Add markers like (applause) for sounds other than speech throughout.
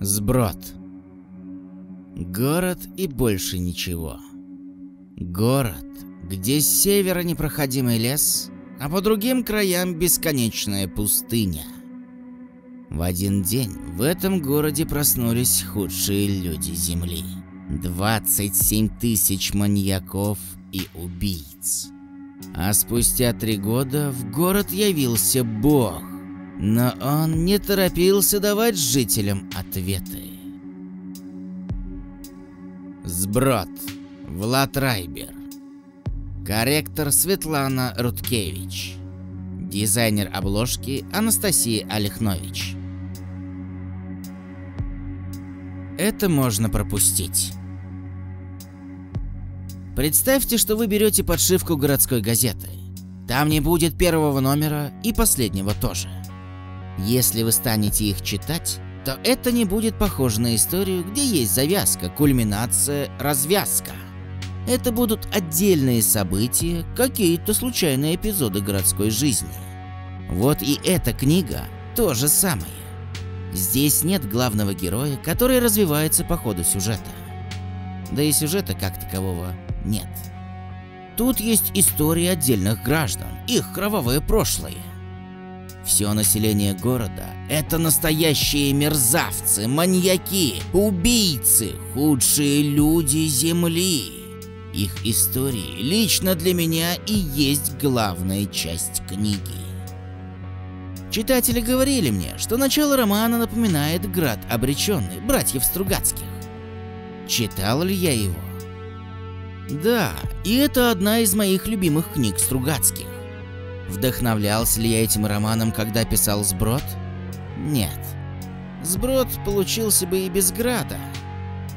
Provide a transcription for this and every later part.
Сброд. Город и больше ничего. Город, где с севера непроходимый лес, а по другим краям бесконечная пустыня. В один день в этом городе проснулись худшие люди Земли. 27 тысяч маньяков и убийц. А спустя три года в город явился Бог, но он не торопился давать жителям ответы. Сброд. Влад Райбер. Корректор Светлана Руткевич. Дизайнер обложки Анастасия Олехнович. Это можно пропустить. Представьте, что вы берете подшивку городской газеты. Там не будет первого номера и последнего тоже. Если вы станете их читать, то это не будет похоже на историю, где есть завязка, кульминация, развязка. Это будут отдельные события, какие-то случайные эпизоды городской жизни. Вот и эта книга то же самое. Здесь нет главного героя, который развивается по ходу сюжета. Да и сюжета как такового нет. Тут есть истории отдельных граждан, их кровавое прошлое. Все население города – это настоящие мерзавцы, маньяки, убийцы, худшие люди Земли. Их истории лично для меня и есть главная часть книги. Читатели говорили мне, что начало романа напоминает «Град обреченный» братьев Стругацких. Читал ли я его? Да, и это одна из моих любимых книг Стругацких. Вдохновлялся ли я этим романом, когда писал «Сброд»? Нет. «Сброд» получился бы и без Града.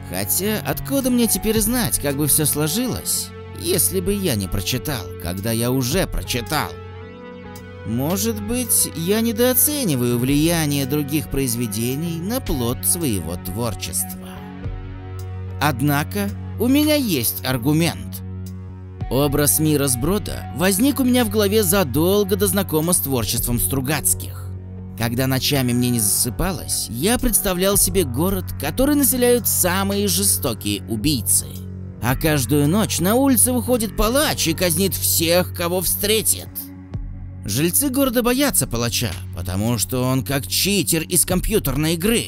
Хотя, откуда мне теперь знать, как бы все сложилось, если бы я не прочитал, когда я уже прочитал? Может быть, я недооцениваю влияние других произведений на плод своего творчества. Однако, у меня есть аргумент. Образ мира сброда возник у меня в голове задолго до знакома с творчеством Стругацких. Когда ночами мне не засыпалось, я представлял себе город, который населяют самые жестокие убийцы. А каждую ночь на улице выходит палач и казнит всех, кого встретит. Жильцы города боятся палача, потому что он как читер из компьютерной игры.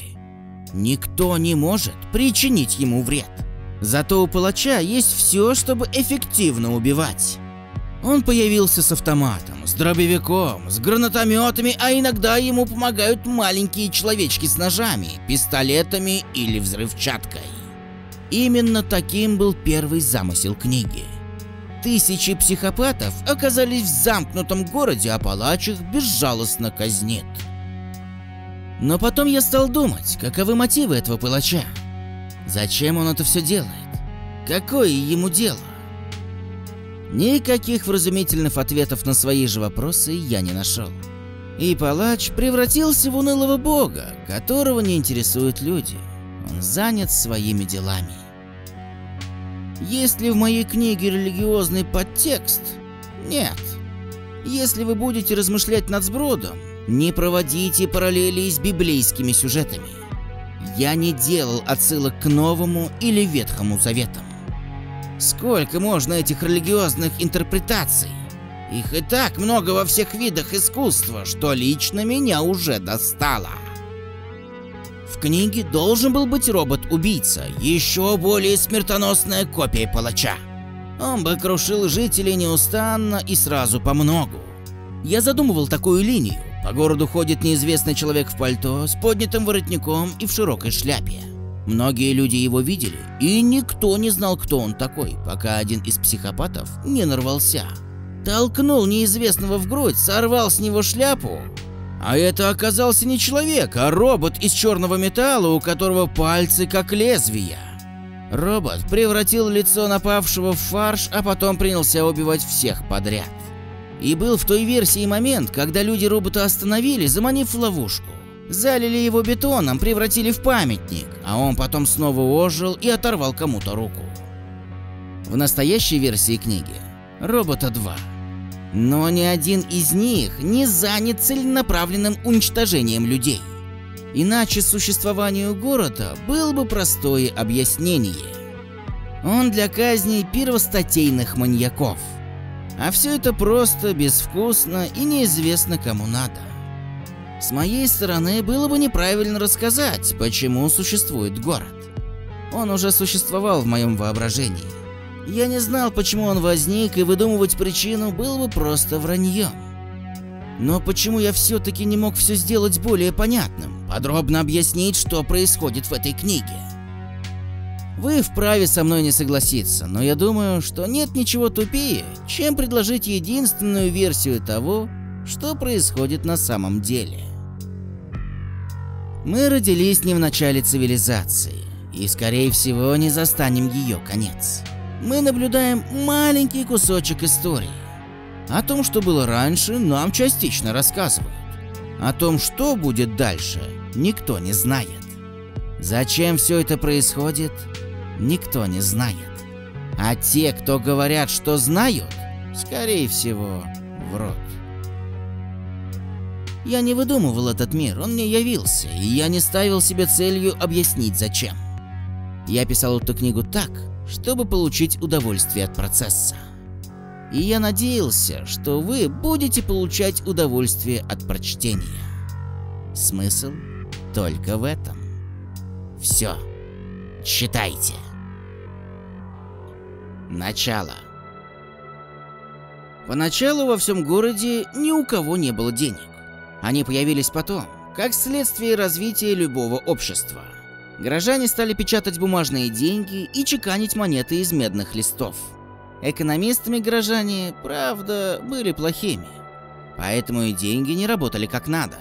Никто не может причинить ему вред. Зато у палача есть все, чтобы эффективно убивать. Он появился с автоматом, с дробовиком, с гранатометами, а иногда ему помогают маленькие человечки с ножами, пистолетами или взрывчаткой. Именно таким был первый замысел книги. Тысячи психопатов оказались в замкнутом городе, а палач их безжалостно казнит. Но потом я стал думать, каковы мотивы этого палача. Зачем он это все делает? Какое ему дело? Никаких вразумительных ответов на свои же вопросы я не нашел. И палач превратился в унылого бога, которого не интересуют люди. Он занят своими делами. Есть ли в моей книге религиозный подтекст? Нет. Если вы будете размышлять над сбродом, не проводите параллели с библейскими сюжетами. Я не делал отсылок к Новому или Ветхому Заветам. Сколько можно этих религиозных интерпретаций? Их и так много во всех видах искусства, что лично меня уже достало. В книге должен был быть робот-убийца, еще более смертоносная копия палача. Он бы крушил жителей неустанно и сразу по многу. Я задумывал такую линию. По городу ходит неизвестный человек в пальто с поднятым воротником и в широкой шляпе. Многие люди его видели, и никто не знал, кто он такой, пока один из психопатов не нарвался. Толкнул неизвестного в грудь, сорвал с него шляпу а это оказался не человек, а робот из черного металла, у которого пальцы как лезвия. Робот превратил лицо напавшего в фарш, а потом принялся убивать всех подряд. И был в той версии момент, когда люди робота остановили, заманив в ловушку. Залили его бетоном, превратили в памятник, а он потом снова ожил и оторвал кому-то руку. В настоящей версии книги робота 2 но ни один из них не занят целенаправленным уничтожением людей. Иначе существованию города было бы простое объяснение. Он для казни первостатейных маньяков. А все это просто, безвкусно и неизвестно кому надо. С моей стороны было бы неправильно рассказать, почему существует город. Он уже существовал в моем воображении. Я не знал, почему он возник, и выдумывать причину было бы просто враньем. Но почему я все-таки не мог все сделать более понятным, подробно объяснить, что происходит в этой книге? Вы вправе со мной не согласиться, но я думаю, что нет ничего тупее, чем предложить единственную версию того, что происходит на самом деле. Мы родились не в начале цивилизации, и скорее всего не застанем ее конец. Мы наблюдаем маленький кусочек истории. О том, что было раньше, нам частично рассказывают. О том, что будет дальше, никто не знает. Зачем все это происходит, никто не знает. А те, кто говорят, что знают, скорее всего, врут. Я не выдумывал этот мир, он мне явился, и я не ставил себе целью объяснить зачем. Я писал эту книгу так, чтобы получить удовольствие от процесса. И я надеялся, что вы будете получать удовольствие от прочтения. Смысл только в этом. Все. Читайте. Начало. Поначалу во всем городе ни у кого не было денег. Они появились потом, как следствие развития любого общества. Горожане стали печатать бумажные деньги и чеканить монеты из медных листов. Экономистами горожане, правда, были плохими. Поэтому и деньги не работали как надо.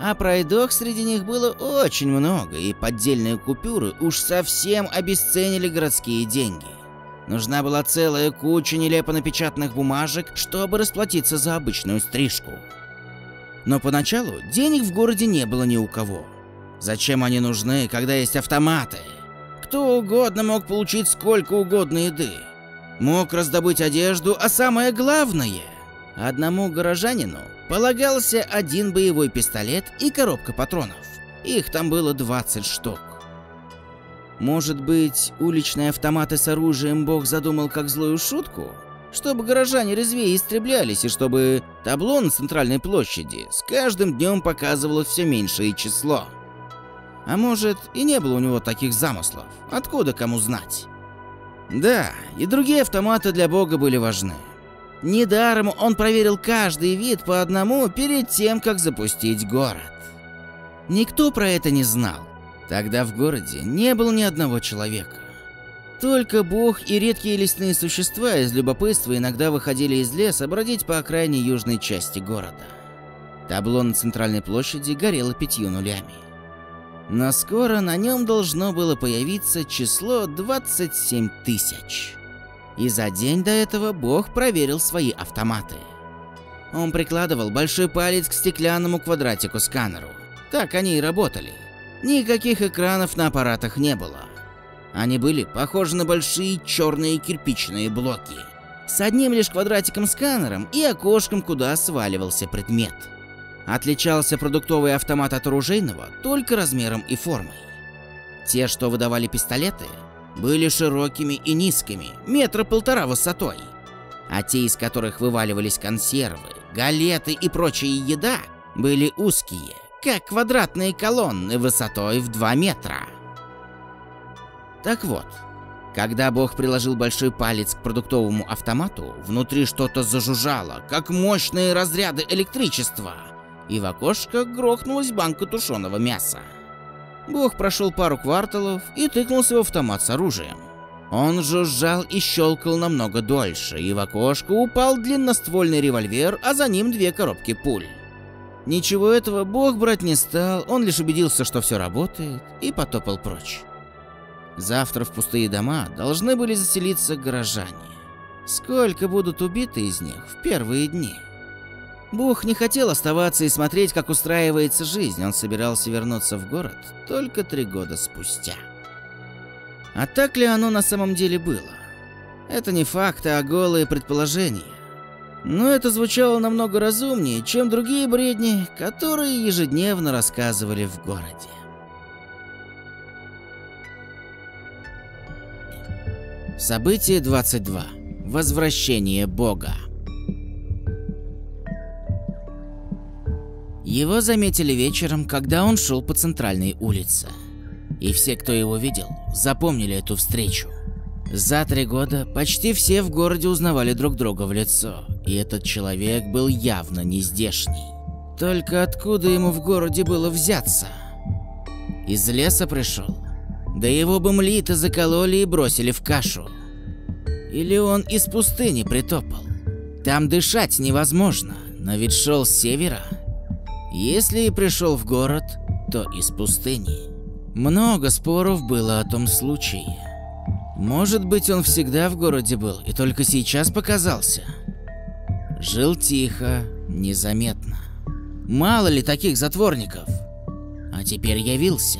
А пройдох среди них было очень много, и поддельные купюры уж совсем обесценили городские деньги. Нужна была целая куча нелепо напечатанных бумажек, чтобы расплатиться за обычную стрижку. Но поначалу денег в городе не было ни у кого. Зачем они нужны, когда есть автоматы? Кто угодно мог получить сколько угодно еды. Мог раздобыть одежду, а самое главное, одному горожанину полагался один боевой пистолет и коробка патронов. Их там было 20 штук. Может быть, уличные автоматы с оружием Бог задумал как злую шутку? чтобы горожане резвее истреблялись и чтобы табло на центральной площади с каждым днем показывало все меньшее число. А может, и не было у него таких замыслов, откуда кому знать. Да, и другие автоматы для бога были важны. Недаром он проверил каждый вид по одному перед тем, как запустить город. Никто про это не знал. Тогда в городе не было ни одного человека. Только бог и редкие лесные существа из любопытства иногда выходили из леса бродить по окраине южной части города. Табло на центральной площади горело пятью нулями. Но скоро на нем должно было появиться число 27 тысяч. И за день до этого бог проверил свои автоматы. Он прикладывал большой палец к стеклянному квадратику сканеру. Так они и работали. Никаких экранов на аппаратах не было. Они были похожи на большие черные кирпичные блоки. С одним лишь квадратиком-сканером и окошком, куда сваливался предмет. Отличался продуктовый автомат от оружейного только размером и формой. Те, что выдавали пистолеты, были широкими и низкими, метра полтора высотой. А те, из которых вываливались консервы, галеты и прочая еда, были узкие, как квадратные колонны высотой в 2 метра. Так вот, когда Бог приложил большой палец к продуктовому автомату, внутри что-то зажужжало, как мощные разряды электричества, и в окошко грохнулась банка тушеного мяса. Бог прошел пару кварталов и тыкнулся в автомат с оружием. Он жужжал и щелкал намного дольше, и в окошко упал длинноствольный револьвер, а за ним две коробки пуль. Ничего этого Бог брать не стал, он лишь убедился, что все работает, и потопал прочь. Завтра в пустые дома должны были заселиться горожане. Сколько будут убиты из них в первые дни? Бог не хотел оставаться и смотреть, как устраивается жизнь. Он собирался вернуться в город только три года спустя. А так ли оно на самом деле было? Это не факты, а голые предположения. Но это звучало намного разумнее, чем другие бредни, которые ежедневно рассказывали в городе. Событие 22. Возвращение Бога. Его заметили вечером, когда он шел по центральной улице. И все, кто его видел, запомнили эту встречу. За три года почти все в городе узнавали друг друга в лицо, и этот человек был явно не здешний. Только откуда ему в городе было взяться? Из леса пришел? Да его бы млиты закололи и бросили в кашу. Или он из пустыни притопал? Там дышать невозможно, но ведь шел с севера. Если и пришел в город, то из пустыни. Много споров было о том случае. Может быть, он всегда в городе был и только сейчас показался. Жил тихо, незаметно. Мало ли таких затворников. А теперь явился.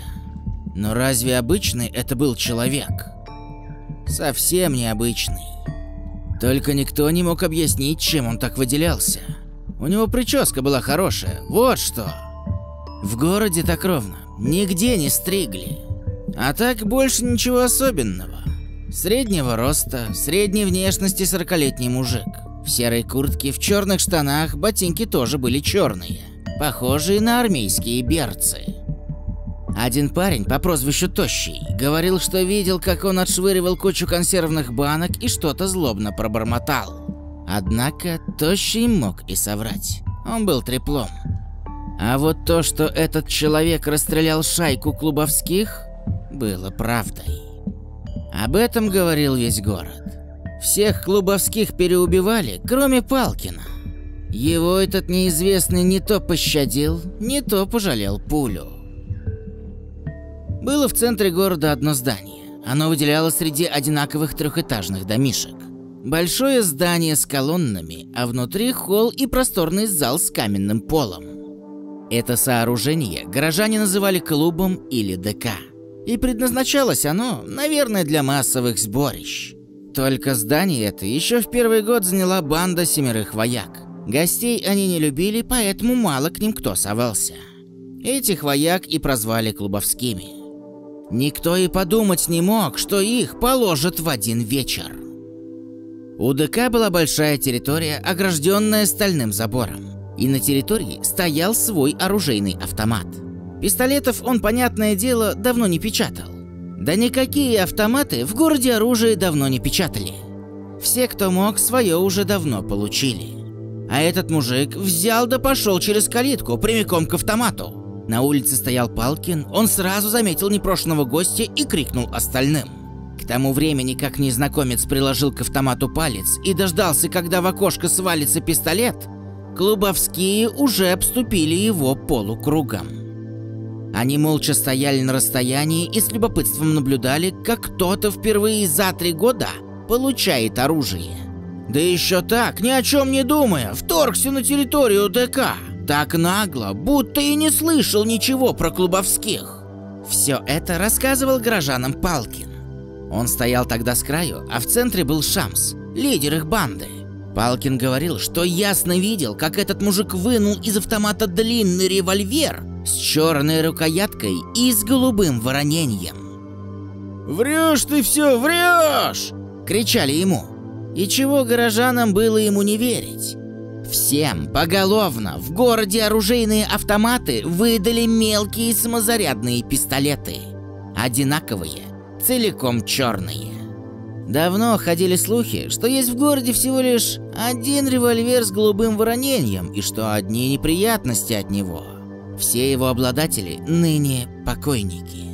Но разве обычный это был человек? Совсем необычный. Только никто не мог объяснить, чем он так выделялся. У него прическа была хорошая, вот что. В городе так ровно, нигде не стригли. А так больше ничего особенного. Среднего роста, средней внешности сорокалетний мужик. В серой куртке, в черных штанах, ботинки тоже были черные, похожие на армейские берцы. Один парень по прозвищу Тощий говорил, что видел, как он отшвыривал кучу консервных банок и что-то злобно пробормотал. Однако Тощий мог и соврать. Он был треплом. А вот то, что этот человек расстрелял шайку клубовских, было правдой. Об этом говорил весь город. Всех клубовских переубивали, кроме Палкина. Его этот неизвестный не то пощадил, не то пожалел пулю. Было в центре города одно здание. Оно выделялось среди одинаковых трехэтажных домишек. Большое здание с колоннами, а внутри холл и просторный зал с каменным полом. Это сооружение горожане называли клубом или ДК. И предназначалось оно, наверное, для массовых сборищ. Только здание это еще в первый год заняла банда семерых вояк. Гостей они не любили, поэтому мало к ним кто совался. Этих вояк и прозвали клубовскими. Никто и подумать не мог, что их положат в один вечер. У ДК была большая территория, огражденная стальным забором. И на территории стоял свой оружейный автомат. Пистолетов он, понятное дело, давно не печатал. Да никакие автоматы в городе оружие давно не печатали. Все, кто мог, свое уже давно получили. А этот мужик взял да пошел через калитку прямиком к автомату. На улице стоял Палкин, он сразу заметил непрошенного гостя и крикнул остальным тому времени, как незнакомец приложил к автомату палец и дождался, когда в окошко свалится пистолет, клубовские уже обступили его полукругом. Они молча стояли на расстоянии и с любопытством наблюдали, как кто-то впервые за три года получает оружие. Да еще так, ни о чем не думая, вторгся на территорию ДК. Так нагло, будто и не слышал ничего про клубовских. Все это рассказывал горожанам Палкин. Он стоял тогда с краю, а в центре был Шамс, лидер их банды. Палкин говорил, что ясно видел, как этот мужик вынул из автомата длинный револьвер с черной рукояткой и с голубым воронением. «Врешь ты все, врешь!» – кричали ему. И чего горожанам было ему не верить? Всем поголовно в городе оружейные автоматы выдали мелкие самозарядные пистолеты. Одинаковые, целиком черные. Давно ходили слухи, что есть в городе всего лишь один револьвер с голубым воронением и что одни неприятности от него. Все его обладатели ныне покойники.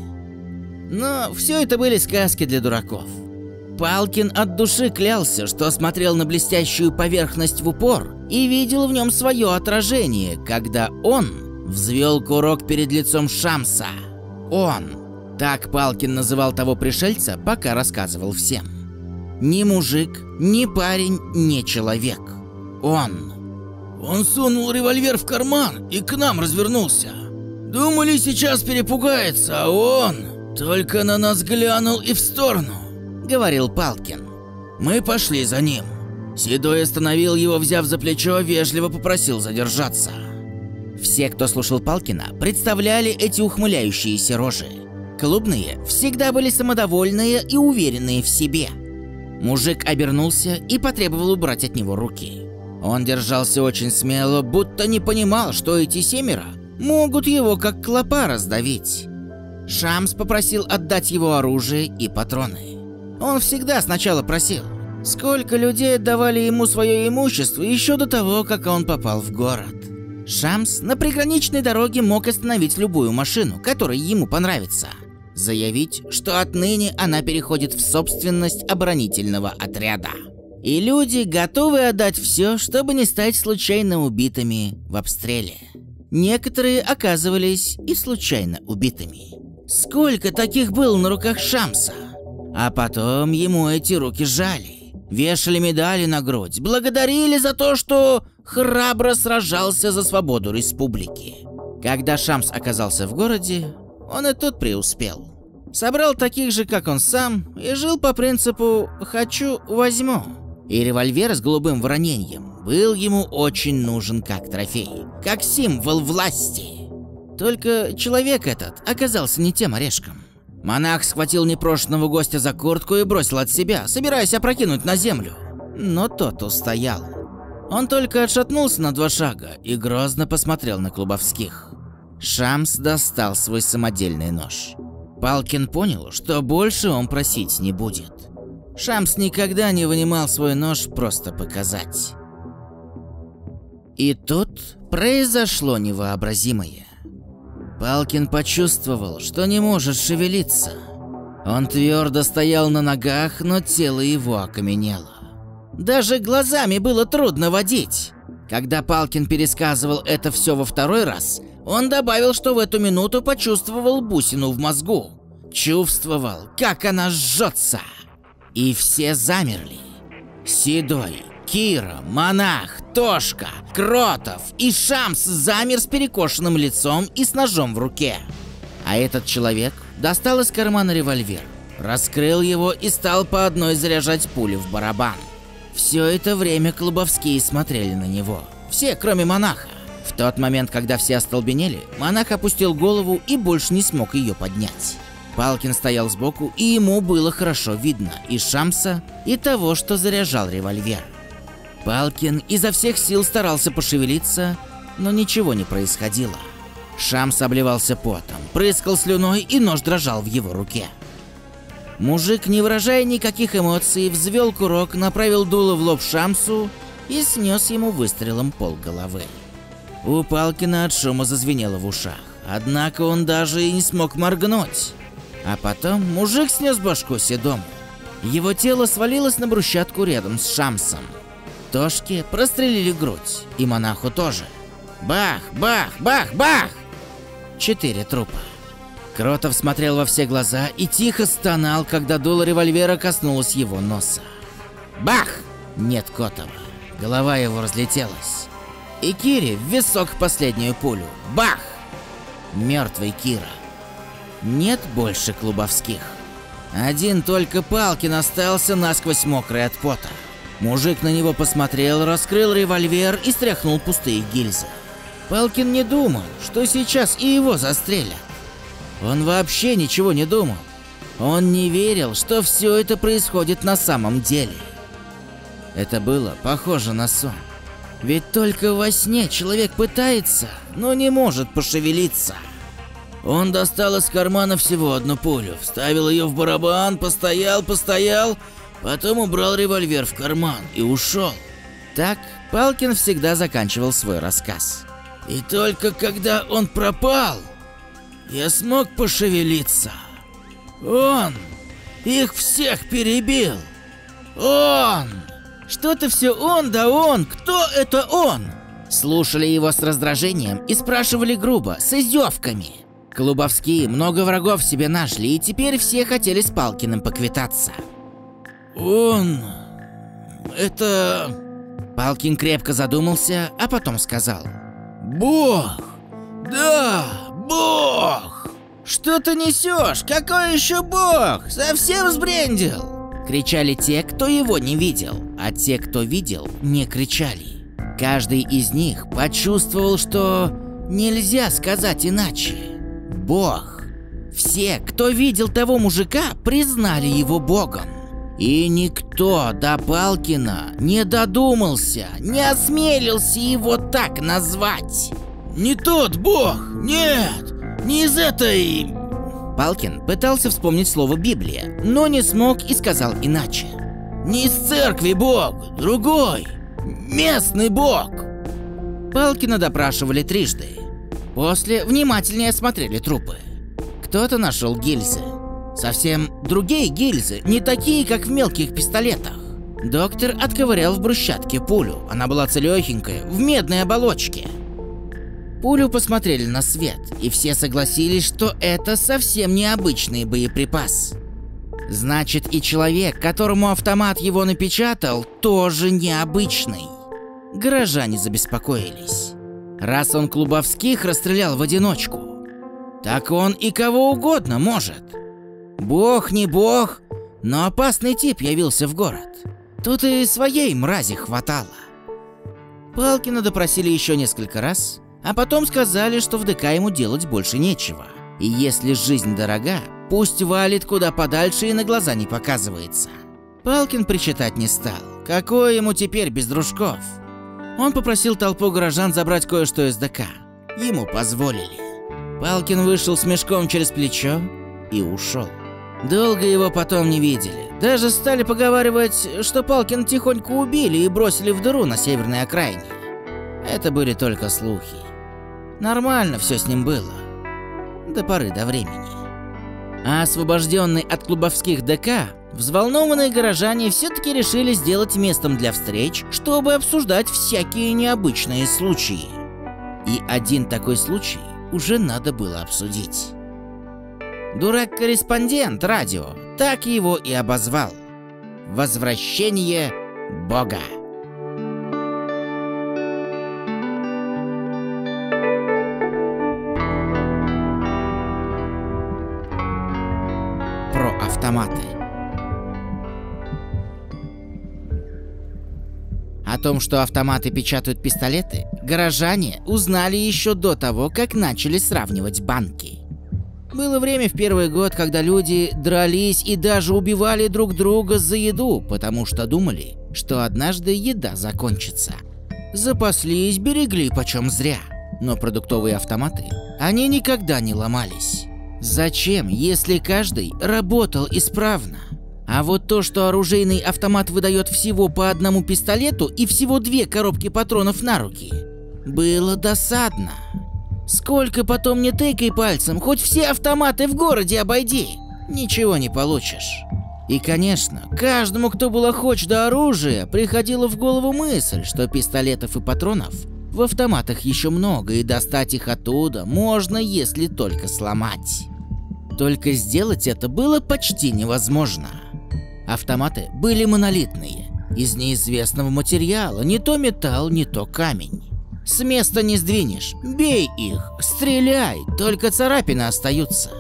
Но все это были сказки для дураков. Палкин от души клялся, что смотрел на блестящую поверхность в упор и видел в нем свое отражение, когда он взвел курок перед лицом Шамса. Он, так Палкин называл того пришельца, пока рассказывал всем. Ни мужик, ни парень, ни человек. Он. Он сунул револьвер в карман и к нам развернулся. Думали, сейчас перепугается, а он только на нас глянул и в сторону, говорил Палкин. Мы пошли за ним. Седой остановил его, взяв за плечо, вежливо попросил задержаться. Все, кто слушал Палкина, представляли эти ухмыляющиеся рожи. Клубные всегда были самодовольные и уверенные в себе. Мужик обернулся и потребовал убрать от него руки. Он держался очень смело, будто не понимал, что эти семеро могут его как клопа раздавить. Шамс попросил отдать его оружие и патроны. Он всегда сначала просил. Сколько людей отдавали ему свое имущество еще до того, как он попал в город. Шамс на приграничной дороге мог остановить любую машину, которая ему понравится. Заявить, что отныне она переходит в собственность оборонительного отряда. И люди готовы отдать все, чтобы не стать случайно убитыми в обстреле. Некоторые оказывались и случайно убитыми. Сколько таких было на руках Шамса? А потом ему эти руки жали. Вешали медали на грудь, благодарили за то, что храбро сражался за свободу республики. Когда Шамс оказался в городе, он и тут преуспел. Собрал таких же, как он сам, и жил по принципу «хочу – возьму». И револьвер с голубым воронением был ему очень нужен как трофей, как символ власти. Только человек этот оказался не тем орешком. Монах схватил непрошенного гостя за куртку и бросил от себя, собираясь опрокинуть на землю. Но тот устоял. Он только отшатнулся на два шага и грозно посмотрел на клубовских. Шамс достал свой самодельный нож. Палкин понял, что больше он просить не будет. Шамс никогда не вынимал свой нож просто показать. И тут произошло невообразимое. Палкин почувствовал, что не может шевелиться. Он твердо стоял на ногах, но тело его окаменело. Даже глазами было трудно водить. Когда Палкин пересказывал это все во второй раз, он добавил, что в эту минуту почувствовал бусину в мозгу. Чувствовал, как она жжется. И все замерли. Седой, Кира, Монах, Тошка, Кротов и Шамс замер с перекошенным лицом и с ножом в руке. А этот человек достал из кармана револьвер, раскрыл его и стал по одной заряжать пули в барабан. Все это время клубовские смотрели на него. Все, кроме монаха. В тот момент, когда все остолбенели, монах опустил голову и больше не смог ее поднять. Палкин стоял сбоку, и ему было хорошо видно и Шамса, и того, что заряжал револьвер. Палкин изо всех сил старался пошевелиться, но ничего не происходило. Шамс обливался потом, прыскал слюной, и нож дрожал в его руке. Мужик, не выражая никаких эмоций, взвел курок, направил дуло в лоб Шамсу и снес ему выстрелом пол головы. У Палкина от шума зазвенело в ушах, однако он даже и не смог моргнуть. А потом мужик снес башку Седому. Его тело свалилось на брусчатку рядом с Шамсом. Тошке прострелили грудь, и монаху тоже. Бах, бах, бах, бах! Четыре трупа. Кротов смотрел во все глаза и тихо стонал, когда дуло револьвера коснулось его носа. Бах! Нет Котова. Голова его разлетелась. И Кире в висок последнюю пулю. Бах! Мертвый Кира. Нет больше клубовских. Один только Палкин остался насквозь мокрый от пота. Мужик на него посмотрел, раскрыл револьвер и стряхнул пустые гильзы. Палкин не думал, что сейчас и его застрелят. Он вообще ничего не думал. Он не верил, что все это происходит на самом деле. Это было похоже на сон. Ведь только во сне человек пытается, но не может пошевелиться. Он достал из кармана всего одну пулю, вставил ее в барабан, постоял, постоял, потом убрал револьвер в карман и ушел. Так Палкин всегда заканчивал свой рассказ. И только когда он пропал, я смог пошевелиться. Он их всех перебил. Он! Что-то все он да он, кто это он? Слушали его с раздражением и спрашивали грубо, с издевками. Клубовские много врагов себе нашли, и теперь все хотели с Палкиным поквитаться. Он... это... Палкин крепко задумался, а потом сказал. Бог! Да, Бог! Что ты несешь? Какой еще Бог? Совсем сбрендил? Кричали те, кто его не видел, а те, кто видел, не кричали. Каждый из них почувствовал, что нельзя сказать иначе. Бог. Все, кто видел того мужика, признали его богом. И никто до Палкина не додумался, не осмелился его так назвать. Не тот бог, нет, не из этой... Палкин пытался вспомнить слово Библия, но не смог и сказал иначе. Не из церкви бог, другой, местный бог. Палкина допрашивали трижды. После внимательнее осмотрели трупы. Кто-то нашел гильзы. Совсем другие гильзы, не такие, как в мелких пистолетах. Доктор отковырял в брусчатке пулю. Она была целехенькая, в медной оболочке. Пулю посмотрели на свет, и все согласились, что это совсем необычный боеприпас. Значит, и человек, которому автомат его напечатал, тоже необычный. Горожане забеспокоились. Раз он Клубовских расстрелял в одиночку, так он и кого угодно может. Бог не бог, но опасный тип явился в город. Тут и своей мрази хватало. Палкина допросили еще несколько раз, а потом сказали, что в ДК ему делать больше нечего. И если жизнь дорога, пусть валит куда подальше и на глаза не показывается. Палкин причитать не стал. Какое ему теперь без дружков? Он попросил толпу горожан забрать кое-что из ДК. Ему позволили. Палкин вышел с мешком через плечо и ушел. Долго его потом не видели. Даже стали поговаривать, что Палкин тихонько убили и бросили в дыру на северной окраине. Это были только слухи. Нормально все с ним было. До поры до времени. А освобожденный от клубовских ДК, взволнованные горожане все-таки решили сделать местом для встреч, чтобы обсуждать всякие необычные случаи. И один такой случай уже надо было обсудить. Дурак-корреспондент радио так его и обозвал. Возвращение Бога. Автоматы. О том, что автоматы печатают пистолеты, горожане узнали еще до того, как начали сравнивать банки. Было время в первый год, когда люди дрались и даже убивали друг друга за еду, потому что думали, что однажды еда закончится. Запаслись, берегли почем зря. Но продуктовые автоматы, они никогда не ломались. Зачем, если каждый работал исправно? А вот то, что оружейный автомат выдает всего по одному пистолету и всего две коробки патронов на руки, было досадно. Сколько потом не тыкай пальцем, хоть все автоматы в городе обойди, ничего не получишь. И, конечно, каждому, кто был охоч до оружия, приходила в голову мысль, что пистолетов и патронов в автоматах еще много, и достать их оттуда можно, если только сломать. Только сделать это было почти невозможно. Автоматы были монолитные, из неизвестного материала, не то металл, не то камень. С места не сдвинешь, бей их, стреляй, только царапины остаются.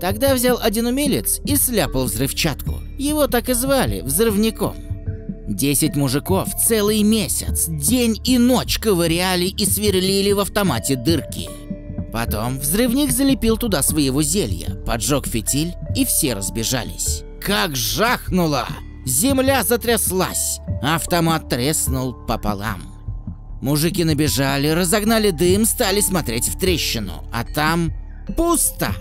Тогда взял один умелец и сляпал взрывчатку. Его так и звали, взрывником. Десять мужиков целый месяц, день и ночь ковыряли и сверлили в автомате дырки. Потом взрывник залепил туда своего зелья, поджег фитиль, и все разбежались. Как жахнуло! Земля затряслась, автомат треснул пополам. Мужики набежали, разогнали дым, стали смотреть в трещину, а там пусто.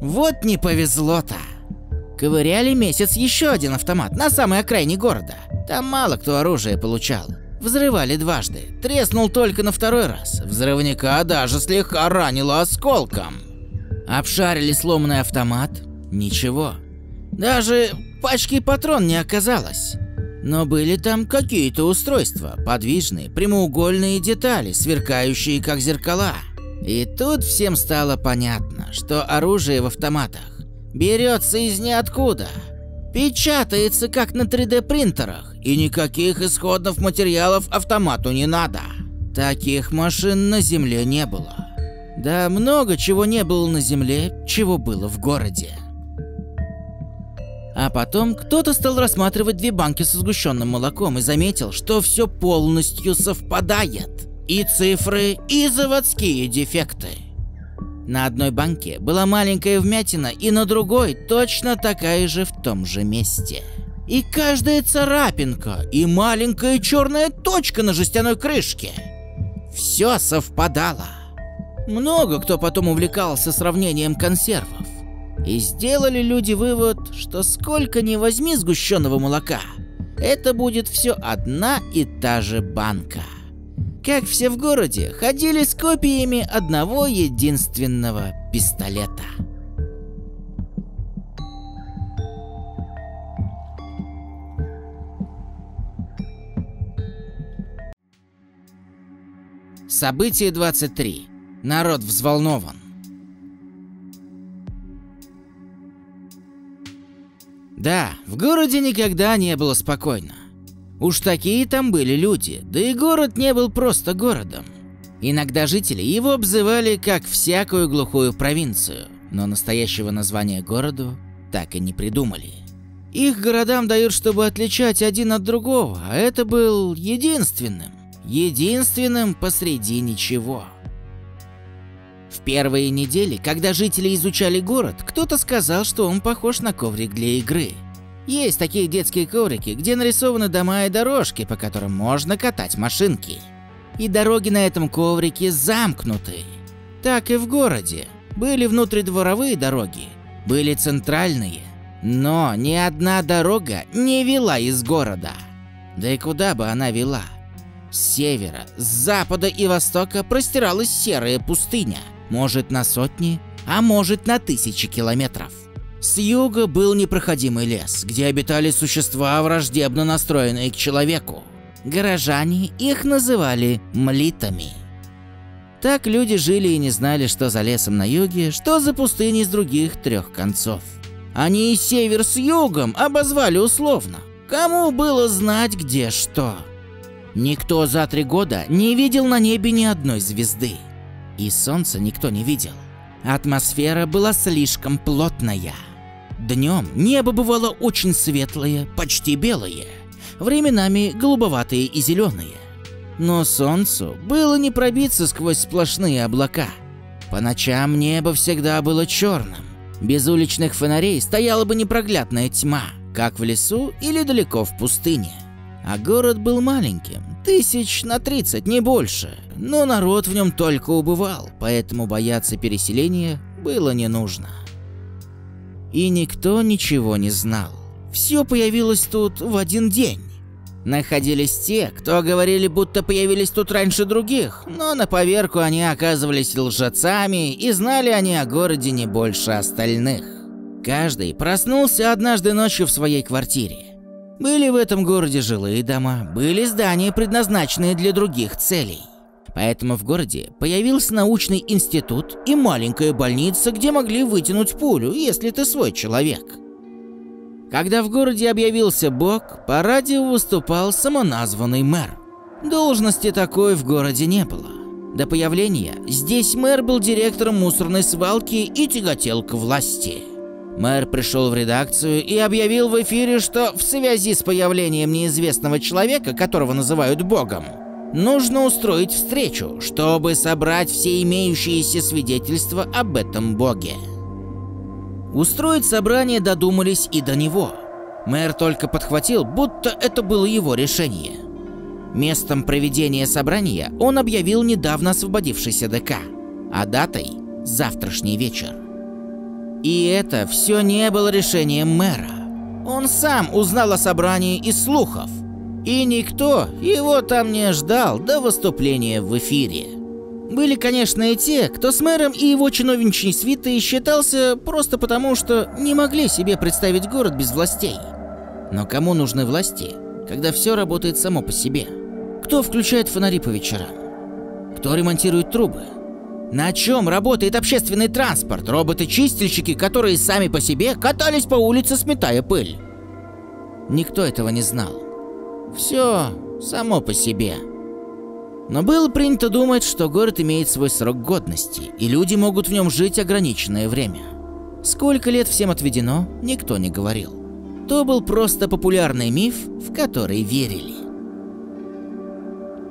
Вот не повезло-то. Ковыряли месяц еще один автомат на самой окраине города. Там мало кто оружие получал. Взрывали дважды. Треснул только на второй раз. Взрывника даже слегка ранило осколком. Обшарили сломанный автомат. Ничего. Даже пачки патрон не оказалось. Но были там какие-то устройства, подвижные, прямоугольные детали, сверкающие как зеркала. И тут всем стало понятно, что оружие в автоматах берется из ниоткуда. Печатается как на 3D принтерах, и никаких исходных материалов автомату не надо. Таких машин на земле не было. Да много чего не было на земле, чего было в городе. А потом кто-то стал рассматривать две банки со сгущенным молоком и заметил, что все полностью совпадает. И цифры, и заводские дефекты. На одной банке была маленькая вмятина, и на другой точно такая же в том же месте. И каждая царапинка, и маленькая черная точка на жестяной крышке. Все совпадало. Много кто потом увлекался сравнением консервов. И сделали люди вывод, что сколько ни возьми сгущенного молока, это будет все одна и та же банка. Как все в городе ходили с копиями одного единственного пистолета. Событие 23. Народ взволнован. Да, в городе никогда не было спокойно. Уж такие там были люди, да и город не был просто городом. Иногда жители его обзывали как всякую глухую провинцию, но настоящего названия городу так и не придумали. Их городам дают, чтобы отличать один от другого, а это был единственным. Единственным посреди ничего. В первые недели, когда жители изучали город, кто-то сказал, что он похож на коврик для игры. Есть такие детские коврики, где нарисованы дома и дорожки, по которым можно катать машинки. И дороги на этом коврике замкнуты. Так и в городе. Были внутридворовые дороги, были центральные. Но ни одна дорога не вела из города. Да и куда бы она вела? С севера, с запада и востока простиралась серая пустыня – может на сотни, а может на тысячи километров. С юга был непроходимый лес, где обитали существа, враждебно настроенные к человеку. Горожане их называли млитами. Так люди жили и не знали, что за лесом на юге, что за пустыней с других трех концов. Они и север с югом обозвали условно. Кому было знать, где что? Никто за три года не видел на небе ни одной звезды. И солнца никто не видел. Атмосфера была слишком плотная. Днем небо бывало очень светлое, почти белое, временами голубоватые и зеленые. Но солнцу было не пробиться сквозь сплошные облака. По ночам небо всегда было черным. Без уличных фонарей стояла бы непроглядная тьма, как в лесу или далеко в пустыне. А город был маленьким, тысяч на 30, не больше. Но народ в нем только убывал, поэтому бояться переселения было не нужно. И никто ничего не знал. Все появилось тут в один день. Находились те, кто говорили, будто появились тут раньше других, но на поверку они оказывались лжецами и знали они о городе не больше остальных. Каждый проснулся однажды ночью в своей квартире. Были в этом городе жилые дома, были здания, предназначенные для других целей. Поэтому в городе появился научный институт и маленькая больница, где могли вытянуть пулю, если ты свой человек. Когда в городе объявился Бог, по радио выступал самоназванный мэр. Должности такой в городе не было. До появления здесь мэр был директором мусорной свалки и тяготел к власти. Мэр пришел в редакцию и объявил в эфире, что в связи с появлением неизвестного человека, которого называют Богом, нужно устроить встречу, чтобы собрать все имеющиеся свидетельства об этом Боге. Устроить собрание додумались и до него. Мэр только подхватил, будто это было его решение. Местом проведения собрания он объявил недавно освободившийся ДК, а датой – завтрашний вечер. И это все не было решением мэра. Он сам узнал о собрании из слухов. И никто его там не ждал до выступления в эфире. Были, конечно, и те, кто с мэром и его чиновничьей свитой считался просто потому, что не могли себе представить город без властей. Но кому нужны власти, когда все работает само по себе? Кто включает фонари по вечерам? Кто ремонтирует трубы? На чем работает общественный транспорт? Роботы-чистильщики, которые сами по себе катались по улице, сметая пыль. Никто этого не знал. Все само по себе. Но было принято думать, что город имеет свой срок годности, и люди могут в нем жить ограниченное время. Сколько лет всем отведено, никто не говорил. то был просто популярный миф, в который верили.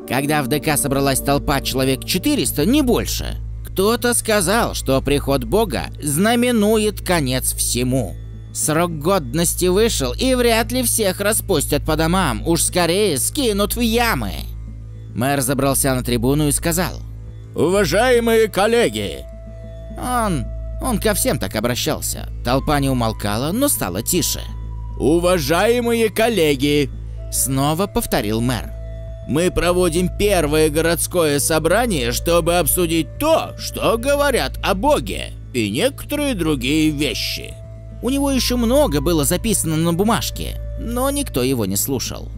Когда в ДК собралась толпа человек 400, не больше, кто-то сказал, что приход Бога знаменует конец всему. Срок годности вышел, и вряд ли всех распустят по домам, уж скорее скинут в ямы. Мэр забрался на трибуну и сказал. «Уважаемые коллеги!» Он... он ко всем так обращался. Толпа не умолкала, но стала тише. «Уважаемые коллеги!» Снова повторил мэр. Мы проводим первое городское собрание, чтобы обсудить то, что говорят о Боге и некоторые другие вещи. У него еще много было записано на бумажке, но никто его не слушал.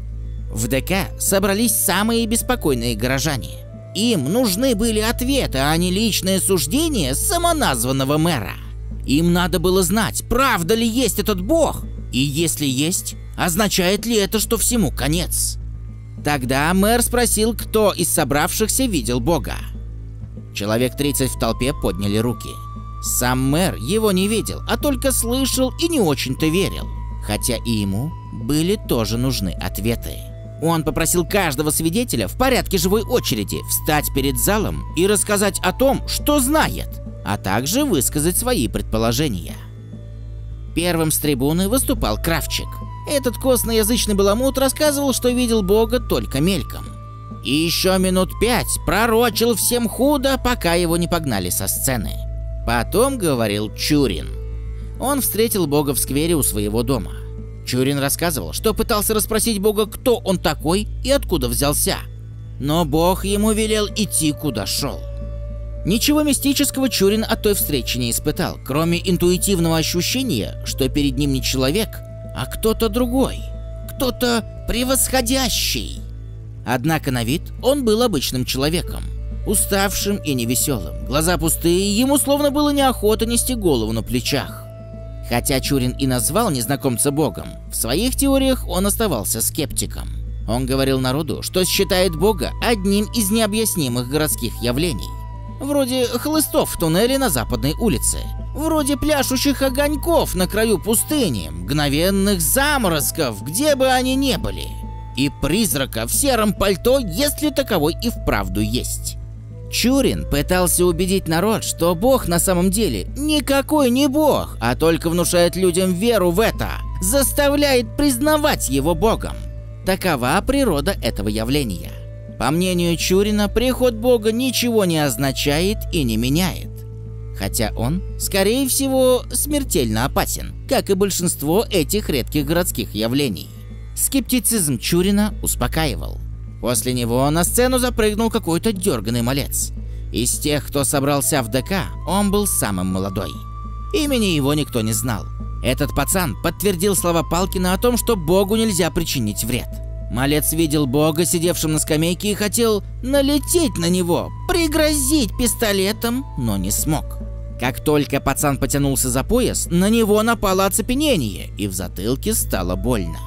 В ДК собрались самые беспокойные горожане. Им нужны были ответы, а не личное суждение самоназванного мэра. Им надо было знать, правда ли есть этот бог, и если есть, означает ли это, что всему конец. Тогда мэр спросил, кто из собравшихся видел бога. Человек 30 в толпе подняли руки. Сам мэр его не видел, а только слышал и не очень-то верил. Хотя и ему были тоже нужны ответы. Он попросил каждого свидетеля в порядке живой очереди встать перед залом и рассказать о том, что знает, а также высказать свои предположения. Первым с трибуны выступал Кравчик. Этот костноязычный баламут рассказывал, что видел Бога только мельком. И еще минут пять пророчил всем худо, пока его не погнали со сцены. Потом говорил Чурин. Он встретил Бога в сквере у своего дома. Чурин рассказывал, что пытался расспросить Бога, кто он такой и откуда взялся. Но Бог ему велел идти, куда шел. Ничего мистического Чурин от той встречи не испытал, кроме интуитивного ощущения, что перед ним не человек, а кто-то другой, кто-то превосходящий. Однако на вид он был обычным человеком, уставшим и невеселым. Глаза пустые, ему словно было неохота нести голову на плечах. Хотя Чурин и назвал незнакомца богом, в своих теориях он оставался скептиком. Он говорил народу, что считает бога одним из необъяснимых городских явлений. Вроде хлыстов в туннеле на западной улице. Вроде пляшущих огоньков на краю пустыни, мгновенных заморозков, где бы они ни были. И призрака в сером пальто, если таковой и вправду есть. Чурин пытался убедить народ, что бог на самом деле никакой не бог, а только внушает людям веру в это, заставляет признавать его богом. Такова природа этого явления. По мнению Чурина, приход Бога ничего не означает и не меняет. Хотя он, скорее всего, смертельно опасен, как и большинство этих редких городских явлений. Скептицизм Чурина успокаивал. После него на сцену запрыгнул какой-то дерганый малец. Из тех, кто собрался в ДК, он был самым молодой. Имени его никто не знал. Этот пацан подтвердил слова Палкина о том, что Богу нельзя причинить вред. Малец видел Бога, сидевшим на скамейке, и хотел налететь на него, пригрозить пистолетом, но не смог. Как только пацан потянулся за пояс, на него напало оцепенение, и в затылке стало больно.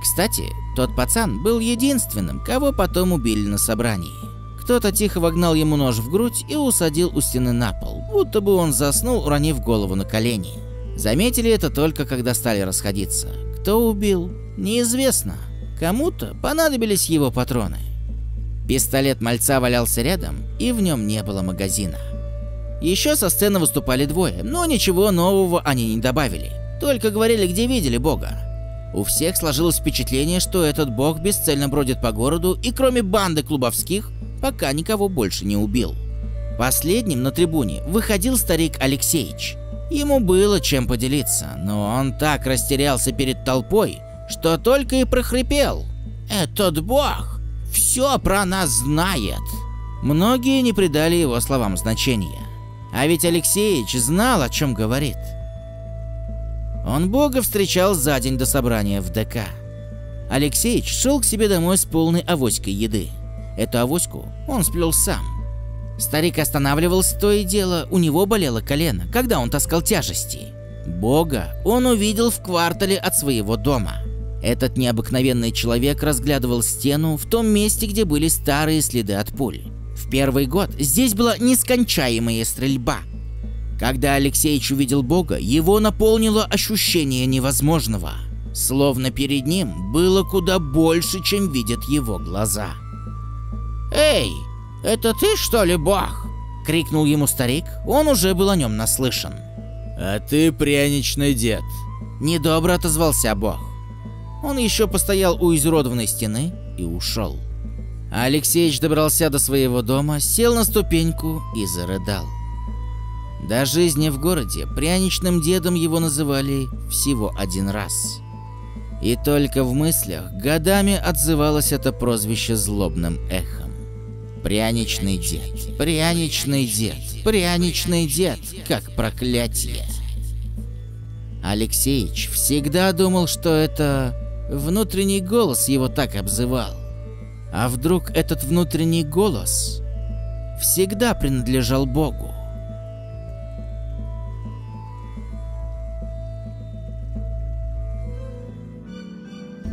Кстати, тот пацан был единственным, кого потом убили на собрании. Кто-то тихо вогнал ему нож в грудь и усадил у стены на пол, будто бы он заснул, уронив голову на колени. Заметили это только когда стали расходиться. Кто убил, неизвестно. Кому-то понадобились его патроны. Пистолет мальца валялся рядом, и в нем не было магазина. Еще со сцены выступали двое, но ничего нового они не добавили. Только говорили, где видели бога. У всех сложилось впечатление, что этот бог бесцельно бродит по городу и кроме банды клубовских, пока никого больше не убил. Последним на трибуне выходил старик Алексеич. Ему было чем поделиться, но он так растерялся перед толпой, что только и прохрипел. «Этот бог все про нас знает!» Многие не придали его словам значения. А ведь Алексеич знал, о чем говорит. Он Бога встречал за день до собрания в ДК. Алексеич шел к себе домой с полной авоськой еды. Эту авоську он сплел сам. Старик останавливался то и дело, у него болело колено, когда он таскал тяжести. Бога он увидел в квартале от своего дома. Этот необыкновенный человек разглядывал стену в том месте, где были старые следы от пуль. В первый год здесь была нескончаемая стрельба. Когда Алексеич увидел Бога, его наполнило ощущение невозможного. словно перед ним было куда больше, чем видят его глаза. «Эй, это ты что ли, бог?» — крикнул ему старик, он уже был о нем наслышан. «А ты пряничный дед», — недобро отозвался бог. Он еще постоял у изуродованной стены и ушел. Алексеич добрался до своего дома, сел на ступеньку и зарыдал. До жизни в городе пряничным дедом его называли всего один раз. И только в мыслях годами отзывалось это прозвище злобным эхом. Пряничный дед, пряничный дед, пряничный дед, как проклятие. Алексеич всегда думал, что это внутренний голос его так обзывал. А вдруг этот внутренний голос всегда принадлежал Богу?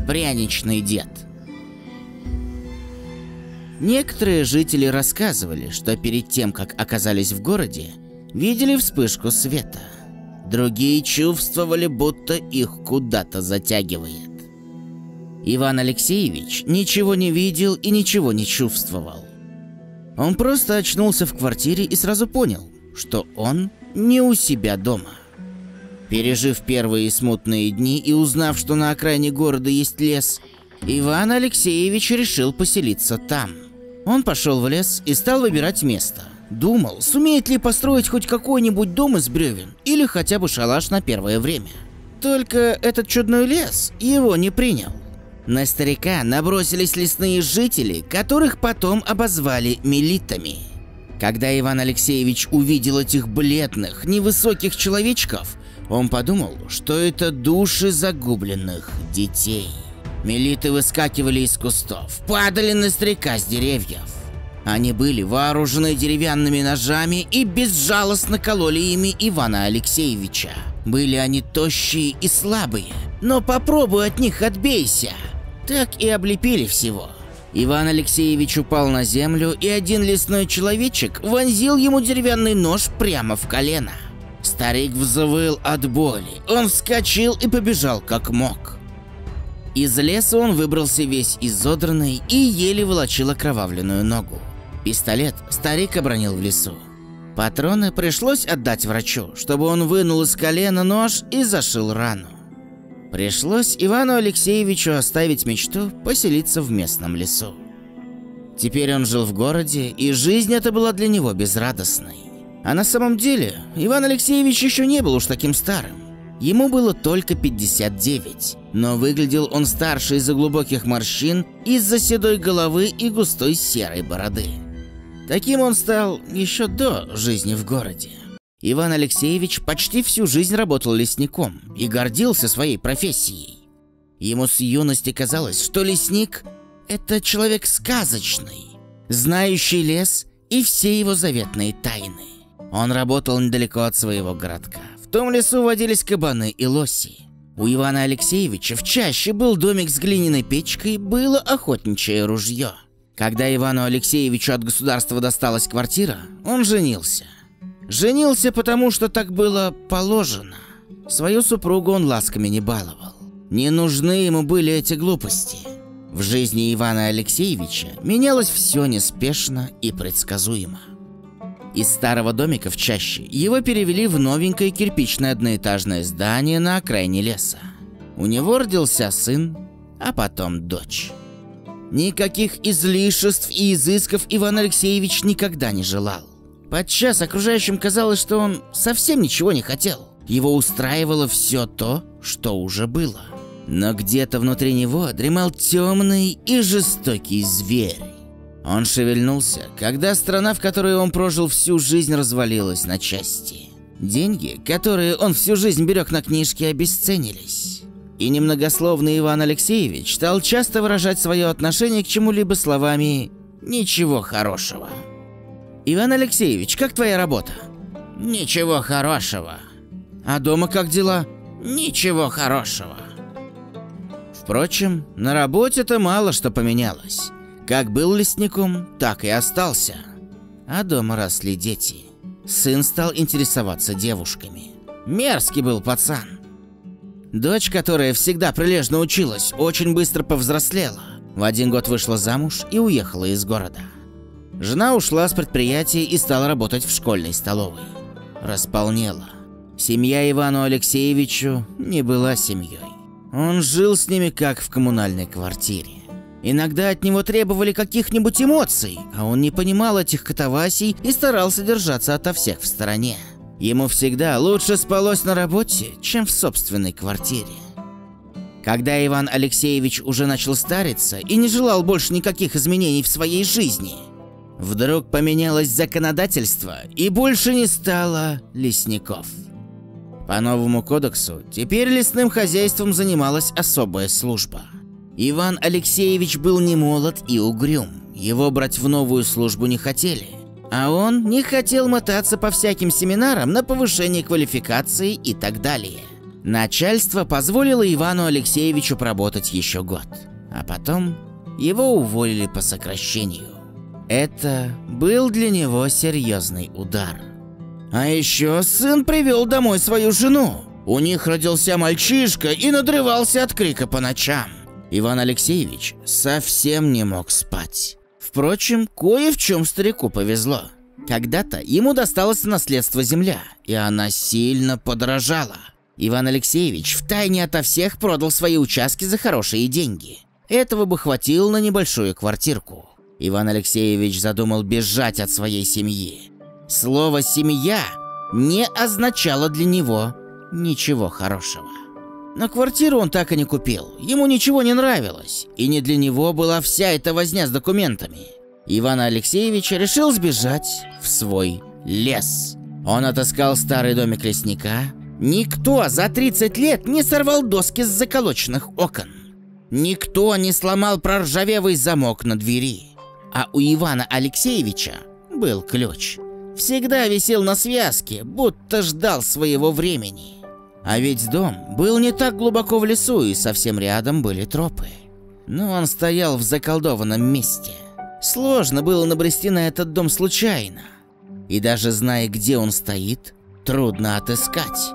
Пряничный дед Некоторые жители рассказывали, что перед тем, как оказались в городе, видели вспышку света. Другие чувствовали, будто их куда-то затягивает. Иван Алексеевич ничего не видел и ничего не чувствовал. Он просто очнулся в квартире и сразу понял, что он не у себя дома. Пережив первые смутные дни и узнав, что на окраине города есть лес, Иван Алексеевич решил поселиться там. Он пошел в лес и стал выбирать место. Думал, сумеет ли построить хоть какой-нибудь дом из бревен или хотя бы шалаш на первое время. Только этот чудной лес его не принял. На старика набросились лесные жители, которых потом обозвали милитами. Когда Иван Алексеевич увидел этих бледных, невысоких человечков, он подумал, что это души загубленных детей. Милиты выскакивали из кустов, падали на старика с деревьев. Они были вооружены деревянными ножами и безжалостно кололи ими Ивана Алексеевича. Были они тощие и слабые, но попробуй от них отбейся так и облепили всего. Иван Алексеевич упал на землю, и один лесной человечек вонзил ему деревянный нож прямо в колено. Старик взвыл от боли. Он вскочил и побежал как мог. Из леса он выбрался весь изодранный и еле волочил окровавленную ногу. Пистолет старик обронил в лесу. Патроны пришлось отдать врачу, чтобы он вынул из колена нож и зашил рану. Пришлось Ивану Алексеевичу оставить мечту поселиться в местном лесу. Теперь он жил в городе, и жизнь эта была для него безрадостной. А на самом деле Иван Алексеевич еще не был уж таким старым. Ему было только 59, но выглядел он старше из-за глубоких морщин, из-за седой головы и густой серой бороды. Таким он стал еще до жизни в городе. Иван Алексеевич почти всю жизнь работал лесником и гордился своей профессией. Ему с юности казалось, что лесник – это человек сказочный, знающий лес и все его заветные тайны. Он работал недалеко от своего городка. В том лесу водились кабаны и лоси. У Ивана Алексеевича в чаще был домик с глиняной печкой, было охотничье ружье. Когда Ивану Алексеевичу от государства досталась квартира, он женился. Женился, потому что так было положено. Свою супругу он ласками не баловал. Не нужны ему были эти глупости. В жизни Ивана Алексеевича менялось все неспешно и предсказуемо. Из старого домика в чаще его перевели в новенькое кирпичное одноэтажное здание на окраине леса. У него родился сын, а потом дочь. Никаких излишеств и изысков Иван Алексеевич никогда не желал. Подчас окружающим казалось, что он совсем ничего не хотел. Его устраивало все то, что уже было. Но где-то внутри него дремал темный и жестокий зверь. Он шевельнулся, когда страна, в которой он прожил всю жизнь, развалилась на части. Деньги, которые он всю жизнь берег на книжке, обесценились. И немногословный Иван Алексеевич стал часто выражать свое отношение к чему-либо словами «ничего хорошего». Иван Алексеевич, как твоя работа? Ничего хорошего. А дома как дела? Ничего хорошего. Впрочем, на работе-то мало что поменялось. Как был лесником, так и остался. А дома росли дети. Сын стал интересоваться девушками. Мерзкий был пацан. Дочь, которая всегда прилежно училась, очень быстро повзрослела. В один год вышла замуж и уехала из города. Жена ушла с предприятия и стала работать в школьной столовой. Располнела. Семья Ивану Алексеевичу не была семьей. Он жил с ними как в коммунальной квартире. Иногда от него требовали каких-нибудь эмоций, а он не понимал этих катавасий и старался держаться ото всех в стороне. Ему всегда лучше спалось на работе, чем в собственной квартире. Когда Иван Алексеевич уже начал стариться и не желал больше никаких изменений в своей жизни, вдруг поменялось законодательство и больше не стало лесников. По новому кодексу теперь лесным хозяйством занималась особая служба. Иван Алексеевич был не молод и угрюм, его брать в новую службу не хотели. А он не хотел мотаться по всяким семинарам на повышение квалификации и так далее. Начальство позволило Ивану Алексеевичу поработать еще год, а потом его уволили по сокращению. Это был для него серьезный удар. А еще сын привел домой свою жену. У них родился мальчишка и надрывался от крика по ночам. Иван Алексеевич совсем не мог спать. Впрочем, кое в чем старику повезло. Когда-то ему досталось наследство земля, и она сильно подорожала. Иван Алексеевич втайне ото всех продал свои участки за хорошие деньги. Этого бы хватило на небольшую квартирку. Иван Алексеевич задумал бежать от своей семьи. Слово «семья» не означало для него ничего хорошего. Но квартиру он так и не купил, ему ничего не нравилось, и не для него была вся эта возня с документами. Иван Алексеевич решил сбежать в свой лес. Он отыскал старый домик лесника. Никто за 30 лет не сорвал доски с заколоченных окон. Никто не сломал проржавевый замок на двери. А у Ивана Алексеевича был ключ всегда висел на связке, будто ждал своего времени. А ведь дом был не так глубоко в лесу, и совсем рядом были тропы. Но он стоял в заколдованном месте. Сложно было набрести на этот дом случайно. И даже зная, где он стоит, трудно отыскать.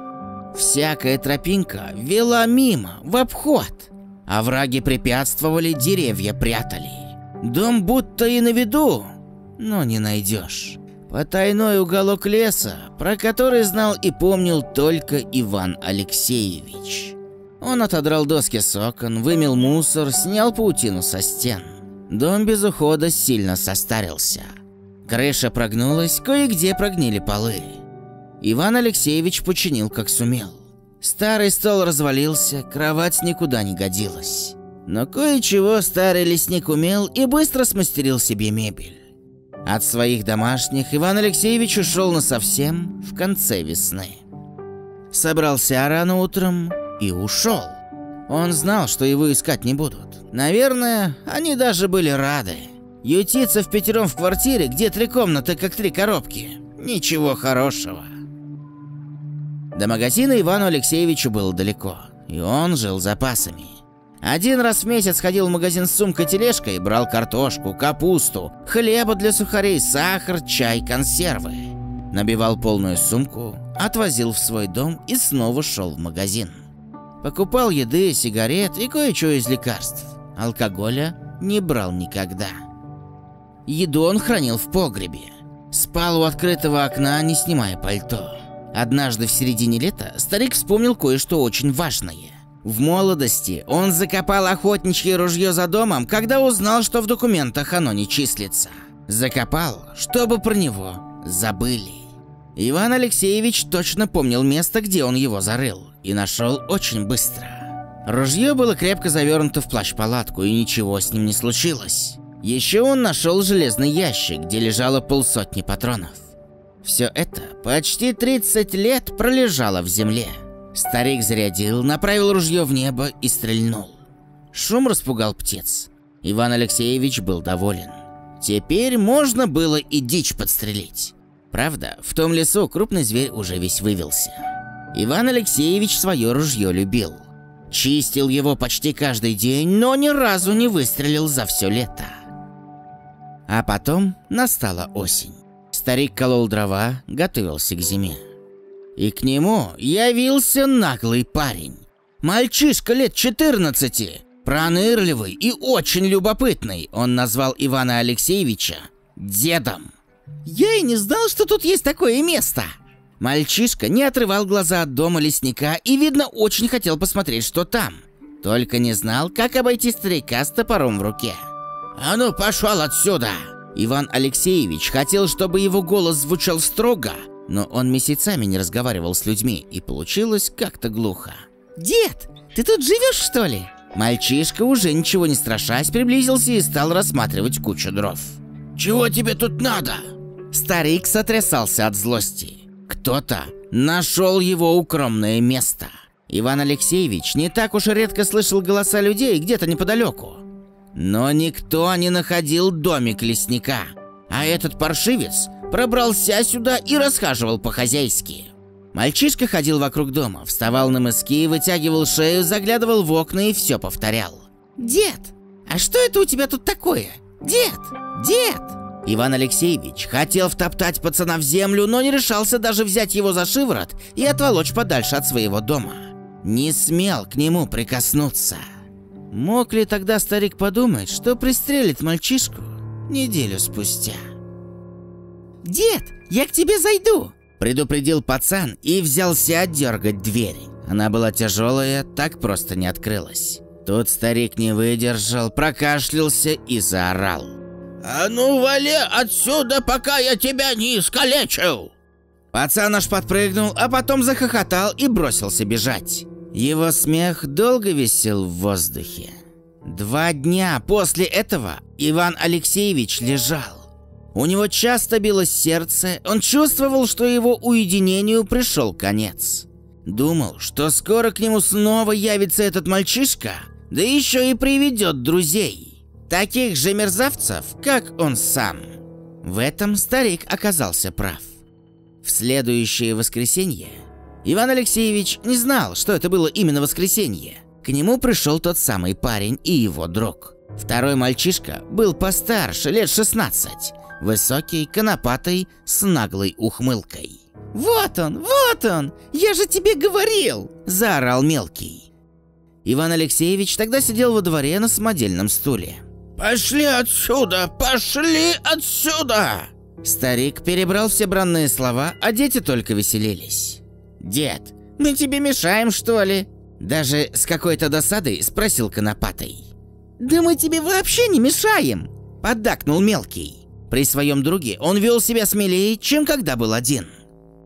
Всякая тропинка вела мимо, в обход. а враги препятствовали, деревья прятали. Дом будто и на виду, но не найдешь. Потайной уголок леса, про который знал и помнил только Иван Алексеевич. Он отодрал доски с окон, вымел мусор, снял паутину со стен. Дом без ухода сильно состарился. Крыша прогнулась, кое-где прогнили полы. Иван Алексеевич починил как сумел. Старый стол развалился, кровать никуда не годилась. Но кое-чего старый лесник умел и быстро смастерил себе мебель. От своих домашних Иван Алексеевич ушел насовсем в конце весны. Собрался рано утром и ушел. Он знал, что его искать не будут. Наверное, они даже были рады. Ютиться в пятером в квартире, где три комнаты, как три коробки. Ничего хорошего. До магазина Ивану Алексеевичу было далеко, и он жил запасами. Один раз в месяц ходил в магазин с сумкой-тележкой, брал картошку, капусту, хлеба для сухарей, сахар, чай, консервы. Набивал полную сумку, отвозил в свой дом и снова шел в магазин. Покупал еды, сигарет и кое-что из лекарств. Алкоголя не брал никогда. Еду он хранил в погребе. Спал у открытого окна, не снимая пальто. Однажды в середине лета старик вспомнил кое-что очень важное – в молодости он закопал охотничье ружье за домом, когда узнал, что в документах оно не числится. Закопал, чтобы про него забыли. Иван Алексеевич точно помнил место, где он его зарыл, и нашел очень быстро. Ружье было крепко завернуто в плащ-палатку, и ничего с ним не случилось. Еще он нашел железный ящик, где лежало полсотни патронов. Все это почти 30 лет пролежало в земле. Старик зарядил, направил ружье в небо и стрельнул. Шум распугал птиц. Иван Алексеевич был доволен. Теперь можно было и дичь подстрелить. Правда, в том лесу крупный зверь уже весь вывелся. Иван Алексеевич свое ружье любил. Чистил его почти каждый день, но ни разу не выстрелил за все лето. А потом настала осень. Старик колол дрова, готовился к зиме. И к нему явился наглый парень. Мальчишка лет 14, пронырливый и очень любопытный. Он назвал Ивана Алексеевича дедом. Я и не знал, что тут есть такое место. Мальчишка не отрывал глаза от дома лесника и, видно, очень хотел посмотреть, что там. Только не знал, как обойти старика с топором в руке. «А ну, пошел отсюда!» Иван Алексеевич хотел, чтобы его голос звучал строго, но он месяцами не разговаривал с людьми, и получилось как-то глухо. «Дед, ты тут живешь, что ли?» Мальчишка, уже ничего не страшась, приблизился и стал рассматривать кучу дров. «Чего тебе тут надо?» Старик сотрясался от злости. Кто-то нашел его укромное место. Иван Алексеевич не так уж и редко слышал голоса людей где-то неподалеку. Но никто не находил домик лесника, а этот паршивец пробрался сюда и расхаживал по-хозяйски. Мальчишка ходил вокруг дома, вставал на мыски, вытягивал шею, заглядывал в окна и все повторял. «Дед, а что это у тебя тут такое? Дед, дед!» Иван Алексеевич хотел втоптать пацана в землю, но не решался даже взять его за шиворот и отволочь подальше от своего дома. Не смел к нему прикоснуться. Мог ли тогда старик подумать, что пристрелит мальчишку неделю спустя? «Дед, я к тебе зайду!» Предупредил пацан и взялся отдергать дверь. Она была тяжелая, так просто не открылась. Тут старик не выдержал, прокашлялся и заорал. «А ну, вали отсюда, пока я тебя не искалечил!» Пацан аж подпрыгнул, а потом захохотал и бросился бежать. Его смех долго висел в воздухе. Два дня после этого Иван Алексеевич лежал. У него часто билось сердце, он чувствовал, что его уединению пришел конец. Думал, что скоро к нему снова явится этот мальчишка, да еще и приведет друзей. Таких же мерзавцев, как он сам. В этом старик оказался прав. В следующее воскресенье Иван Алексеевич не знал, что это было именно воскресенье. К нему пришел тот самый парень и его друг. Второй мальчишка был постарше, лет 16, высокий, конопатый, с наглой ухмылкой. «Вот он, вот он! Я же тебе говорил!» – заорал мелкий. Иван Алексеевич тогда сидел во дворе на самодельном стуле. «Пошли отсюда! Пошли отсюда!» Старик перебрал все бранные слова, а дети только веселились. «Дед, мы тебе мешаем, что ли?» Даже с какой-то досадой спросил Конопатый. «Да мы тебе вообще не мешаем!» Поддакнул мелкий. При своем друге он вел себя смелее, чем когда был один.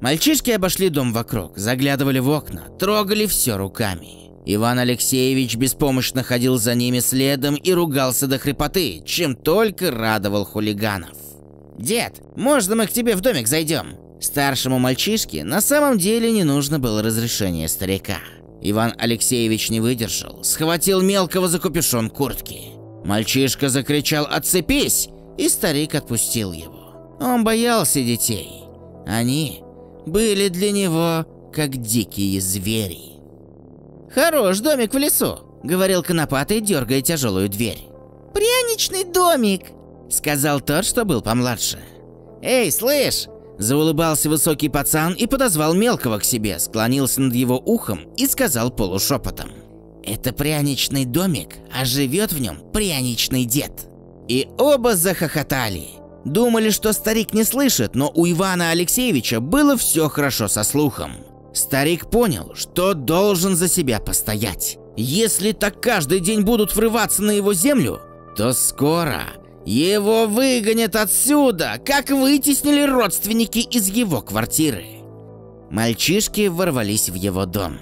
Мальчишки обошли дом вокруг, заглядывали в окна, трогали все руками. Иван Алексеевич беспомощно ходил за ними следом и ругался до хрипоты, чем только радовал хулиганов. «Дед, можно мы к тебе в домик зайдем?» Старшему мальчишке на самом деле не нужно было разрешение старика. Иван Алексеевич не выдержал, схватил мелкого за капюшон куртки. Мальчишка закричал «Отцепись!» И старик отпустил его. Он боялся детей. Они были для него как дикие звери. «Хорош домик в лесу», — говорил Конопатый, дергая тяжелую дверь. «Пряничный домик», — сказал тот, что был помладше. «Эй, слышь!» — заулыбался высокий пацан и подозвал мелкого к себе, склонился над его ухом и сказал полушепотом. «Это пряничный домик, а живет в нем пряничный дед». И оба захохотали. Думали, что старик не слышит, но у Ивана Алексеевича было все хорошо со слухом. Старик понял, что должен за себя постоять. Если так каждый день будут врываться на его землю, то скоро его выгонят отсюда, как вытеснили родственники из его квартиры. Мальчишки ворвались в его дом.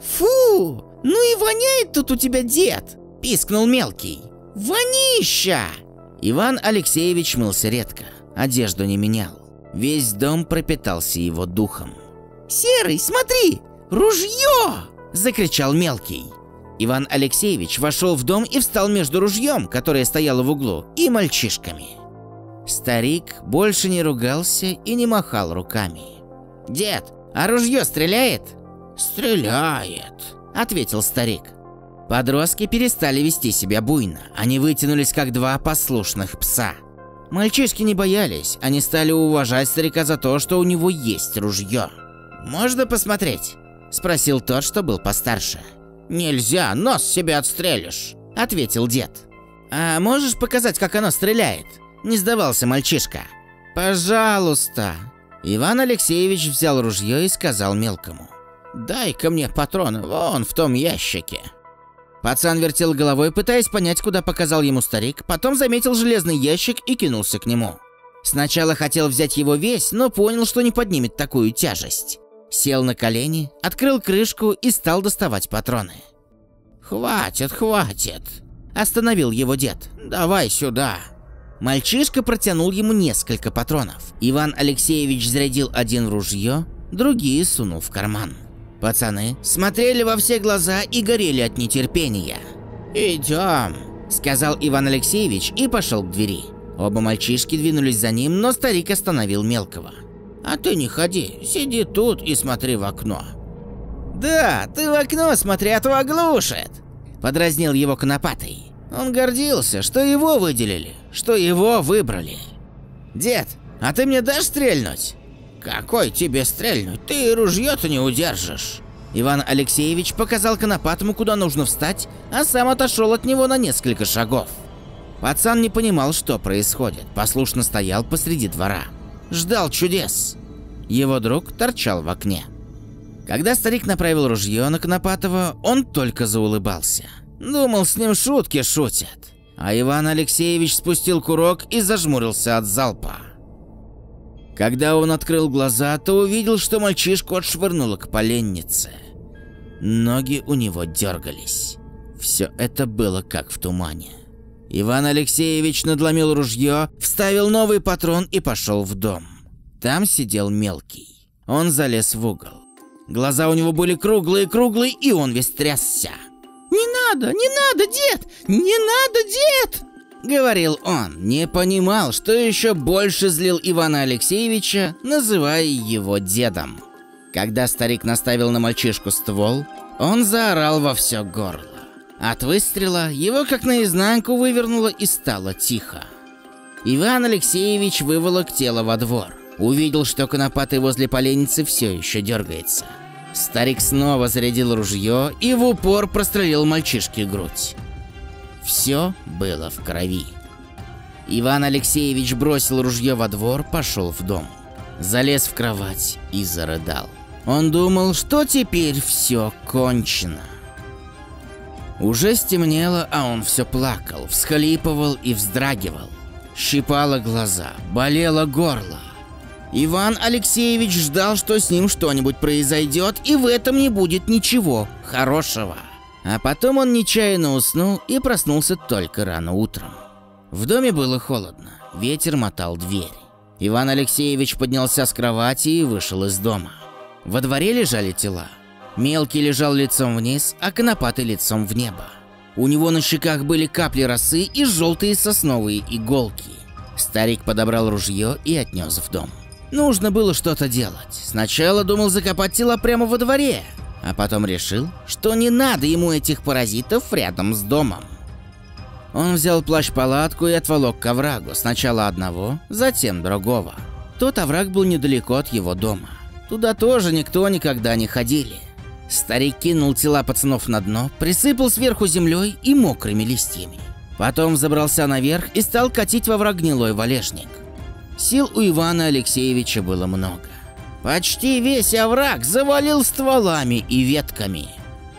«Фу, ну и воняет тут у тебя дед!» – пискнул мелкий. «Вонища!» Иван Алексеевич мылся редко, одежду не менял. Весь дом пропитался его духом. «Серый, смотри! Ружье!» – закричал мелкий. Иван Алексеевич вошел в дом и встал между ружьем, которое стояло в углу, и мальчишками. Старик больше не ругался и не махал руками. «Дед, а ружье стреляет?» «Стреляет», — ответил старик. Подростки перестали вести себя буйно, они вытянулись как два послушных пса. Мальчишки не боялись, они стали уважать старика за то, что у него есть ружье. «Можно посмотреть?» – спросил тот, что был постарше. Нельзя, нос себе отстрелишь. Ответил дед. А можешь показать, как оно стреляет? Не сдавался мальчишка. Пожалуйста. Иван Алексеевич взял ружье и сказал мелкому. Дай-ка мне патроны вон в том ящике. Пацан вертел головой, пытаясь понять, куда показал ему старик, потом заметил железный ящик и кинулся к нему. Сначала хотел взять его весь, но понял, что не поднимет такую тяжесть. Сел на колени, открыл крышку и стал доставать патроны. «Хватит, хватит!» Остановил его дед. «Давай сюда!» Мальчишка протянул ему несколько патронов. Иван Алексеевич зарядил один ружье, другие сунул в карман. Пацаны смотрели во все глаза и горели от нетерпения. «Идем», — сказал Иван Алексеевич и пошел к двери. Оба мальчишки двинулись за ним, но старик остановил мелкого. «А ты не ходи, сиди тут и смотри в окно». «Да, ты в окно смотри, а то оглушит», — подразнил его конопатый. Он гордился, что его выделили, что его выбрали. «Дед, а ты мне дашь стрельнуть?» «Какой тебе стрельнуть? Ты ружье-то не удержишь!» Иван Алексеевич показал Конопатому, куда нужно встать, а сам отошел от него на несколько шагов. Пацан не понимал, что происходит, послушно стоял посреди двора. Ждал чудес. Его друг торчал в окне. Когда старик направил ружье на Конопатова, он только заулыбался. Думал, с ним шутки шутят. А Иван Алексеевич спустил курок и зажмурился от залпа. Когда он открыл глаза, то увидел, что мальчишку отшвырнуло к поленнице. Ноги у него дергались. Все это было как в тумане. Иван Алексеевич надломил ружье, вставил новый патрон и пошел в дом. Там сидел мелкий. Он залез в угол. Глаза у него были круглые-круглые, и он весь трясся. «Не надо, не надо, дед! Не надо, дед!» Говорил он, не понимал, что еще больше злил Ивана Алексеевича, называя его дедом. Когда старик наставил на мальчишку ствол, он заорал во все горло. От выстрела его как наизнанку вывернуло и стало тихо. Иван Алексеевич выволок тело во двор. Увидел, что конопатый возле поленницы все еще дергается. Старик снова зарядил ружье и в упор прострелил мальчишке грудь. Все было в крови. Иван Алексеевич бросил ружье во двор, пошел в дом. Залез в кровать и зарыдал. Он думал, что теперь все кончено. Уже стемнело, а он все плакал, всхлипывал и вздрагивал. Щипало глаза, болело горло. Иван Алексеевич ждал, что с ним что-нибудь произойдет, и в этом не будет ничего хорошего. А потом он нечаянно уснул и проснулся только рано утром. В доме было холодно, ветер мотал дверь. Иван Алексеевич поднялся с кровати и вышел из дома. Во дворе лежали тела. Мелкий лежал лицом вниз, а Конопатый лицом в небо. У него на щеках были капли росы и желтые сосновые иголки. Старик подобрал ружье и отнес в дом. Нужно было что-то делать. Сначала думал закопать тела прямо во дворе, а потом решил, что не надо ему этих паразитов рядом с домом. Он взял плащ-палатку и отволок к оврагу, сначала одного, затем другого. Тот овраг был недалеко от его дома. Туда тоже никто никогда не ходили. Старик кинул тела пацанов на дно, присыпал сверху землей и мокрыми листьями. Потом забрался наверх и стал катить во враг гнилой валежник. Сил у Ивана Алексеевича было много. Почти весь овраг завалил стволами и ветками.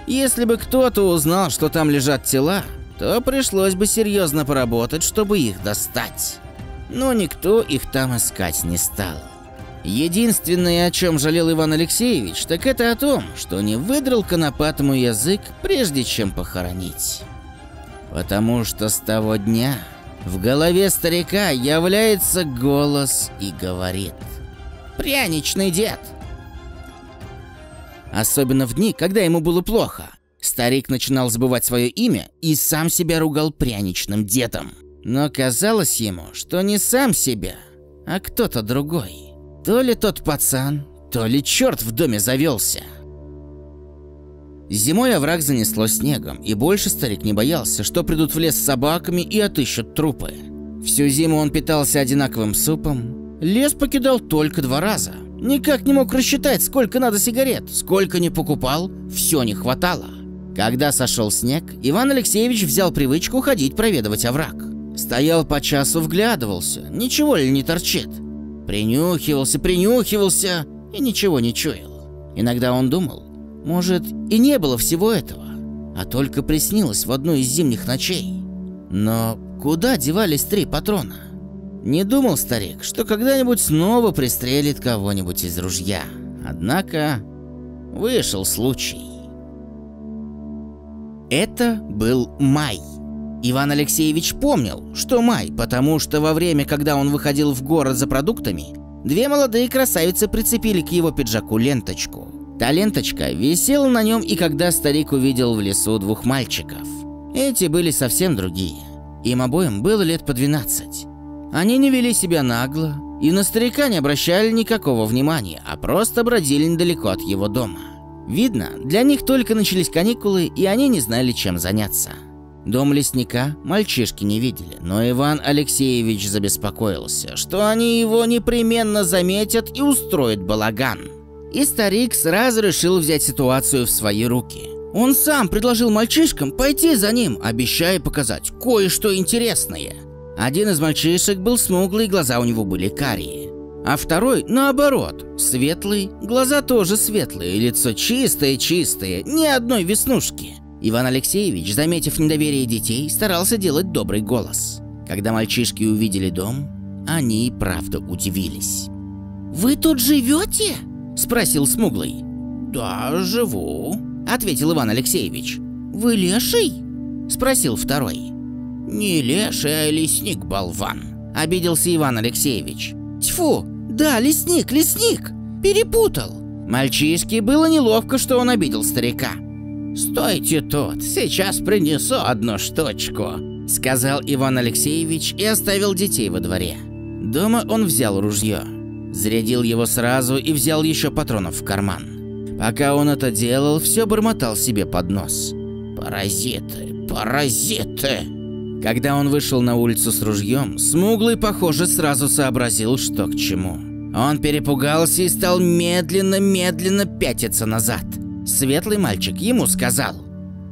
Если бы кто-то узнал, что там лежат тела, то пришлось бы серьезно поработать, чтобы их достать. Но никто их там искать не стал. Единственное, о чем жалел Иван Алексеевич, так это о том, что не выдрал конопатому язык, прежде чем похоронить. Потому что с того дня в голове старика является голос и говорит – пряничный дед. Особенно в дни, когда ему было плохо. Старик начинал забывать свое имя и сам себя ругал пряничным дедом. Но казалось ему, что не сам себя, а кто-то другой. То ли тот пацан, то ли черт в доме завелся. Зимой овраг занесло снегом, и больше старик не боялся, что придут в лес с собаками и отыщут трупы. Всю зиму он питался одинаковым супом, Лес покидал только два раза. Никак не мог рассчитать, сколько надо сигарет, сколько не покупал, все не хватало. Когда сошел снег, Иван Алексеевич взял привычку ходить проведывать овраг. Стоял по часу, вглядывался, ничего ли не торчит. Принюхивался, принюхивался и ничего не чуял. Иногда он думал, может, и не было всего этого, а только приснилось в одну из зимних ночей. Но куда девались три патрона? Не думал старик, что когда-нибудь снова пристрелит кого-нибудь из ружья. Однако вышел случай. Это был май. Иван Алексеевич помнил, что май, потому что во время, когда он выходил в город за продуктами, две молодые красавицы прицепили к его пиджаку ленточку. Та ленточка висела на нем и когда старик увидел в лесу двух мальчиков. Эти были совсем другие. Им обоим было лет по 12. Они не вели себя нагло и на старика не обращали никакого внимания, а просто бродили недалеко от его дома. Видно, для них только начались каникулы, и они не знали, чем заняться. Дом лесника мальчишки не видели, но Иван Алексеевич забеспокоился, что они его непременно заметят и устроят балаган. И старик сразу решил взять ситуацию в свои руки. Он сам предложил мальчишкам пойти за ним, обещая показать кое-что интересное. Один из мальчишек был смуглый, глаза у него были карие а второй наоборот, светлый, глаза тоже светлые, лицо чистое-чистое, ни одной веснушки. Иван Алексеевич, заметив недоверие детей, старался делать добрый голос. Когда мальчишки увидели дом, они и правда удивились. «Вы тут живете?» – спросил смуглый. «Да, живу», – ответил Иван Алексеевич. «Вы леший?» – спросил второй. «Не леший, а лесник, болван», – обиделся Иван Алексеевич. «Тьфу, да, лесник, лесник! Перепутал!» Мальчишке было неловко, что он обидел старика. «Стойте тут, сейчас принесу одну штучку», — сказал Иван Алексеевич и оставил детей во дворе. Дома он взял ружье, зарядил его сразу и взял еще патронов в карман. Пока он это делал, все бормотал себе под нос. «Паразиты, паразиты!» Когда он вышел на улицу с ружьем, Смуглый, похоже, сразу сообразил, что к чему. Он перепугался и стал медленно-медленно пятиться назад. Светлый мальчик ему сказал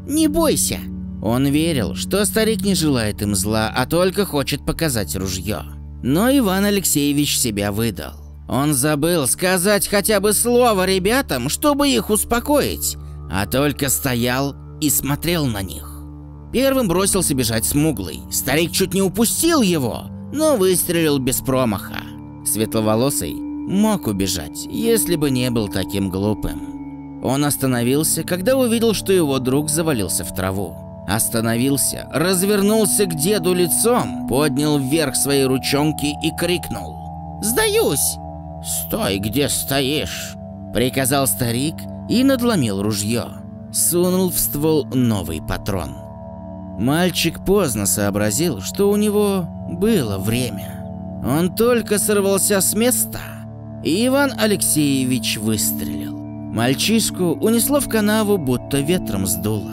«Не бойся». Он верил, что старик не желает им зла, а только хочет показать ружье. Но Иван Алексеевич себя выдал. Он забыл сказать хотя бы слово ребятам, чтобы их успокоить, а только стоял и смотрел на них. Первым бросился бежать смуглый. Старик чуть не упустил его, но выстрелил без промаха. Светловолосый мог убежать, если бы не был таким глупым. Он остановился, когда увидел, что его друг завалился в траву. Остановился, развернулся к деду лицом, поднял вверх свои ручонки и крикнул. «Сдаюсь!» «Стой, где стоишь!» Приказал старик и надломил ружье. Сунул в ствол новый патрон. Мальчик поздно сообразил, что у него было время. Он только сорвался с места, и Иван Алексеевич выстрелил. Мальчишку унесло в канаву, будто ветром сдуло.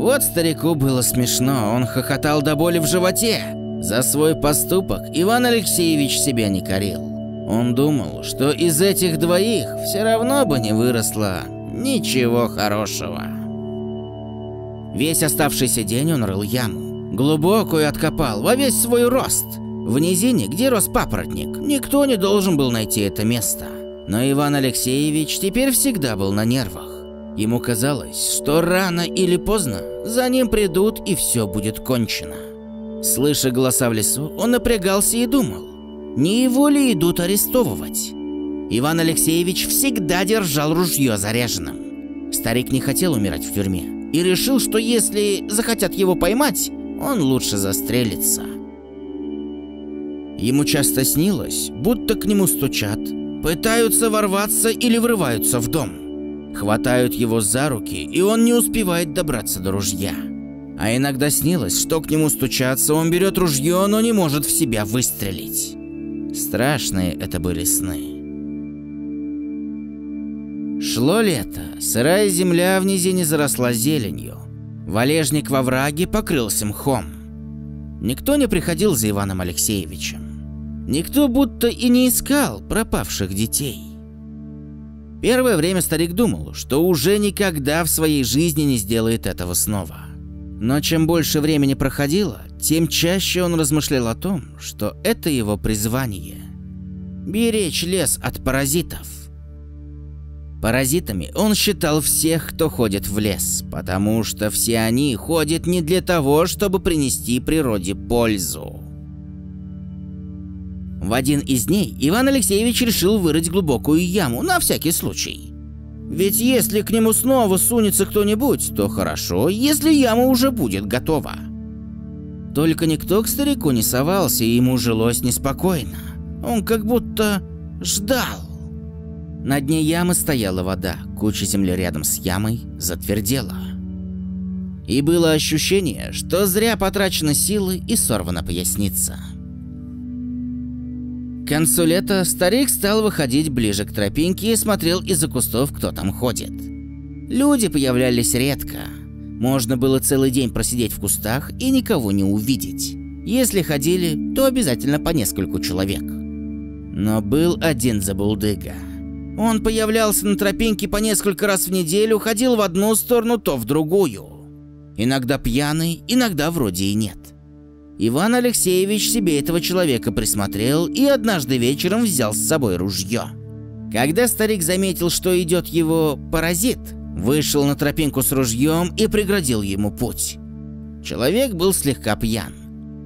Вот старику было смешно, он хохотал до боли в животе. За свой поступок Иван Алексеевич себя не корил. Он думал, что из этих двоих все равно бы не выросло ничего хорошего. Весь оставшийся день он рыл яму. Глубокую откопал, во весь свой рост. В низине, где рос папоротник, никто не должен был найти это место. Но Иван Алексеевич теперь всегда был на нервах. Ему казалось, что рано или поздно за ним придут и все будет кончено. Слыша голоса в лесу, он напрягался и думал, не его ли идут арестовывать? Иван Алексеевич всегда держал ружье заряженным. Старик не хотел умирать в тюрьме и решил, что если захотят его поймать, он лучше застрелится. Ему часто снилось, будто к нему стучат, пытаются ворваться или врываются в дом. Хватают его за руки, и он не успевает добраться до ружья. А иногда снилось, что к нему стучатся, он берет ружье, но не может в себя выстрелить. Страшные это были сны. Шло лето, сырая земля в низине заросла зеленью. Валежник во враге покрылся мхом. Никто не приходил за Иваном Алексеевичем. Никто будто и не искал пропавших детей. Первое время старик думал, что уже никогда в своей жизни не сделает этого снова. Но чем больше времени проходило, тем чаще он размышлял о том, что это его призвание. Беречь лес от паразитов. Паразитами он считал всех, кто ходит в лес, потому что все они ходят не для того, чтобы принести природе пользу. В один из дней Иван Алексеевич решил вырыть глубокую яму на всякий случай. Ведь если к нему снова сунется кто-нибудь, то хорошо, если яма уже будет готова. Только никто к старику не совался, и ему жилось неспокойно. Он как будто ждал. На дне ямы стояла вода, куча земли рядом с ямой затвердела. И было ощущение, что зря потрачены силы и сорвана поясница. К концу лета старик стал выходить ближе к тропинке и смотрел из-за кустов, кто там ходит. Люди появлялись редко. Можно было целый день просидеть в кустах и никого не увидеть. Если ходили, то обязательно по нескольку человек. Но был один забулдыга. Он появлялся на тропинке по несколько раз в неделю, ходил в одну сторону, то в другую. Иногда пьяный, иногда вроде и нет. Иван Алексеевич себе этого человека присмотрел и однажды вечером взял с собой ружье. Когда старик заметил, что идет его паразит, вышел на тропинку с ружьем и преградил ему путь. Человек был слегка пьян.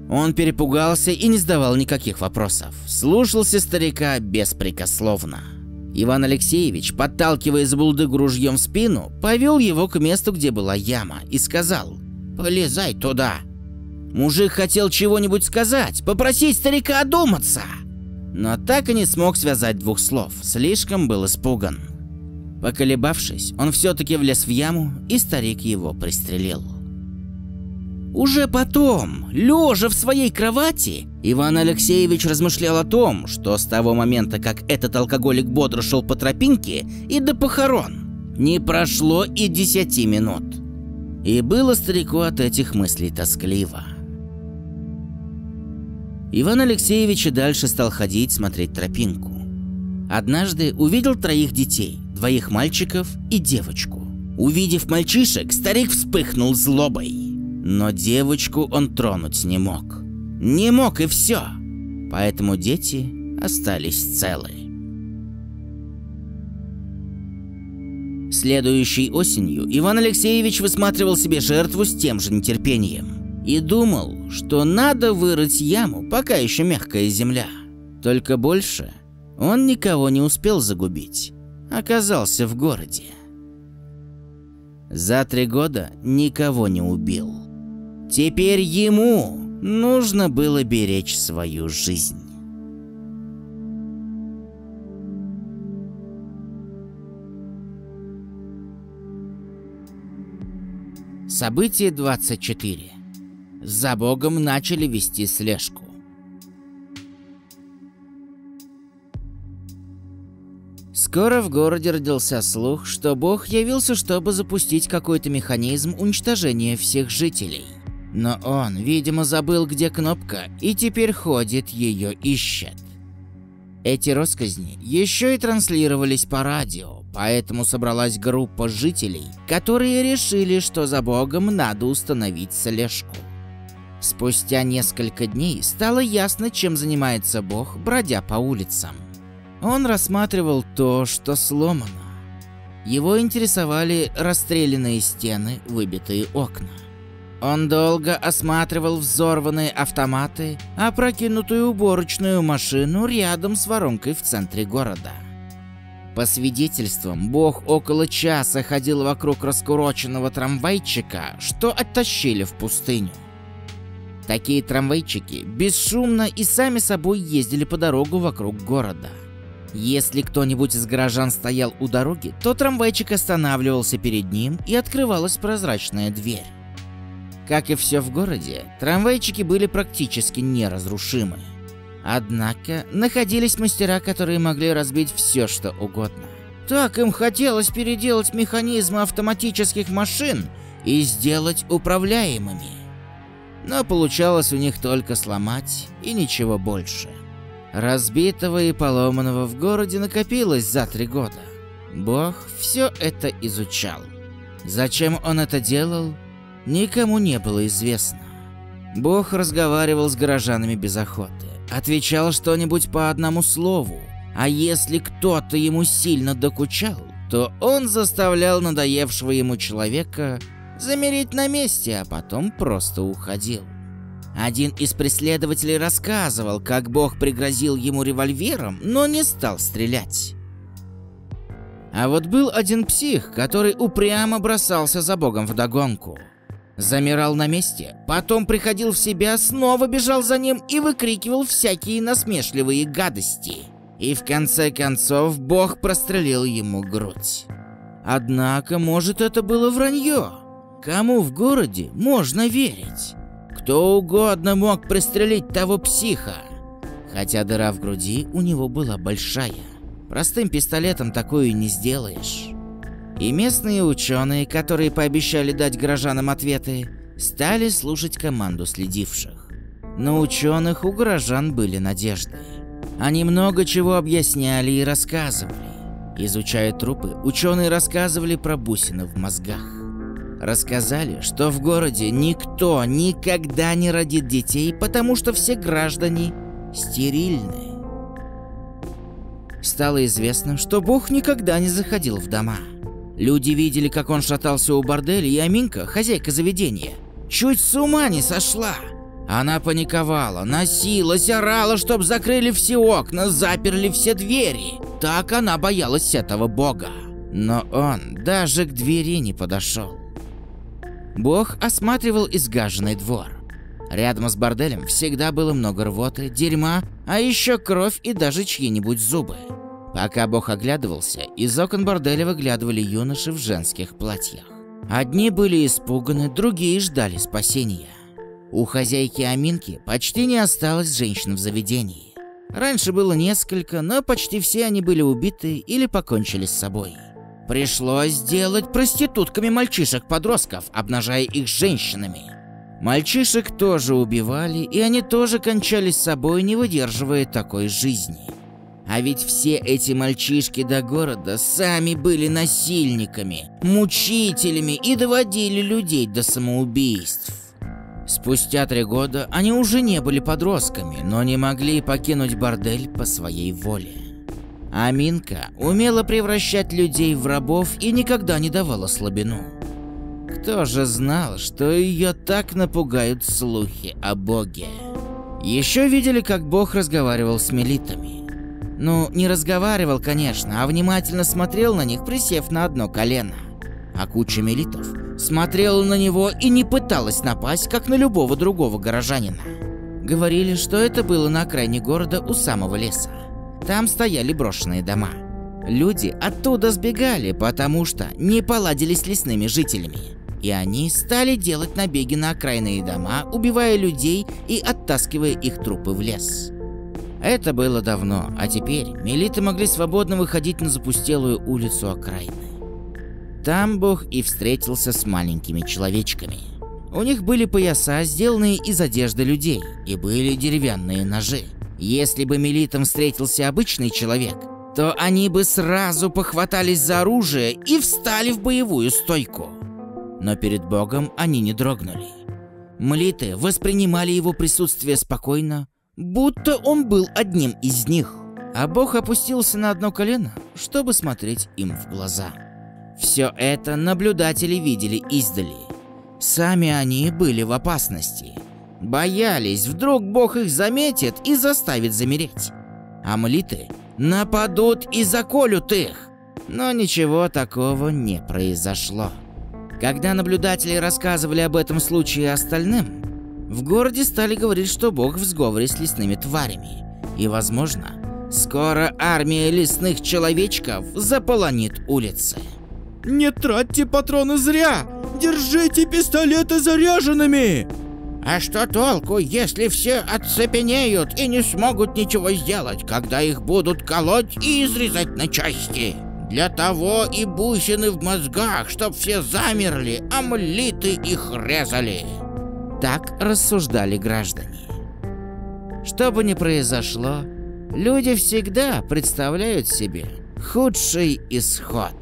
Он перепугался и не задавал никаких вопросов, слушался старика беспрекословно. Иван Алексеевич, подталкивая Забулдыгу ружьем в спину, повел его к месту, где была яма, и сказал «Полезай туда». Мужик хотел чего-нибудь сказать, попросить старика одуматься. Но так и не смог связать двух слов, слишком был испуган. Поколебавшись, он все-таки влез в яму, и старик его пристрелил. Уже потом, лежа в своей кровати, Иван Алексеевич размышлял о том, что с того момента, как этот алкоголик бодро шел по тропинке и до похорон, не прошло и десяти минут. И было старику от этих мыслей тоскливо. Иван Алексеевич и дальше стал ходить, смотреть тропинку. Однажды увидел троих детей, двоих мальчиков и девочку. Увидев мальчишек, старик вспыхнул злобой. Но девочку он тронуть не мог. Не мог и все. Поэтому дети остались целы. Следующей осенью Иван Алексеевич высматривал себе жертву с тем же нетерпением и думал, что надо вырыть яму, пока еще мягкая земля. Только больше он никого не успел загубить, оказался в городе. За три года никого не убил. Теперь ему нужно было беречь свою жизнь. Событие 24 за Богом начали вести слежку. Скоро в городе родился слух, что Бог явился, чтобы запустить какой-то механизм уничтожения всех жителей. Но он, видимо, забыл, где кнопка, и теперь ходит, ее ищет. Эти россказни еще и транслировались по радио, поэтому собралась группа жителей, которые решили, что за Богом надо установить слежку. Спустя несколько дней стало ясно, чем занимается Бог, бродя по улицам. Он рассматривал то, что сломано. Его интересовали расстрелянные стены, выбитые окна. Он долго осматривал взорванные автоматы, опрокинутую уборочную машину рядом с воронкой в центре города. По свидетельствам, Бог около часа ходил вокруг раскуроченного трамвайчика, что оттащили в пустыню. Такие трамвайчики бесшумно и сами собой ездили по дорогу вокруг города. Если кто-нибудь из горожан стоял у дороги, то трамвайчик останавливался перед ним и открывалась прозрачная дверь. Как и все в городе, трамвайчики были практически неразрушимы. Однако находились мастера, которые могли разбить все, что угодно. Так им хотелось переделать механизмы автоматических машин и сделать управляемыми но получалось у них только сломать и ничего больше. Разбитого и поломанного в городе накопилось за три года. Бог все это изучал. Зачем он это делал, никому не было известно. Бог разговаривал с горожанами без охоты, отвечал что-нибудь по одному слову, а если кто-то ему сильно докучал, то он заставлял надоевшего ему человека замереть на месте, а потом просто уходил. Один из преследователей рассказывал, как Бог пригрозил ему револьвером, но не стал стрелять. А вот был один псих, который упрямо бросался за Богом вдогонку. Замирал на месте, потом приходил в себя, снова бежал за ним и выкрикивал всякие насмешливые гадости. И в конце концов Бог прострелил ему грудь. Однако, может это было вранье? Кому в городе можно верить? Кто угодно мог пристрелить того психа. Хотя дыра в груди у него была большая. Простым пистолетом такую не сделаешь. И местные ученые, которые пообещали дать горожанам ответы, стали слушать команду следивших. На ученых у горожан были надежды. Они много чего объясняли и рассказывали. Изучая трупы, ученые рассказывали про бусины в мозгах. Рассказали, что в городе никто никогда не родит детей, потому что все граждане стерильны. Стало известно, что Бог никогда не заходил в дома. Люди видели, как он шатался у борделя, и Аминка, хозяйка заведения, чуть с ума не сошла. Она паниковала, носилась, орала, чтоб закрыли все окна, заперли все двери. Так она боялась этого бога. Но он даже к двери не подошел. Бог осматривал изгаженный двор. Рядом с борделем всегда было много рвоты, дерьма, а еще кровь и даже чьи-нибудь зубы. Пока Бог оглядывался, из окон борделя выглядывали юноши в женских платьях. Одни были испуганы, другие ждали спасения. У хозяйки Аминки почти не осталось женщин в заведении. Раньше было несколько, но почти все они были убиты или покончили с собой. Пришлось сделать проститутками мальчишек-подростков, обнажая их женщинами. Мальчишек тоже убивали, и они тоже кончались с собой, не выдерживая такой жизни. А ведь все эти мальчишки до города сами были насильниками, мучителями и доводили людей до самоубийств. Спустя три года они уже не были подростками, но не могли покинуть бордель по своей воле. Аминка умела превращать людей в рабов и никогда не давала слабину. Кто же знал, что ее так напугают слухи о Боге? Еще видели, как Бог разговаривал с мелитами. Ну, не разговаривал, конечно, а внимательно смотрел на них, присев на одно колено. А куча мелитов смотрела на него и не пыталась напасть, как на любого другого горожанина. Говорили, что это было на окраине города у самого леса. Там стояли брошенные дома. Люди оттуда сбегали, потому что не поладили с лесными жителями. И они стали делать набеги на окраинные дома, убивая людей и оттаскивая их трупы в лес. Это было давно, а теперь милиты могли свободно выходить на запустелую улицу окраины. Там Бог и встретился с маленькими человечками. У них были пояса, сделанные из одежды людей, и были деревянные ножи. Если бы милитам встретился обычный человек, то они бы сразу похватались за оружие и встали в боевую стойку. Но перед Богом они не дрогнули. Млиты воспринимали его присутствие спокойно, будто он был одним из них. А Бог опустился на одно колено, чтобы смотреть им в глаза. Все это наблюдатели видели издали. Сами они были в опасности – Боялись, вдруг бог их заметит и заставит замереть. Амлиты нападут и заколют их. Но ничего такого не произошло. Когда наблюдатели рассказывали об этом случае остальным, в городе стали говорить, что бог в сговоре с лесными тварями. И, возможно, скоро армия лесных человечков заполонит улицы. Не тратьте патроны зря! Держите пистолеты заряженными! А что толку, если все оцепенеют и не смогут ничего сделать, когда их будут колоть и изрезать на части? Для того и бусины в мозгах, чтоб все замерли, а млиты их резали. Так рассуждали граждане. Что бы ни произошло, люди всегда представляют себе худший исход.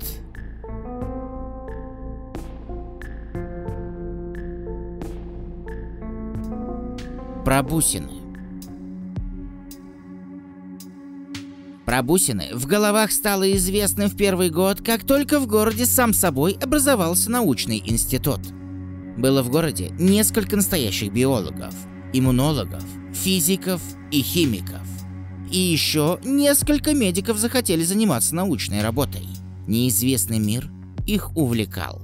Про бусины. Про бусины в головах стало известно в первый год, как только в городе сам собой образовался научный институт. Было в городе несколько настоящих биологов, иммунологов, физиков и химиков. И еще несколько медиков захотели заниматься научной работой. Неизвестный мир их увлекал.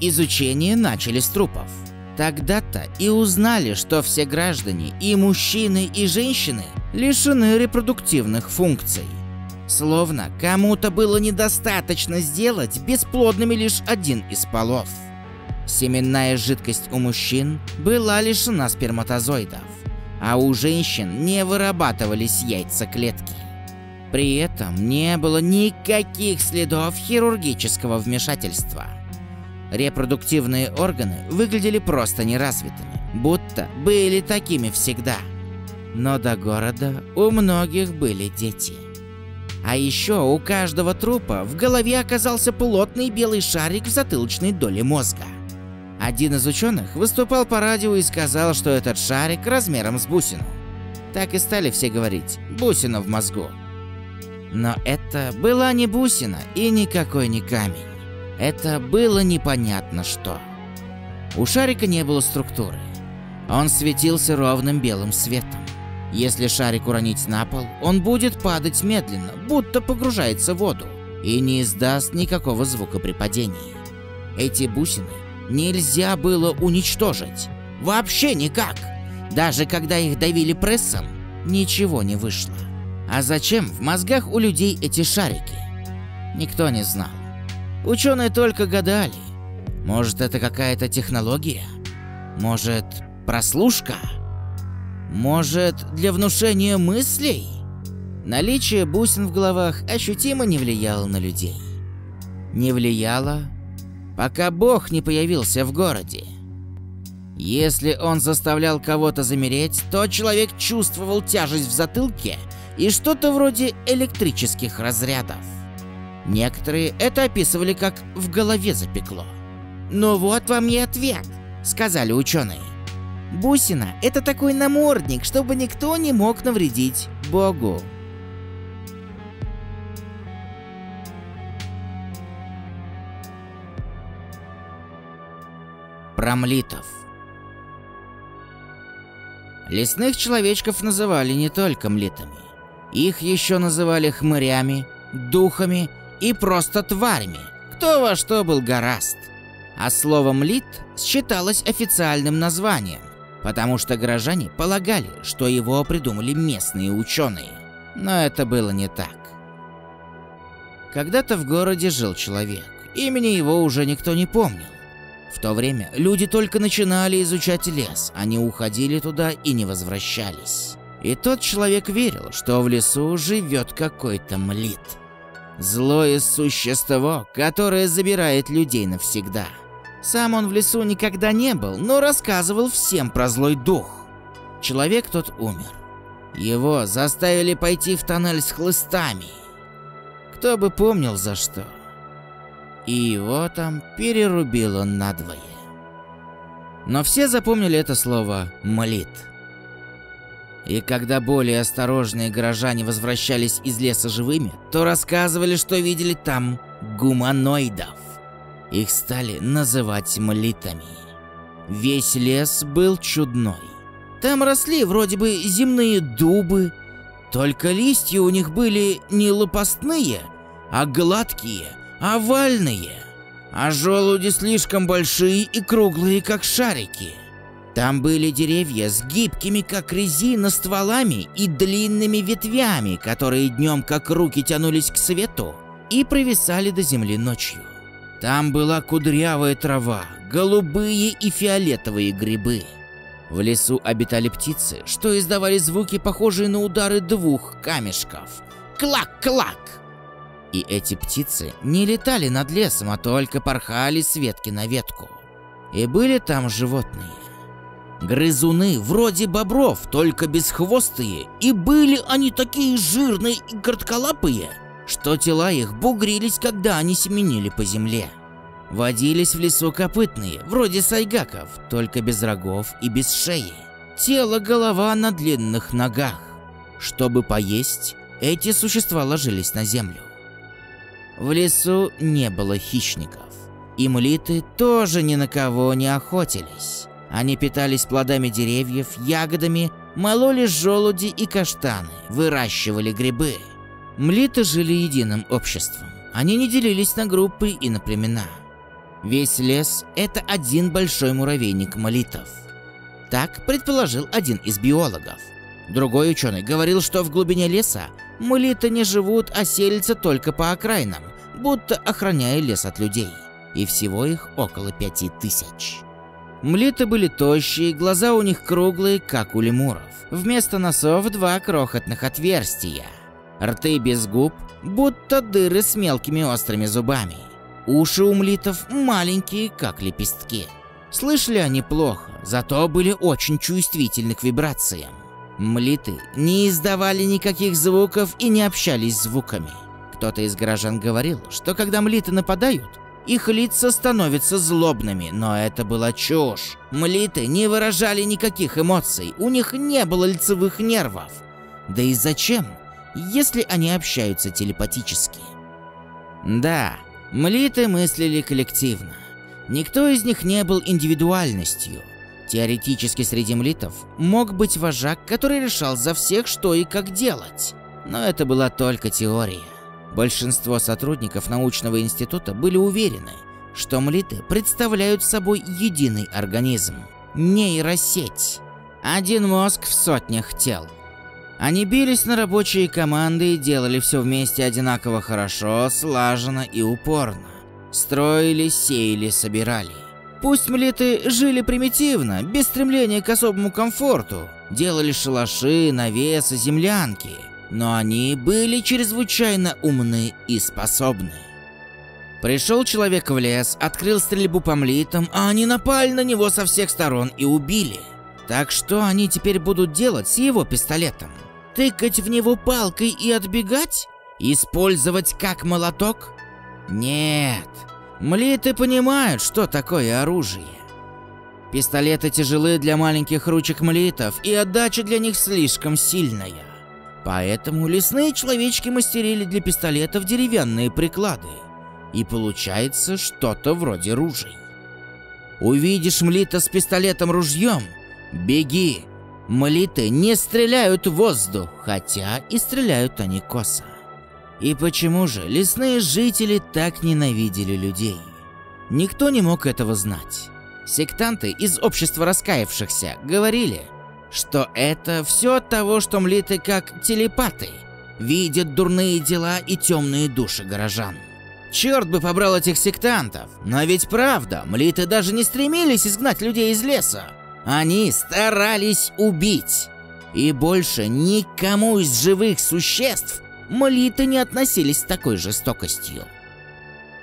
Изучение начали с трупов. Тогда-то и узнали, что все граждане, и мужчины, и женщины, лишены репродуктивных функций. Словно кому-то было недостаточно сделать бесплодными лишь один из полов. Семенная жидкость у мужчин была лишена сперматозоидов, а у женщин не вырабатывались яйцеклетки. При этом не было никаких следов хирургического вмешательства. Репродуктивные органы выглядели просто неразвитыми, будто были такими всегда. Но до города у многих были дети. А еще у каждого трупа в голове оказался плотный белый шарик в затылочной доле мозга. Один из ученых выступал по радио и сказал, что этот шарик размером с бусину. Так и стали все говорить «бусина в мозгу». Но это была не бусина и никакой не камень. Это было непонятно что. У шарика не было структуры. Он светился ровным белым светом. Если шарик уронить на пол, он будет падать медленно, будто погружается в воду, и не издаст никакого звука при падении. Эти бусины нельзя было уничтожить. Вообще никак. Даже когда их давили прессом, ничего не вышло. А зачем в мозгах у людей эти шарики? Никто не знал. Ученые только гадали. Может, это какая-то технология? Может, прослушка? Может, для внушения мыслей? Наличие бусин в головах ощутимо не влияло на людей. Не влияло, пока Бог не появился в городе. Если он заставлял кого-то замереть, то человек чувствовал тяжесть в затылке и что-то вроде электрических разрядов. Некоторые это описывали как «в голове запекло». «Ну вот вам и ответ», — сказали ученые. Бусина – это такой намордник, чтобы никто не мог навредить Богу. Промлитов Лесных человечков называли не только млитами. Их еще называли хмырями, духами и просто тварями, кто во что был гораст. А слово «млит» считалось официальным названием, потому что горожане полагали, что его придумали местные ученые. Но это было не так. Когда-то в городе жил человек, имени его уже никто не помнил. В то время люди только начинали изучать лес, они уходили туда и не возвращались. И тот человек верил, что в лесу живет какой-то млит. Злое существо, которое забирает людей навсегда – сам он в лесу никогда не был, но рассказывал всем про злой дух. Человек тот умер. Его заставили пойти в тоннель с хлыстами. Кто бы помнил за что. И его там перерубило надвое. Но все запомнили это слово «молит». И когда более осторожные горожане возвращались из леса живыми, то рассказывали, что видели там гуманоидов. Их стали называть млитами. Весь лес был чудной. Там росли вроде бы земные дубы, только листья у них были не лопастные, а гладкие, овальные. А желуди слишком большие и круглые, как шарики. Там были деревья с гибкими, как резина, стволами и длинными ветвями, которые днем, как руки, тянулись к свету и провисали до земли ночью. Там была кудрявая трава, голубые и фиолетовые грибы. В лесу обитали птицы, что издавали звуки, похожие на удары двух камешков. Клак-клак! И эти птицы не летали над лесом, а только порхали с ветки на ветку. И были там животные. Грызуны вроде бобров, только бесхвостые, и были они такие жирные и коротколапые, что тела их бугрились, когда они семенили по земле. Водились в лесу копытные, вроде сайгаков, только без рогов и без шеи. Тело, голова на длинных ногах. Чтобы поесть, эти существа ложились на землю. В лесу не было хищников. И млиты тоже ни на кого не охотились. Они питались плодами деревьев, ягодами, мололи желуди и каштаны, выращивали грибы. Млиты жили единым обществом. Они не делились на группы и на племена. Весь лес – это один большой муравейник молитов. Так предположил один из биологов. Другой ученый говорил, что в глубине леса молиты не живут, а селятся только по окраинам, будто охраняя лес от людей. И всего их около пяти тысяч. Млиты были тощие, глаза у них круглые, как у лемуров. Вместо носов два крохотных отверстия. Рты без губ, будто дыры с мелкими острыми зубами. Уши у млитов маленькие, как лепестки. Слышали они плохо, зато были очень чувствительны к вибрациям. Млиты не издавали никаких звуков и не общались звуками. Кто-то из горожан говорил, что когда млиты нападают, их лица становятся злобными, но это была чушь. Млиты не выражали никаких эмоций, у них не было лицевых нервов. Да и зачем, если они общаются телепатически? Да, Млиты мыслили коллективно. Никто из них не был индивидуальностью. Теоретически среди млитов мог быть вожак, который решал за всех, что и как делать. Но это была только теория. Большинство сотрудников научного института были уверены, что млиты представляют собой единый организм – нейросеть. Один мозг в сотнях тел – они бились на рабочие команды и делали все вместе одинаково хорошо, слаженно и упорно. Строили, сеяли, собирали. Пусть млиты жили примитивно, без стремления к особому комфорту, делали шалаши, навесы, землянки, но они были чрезвычайно умны и способны. Пришел человек в лес, открыл стрельбу по млитам, а они напали на него со всех сторон и убили. Так что они теперь будут делать с его пистолетом? Тыкать в него палкой и отбегать? Использовать как молоток? Нет. Млиты понимают, что такое оружие. Пистолеты тяжелы для маленьких ручек млитов, и отдача для них слишком сильная. Поэтому лесные человечки мастерили для пистолетов деревянные приклады. И получается что-то вроде ружей. Увидишь млита с пистолетом-ружьем, беги, Молиты не стреляют в воздух, хотя и стреляют они косо. И почему же лесные жители так ненавидели людей? Никто не мог этого знать. Сектанты из общества раскаявшихся говорили, что это все от того, что млиты как телепаты, видят дурные дела и темные души горожан. Черт бы побрал этих сектантов, но ведь правда, млиты даже не стремились изгнать людей из леса. Они старались убить. И больше никому из живых существ молиты не относились с такой жестокостью.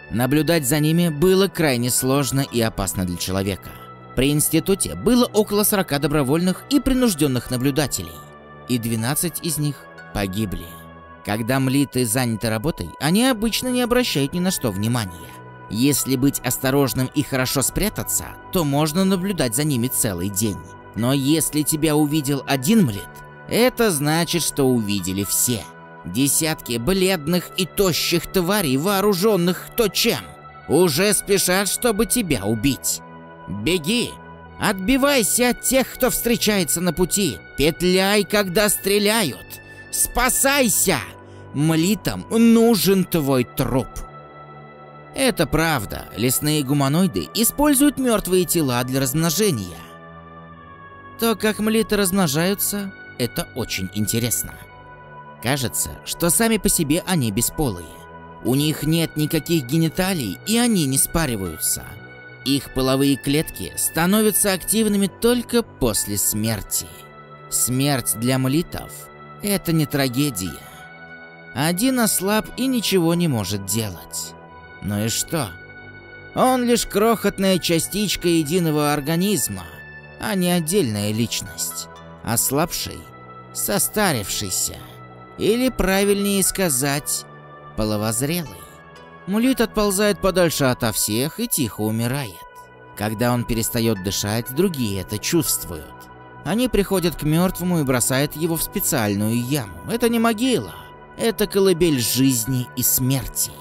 Наблюдать за ними было крайне сложно и опасно для человека. При институте было около 40 добровольных и принужденных наблюдателей, и 12 из них погибли. Когда млиты заняты работой, они обычно не обращают ни на что внимания. Если быть осторожным и хорошо спрятаться, то можно наблюдать за ними целый день. Но если тебя увидел один млет, это значит, что увидели все. Десятки бледных и тощих тварей, вооруженных кто чем, уже спешат, чтобы тебя убить. Беги! Отбивайся от тех, кто встречается на пути. Петляй, когда стреляют. Спасайся! Млитам нужен твой труп. Это правда, лесные гуманоиды используют мертвые тела для размножения. То, как млиты размножаются, это очень интересно. Кажется, что сами по себе они бесполые. У них нет никаких гениталий, и они не спариваются. Их половые клетки становятся активными только после смерти. Смерть для млитов – это не трагедия. Один ослаб и ничего не может делать. Ну и что? Он лишь крохотная частичка единого организма, а не отдельная личность. Ослабший, состарившийся. Или правильнее сказать, половозрелый. Мулит отползает подальше ото всех и тихо умирает. Когда он перестает дышать, другие это чувствуют. Они приходят к мертвому и бросают его в специальную яму. Это не могила, это колыбель жизни и смерти.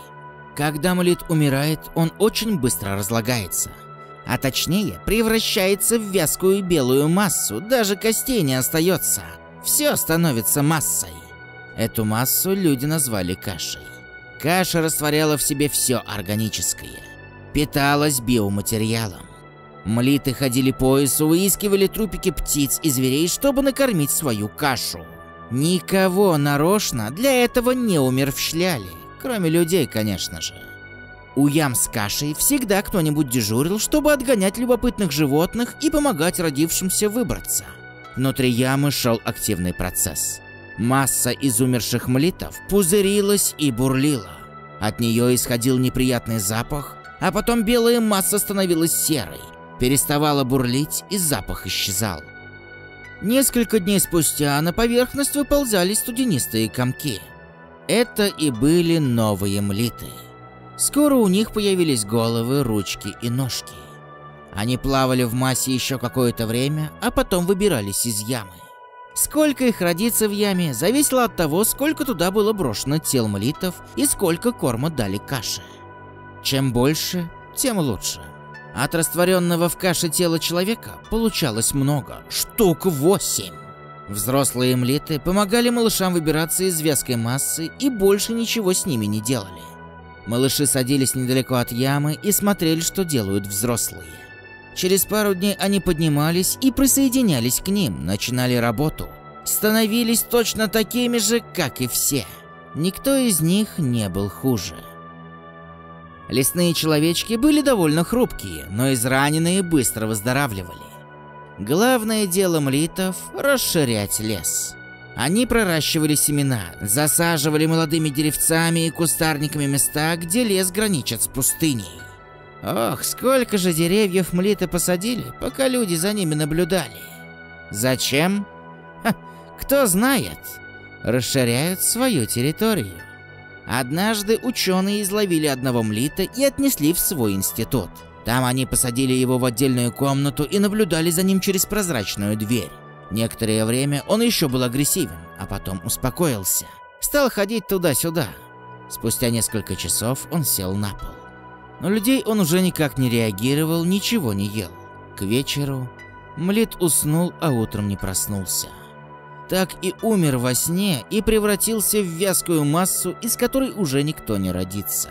Когда Мулит умирает, он очень быстро разлагается. А точнее, превращается в вязкую белую массу, даже костей не остается. Все становится массой. Эту массу люди назвали кашей. Каша растворяла в себе все органическое. Питалась биоматериалом. Млиты ходили по поясу, выискивали трупики птиц и зверей, чтобы накормить свою кашу. Никого нарочно для этого не умерщвляли, кроме людей, конечно же. У ям с кашей всегда кто-нибудь дежурил, чтобы отгонять любопытных животных и помогать родившимся выбраться. Внутри ямы шел активный процесс. Масса из умерших млитов пузырилась и бурлила. От нее исходил неприятный запах, а потом белая масса становилась серой, переставала бурлить и запах исчезал. Несколько дней спустя на поверхность выползали студенистые комки. Это и были новые млиты. Скоро у них появились головы, ручки и ножки. Они плавали в массе еще какое-то время, а потом выбирались из ямы. Сколько их родится в яме, зависело от того, сколько туда было брошено тел молитов и сколько корма дали каше. Чем больше, тем лучше. От растворенного в каше тела человека получалось много, штук восемь. Взрослые млиты помогали малышам выбираться из вязкой массы и больше ничего с ними не делали. Малыши садились недалеко от ямы и смотрели, что делают взрослые. Через пару дней они поднимались и присоединялись к ним, начинали работу. Становились точно такими же, как и все. Никто из них не был хуже. Лесные человечки были довольно хрупкие, но израненные быстро выздоравливали. Главное дело млитов – расширять лес. Они проращивали семена, засаживали молодыми деревцами и кустарниками места, где лес граничит с пустыней. Ох, сколько же деревьев млиты посадили, пока люди за ними наблюдали. Зачем? Ха, кто знает. Расширяют свою территорию. Однажды ученые изловили одного млита и отнесли в свой институт. Там они посадили его в отдельную комнату и наблюдали за ним через прозрачную дверь. Некоторое время он еще был агрессивен, а потом успокоился. Стал ходить туда-сюда. Спустя несколько часов он сел на пол. Но людей он уже никак не реагировал, ничего не ел. К вечеру Млит уснул, а утром не проснулся. Так и умер во сне и превратился в вязкую массу, из которой уже никто не родится.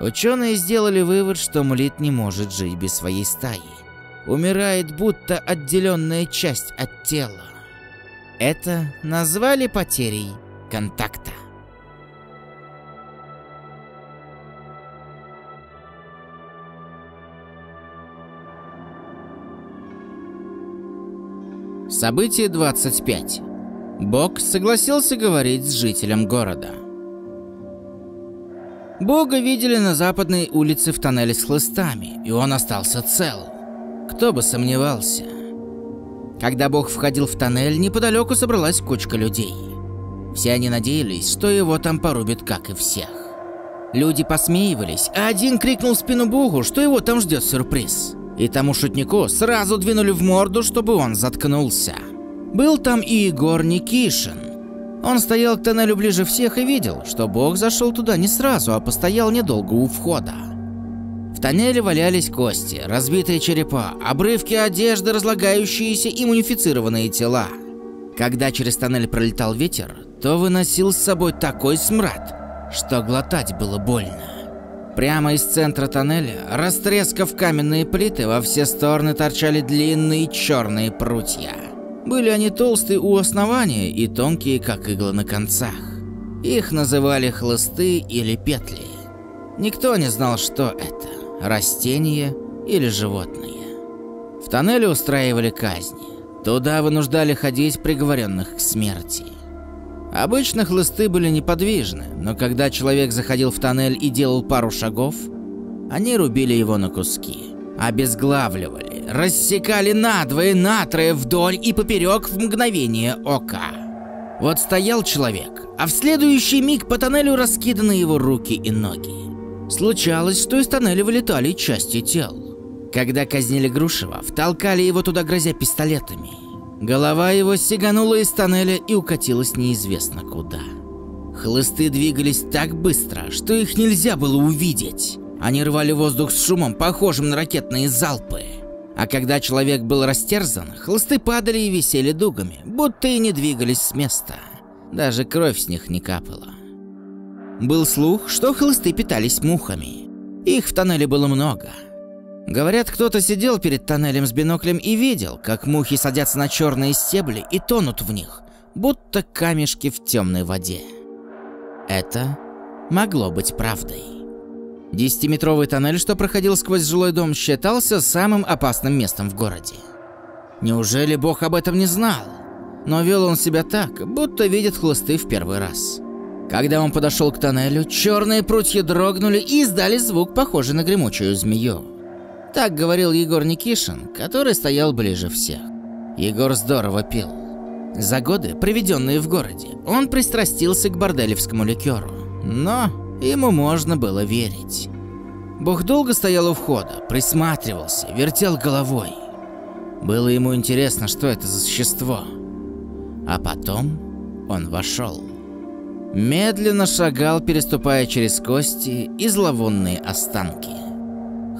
Ученые сделали вывод, что Млит не может жить без своей стаи. Умирает будто отделенная часть от тела. Это назвали потерей контакта. Событие 25. Бог согласился говорить с жителем города. Бога видели на западной улице в тоннеле с хлыстами, и он остался цел. Кто бы сомневался. Когда Бог входил в тоннель, неподалеку собралась кучка людей. Все они надеялись, что его там порубят, как и всех. Люди посмеивались, а один крикнул в спину Богу, что его там ждет сюрприз и тому шутнику сразу двинули в морду, чтобы он заткнулся. Был там и Егор Никишин. Он стоял к тоннелю ближе всех и видел, что бог зашел туда не сразу, а постоял недолго у входа. В тоннеле валялись кости, разбитые черепа, обрывки одежды, разлагающиеся и мумифицированные тела. Когда через тоннель пролетал ветер, то выносил с собой такой смрад, что глотать было больно. Прямо из центра тоннеля, растрескав каменные плиты, во все стороны торчали длинные черные прутья. Были они толстые у основания и тонкие, как иглы на концах. Их называли хлысты или петли. Никто не знал, что это – растение или животное. В тоннеле устраивали казни. Туда вынуждали ходить приговоренных к смерти. Обычно хлысты были неподвижны, но когда человек заходил в тоннель и делал пару шагов, они рубили его на куски, обезглавливали, рассекали надвое, натрое, вдоль и поперек в мгновение ока. Вот стоял человек, а в следующий миг по тоннелю раскиданы его руки и ноги. Случалось, что из тоннеля вылетали части тел. Когда казнили Грушева, втолкали его туда, грозя пистолетами. Голова его сиганула из тоннеля и укатилась неизвестно куда. Хлысты двигались так быстро, что их нельзя было увидеть. Они рвали воздух с шумом, похожим на ракетные залпы. А когда человек был растерзан, хлысты падали и висели дугами, будто и не двигались с места. Даже кровь с них не капала. Был слух, что хлысты питались мухами. Их в тоннеле было много. Говорят, кто-то сидел перед тоннелем с биноклем и видел, как мухи садятся на черные стебли и тонут в них, будто камешки в темной воде. Это могло быть правдой. Десятиметровый тоннель, что проходил сквозь жилой дом, считался самым опасным местом в городе. Неужели Бог об этом не знал? Но вел он себя так, будто видит хлысты в первый раз. Когда он подошел к тоннелю, черные прутья дрогнули и издали звук, похожий на гремучую змею. Так говорил Егор Никишин, который стоял ближе всех. Егор здорово пил. За годы, проведенные в городе, он пристрастился к борделевскому ликеру. Но ему можно было верить. Бог долго стоял у входа, присматривался, вертел головой. Было ему интересно, что это за существо. А потом он вошел. Медленно шагал, переступая через кости и зловонные останки.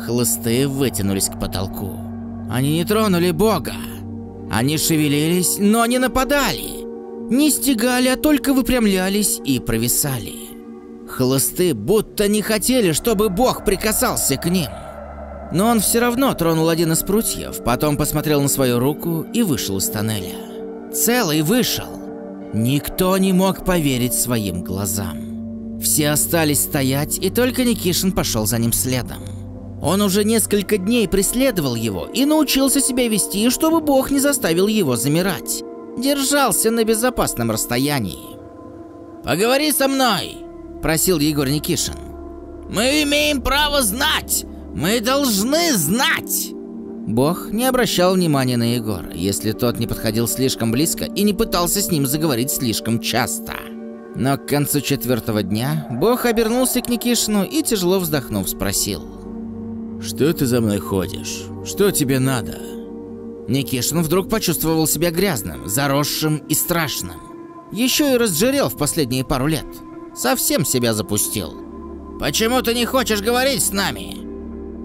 Хлысты вытянулись к потолку. Они не тронули Бога. Они шевелились, но не нападали. Не стегали, а только выпрямлялись и провисали. Хлысты будто не хотели, чтобы Бог прикасался к ним. Но он все равно тронул один из прутьев, потом посмотрел на свою руку и вышел из тоннеля. Целый вышел. Никто не мог поверить своим глазам. Все остались стоять, и только Никишин пошел за ним следом. Он уже несколько дней преследовал его и научился себя вести, чтобы Бог не заставил его замирать. Держался на безопасном расстоянии. «Поговори со мной!» – просил Егор Никишин. «Мы имеем право знать! Мы должны знать!» Бог не обращал внимания на Егора, если тот не подходил слишком близко и не пытался с ним заговорить слишком часто. Но к концу четвертого дня Бог обернулся к Никишину и, тяжело вздохнув, спросил – что ты за мной ходишь? Что тебе надо? Никишин вдруг почувствовал себя грязным, заросшим и страшным. Еще и разжирел в последние пару лет. Совсем себя запустил. «Почему ты не хочешь говорить с нами?»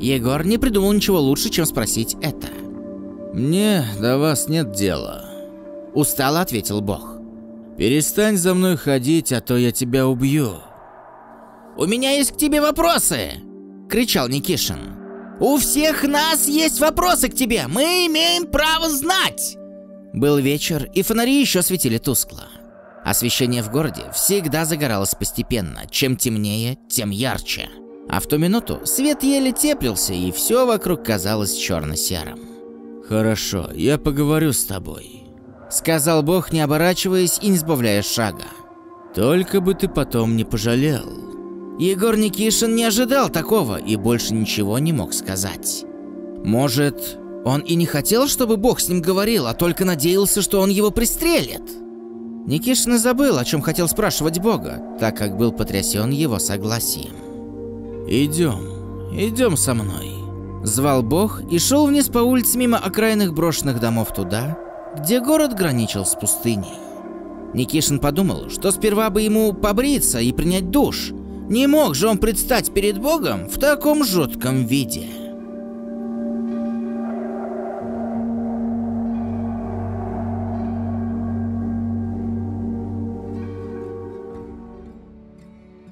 Егор не придумал ничего лучше, чем спросить это. «Мне до вас нет дела», – устало ответил Бог. «Перестань за мной ходить, а то я тебя убью». «У меня есть к тебе вопросы!» – кричал Никишин. У всех нас есть вопросы к тебе. Мы имеем право знать. Был вечер, и фонари еще светили тускло. Освещение в городе всегда загоралось постепенно. Чем темнее, тем ярче. А в ту минуту свет еле теплился, и все вокруг казалось черно-серым. «Хорошо, я поговорю с тобой», — сказал Бог, не оборачиваясь и не сбавляя шага. «Только бы ты потом не пожалел». Егор Никишин не ожидал такого и больше ничего не мог сказать. Может, он и не хотел, чтобы Бог с ним говорил, а только надеялся, что он его пристрелит. Никишин и забыл, о чем хотел спрашивать Бога, так как был потрясен его согласием. «Идем, идем со мной», – звал Бог и шел вниз по улице мимо окраинных брошенных домов туда, где город граничил с пустыней. Никишин подумал, что сперва бы ему побриться и принять душ – не мог же он предстать перед Богом в таком жутком виде.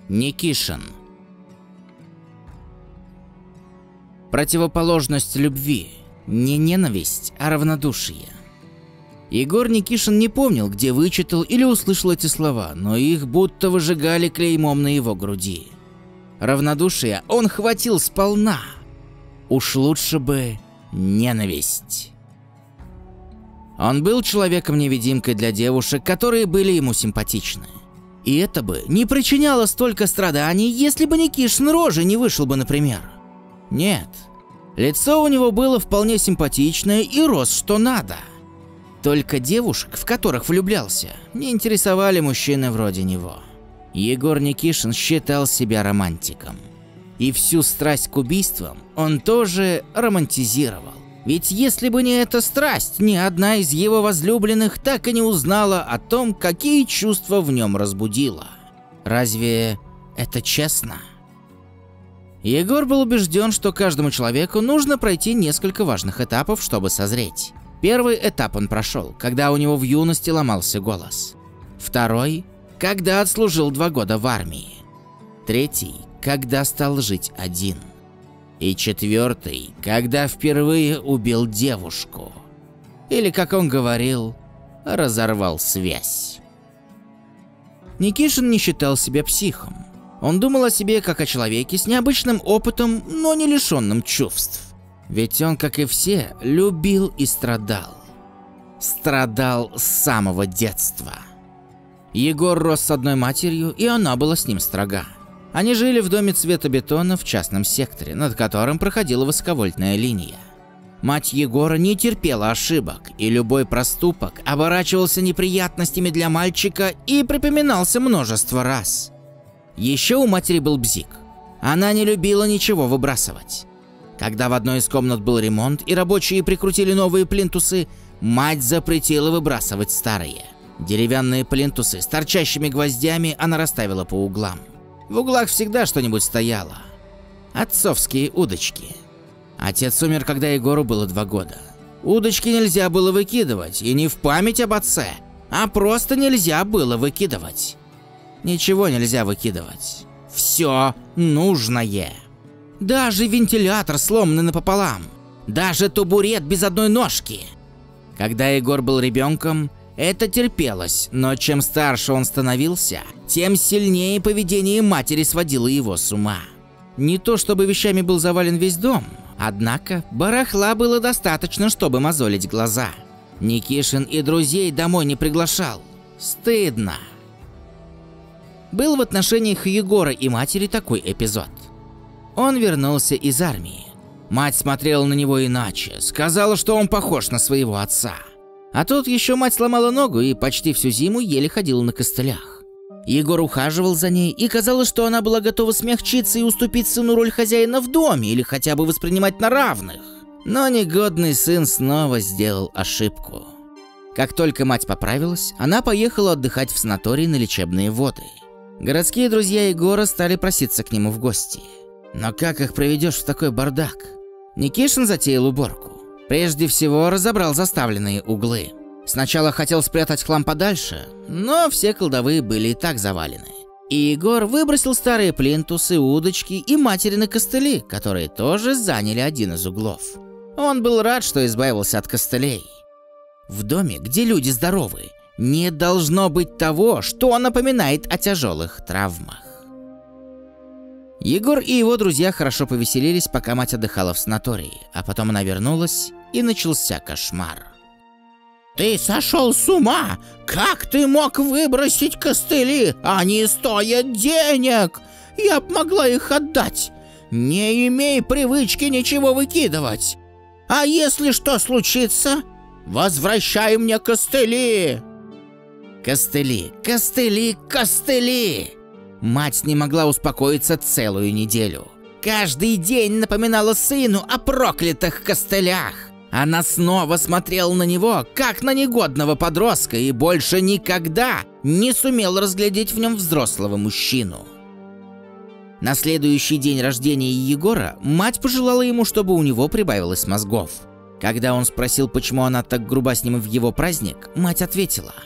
Никишин Противоположность любви не ненависть, а равнодушие – Егор Никишин не помнил, где вычитал или услышал эти слова, но их будто выжигали клеймом на его груди. Равнодушие он хватил сполна. Уж лучше бы ненависть. Он был человеком-невидимкой для девушек, которые были ему симпатичны. И это бы не причиняло столько страданий, если бы Никишин рожи не вышел бы, например. Нет, лицо у него было вполне симпатичное и рост что надо – Только девушек, в которых влюблялся, не интересовали мужчины вроде него. Егор Никишин считал себя романтиком. И всю страсть к убийствам он тоже романтизировал. Ведь если бы не эта страсть, ни одна из его возлюбленных так и не узнала о том, какие чувства в нем разбудила. Разве это честно? Егор был убежден, что каждому человеку нужно пройти несколько важных этапов, чтобы созреть. Первый этап он прошел, когда у него в юности ломался голос. Второй – когда отслужил два года в армии. Третий – когда стал жить один – и четвертый, когда впервые убил девушку. Или, как он говорил, разорвал связь. Никишин не считал себя психом. Он думал о себе как о человеке с необычным опытом, но не лишенным чувств. Ведь он, как и все, любил и страдал. Страдал с самого детства. Егор рос с одной матерью, и она была с ним строга. Они жили в доме цвета бетона в частном секторе, над которым проходила высоковольтная линия. Мать Егора не терпела ошибок, и любой проступок оборачивался неприятностями для мальчика и припоминался множество раз. Еще у матери был бзик. Она не любила ничего выбрасывать. Когда в одной из комнат был ремонт и рабочие прикрутили новые плинтусы, мать запретила выбрасывать старые. Деревянные плинтусы с торчащими гвоздями она расставила по углам. В углах всегда что-нибудь стояло. Отцовские удочки. Отец умер, когда Егору было два года. Удочки нельзя было выкидывать, и не в память об отце, а просто нельзя было выкидывать. Ничего нельзя выкидывать. Все нужное. Даже вентилятор сломанный напополам. Даже табурет без одной ножки. Когда Егор был ребенком, это терпелось, но чем старше он становился, тем сильнее поведение матери сводило его с ума. Не то чтобы вещами был завален весь дом, однако барахла было достаточно, чтобы мозолить глаза. Никишин и друзей домой не приглашал. Стыдно. Был в отношениях Егора и матери такой эпизод. Он вернулся из армии. Мать смотрела на него иначе, сказала, что он похож на своего отца. А тут еще мать сломала ногу и почти всю зиму еле ходила на костылях. Егор ухаживал за ней, и казалось, что она была готова смягчиться и уступить сыну роль хозяина в доме или хотя бы воспринимать на равных. Но негодный сын снова сделал ошибку. Как только мать поправилась, она поехала отдыхать в санаторий на лечебные воды. Городские друзья Егора стали проситься к нему в гости. Но как их проведешь в такой бардак? Никишин затеял уборку. Прежде всего разобрал заставленные углы. Сначала хотел спрятать хлам подальше, но все кладовые были и так завалены. И Егор выбросил старые плинтусы, удочки и материны костыли, которые тоже заняли один из углов. Он был рад, что избавился от костылей. В доме, где люди здоровы, не должно быть того, что напоминает о тяжелых травмах. Егор и его друзья хорошо повеселились, пока мать отдыхала в санатории, а потом она вернулась, и начался кошмар. «Ты сошел с ума! Как ты мог выбросить костыли? Они стоят денег! Я б могла их отдать! Не имей привычки ничего выкидывать! А если что случится, возвращай мне костыли!» Костыли, костыли, костыли! Мать не могла успокоиться целую неделю. Каждый день напоминала сыну о проклятых костылях. Она снова смотрела на него, как на негодного подростка, и больше никогда не сумела разглядеть в нем взрослого мужчину. На следующий день рождения Егора мать пожелала ему, чтобы у него прибавилось мозгов. Когда он спросил, почему она так груба с ним в его праздник, мать ответила –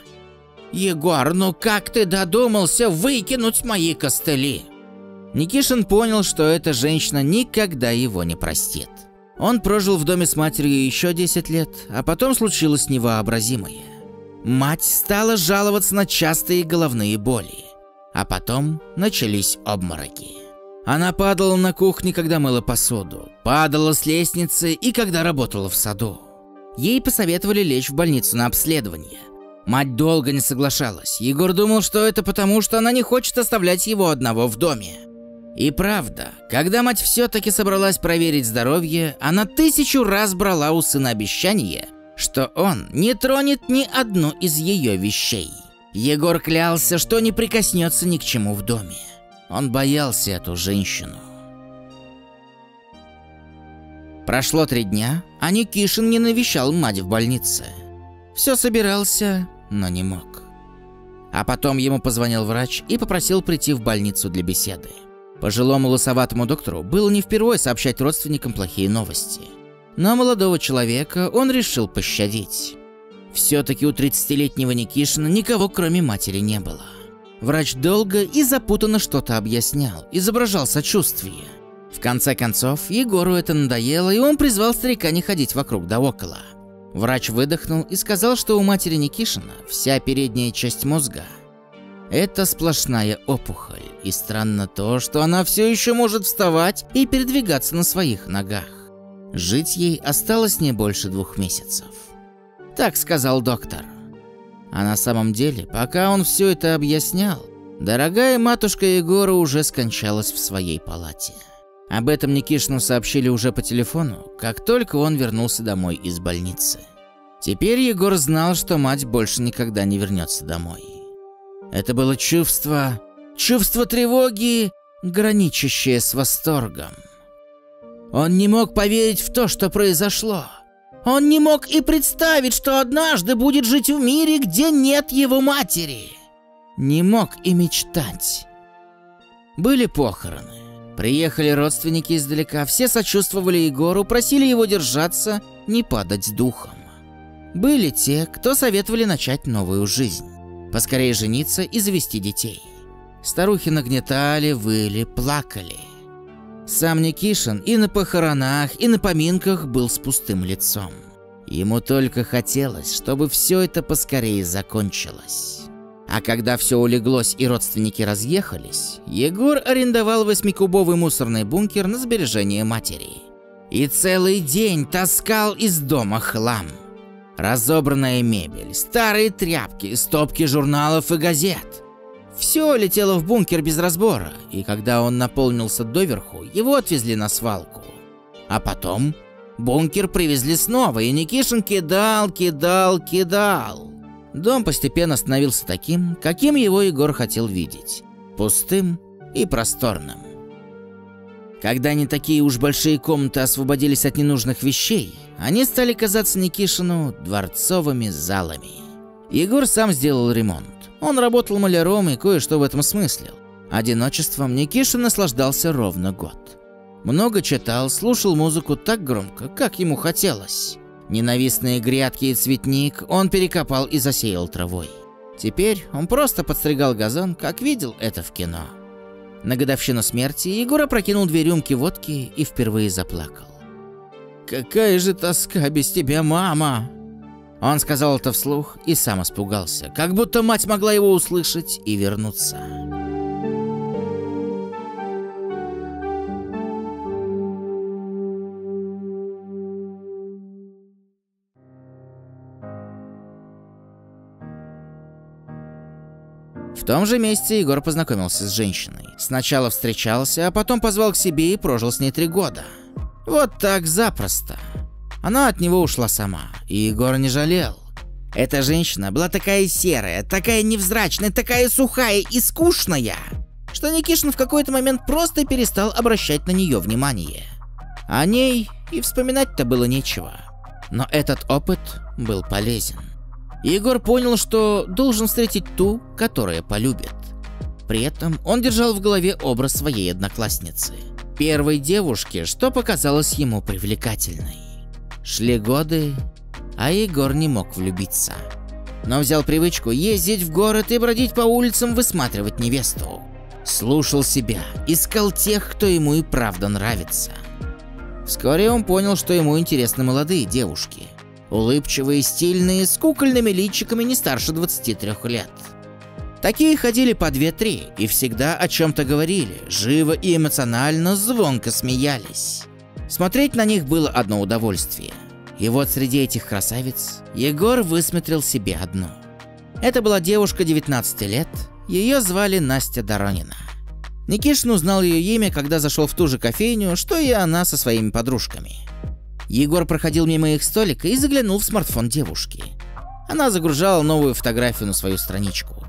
«Егор, ну как ты додумался выкинуть мои костыли?» Никишин понял, что эта женщина никогда его не простит. Он прожил в доме с матерью еще 10 лет, а потом случилось невообразимое. Мать стала жаловаться на частые головные боли, а потом начались обмороки. Она падала на кухне, когда мыла посуду, падала с лестницы и когда работала в саду. Ей посоветовали лечь в больницу на обследование, Мать долго не соглашалась. Егор думал, что это потому, что она не хочет оставлять его одного в доме. И правда, когда мать все-таки собралась проверить здоровье, она тысячу раз брала у сына обещание, что он не тронет ни одну из ее вещей. Егор клялся, что не прикоснется ни к чему в доме. Он боялся эту женщину. Прошло три дня, а Никишин не навещал мать в больнице. Все собирался, но не мог. А потом ему позвонил врач и попросил прийти в больницу для беседы. Пожилому лысоватому доктору было не впервые сообщать родственникам плохие новости. Но молодого человека он решил пощадить. Все-таки у 30-летнего Никишина никого кроме матери не было. Врач долго и запутанно что-то объяснял, изображал сочувствие. В конце концов, Егору это надоело, и он призвал старика не ходить вокруг да около. Врач выдохнул и сказал, что у матери Никишина вся передняя часть мозга – это сплошная опухоль, и странно то, что она все еще может вставать и передвигаться на своих ногах. Жить ей осталось не больше двух месяцев. Так сказал доктор. А на самом деле, пока он все это объяснял, дорогая матушка Егора уже скончалась в своей палате. Об этом Никишину сообщили уже по телефону, как только он вернулся домой из больницы. Теперь Егор знал, что мать больше никогда не вернется домой. Это было чувство... чувство тревоги, граничащее с восторгом. Он не мог поверить в то, что произошло. Он не мог и представить, что однажды будет жить в мире, где нет его матери. Не мог и мечтать. Были похороны. Приехали родственники издалека, все сочувствовали Егору, просили его держаться, не падать духом. Были те, кто советовали начать новую жизнь, поскорее жениться и завести детей. Старухи нагнетали, выли, плакали. Сам Никишин и на похоронах, и на поминках был с пустым лицом. Ему только хотелось, чтобы все это поскорее закончилось. А когда все улеглось и родственники разъехались, Егор арендовал восьмикубовый мусорный бункер на сбережение матери. И целый день таскал из дома хлам. Разобранная мебель, старые тряпки, стопки журналов и газет. Все летело в бункер без разбора, и когда он наполнился доверху, его отвезли на свалку. А потом бункер привезли снова, и Никишин кидал, кидал, кидал. Дом постепенно становился таким, каким его Егор хотел видеть. Пустым и просторным. Когда не такие уж большие комнаты освободились от ненужных вещей, они стали казаться Никишину дворцовыми залами. Егор сам сделал ремонт. Он работал маляром и кое-что в этом смыслил. Одиночеством Никишин наслаждался ровно год. Много читал, слушал музыку так громко, как ему хотелось. Ненавистные грядки и цветник он перекопал и засеял травой. Теперь он просто подстригал газон, как видел это в кино. На годовщину смерти Егор опрокинул две рюмки водки и впервые заплакал. «Какая же тоска без тебя, мама!» Он сказал это вслух и сам испугался, как будто мать могла его услышать и вернуться. Том же месте Егор познакомился с женщиной. Сначала встречался, а потом позвал к себе и прожил с ней три года. Вот так запросто. Она от него ушла сама, и Егор не жалел. Эта женщина была такая серая, такая невзрачная, такая сухая и скучная, что Никишин в какой-то момент просто перестал обращать на нее внимание. О ней и вспоминать-то было нечего. Но этот опыт был полезен. Егор понял, что должен встретить ту, которая полюбит. При этом он держал в голове образ своей одноклассницы. Первой девушки, что показалось ему привлекательной. Шли годы, а Егор не мог влюбиться. Но взял привычку ездить в город и бродить по улицам, высматривать невесту. Слушал себя, искал тех, кто ему и правда нравится. Вскоре он понял, что ему интересны молодые девушки – Улыбчивые, стильные, с кукольными личиками не старше 23 лет. Такие ходили по две-три и всегда о чем-то говорили, живо и эмоционально, звонко смеялись. Смотреть на них было одно удовольствие. И вот среди этих красавиц Егор высмотрел себе одну. Это была девушка 19 лет, ее звали Настя Доронина. Никишин узнал ее имя, когда зашел в ту же кофейню, что и она со своими подружками. Егор проходил мимо их столика и заглянул в смартфон девушки. Она загружала новую фотографию на свою страничку.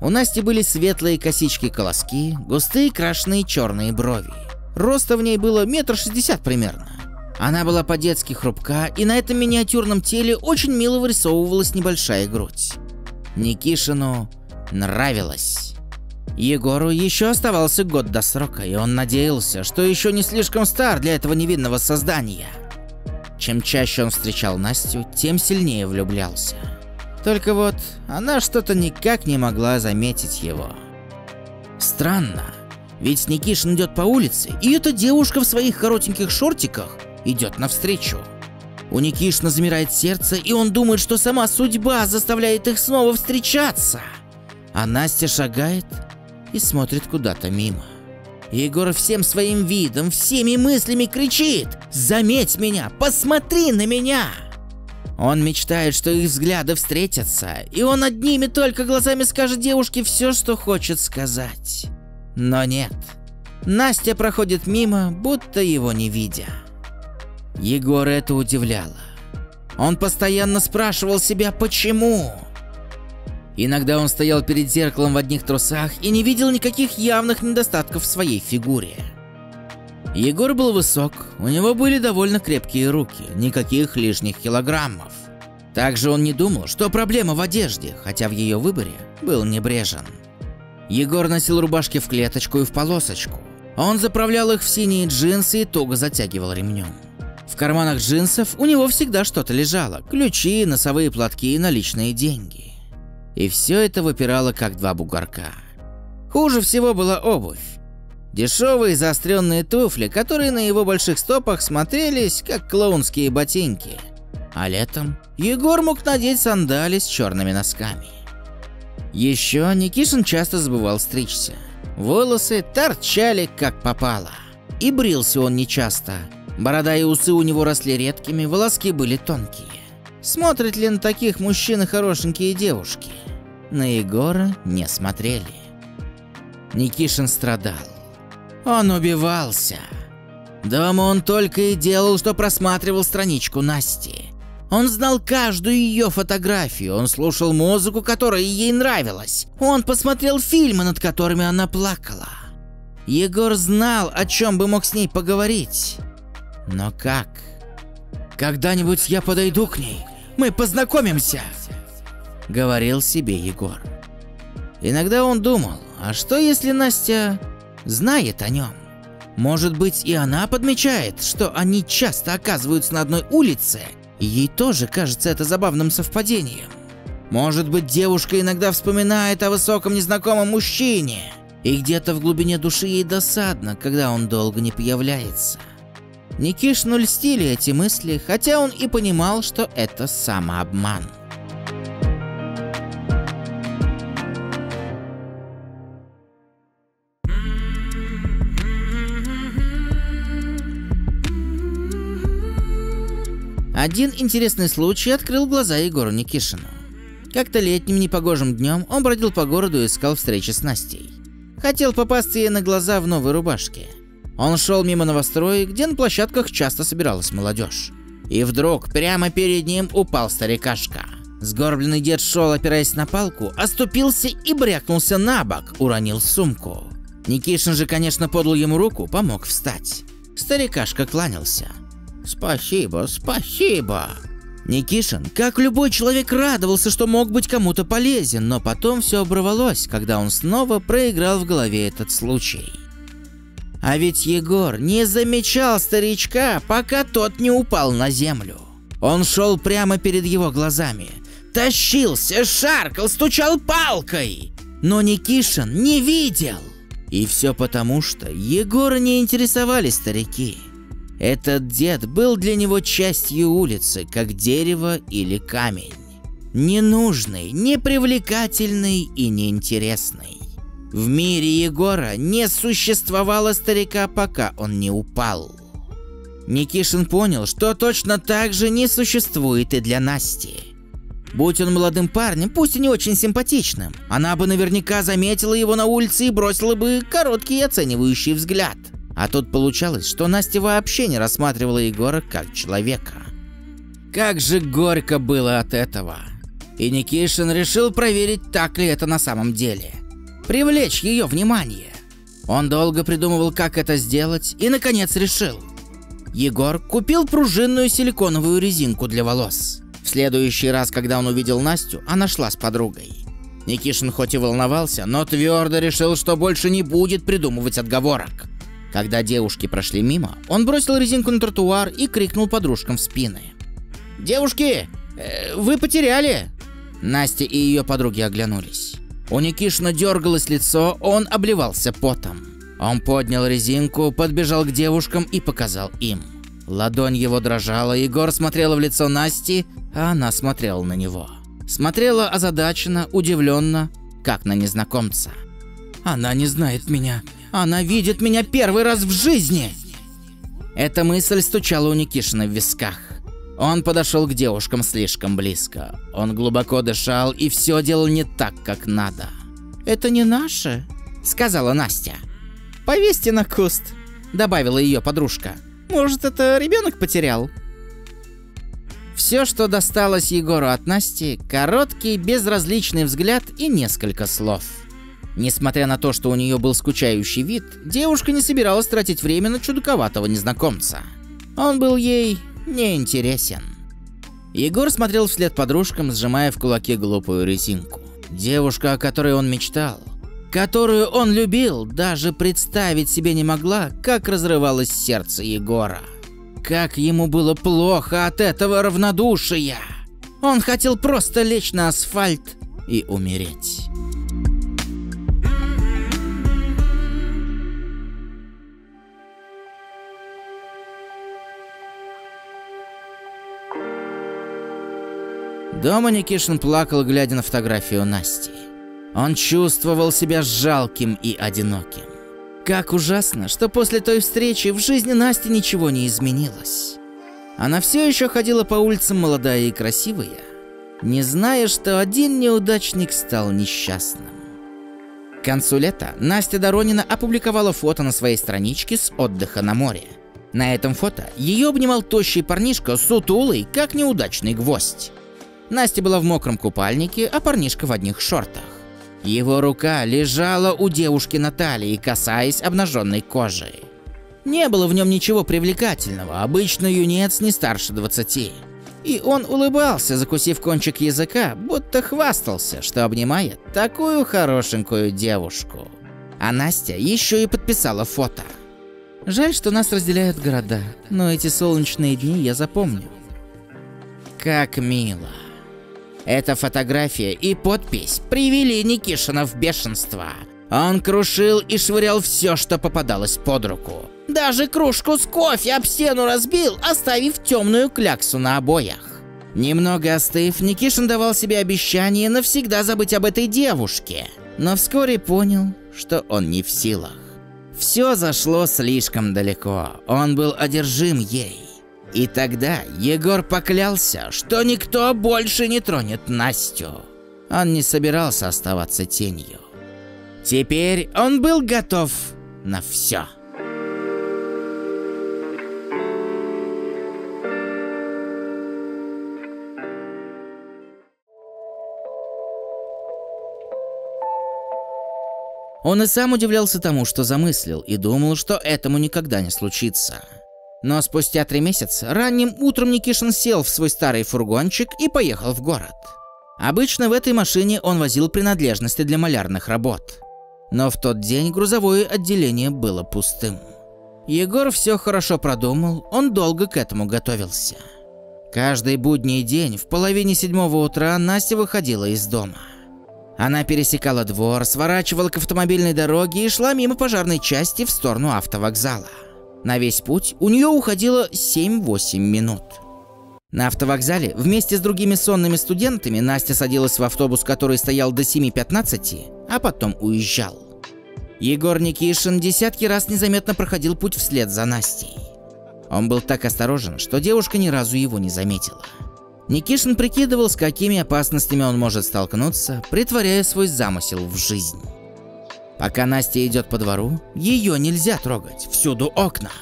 У Насти были светлые косички-колоски, густые крашеные черные брови. Роста в ней было метр шестьдесят примерно. Она была по-детски хрупка, и на этом миниатюрном теле очень мило вырисовывалась небольшая грудь. Никишину нравилось. Егору еще оставался год до срока, и он надеялся, что еще не слишком стар для этого невинного создания. Чем чаще он встречал Настю, тем сильнее влюблялся. Только вот она что-то никак не могла заметить его. Странно, ведь Никишин идет по улице, и эта девушка в своих коротеньких шортиках идет навстречу. У Никишина замирает сердце, и он думает, что сама судьба заставляет их снова встречаться. А Настя шагает и смотрит куда-то мимо. Егор всем своим видом, всеми мыслями кричит «Заметь меня! Посмотри на меня!» Он мечтает, что их взгляды встретятся, и он одними только глазами скажет девушке все, что хочет сказать. Но нет. Настя проходит мимо, будто его не видя. Егора это удивляло. Он постоянно спрашивал себя, почему. Иногда он стоял перед зеркалом в одних трусах и не видел никаких явных недостатков в своей фигуре. Егор был высок, у него были довольно крепкие руки, никаких лишних килограммов. Также он не думал, что проблема в одежде, хотя в ее выборе был небрежен. Егор носил рубашки в клеточку и в полосочку. Он заправлял их в синие джинсы и туго затягивал ремнем. В карманах джинсов у него всегда что-то лежало – ключи, носовые платки и наличные деньги. И все это выпирало как два бугорка. Хуже всего была обувь. Дешевые заостренные туфли, которые на его больших стопах смотрелись как клоунские ботинки. А летом Егор мог надеть сандали с черными носками. Еще Никишин часто забывал стричься. Волосы торчали как попало. И брился он нечасто. Борода и усы у него росли редкими, волоски были тонкие. Смотрят ли на таких мужчин хорошенькие девушки? На Егора не смотрели. Никишин страдал. Он убивался. Дома он только и делал, что просматривал страничку Насти. Он знал каждую ее фотографию, он слушал музыку, которая ей нравилась. Он посмотрел фильмы, над которыми она плакала. Егор знал, о чем бы мог с ней поговорить. Но как? Когда-нибудь я подойду к ней, мы познакомимся, говорил себе Егор. Иногда он думал, а что если Настя знает о нем? Может быть и она подмечает, что они часто оказываются на одной улице, и ей тоже кажется это забавным совпадением. Может быть девушка иногда вспоминает о высоком незнакомом мужчине, и где-то в глубине души ей досадно, когда он долго не появляется. Никишну льстили эти мысли, хотя он и понимал, что это самообман. Один интересный случай открыл глаза Егору Никишину. Как-то летним непогожим днем он бродил по городу и искал встречи с Настей. Хотел попасться ей на глаза в новой рубашке. Он шел мимо новостроя, где на площадках часто собиралась молодежь. И вдруг прямо перед ним упал старикашка. Сгорбленный дед шел, опираясь на палку, оступился и брякнулся на бок, уронил сумку. Никишин же, конечно, подал ему руку, помог встать. Старикашка кланялся. Спасибо, спасибо. Никишин, как любой человек, радовался, что мог быть кому-то полезен, но потом все оборвалось, когда он снова проиграл в голове этот случай. А ведь Егор не замечал старичка, пока тот не упал на землю. Он шел прямо перед его глазами. Тащился, шаркал, стучал палкой. Но Никишин не видел. И все потому, что Егора не интересовали старики. Этот дед был для него частью улицы, как дерево или камень. Ненужный, непривлекательный и неинтересный. В мире Егора не существовало старика, пока он не упал. Никишин понял, что точно так же не существует и для Насти. Будь он молодым парнем, пусть и не очень симпатичным, она бы наверняка заметила его на улице и бросила бы короткий оценивающий взгляд – А тут получалось, что Настя вообще не рассматривала Егора как человека. Как же горько было от этого. И Никишин решил проверить, так ли это на самом деле. Привлечь ее внимание. Он долго придумывал, как это сделать, и наконец решил. Егор купил пружинную силиконовую резинку для волос. В следующий раз, когда он увидел Настю, она шла с подругой. Никишин хоть и волновался, но твердо решил, что больше не будет придумывать отговорок. Когда девушки прошли мимо, он бросил резинку на тротуар и крикнул подружкам в спины. «Девушки, э, вы потеряли!» Настя и ее подруги оглянулись. У Никишина дергалось лицо, он обливался потом. Он поднял резинку, подбежал к девушкам и показал им. Ладонь его дрожала, Егор смотрел в лицо Насти, а она смотрела на него. Смотрела озадаченно, удивленно, как на незнакомца. «Она не знает меня. Она видит меня первый раз в жизни!» Эта мысль стучала у Никишина в висках. Он подошел к девушкам слишком близко. Он глубоко дышал и все делал не так, как надо. «Это не наше», — сказала Настя. «Повесьте на куст», — добавила ее подружка. «Может, это ребенок потерял?» Все, что досталось Егору от Насти, короткий, безразличный взгляд и несколько слов. Несмотря на то, что у нее был скучающий вид, девушка не собиралась тратить время на чудаковатого незнакомца. Он был ей неинтересен. Егор смотрел вслед подружкам, сжимая в кулаке глупую резинку. Девушка, о которой он мечтал, которую он любил, даже представить себе не могла, как разрывалось сердце Егора. Как ему было плохо от этого равнодушия. Он хотел просто лечь на асфальт и умереть. Дома Никишин плакал, глядя на фотографию Насти. Он чувствовал себя жалким и одиноким. Как ужасно, что после той встречи в жизни Насти ничего не изменилось. Она все еще ходила по улицам молодая и красивая, не зная, что один неудачник стал несчастным. К концу лета Настя Доронина опубликовала фото на своей страничке с отдыха на море. На этом фото ее обнимал тощий парнишка сутулый, как неудачный гвоздь. Настя была в мокром купальнике, а парнишка в одних шортах. Его рука лежала у девушки на талии, касаясь обнаженной кожи. Не было в нем ничего привлекательного, обычно юнец не старше 20. И он улыбался, закусив кончик языка, будто хвастался, что обнимает такую хорошенькую девушку. А Настя еще и подписала фото. Жаль, что нас разделяют города, но эти солнечные дни я запомню. Как мило. Эта фотография и подпись привели Никишина в бешенство. Он крушил и швырял все, что попадалось под руку. Даже кружку с кофе об стену разбил, оставив темную кляксу на обоях. Немного остыв, Никишин давал себе обещание навсегда забыть об этой девушке. Но вскоре понял, что он не в силах. Все зашло слишком далеко, он был одержим ей. И тогда Егор поклялся, что никто больше не тронет Настю. Он не собирался оставаться тенью. Теперь он был готов на все. Он и сам удивлялся тому, что замыслил, и думал, что этому никогда не случится. Но спустя три месяца ранним утром Никишин сел в свой старый фургончик и поехал в город. Обычно в этой машине он возил принадлежности для малярных работ. Но в тот день грузовое отделение было пустым. Егор все хорошо продумал, он долго к этому готовился. Каждый будний день в половине седьмого утра Настя выходила из дома. Она пересекала двор, сворачивала к автомобильной дороге и шла мимо пожарной части в сторону автовокзала. На весь путь у нее уходило 7-8 минут. На автовокзале вместе с другими сонными студентами Настя садилась в автобус, который стоял до 7.15, а потом уезжал. Егор Никишин десятки раз незаметно проходил путь вслед за Настей. Он был так осторожен, что девушка ни разу его не заметила. Никишин прикидывал, с какими опасностями он может столкнуться, притворяя свой замысел в жизнь. Пока Настя идет по двору, ее нельзя трогать, всюду окна.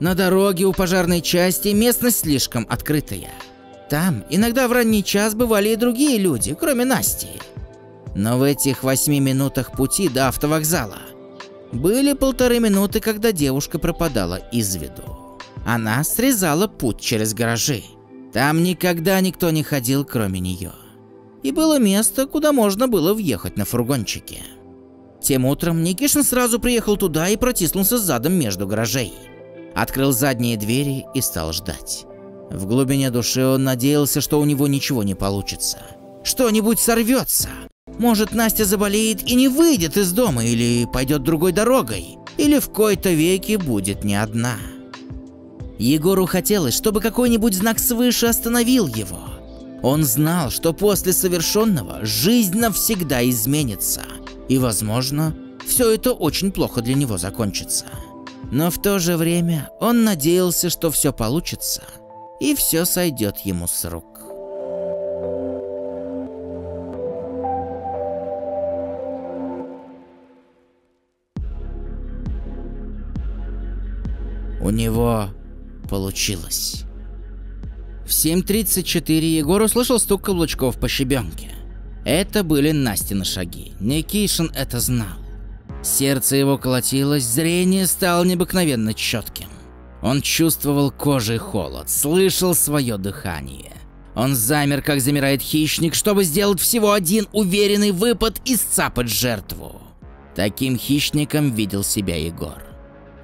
На дороге у пожарной части местность слишком открытая. Там иногда в ранний час бывали и другие люди, кроме Насти. Но в этих восьми минутах пути до автовокзала были полторы минуты, когда девушка пропадала из виду. Она срезала путь через гаражи. Там никогда никто не ходил, кроме нее. И было место, куда можно было въехать на фургончике. Тем утром Никишин сразу приехал туда и протиснулся задом между гаражей. Открыл задние двери и стал ждать. В глубине души он надеялся, что у него ничего не получится. Что-нибудь сорвется. Может, Настя заболеет и не выйдет из дома, или пойдет другой дорогой, или в кои-то веки будет не одна. Егору хотелось, чтобы какой-нибудь знак свыше остановил его. Он знал, что после совершенного жизнь навсегда изменится, и, возможно, все это очень плохо для него закончится. Но в то же время он надеялся, что все получится, и все сойдет ему с рук. У него получилось. В 7.34 Егор услышал стук каблучков по щебенке. Это были Настины шаги. Никишин это знал. Сердце его колотилось, зрение стало необыкновенно четким. Он чувствовал кожей холод, слышал свое дыхание. Он замер, как замирает хищник, чтобы сделать всего один уверенный выпад и сцапать жертву. Таким хищником видел себя Егор.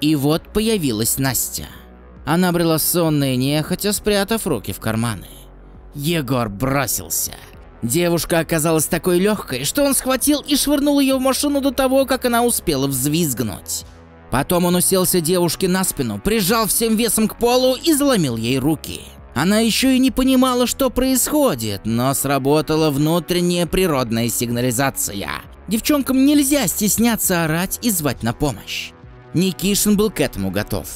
И вот появилась Настя. Она брела сонная нехотя, спрятав руки в карманы. Егор бросился. Девушка оказалась такой легкой, что он схватил и швырнул ее в машину до того, как она успела взвизгнуть. Потом он уселся девушке на спину, прижал всем весом к полу и заломил ей руки. Она еще и не понимала, что происходит, но сработала внутренняя природная сигнализация. Девчонкам нельзя стесняться орать и звать на помощь. Никишин был к этому готов.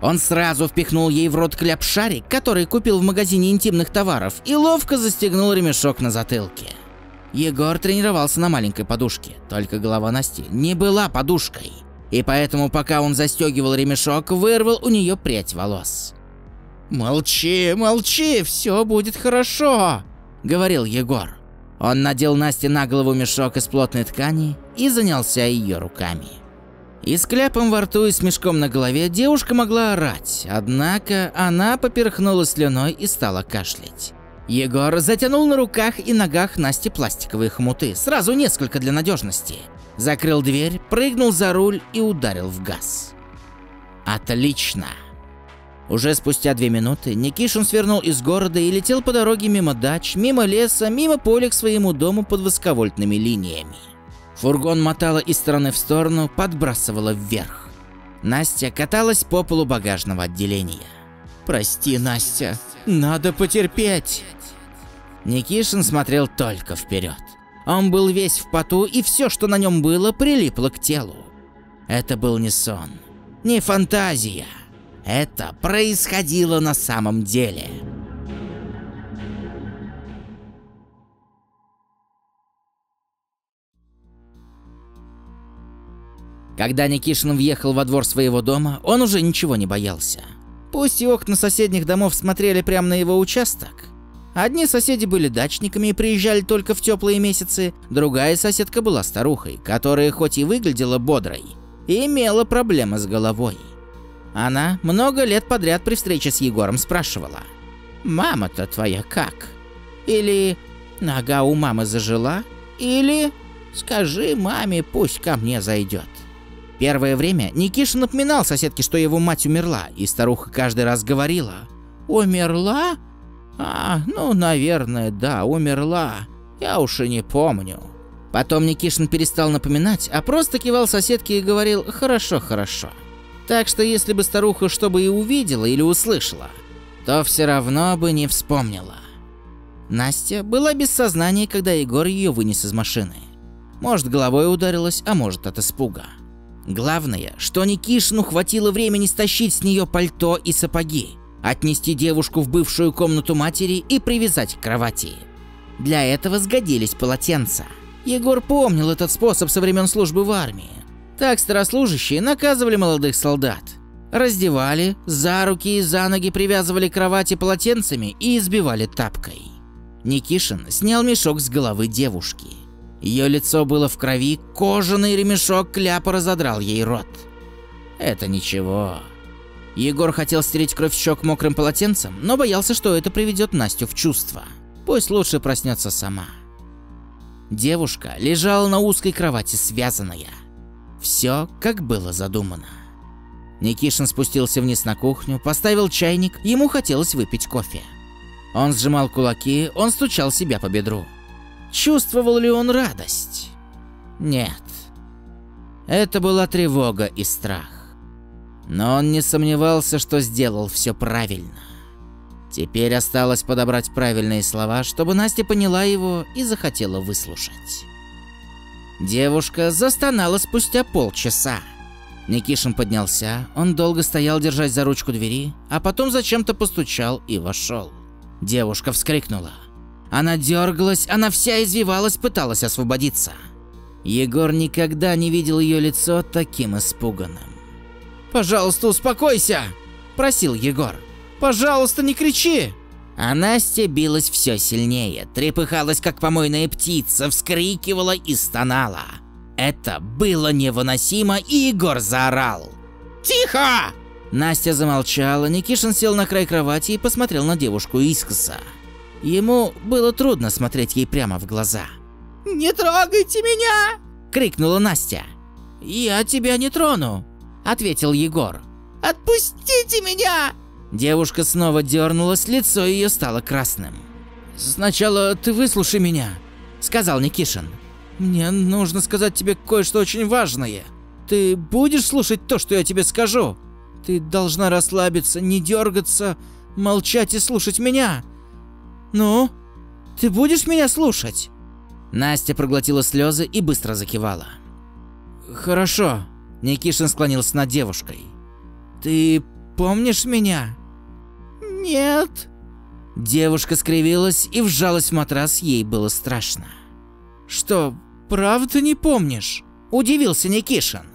Он сразу впихнул ей в рот кляп-шарик, который купил в магазине интимных товаров, и ловко застегнул ремешок на затылке. Егор тренировался на маленькой подушке, только голова Насти не была подушкой. И поэтому, пока он застегивал ремешок, вырвал у нее прядь волос. «Молчи, молчи, все будет хорошо», — говорил Егор. Он надел Насте на голову мешок из плотной ткани и занялся ее руками. И с кляпом во рту и с мешком на голове девушка могла орать, однако она поперхнула слюной и стала кашлять. Егор затянул на руках и ногах Насти пластиковые хомуты, сразу несколько для надежности. Закрыл дверь, прыгнул за руль и ударил в газ. Отлично. Уже спустя две минуты Никишин свернул из города и летел по дороге мимо дач, мимо леса, мимо поля к своему дому под высоковольтными линиями. Фургон мотала из стороны в сторону, подбрасывала вверх. Настя каталась по полу багажного отделения. «Прости, Настя, надо потерпеть!» Никишин смотрел только вперед. Он был весь в поту, и все, что на нем было, прилипло к телу. Это был не сон, не фантазия. Это происходило на самом деле. Когда Никишин въехал во двор своего дома, он уже ничего не боялся. Пусть и окна соседних домов смотрели прямо на его участок. Одни соседи были дачниками и приезжали только в теплые месяцы, другая соседка была старухой, которая хоть и выглядела бодрой, и имела проблемы с головой. Она много лет подряд при встрече с Егором спрашивала «Мама-то твоя как?» Или «Нога у мамы зажила?» Или «Скажи маме, пусть ко мне зайдет». Первое время Никиша напоминал соседке, что его мать умерла, и старуха каждый раз говорила «Умерла? А, ну, наверное, да, умерла. Я уж и не помню». Потом Никишин перестал напоминать, а просто кивал соседке и говорил «хорошо, хорошо». Так что если бы старуха что бы и увидела или услышала, то все равно бы не вспомнила. Настя была без сознания, когда Егор ее вынес из машины. Может, головой ударилась, а может, от испуга. Главное, что Никишину хватило времени стащить с нее пальто и сапоги, отнести девушку в бывшую комнату матери и привязать к кровати. Для этого сгодились полотенца. Егор помнил этот способ со времен службы в армии. Так старослужащие наказывали молодых солдат. Раздевали, за руки и за ноги привязывали к кровати полотенцами и избивали тапкой. Никишин снял мешок с головы девушки. Ее лицо было в крови, кожаный ремешок кляпа разодрал ей рот. Это ничего. Егор хотел стереть кровь щек мокрым полотенцем, но боялся, что это приведет Настю в чувство. Пусть лучше проснется сама. Девушка лежала на узкой кровати связанная. Все, как было задумано. Никишин спустился вниз на кухню, поставил чайник, ему хотелось выпить кофе. Он сжимал кулаки, он стучал себя по бедру. Чувствовал ли он радость? Нет. Это была тревога и страх. Но он не сомневался, что сделал все правильно. Теперь осталось подобрать правильные слова, чтобы Настя поняла его и захотела выслушать. Девушка застонала спустя полчаса. Никишин поднялся, он долго стоял, держась за ручку двери, а потом зачем-то постучал и вошел. Девушка вскрикнула. Она дергалась, она вся извивалась, пыталась освободиться. Егор никогда не видел ее лицо таким испуганным. «Пожалуйста, успокойся!» – просил Егор. «Пожалуйста, не кричи!» А Настя билась все сильнее, трепыхалась как помойная птица, вскрикивала и стонала. Это было невыносимо, и Егор заорал. «Тихо!» Настя замолчала, Никишин сел на край кровати и посмотрел на девушку искоса. Ему было трудно смотреть ей прямо в глаза. «Не трогайте меня!» – крикнула Настя. «Я тебя не трону», – ответил Егор. «Отпустите меня!» Девушка снова дернулась, лицо ее стало красным. «Сначала ты выслушай меня», – сказал Никишин. «Мне нужно сказать тебе кое-что очень важное. Ты будешь слушать то, что я тебе скажу? Ты должна расслабиться, не дергаться, молчать и слушать меня. Ну, ты будешь меня слушать?» Настя проглотила слезы и быстро закивала. «Хорошо», – Никишин склонился над девушкой. «Ты помнишь меня?» «Нет». Девушка скривилась и вжалась в матрас, ей было страшно. «Что, правда не помнишь?» – удивился Никишин.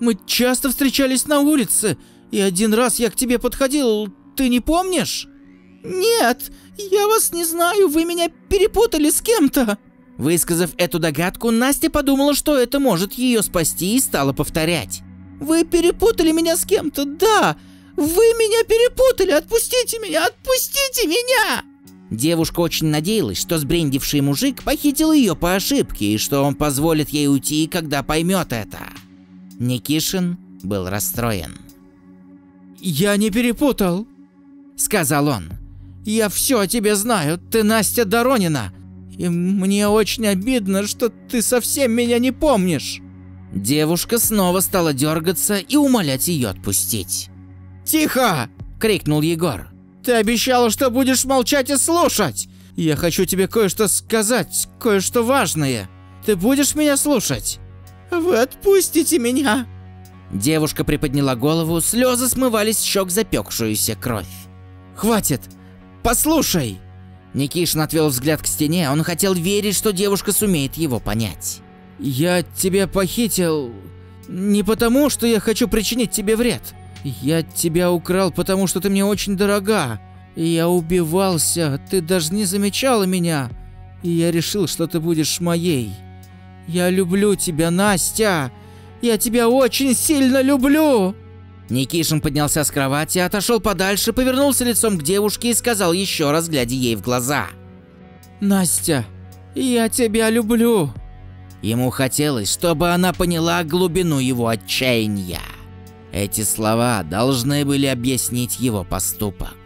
«Мы часто встречались на улице, и один раз я к тебе подходил, ты не помнишь?» «Нет, я вас не знаю, вы меня перепутали с кем-то!» Высказав эту догадку, Настя подумала, что это может ее спасти и стала повторять. «Вы перепутали меня с кем-то, да! Вы меня перепутали! Отпустите меня! Отпустите меня!» Девушка очень надеялась, что сбрендивший мужик похитил ее по ошибке и что он позволит ей уйти, когда поймет это. Никишин был расстроен. «Я не перепутал», — сказал он. «Я все о тебе знаю, ты Настя Доронина, и мне очень обидно, что ты совсем меня не помнишь». Девушка снова стала дергаться и умолять ее отпустить. «Тихо!» – крикнул Егор. «Ты обещала, что будешь молчать и слушать! Я хочу тебе кое-что сказать, кое-что важное. Ты будешь меня слушать?» «Вы отпустите меня!» Девушка приподняла голову, слезы смывались с щек запекшуюся кровь. «Хватит! Послушай!» Никишин отвел взгляд к стене, он хотел верить, что девушка сумеет его понять. «Я тебя похитил не потому, что я хочу причинить тебе вред. Я тебя украл, потому что ты мне очень дорога. Я убивался, ты даже не замечала меня. И я решил, что ты будешь моей. Я люблю тебя, Настя. Я тебя очень сильно люблю. Никишин поднялся с кровати, отошел подальше, повернулся лицом к девушке и сказал еще раз, глядя ей в глаза. «Настя, я тебя люблю!» Ему хотелось, чтобы она поняла глубину его отчаяния. Эти слова должны были объяснить его поступок.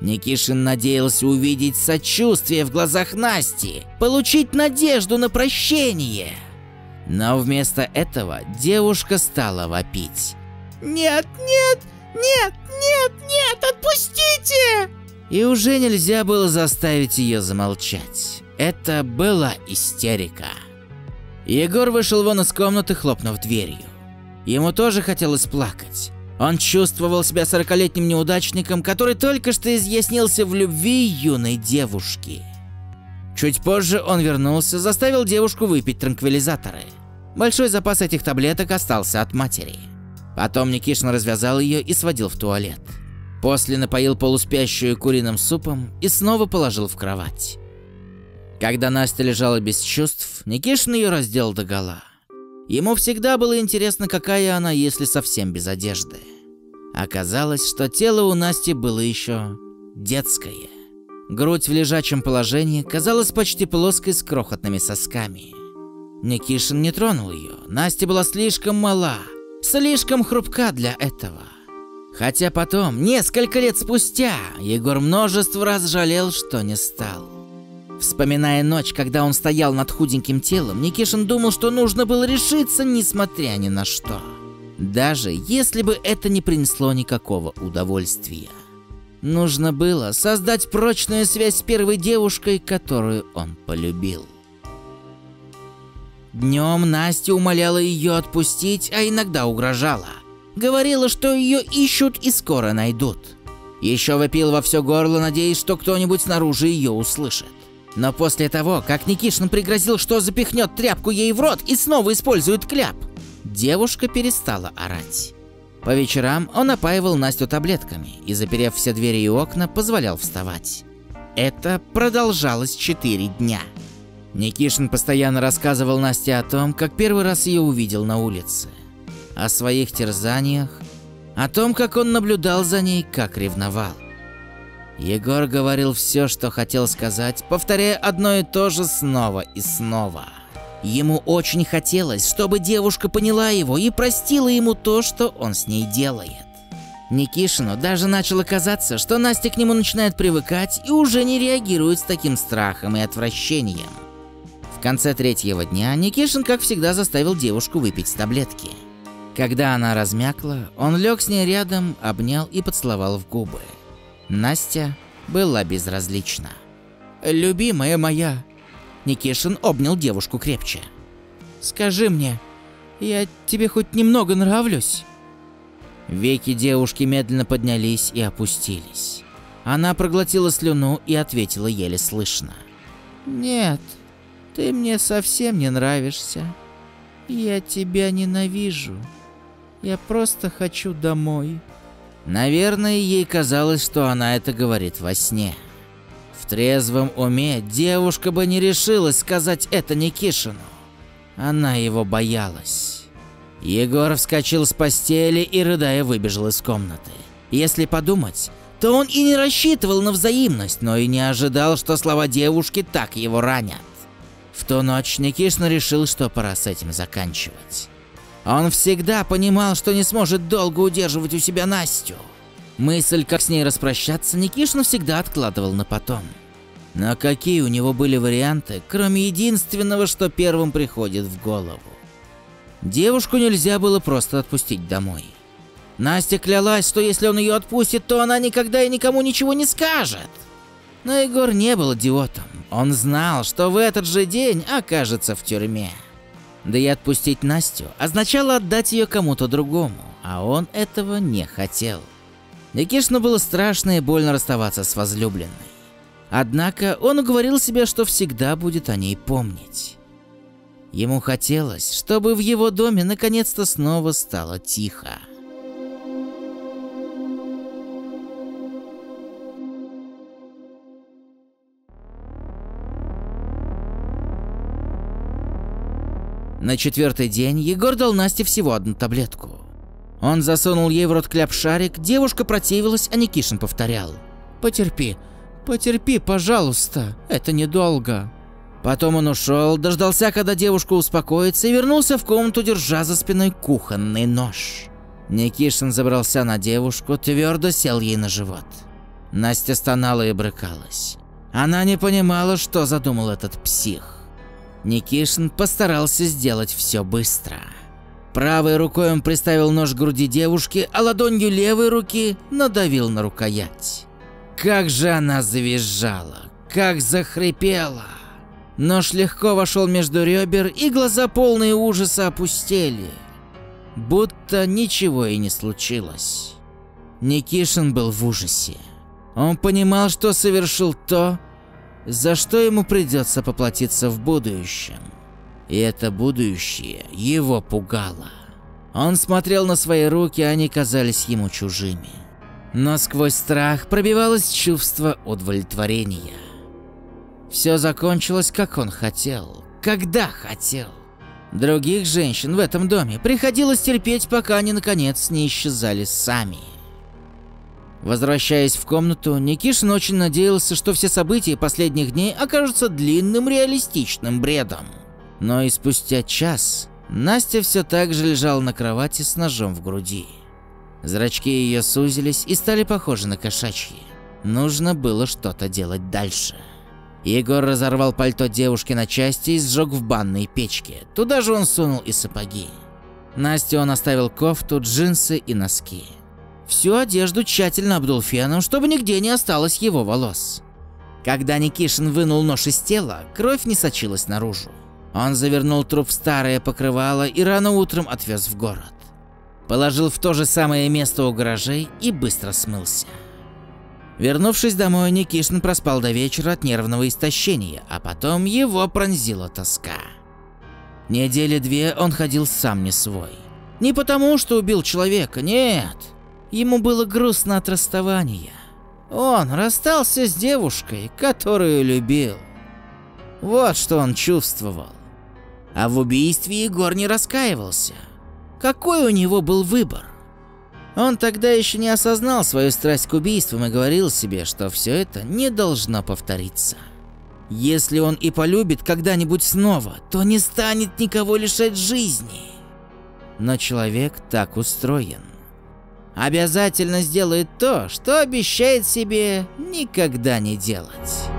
Никишин надеялся увидеть сочувствие в глазах Насти, получить надежду на прощение. Но вместо этого девушка стала вопить. «Нет, нет, нет, нет, нет, отпустите!» И уже нельзя было заставить ее замолчать. Это была истерика. Егор вышел вон из комнаты, хлопнув дверью. Ему тоже хотелось плакать. Он чувствовал себя сорокалетним неудачником, который только что изъяснился в любви юной девушки. Чуть позже он вернулся, заставил девушку выпить транквилизаторы. Большой запас этих таблеток остался от матери. Потом Никишин развязал ее и сводил в туалет. После напоил полуспящую куриным супом и снова положил в кровать. Когда Настя лежала без чувств, Никишин ее раздел догола. Ему всегда было интересно, какая она, если совсем без одежды. Оказалось, что тело у Насти было еще детское. Грудь в лежачем положении казалась почти плоской с крохотными сосками. Никишин не тронул ее. Настя была слишком мала, слишком хрупка для этого. Хотя потом, несколько лет спустя, Егор множество раз жалел, что не стал. Вспоминая ночь, когда он стоял над худеньким телом, Никишин думал, что нужно было решиться, несмотря ни на что. Даже если бы это не принесло никакого удовольствия. Нужно было создать прочную связь с первой девушкой, которую он полюбил. Днем Настя умоляла ее отпустить, а иногда угрожала. Говорила, что ее ищут и скоро найдут. Еще вопил во все горло, надеясь, что кто-нибудь снаружи ее услышит. Но после того, как Никишин пригрозил, что запихнет тряпку ей в рот и снова использует кляп, девушка перестала орать. По вечерам он опаивал Настю таблетками и, заперев все двери и окна, позволял вставать. Это продолжалось четыре дня. Никишин постоянно рассказывал Насте о том, как первый раз ее увидел на улице, о своих терзаниях, о том, как он наблюдал за ней, как ревновал. Егор говорил все, что хотел сказать, повторяя одно и то же снова и снова. Ему очень хотелось, чтобы девушка поняла его и простила ему то, что он с ней делает. Никишину даже начало казаться, что Настя к нему начинает привыкать и уже не реагирует с таким страхом и отвращением. В конце третьего дня Никишин, как всегда, заставил девушку выпить таблетки. Когда она размякла, он лег с ней рядом, обнял и поцеловал в губы. Настя была безразлична. «Любимая моя!» Никишин обнял девушку крепче. «Скажи мне, я тебе хоть немного нравлюсь?» Веки девушки медленно поднялись и опустились. Она проглотила слюну и ответила еле слышно. «Нет, ты мне совсем не нравишься. Я тебя ненавижу. Я просто хочу домой. Наверное, ей казалось, что она это говорит во сне. В трезвом уме девушка бы не решилась сказать это Никишину. Она его боялась. Егор вскочил с постели и, рыдая, выбежал из комнаты. Если подумать, то он и не рассчитывал на взаимность, но и не ожидал, что слова девушки так его ранят. В ту ночь Никишин решил, что пора с этим заканчивать. Он всегда понимал, что не сможет долго удерживать у себя Настю. Мысль, как с ней распрощаться, Никишин всегда откладывал на потом. Но какие у него были варианты, кроме единственного, что первым приходит в голову? Девушку нельзя было просто отпустить домой. Настя клялась, что если он ее отпустит, то она никогда и никому ничего не скажет. Но Егор не был идиотом. Он знал, что в этот же день окажется в тюрьме. Да и отпустить Настю означало отдать ее кому-то другому, а он этого не хотел. Никишну было страшно и больно расставаться с возлюбленной. Однако он уговорил себя, что всегда будет о ней помнить. Ему хотелось, чтобы в его доме наконец-то снова стало тихо. На четвертый день Егор дал Насте всего одну таблетку. Он засунул ей в рот кляп-шарик, девушка противилась, а Никишин повторял. «Потерпи, потерпи, пожалуйста, это недолго». Потом он ушел, дождался, когда девушка успокоится, и вернулся в комнату, держа за спиной кухонный нож. Никишин забрался на девушку, твердо сел ей на живот. Настя стонала и брыкалась. Она не понимала, что задумал этот псих. Никишин постарался сделать все быстро. Правой рукой он приставил нож к груди девушки, а ладонью левой руки надавил на рукоять. Как же она завизжала, как захрипела. Нож легко вошел между ребер, и глаза полные ужаса опустели. Будто ничего и не случилось. Никишин был в ужасе. Он понимал, что совершил то, за что ему придется поплатиться в будущем. И это будущее его пугало. Он смотрел на свои руки, они казались ему чужими. Но сквозь страх пробивалось чувство удовлетворения. Все закончилось, как он хотел, когда хотел. Других женщин в этом доме приходилось терпеть, пока они наконец не исчезали сами. Возвращаясь в комнату, Никишин очень надеялся, что все события последних дней окажутся длинным реалистичным бредом. Но и спустя час Настя все так же лежала на кровати с ножом в груди. Зрачки ее сузились и стали похожи на кошачьи. Нужно было что-то делать дальше. Егор разорвал пальто девушки на части и сжег в банной печке. Туда же он сунул и сапоги. Насте он оставил кофту, джинсы и носки. Всю одежду тщательно обдул феном, чтобы нигде не осталось его волос. Когда Никишин вынул нож из тела, кровь не сочилась наружу. Он завернул труп в старое покрывало и рано утром отвез в город. Положил в то же самое место у гаражей и быстро смылся. Вернувшись домой, Никишин проспал до вечера от нервного истощения, а потом его пронзила тоска. Недели две он ходил сам не свой. Не потому, что убил человека, нет. Ему было грустно от расставания. Он расстался с девушкой, которую любил. Вот что он чувствовал. А в убийстве Егор не раскаивался. Какой у него был выбор? Он тогда еще не осознал свою страсть к убийствам и говорил себе, что все это не должно повториться. Если он и полюбит когда-нибудь снова, то не станет никого лишать жизни. Но человек так устроен. Обязательно сделает то, что обещает себе никогда не делать.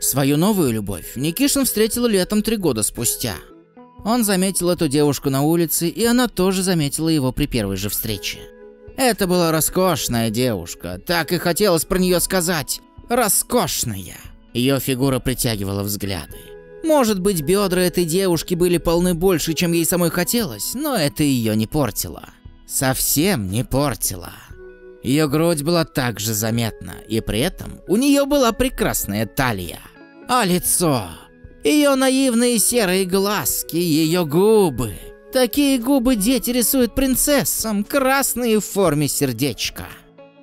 Свою новую любовь Никишин встретил летом три года спустя. Он заметил эту девушку на улице, и она тоже заметила его при первой же встрече. Это была роскошная девушка, так и хотелось про нее сказать. Роскошная. Ее фигура притягивала взгляды. Может быть, бедра этой девушки были полны больше, чем ей самой хотелось, но это ее не портило. Совсем не портило. Ее грудь была также заметна, и при этом у нее была прекрасная талия. А лицо? Ее наивные серые глазки, ее губы. Такие губы дети рисуют принцессам, красные в форме сердечка.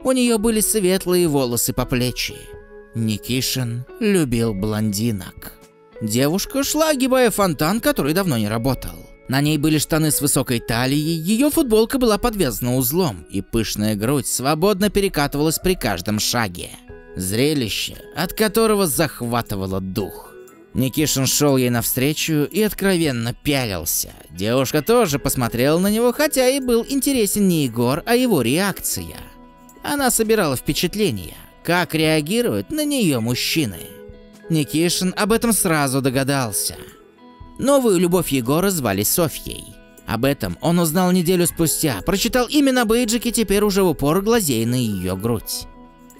У нее были светлые волосы по плечи. Никишин любил блондинок. Девушка шла, огибая фонтан, который давно не работал. На ней были штаны с высокой талией, ее футболка была подвязана узлом, и пышная грудь свободно перекатывалась при каждом шаге. Зрелище, от которого захватывало дух. Никишин шел ей навстречу и откровенно пялился. Девушка тоже посмотрела на него, хотя и был интересен не Егор, а его реакция. Она собирала впечатления, как реагируют на нее мужчины. Никишин об этом сразу догадался. Новую любовь Егора звали Софьей. Об этом он узнал неделю спустя, прочитал имя на бейджике, теперь уже в упор глазей на ее грудь.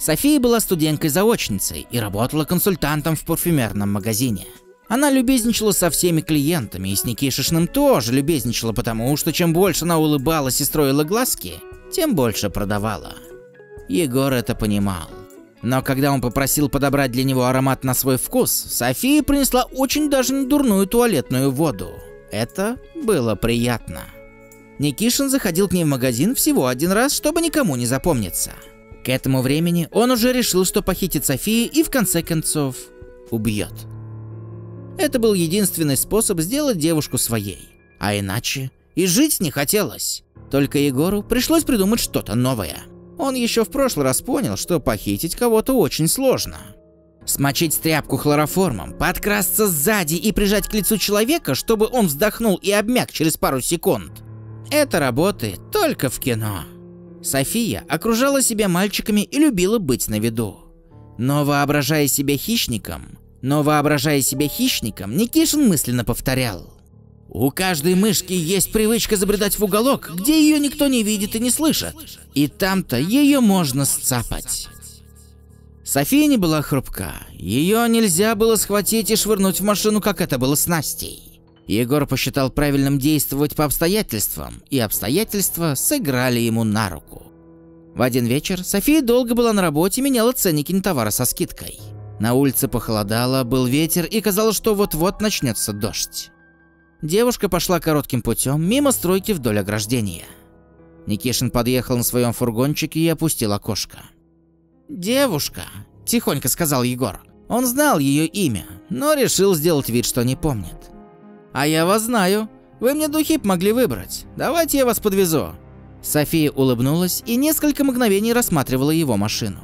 София была студенткой-заочницей и работала консультантом в парфюмерном магазине. Она любезничала со всеми клиентами, и с Никишишным тоже любезничала, потому что чем больше она улыбалась и строила глазки, тем больше продавала. Егор это понимал. Но когда он попросил подобрать для него аромат на свой вкус, София принесла очень даже недурную туалетную воду. Это было приятно. Никишин заходил к ней в магазин всего один раз, чтобы никому не запомниться. К этому времени он уже решил, что похитит Софию и в конце концов убьет. Это был единственный способ сделать девушку своей. А иначе и жить не хотелось. Только Егору пришлось придумать что-то новое – он еще в прошлый раз понял, что похитить кого-то очень сложно. Смочить тряпку хлороформом, подкрасться сзади и прижать к лицу человека, чтобы он вздохнул и обмяк через пару секунд. Это работает только в кино. София окружала себя мальчиками и любила быть на виду. Но воображая себя хищником, но воображая себя хищником, Никишин мысленно повторял. У каждой мышки есть привычка забредать в уголок, где ее никто не видит и не слышит. И там-то ее можно сцапать. София не была хрупка. Ее нельзя было схватить и швырнуть в машину, как это было с Настей. Егор посчитал правильным действовать по обстоятельствам, и обстоятельства сыграли ему на руку. В один вечер София долго была на работе и меняла ценники на товары со скидкой. На улице похолодало, был ветер и казалось, что вот-вот начнется дождь. Девушка пошла коротким путем мимо стройки вдоль ограждения. Никишин подъехал на своем фургончике и опустил окошко. «Девушка», – тихонько сказал Егор. Он знал ее имя, но решил сделать вид, что не помнит. «А я вас знаю. Вы мне духи могли выбрать. Давайте я вас подвезу». София улыбнулась и несколько мгновений рассматривала его машину.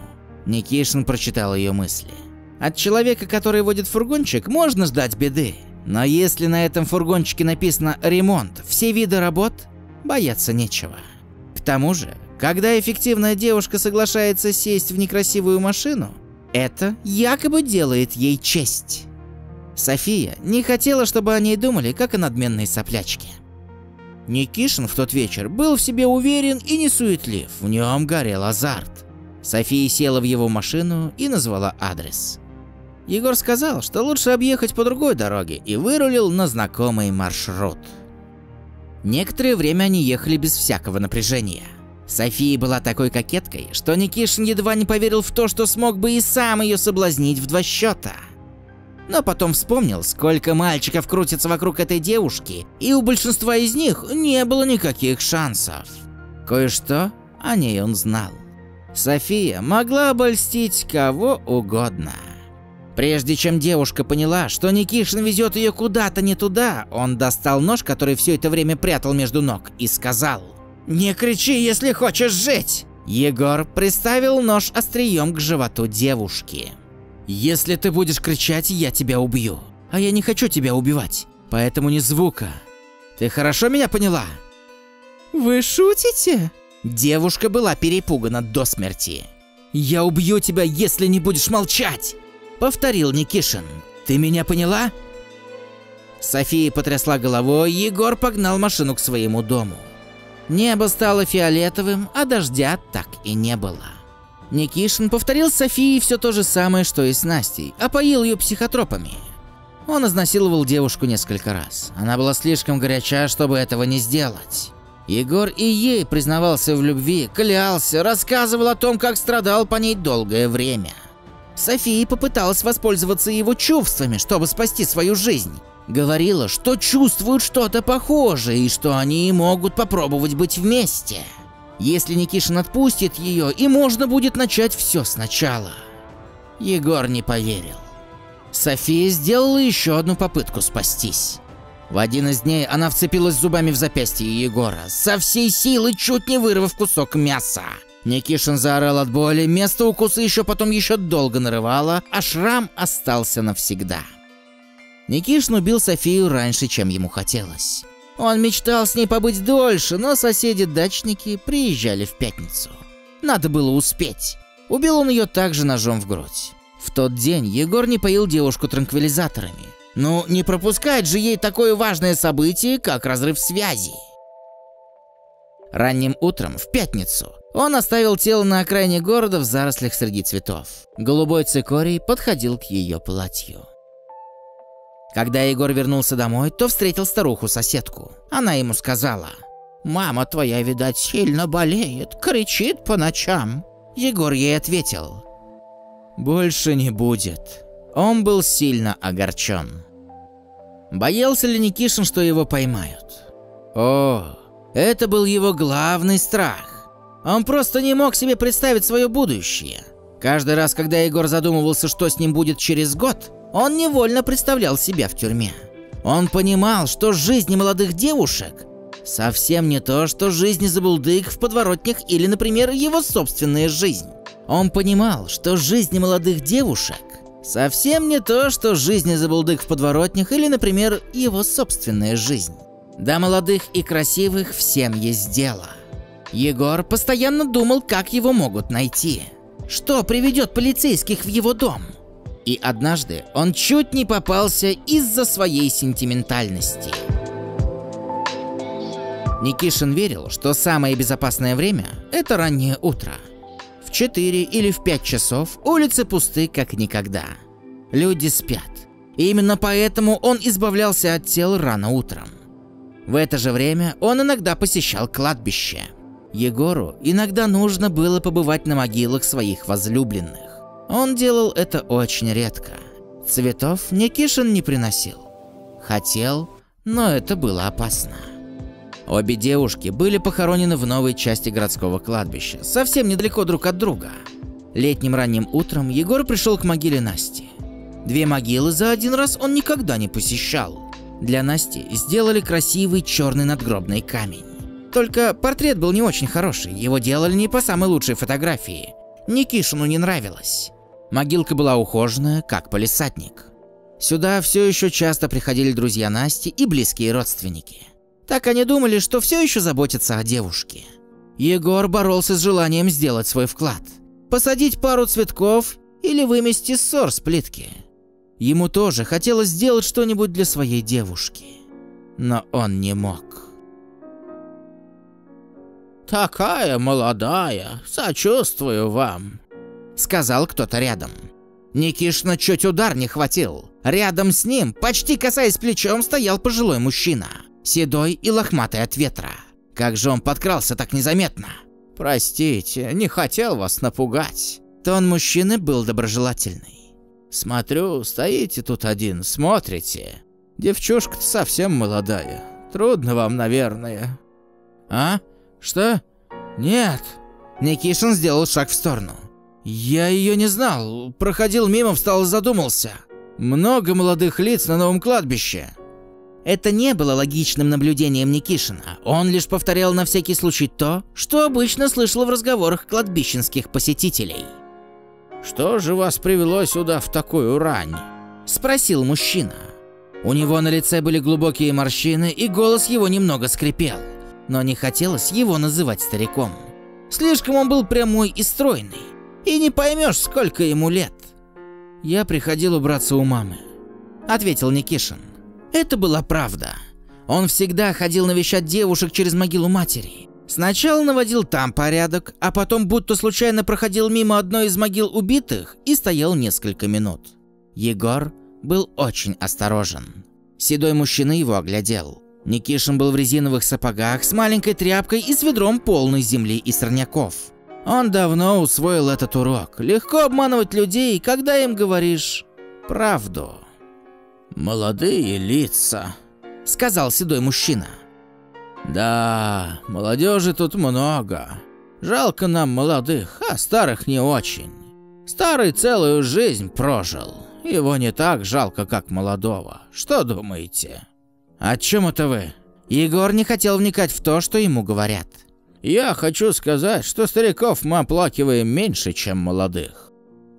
Никишин прочитал ее мысли. От человека, который водит фургончик, можно ждать беды. Но если на этом фургончике написано «ремонт», все виды работ, бояться нечего. К тому же, когда эффективная девушка соглашается сесть в некрасивую машину, это якобы делает ей честь. София не хотела, чтобы о ней думали, как о надменной соплячке. Никишин в тот вечер был в себе уверен и не суетлив, в нем горел азарт. София села в его машину и назвала адрес. Егор сказал, что лучше объехать по другой дороге и вырулил на знакомый маршрут. Некоторое время они ехали без всякого напряжения. София была такой кокеткой, что Никишин едва не поверил в то, что смог бы и сам ее соблазнить в два счета но потом вспомнил, сколько мальчиков крутится вокруг этой девушки, и у большинства из них не было никаких шансов. Кое-что о ней он знал. София могла обольстить кого угодно. Прежде чем девушка поняла, что Никишин везет ее куда-то не туда, он достал нож, который все это время прятал между ног, и сказал «Не кричи, если хочешь жить!» Егор приставил нож острием к животу девушки. Если ты будешь кричать, я тебя убью. А я не хочу тебя убивать, поэтому ни звука. Ты хорошо меня поняла? Вы шутите? Девушка была перепугана до смерти. Я убью тебя, если не будешь молчать, повторил Никишин. Ты меня поняла? София потрясла головой, Егор погнал машину к своему дому. Небо стало фиолетовым, а дождя так и не было. Никишин повторил Софии все то же самое, что и с Настей, опоил ее психотропами. Он изнасиловал девушку несколько раз. Она была слишком горяча, чтобы этого не сделать. Егор и ей признавался в любви, клялся, рассказывал о том, как страдал по ней долгое время. София попыталась воспользоваться его чувствами, чтобы спасти свою жизнь. Говорила, что чувствуют что-то похожее и что они могут попробовать быть вместе если Никишин отпустит ее, и можно будет начать все сначала. Егор не поверил. София сделала еще одну попытку спастись. В один из дней она вцепилась зубами в запястье Егора, со всей силы чуть не вырвав кусок мяса. Никишин заорал от боли, место укуса еще потом еще долго нарывало, а шрам остался навсегда. Никишин убил Софию раньше, чем ему хотелось. Он мечтал с ней побыть дольше, но соседи-дачники приезжали в пятницу. Надо было успеть. Убил он ее также ножом в грудь. В тот день Егор не поил девушку транквилизаторами. Ну, не пропускать же ей такое важное событие, как разрыв связи. Ранним утром, в пятницу, он оставил тело на окраине города в зарослях среди цветов. Голубой цикорий подходил к ее платью. Когда Егор вернулся домой, то встретил старуху-соседку. Она ему сказала, «Мама твоя, видать, сильно болеет, кричит по ночам». Егор ей ответил, «Больше не будет». Он был сильно огорчен. Боялся ли Никишин, что его поймают? О, это был его главный страх. Он просто не мог себе представить свое будущее. Каждый раз, когда Егор задумывался, что с ним будет через год, он невольно представлял себя в тюрьме. Он понимал, что жизни молодых девушек совсем не то, что жизни забулдык в подворотнях или, например, его собственная жизнь. Он понимал, что жизни молодых девушек совсем не то, что жизни забулдык в подворотнях или, например, его собственная жизнь. До молодых и красивых всем есть дело. Егор постоянно думал, как его могут найти. Что приведет полицейских в его дом? И однажды он чуть не попался из-за своей сентиментальности. Никишин верил, что самое безопасное время – это раннее утро. В 4 или в 5 часов улицы пусты как никогда. Люди спят. И именно поэтому он избавлялся от тел рано утром. В это же время он иногда посещал кладбище. Егору иногда нужно было побывать на могилах своих возлюбленных. Он делал это очень редко. Цветов Никишин не приносил. Хотел, но это было опасно. Обе девушки были похоронены в новой части городского кладбища, совсем недалеко друг от друга. Летним ранним утром Егор пришел к могиле Насти. Две могилы за один раз он никогда не посещал. Для Насти сделали красивый черный надгробный камень. Только портрет был не очень хороший, его делали не по самой лучшей фотографии. Никишину не нравилось. Могилка была ухоженная, как полисадник. Сюда все еще часто приходили друзья Насти и близкие родственники. Так они думали, что все еще заботятся о девушке. Егор боролся с желанием сделать свой вклад. Посадить пару цветков или вымести ссор с плитки. Ему тоже хотелось сделать что-нибудь для своей девушки. Но он не мог. «Такая молодая, сочувствую вам», — сказал кто-то рядом. Никишна чуть удар не хватил. Рядом с ним, почти касаясь плечом, стоял пожилой мужчина седой и лохматый от ветра. Как же он подкрался так незаметно? Простите, не хотел вас напугать. Тон мужчины был доброжелательный. Смотрю, стоите тут один, смотрите. Девчушка-то совсем молодая. Трудно вам, наверное. А? Что? Нет. Никишин сделал шаг в сторону. Я ее не знал. Проходил мимо, встал и задумался. Много молодых лиц на новом кладбище. Это не было логичным наблюдением Никишина. Он лишь повторял на всякий случай то, что обычно слышал в разговорах кладбищенских посетителей. «Что же вас привело сюда в такую рань?» – спросил мужчина. У него на лице были глубокие морщины, и голос его немного скрипел. Но не хотелось его называть стариком. Слишком он был прямой и стройный. И не поймешь, сколько ему лет. «Я приходил убраться у мамы», – ответил Никишин. Это была правда. Он всегда ходил навещать девушек через могилу матери. Сначала наводил там порядок, а потом будто случайно проходил мимо одной из могил убитых и стоял несколько минут. Егор был очень осторожен. Седой мужчина его оглядел. Никишин был в резиновых сапогах с маленькой тряпкой и с ведром полной земли и сорняков. Он давно усвоил этот урок. Легко обманывать людей, когда им говоришь правду. «Молодые лица», — сказал седой мужчина. «Да, молодежи тут много. Жалко нам молодых, а старых не очень. Старый целую жизнь прожил. Его не так жалко, как молодого. Что думаете?» «О чем это вы?» Егор не хотел вникать в то, что ему говорят. «Я хочу сказать, что стариков мы оплакиваем меньше, чем молодых.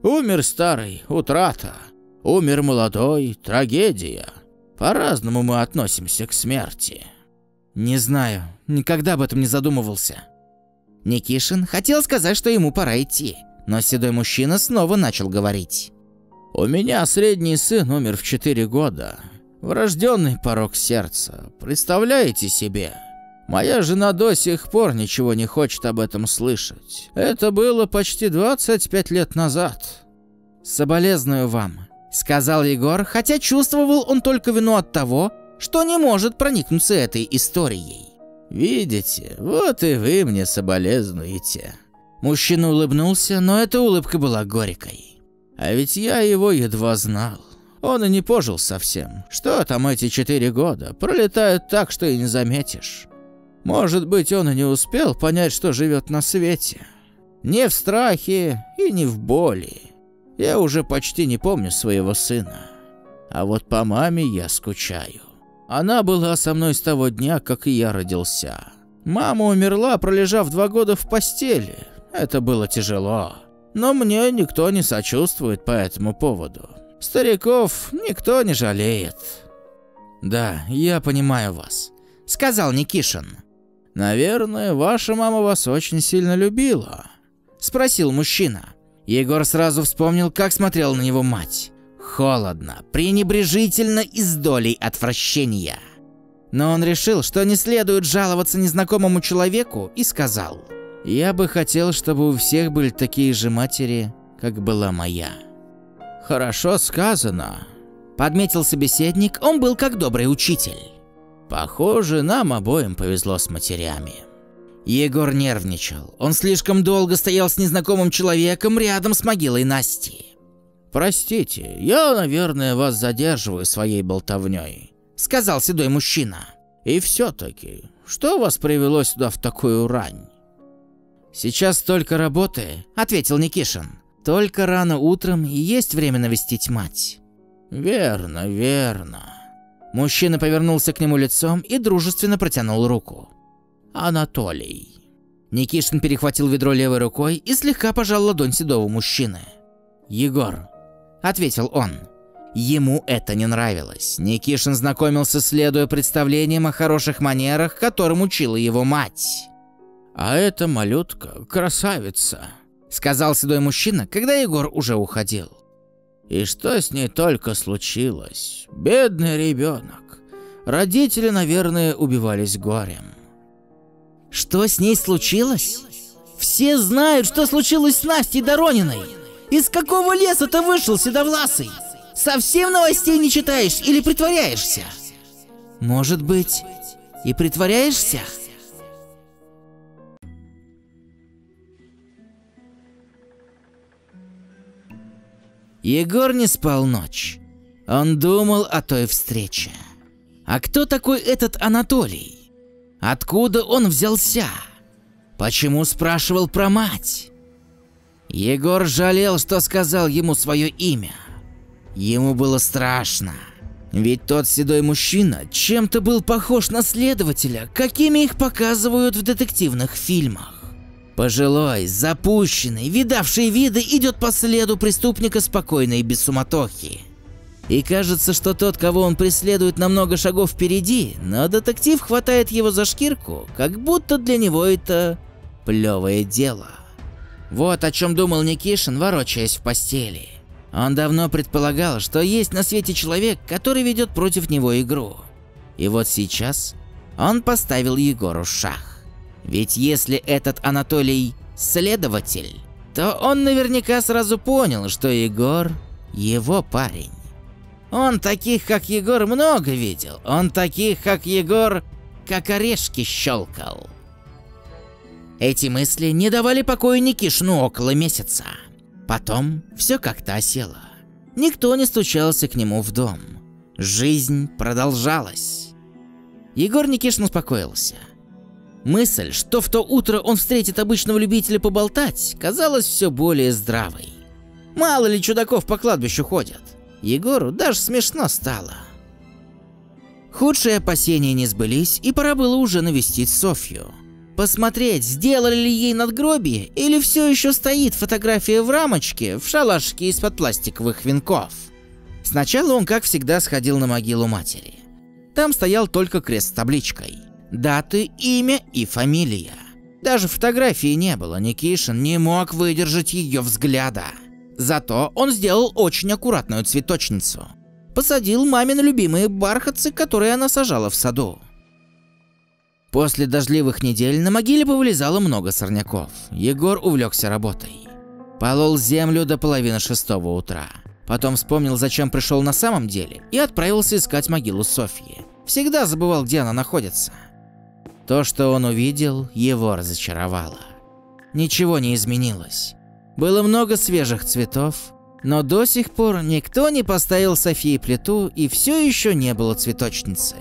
Умер старый, утрата. Умер молодой, трагедия. По-разному мы относимся к смерти. Не знаю, никогда об этом не задумывался. Никишин хотел сказать, что ему пора идти, но седой мужчина снова начал говорить. У меня средний сын умер в 4 года. Врожденный порог сердца. Представляете себе? Моя жена до сих пор ничего не хочет об этом слышать. Это было почти 25 лет назад. Соболезную вам, Сказал Егор, хотя чувствовал он только вину от того, что не может проникнуться этой историей. «Видите, вот и вы мне соболезнуете». Мужчина улыбнулся, но эта улыбка была горькой. «А ведь я его едва знал. Он и не пожил совсем. Что там эти четыре года? Пролетают так, что и не заметишь. Может быть, он и не успел понять, что живет на свете. Не в страхе и не в боли. Я уже почти не помню своего сына. А вот по маме я скучаю. Она была со мной с того дня, как и я родился. Мама умерла, пролежав два года в постели. Это было тяжело. Но мне никто не сочувствует по этому поводу. Стариков никто не жалеет. Да, я понимаю вас, сказал Никишин. Наверное, ваша мама вас очень сильно любила, спросил мужчина. Егор сразу вспомнил, как смотрела на него мать. Холодно, пренебрежительно и с долей отвращения. Но он решил, что не следует жаловаться незнакомому человеку и сказал. «Я бы хотел, чтобы у всех были такие же матери, как была моя». «Хорошо сказано», – Подметил собеседник, он был как добрый учитель. Похоже, нам обоим повезло с матерями. Егор нервничал. Он слишком долго стоял с незнакомым человеком рядом с могилой Насти. «Простите, я, наверное, вас задерживаю своей болтовней», — сказал седой мужчина. «И все-таки, что вас привело сюда в такую рань?» «Сейчас только работы», — ответил Никишин. «Только рано утром и есть время навестить мать». «Верно, верно». Мужчина повернулся к нему лицом и дружественно протянул руку. «Анатолий». Никишин перехватил ведро левой рукой и слегка пожал ладонь седого мужчины. «Егор», — ответил он. Ему это не нравилось. Никишин знакомился, следуя представлениям о хороших манерах, которым учила его мать. «А эта малютка – красавица», – сказал седой мужчина, когда Егор уже уходил. «И что с ней только случилось? Бедный ребенок. Родители, наверное, убивались горем». «Что с ней случилось? Все знают, что случилось с Настей Дорониной. Из какого леса ты вышел, Седовласый? Совсем новостей не читаешь или притворяешься?» «Может быть, и притворяешься?» Егор не спал ночь. Он думал о той встрече. А кто такой этот Анатолий? Откуда он взялся? Почему спрашивал про мать? Егор жалел, что сказал ему свое имя. Ему было страшно. Ведь тот седой мужчина чем-то был похож на следователя, какими их показывают в детективных фильмах. Пожилой, запущенный, видавший виды идет по следу преступника спокойно и без суматохи. И кажется, что тот, кого он преследует на много шагов впереди, но детектив хватает его за шкирку, как будто для него это плевое дело. Вот о чем думал Никишин, ворочаясь в постели. Он давно предполагал, что есть на свете человек, который ведет против него игру. И вот сейчас он поставил Егору шах. Ведь если этот Анатолий следователь, то он наверняка сразу понял, что Егор его парень. Он таких, как Егор, много видел. Он таких, как Егор, как орешки щелкал. Эти мысли не давали покоя Никишину около месяца. Потом все как-то осело. Никто не стучался к нему в дом. Жизнь продолжалась. Егор Никишин успокоился. Мысль, что в то утро он встретит обычного любителя поболтать, казалась все более здравой. Мало ли чудаков по кладбищу ходят. Егору даже смешно стало. Худшие опасения не сбылись, и пора было уже навестить Софью. Посмотреть, сделали ли ей надгробие, или все еще стоит фотография в рамочке в шалашке из-под пластиковых венков. Сначала он, как всегда, сходил на могилу матери. Там стоял только крест с табличкой – даты, имя и фамилия. Даже фотографии не было, Никишин не мог выдержать ее взгляда. Зато он сделал очень аккуратную цветочницу. Посадил мамины любимые бархатцы, которые она сажала в саду. После дождливых недель на могиле повылезало много сорняков. Егор увлекся работой. Полол землю до половины шестого утра. Потом вспомнил, зачем пришел на самом деле, и отправился искать могилу Софьи. Всегда забывал, где она находится. То, что он увидел, его разочаровало. Ничего не изменилось. Было много свежих цветов, но до сих пор никто не поставил Софии плиту и все еще не было цветочницы.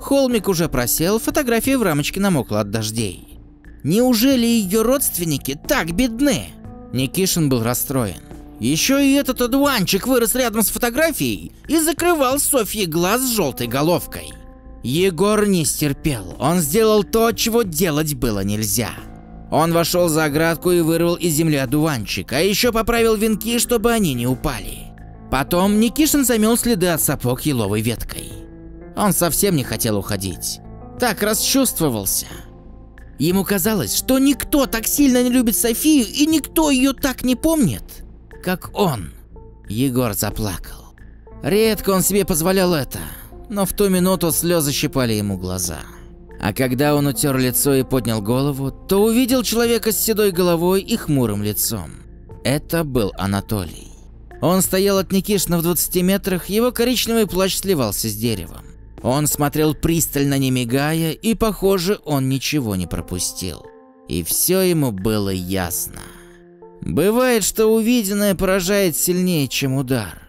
Холмик уже просел, фотография в рамочке намокла от дождей. Неужели ее родственники так бедны? Никишин был расстроен. Еще и этот одуванчик вырос рядом с фотографией и закрывал Софье глаз с желтой головкой. Егор не стерпел. Он сделал то, чего делать было нельзя. Он вошел за оградку и вырвал из земли одуванчик, а еще поправил венки, чтобы они не упали. Потом Никишин замел следы от сапог еловой веткой. Он совсем не хотел уходить. Так расчувствовался. Ему казалось, что никто так сильно не любит Софию и никто ее так не помнит, как он. Егор заплакал. Редко он себе позволял это но в ту минуту слезы щипали ему глаза. А когда он утер лицо и поднял голову, то увидел человека с седой головой и хмурым лицом. Это был Анатолий. Он стоял от Никишина в 20 метрах, его коричневый плащ сливался с деревом. Он смотрел пристально, не мигая, и, похоже, он ничего не пропустил. И все ему было ясно. Бывает, что увиденное поражает сильнее, чем удар.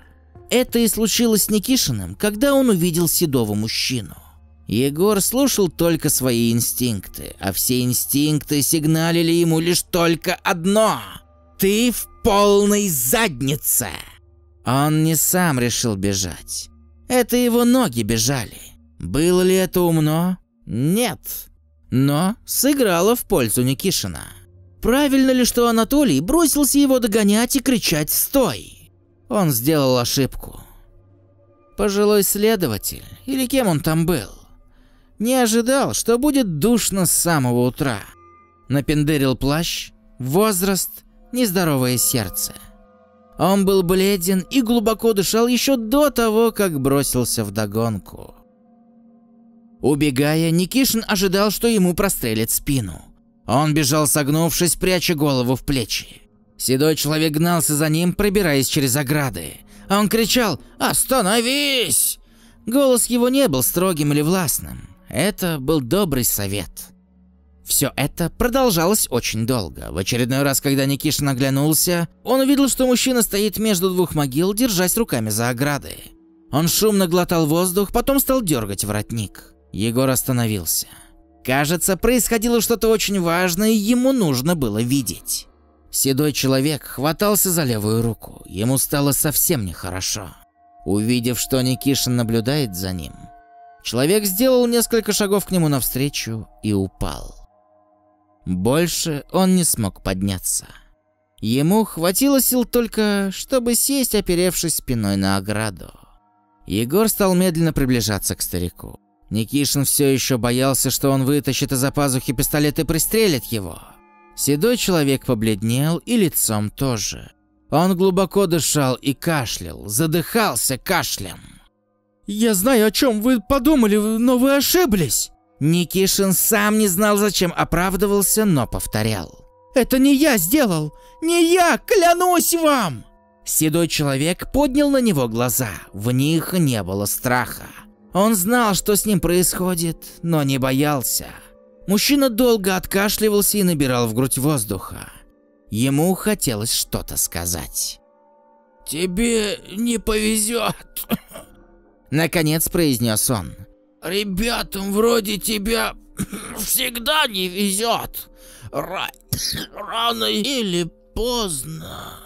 Это и случилось с Никишиным, когда он увидел седого мужчину. Егор слушал только свои инстинкты, а все инстинкты сигналили ему лишь только одно – «Ты в полной заднице!» Он не сам решил бежать. Это его ноги бежали. Было ли это умно? Нет. Но сыграло в пользу Никишина. Правильно ли, что Анатолий бросился его догонять и кричать «Стой!»? Он сделал ошибку. Пожилой следователь, или кем он там был, не ожидал, что будет душно с самого утра. Напендерил плащ, возраст, нездоровое сердце. Он был бледен и глубоко дышал еще до того, как бросился в догонку. Убегая, Никишин ожидал, что ему прострелят спину. Он бежал согнувшись, пряча голову в плечи. Седой человек гнался за ним, пробираясь через ограды. Он кричал «Остановись!». Голос его не был строгим или властным. Это был добрый совет. Все это продолжалось очень долго. В очередной раз, когда Никишин оглянулся, он увидел, что мужчина стоит между двух могил, держась руками за ограды. Он шумно глотал воздух, потом стал дергать воротник. Егор остановился. Кажется, происходило что-то очень важное, ему нужно было видеть. Седой человек хватался за левую руку. Ему стало совсем нехорошо. Увидев, что Никишин наблюдает за ним, человек сделал несколько шагов к нему навстречу и упал. Больше он не смог подняться. Ему хватило сил только, чтобы сесть, оперевшись спиной на ограду. Егор стал медленно приближаться к старику. Никишин все еще боялся, что он вытащит из-за пазухи пистолет и пристрелит его. Седой человек побледнел и лицом тоже. Он глубоко дышал и кашлял, задыхался кашлем. «Я знаю, о чем вы подумали, но вы ошиблись!» Никишин сам не знал, зачем оправдывался, но повторял. «Это не я сделал! Не я! Клянусь вам!» Седой человек поднял на него глаза. В них не было страха. Он знал, что с ним происходит, но не боялся. Мужчина долго откашливался и набирал в грудь воздуха. Ему хотелось что-то сказать. «Тебе не повезет», — наконец произнес он. Ребятам вроде тебя (clears throat) всегда не везет. Ра рано или поздно.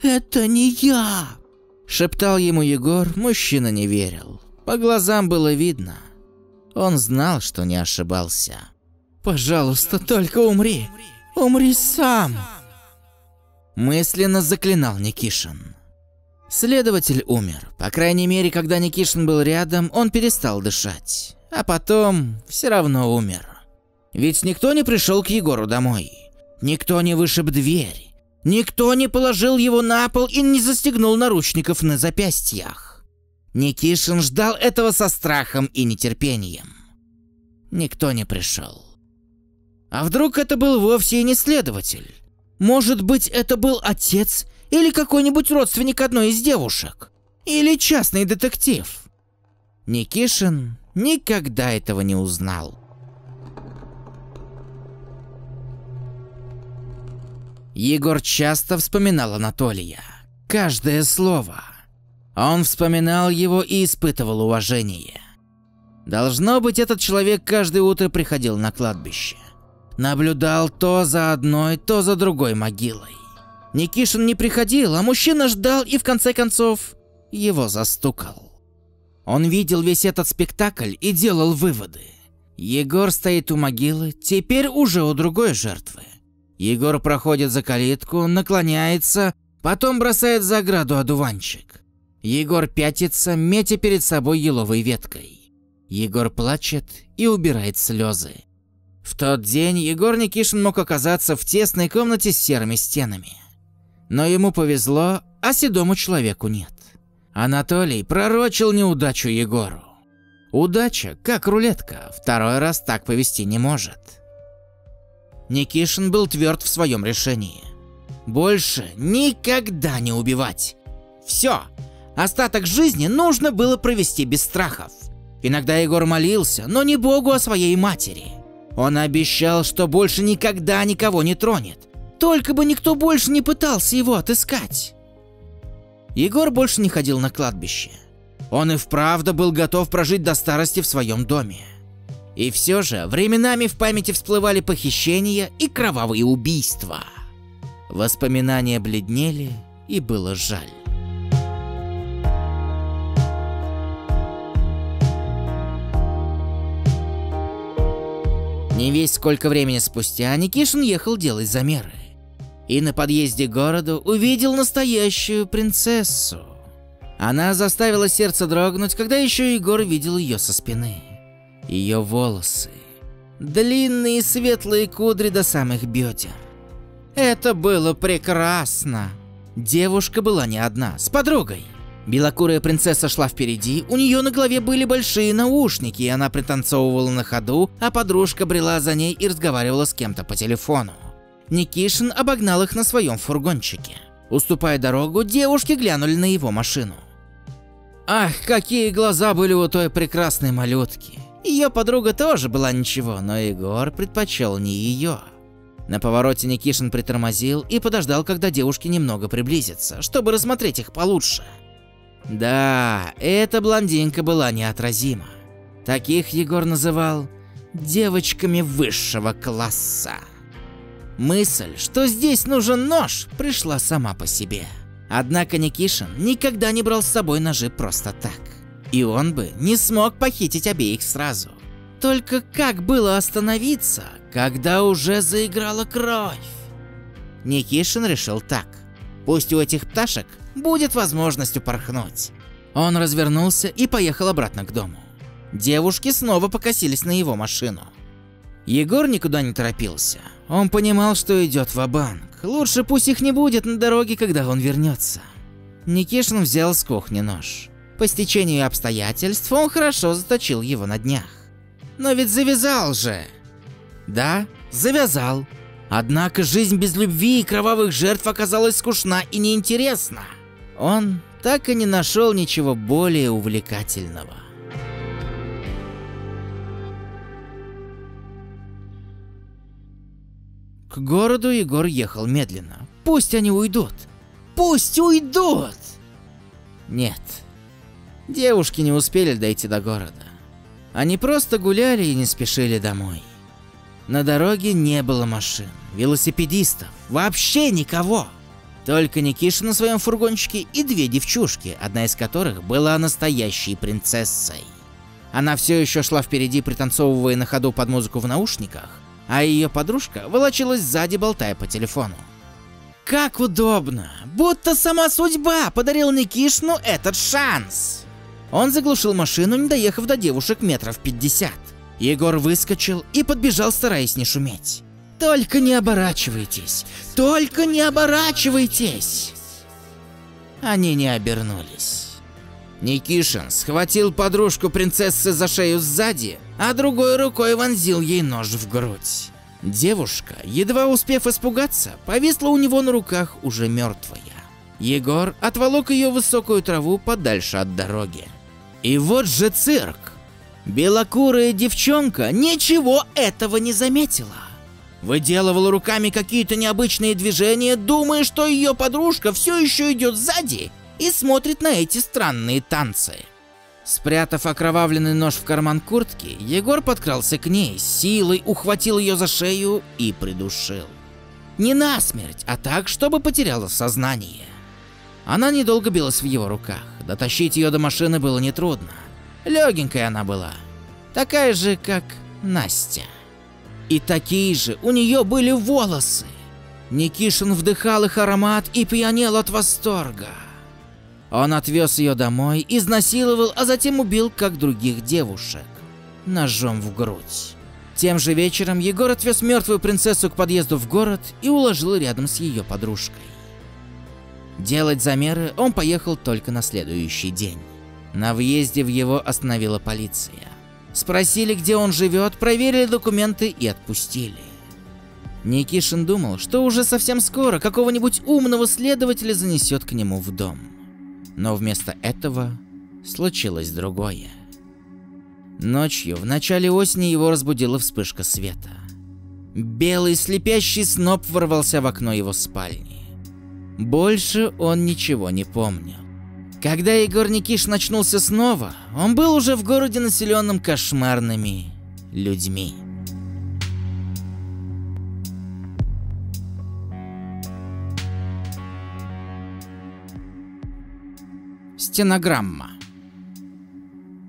Это не я, шептал ему Егор, мужчина не верил. По глазам было видно. Он знал, что не ошибался. Пожалуйста, только умри. Умри сам. Мысленно заклинал Никишин. Следователь умер. По крайней мере, когда Никишин был рядом, он перестал дышать. А потом все равно умер. Ведь никто не пришел к Егору домой. Никто не вышиб дверь. Никто не положил его на пол и не застегнул наручников на запястьях. Никишин ждал этого со страхом и нетерпением. Никто не пришел. А вдруг это был вовсе и не следователь? Может быть, это был отец или какой-нибудь родственник одной из девушек. Или частный детектив. Никишин никогда этого не узнал. Егор часто вспоминал Анатолия. Каждое слово. Он вспоминал его и испытывал уважение. Должно быть, этот человек каждое утро приходил на кладбище. Наблюдал то за одной, то за другой могилой. Никишин не приходил, а мужчина ждал и в конце концов его застукал. Он видел весь этот спектакль и делал выводы. Егор стоит у могилы, теперь уже у другой жертвы. Егор проходит за калитку, наклоняется, потом бросает за ограду одуванчик. Егор пятится, метя перед собой еловой веткой. Егор плачет и убирает слезы. В тот день Егор Никишин мог оказаться в тесной комнате с серыми стенами. Но ему повезло, а седому человеку нет. Анатолий пророчил неудачу Егору. Удача, как рулетка, второй раз так повести не может. Никишин был тверд в своем решении. Больше никогда не убивать. Все. Остаток жизни нужно было провести без страхов. Иногда Егор молился, но не Богу, а своей матери. Он обещал, что больше никогда никого не тронет. Только бы никто больше не пытался его отыскать. Егор больше не ходил на кладбище. Он и вправду был готов прожить до старости в своем доме. И все же временами в памяти всплывали похищения и кровавые убийства. Воспоминания бледнели, и было жаль. Не весь сколько времени спустя Никишин ехал делать замеры. И на подъезде к городу увидел настоящую принцессу. Она заставила сердце дрогнуть, когда еще Егор видел ее со спины. Ее волосы. Длинные светлые кудри до самых бедер. Это было прекрасно. Девушка была не одна, с подругой. Белокурая принцесса шла впереди, у нее на голове были большие наушники, и она пританцовывала на ходу, а подружка брела за ней и разговаривала с кем-то по телефону. Никишин обогнал их на своем фургончике. Уступая дорогу, девушки глянули на его машину. Ах, какие глаза были у той прекрасной малютки. Ее подруга тоже была ничего, но Егор предпочел не ее. На повороте Никишин притормозил и подождал, когда девушки немного приблизятся, чтобы рассмотреть их получше. Да, эта блондинка была неотразима. Таких Егор называл девочками высшего класса. Мысль, что здесь нужен нож, пришла сама по себе. Однако Никишин никогда не брал с собой ножи просто так. И он бы не смог похитить обеих сразу. Только как было остановиться, когда уже заиграла кровь? Никишин решил так. Пусть у этих пташек будет возможность упорхнуть. Он развернулся и поехал обратно к дому. Девушки снова покосились на его машину. Егор никуда не торопился. Он понимал, что идет в банк Лучше пусть их не будет на дороге, когда он вернется. Никишин взял с кухни нож. По стечению обстоятельств он хорошо заточил его на днях. Но ведь завязал же. Да, завязал. Однако жизнь без любви и кровавых жертв оказалась скучна и неинтересна. Он так и не нашел ничего более увлекательного. К городу Егор ехал медленно. Пусть они уйдут. Пусть уйдут! Нет. Девушки не успели дойти до города. Они просто гуляли и не спешили домой. На дороге не было машин, велосипедистов, вообще никого. Только Никиша на своем фургончике и две девчушки, одна из которых была настоящей принцессой. Она все еще шла впереди, пританцовывая на ходу под музыку в наушниках, а ее подружка волочилась сзади, болтая по телефону. Как удобно! Будто сама судьба подарила Никишну этот шанс! Он заглушил машину, не доехав до девушек метров 50. Егор выскочил и подбежал, стараясь не шуметь. «Только не оборачивайтесь! Только не оборачивайтесь!» Они не обернулись. Никишин схватил подружку принцессы за шею сзади, а другой рукой вонзил ей нож в грудь. Девушка, едва успев испугаться, повисла у него на руках уже мертвая. Егор отволок ее высокую траву подальше от дороги. И вот же цирк! Белокурая девчонка ничего этого не заметила. Выделывала руками какие-то необычные движения, думая, что ее подружка все еще идет сзади и смотрит на эти странные танцы. Спрятав окровавленный нож в карман куртки, Егор подкрался к ней, силой ухватил ее за шею и придушил. Не насмерть, а так, чтобы потеряла сознание. Она недолго билась в его руках, дотащить ее до машины было нетрудно. Легенькая она была, такая же, как Настя. И такие же у нее были волосы. Никишин вдыхал их аромат и пьянел от восторга. Он отвез ее домой, изнасиловал, а затем убил, как других девушек, ножом в грудь. Тем же вечером Егор отвез мертвую принцессу к подъезду в город и уложил рядом с ее подружкой. Делать замеры он поехал только на следующий день. На въезде в его остановила полиция. Спросили, где он живет, проверили документы и отпустили. Никишин думал, что уже совсем скоро какого-нибудь умного следователя занесет к нему в дом. Но вместо этого случилось другое. Ночью, в начале осени, его разбудила вспышка света. Белый слепящий сноп ворвался в окно его спальни. Больше он ничего не помнил. Когда Егор Никиш начнулся снова, он был уже в городе, населенном кошмарными людьми. Стенограмма.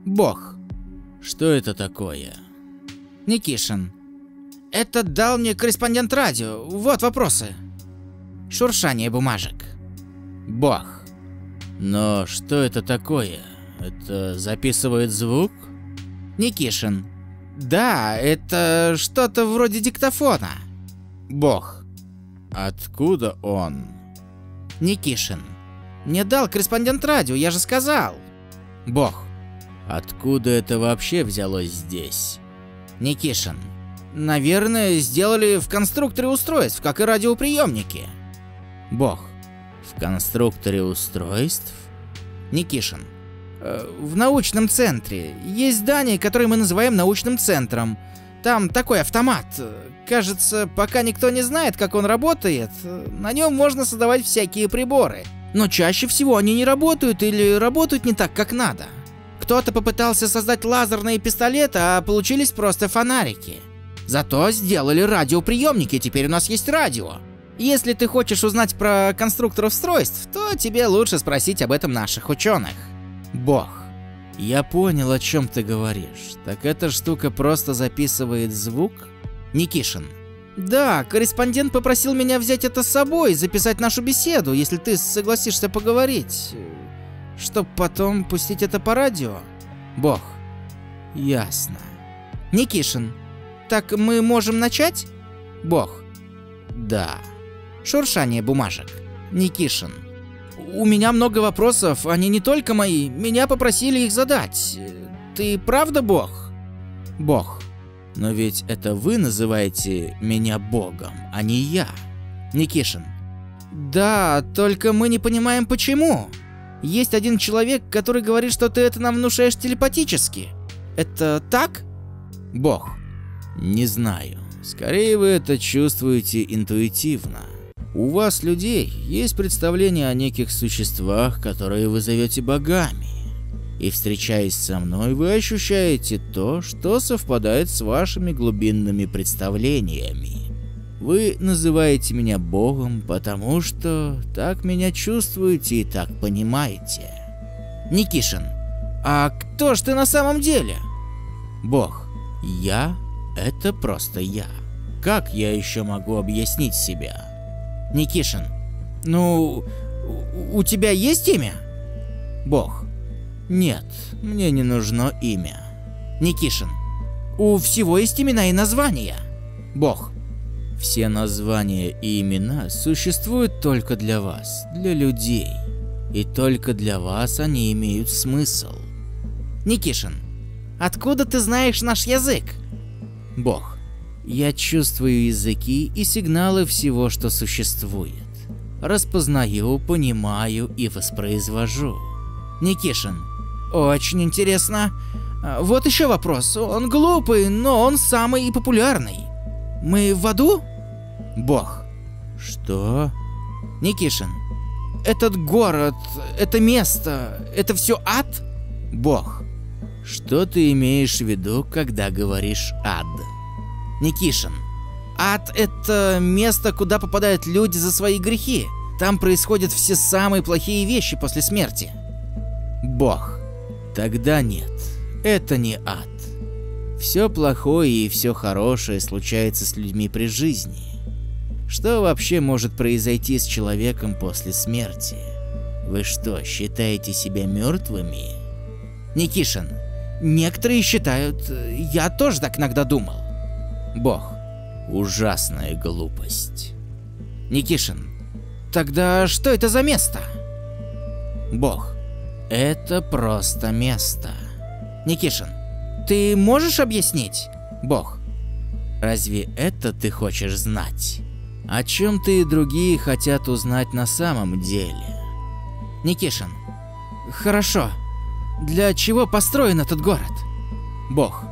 Бог. Что это такое? Никишин. Это дал мне корреспондент радио. Вот вопросы. Шуршание бумажек. Бог. Но что это такое? Это записывает звук? Никишин. Да, это что-то вроде диктофона. Бог. Откуда он? Никишин. Мне дал корреспондент радио, я же сказал. Бог. Откуда это вообще взялось здесь? Никишин. Наверное, сделали в конструкторе устройств, как и радиоприемники. Бог. В конструкторе устройств? Никишин. Э, в научном центре. Есть здание, которое мы называем научным центром. Там такой автомат. Кажется, пока никто не знает, как он работает, на нем можно создавать всякие приборы. Но чаще всего они не работают или работают не так, как надо. Кто-то попытался создать лазерные пистолеты, а получились просто фонарики. Зато сделали радиоприемники, теперь у нас есть радио. Если ты хочешь узнать про конструкторов устройств, то тебе лучше спросить об этом наших ученых. Бог. Я понял, о чем ты говоришь. Так эта штука просто записывает звук? Никишин. Да, корреспондент попросил меня взять это с собой, записать нашу беседу, если ты согласишься поговорить. Чтоб потом пустить это по радио. Бог. Ясно. Никишин. Так мы можем начать? Бог. Да. Шуршание бумажек. Никишин. У меня много вопросов, они не только мои. Меня попросили их задать. Ты правда Бог? Бог. Но ведь это вы называете меня богом, а не я. Никишин. Да, только мы не понимаем почему. Есть один человек, который говорит, что ты это нам внушаешь телепатически. Это так? Бог. Не знаю. Скорее вы это чувствуете интуитивно. У вас, людей, есть представление о неких существах, которые вы зовете богами и встречаясь со мной, вы ощущаете то, что совпадает с вашими глубинными представлениями. Вы называете меня Богом, потому что так меня чувствуете и так понимаете. Никишин, а кто ж ты на самом деле? Бог. Я — это просто я. Как я еще могу объяснить себя? Никишин. Ну, у тебя есть имя? Бог. Нет, мне не нужно имя. Никишин. У всего есть имена и названия. Бог. Все названия и имена существуют только для вас, для людей. И только для вас они имеют смысл. Никишин. Откуда ты знаешь наш язык? Бог. Я чувствую языки и сигналы всего, что существует. Распознаю, понимаю и воспроизвожу. Никишин. Очень интересно. А, вот еще вопрос. Он глупый, но он самый популярный. Мы в аду? Бог. Что? Никишин. Этот город, это место, это все ад? Бог. Что ты имеешь в виду, когда говоришь ад? Никишин. Ад — это место, куда попадают люди за свои грехи. Там происходят все самые плохие вещи после смерти. Бог. Тогда нет, это не ад. Все плохое и все хорошее случается с людьми при жизни. Что вообще может произойти с человеком после смерти? Вы что, считаете себя мертвыми? Никишин, некоторые считают, я тоже так иногда думал. Бог, ужасная глупость. Никишин, тогда что это за место? Бог, это просто место. Никишин, ты можешь объяснить? Бог. Разве это ты хочешь знать? О чем ты и другие хотят узнать на самом деле? Никишин, Хорошо. Для чего построен этот город? Бог.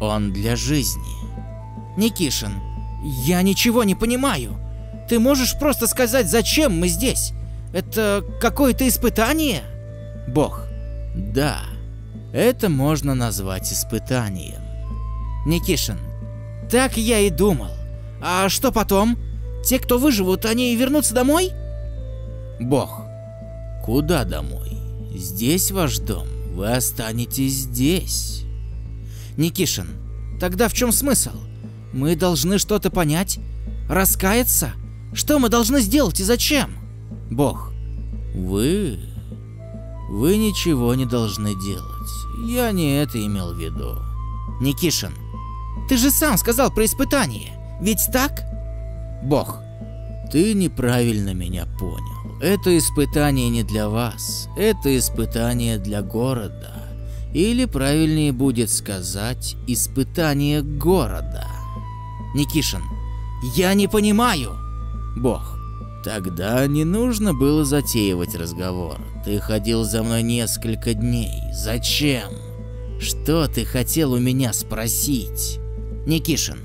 Он для жизни. Никишин, я ничего не понимаю. Ты можешь просто сказать, зачем мы здесь? Это какое-то испытание? Бог. Да. Это можно назвать испытанием. Никишин, так я и думал. А что потом? Те, кто выживут, они вернутся домой? Бог. Куда домой? Здесь ваш дом. Вы останетесь здесь. Никишин, тогда в чем смысл? Мы должны что-то понять? Раскаяться? Что мы должны сделать и зачем? Бог. Вы... Вы ничего не должны делать. Я не это имел в виду. Никишин, ты же сам сказал про испытание. Ведь так? Бог, ты неправильно меня понял. Это испытание не для вас. Это испытание для города. Или правильнее будет сказать, испытание города. Никишин, я не понимаю. Бог, тогда не нужно было затеивать разговор. Ты ходил за мной несколько дней. Зачем? Что ты хотел у меня спросить? Никишин,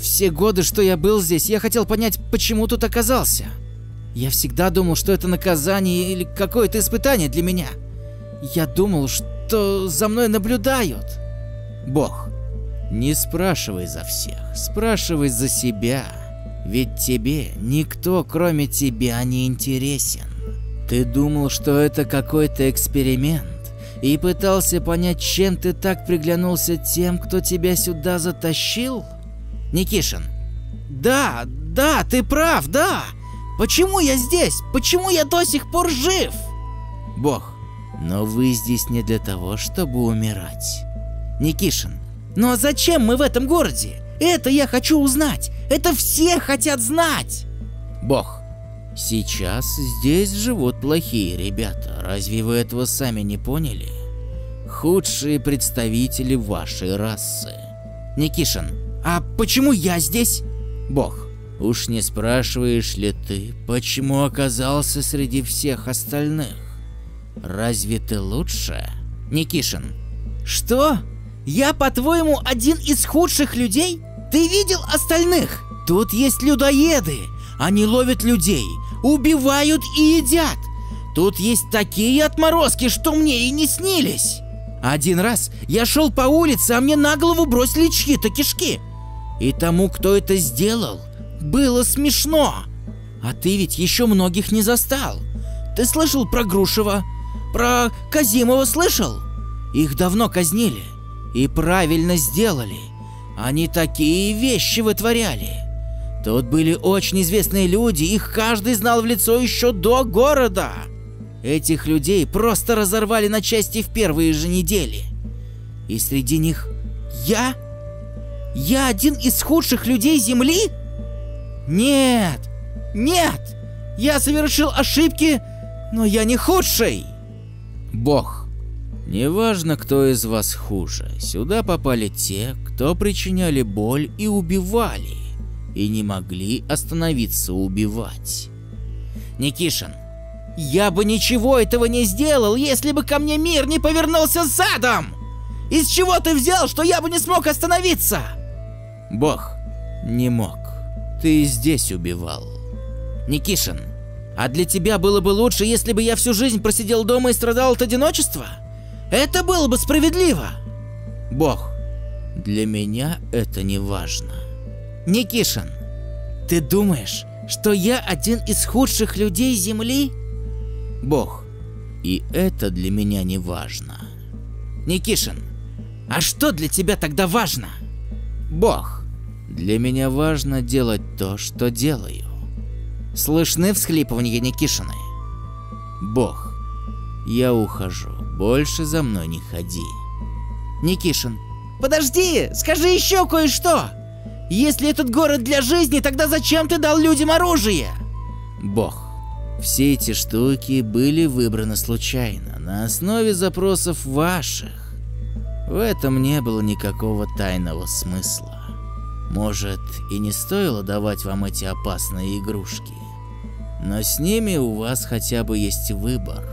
все годы, что я был здесь, я хотел понять, почему тут оказался. Я всегда думал, что это наказание или какое-то испытание для меня. Я думал, что за мной наблюдают. Бог, не спрашивай за всех, спрашивай за себя. Ведь тебе никто, кроме тебя, не интересен. Ты думал, что это какой-то эксперимент, и пытался понять, чем ты так приглянулся тем, кто тебя сюда затащил? Никишин. Да, да, ты прав, да. Почему я здесь? Почему я до сих пор жив? Бог. Но вы здесь не для того, чтобы умирать. Никишин. Но зачем мы в этом городе? Это я хочу узнать. Это все хотят знать. Бог. Сейчас здесь живут плохие ребята. Разве вы этого сами не поняли? Худшие представители вашей расы. Никишин. А почему я здесь? Бог. Уж не спрашиваешь ли ты, почему оказался среди всех остальных? Разве ты лучше? Никишин. Что? Я, по-твоему, один из худших людей? Ты видел остальных? Тут есть людоеды. Они ловят людей, убивают и едят. Тут есть такие отморозки, что мне и не снились. Один раз я шел по улице, а мне на голову бросили чьи-то кишки. И тому, кто это сделал, было смешно. А ты ведь еще многих не застал. Ты слышал про Грушева? Про Казимова слышал? Их давно казнили. И правильно сделали. Они такие вещи вытворяли. Тут были очень известные люди, их каждый знал в лицо еще до города. Этих людей просто разорвали на части в первые же недели. И среди них я? Я один из худших людей Земли? Нет, нет, я совершил ошибки, но я не худший. Бог, неважно, кто из вас хуже, сюда попали те, кто причиняли боль и убивали, и не могли остановиться убивать. Никишин, я бы ничего этого не сделал, если бы ко мне мир не повернулся задом! Из чего ты взял, что я бы не смог остановиться? Бог не мог. Ты здесь убивал. Никишин, а для тебя было бы лучше, если бы я всю жизнь просидел дома и страдал от одиночества? Это было бы справедливо. Бог, для меня это не важно. Никишин, ты думаешь, что я один из худших людей Земли? Бог, и это для меня не важно. Никишин, а что для тебя тогда важно? Бог, для меня важно делать то, что делаю. Слышны всхлипывания Никишины. Бог, я ухожу, больше за мной не ходи. Никишин, подожди, скажи еще кое-что. Если этот город для жизни, тогда зачем ты дал людям оружие? Бог, все эти штуки были выбраны случайно, на основе запросов ваших. В этом не было никакого тайного смысла. Может, и не стоило давать вам эти опасные игрушки. Но с ними у вас хотя бы есть выбор.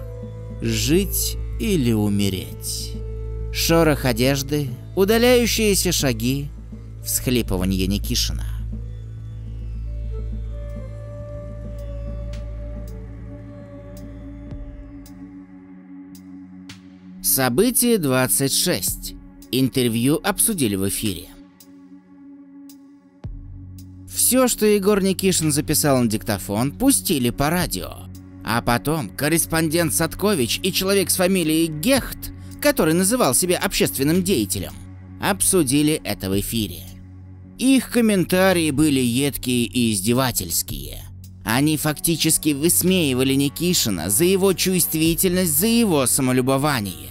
Жить или умереть. Шорох одежды, удаляющиеся шаги, всхлипывание Никишина. Событие 26. Интервью обсудили в эфире. Все, что Егор Никишин записал на диктофон, пустили по радио. А потом корреспондент Садкович и человек с фамилией Гехт, который называл себя общественным деятелем, обсудили это в эфире. Их комментарии были едкие и издевательские. Они фактически высмеивали Никишина за его чувствительность, за его самолюбование.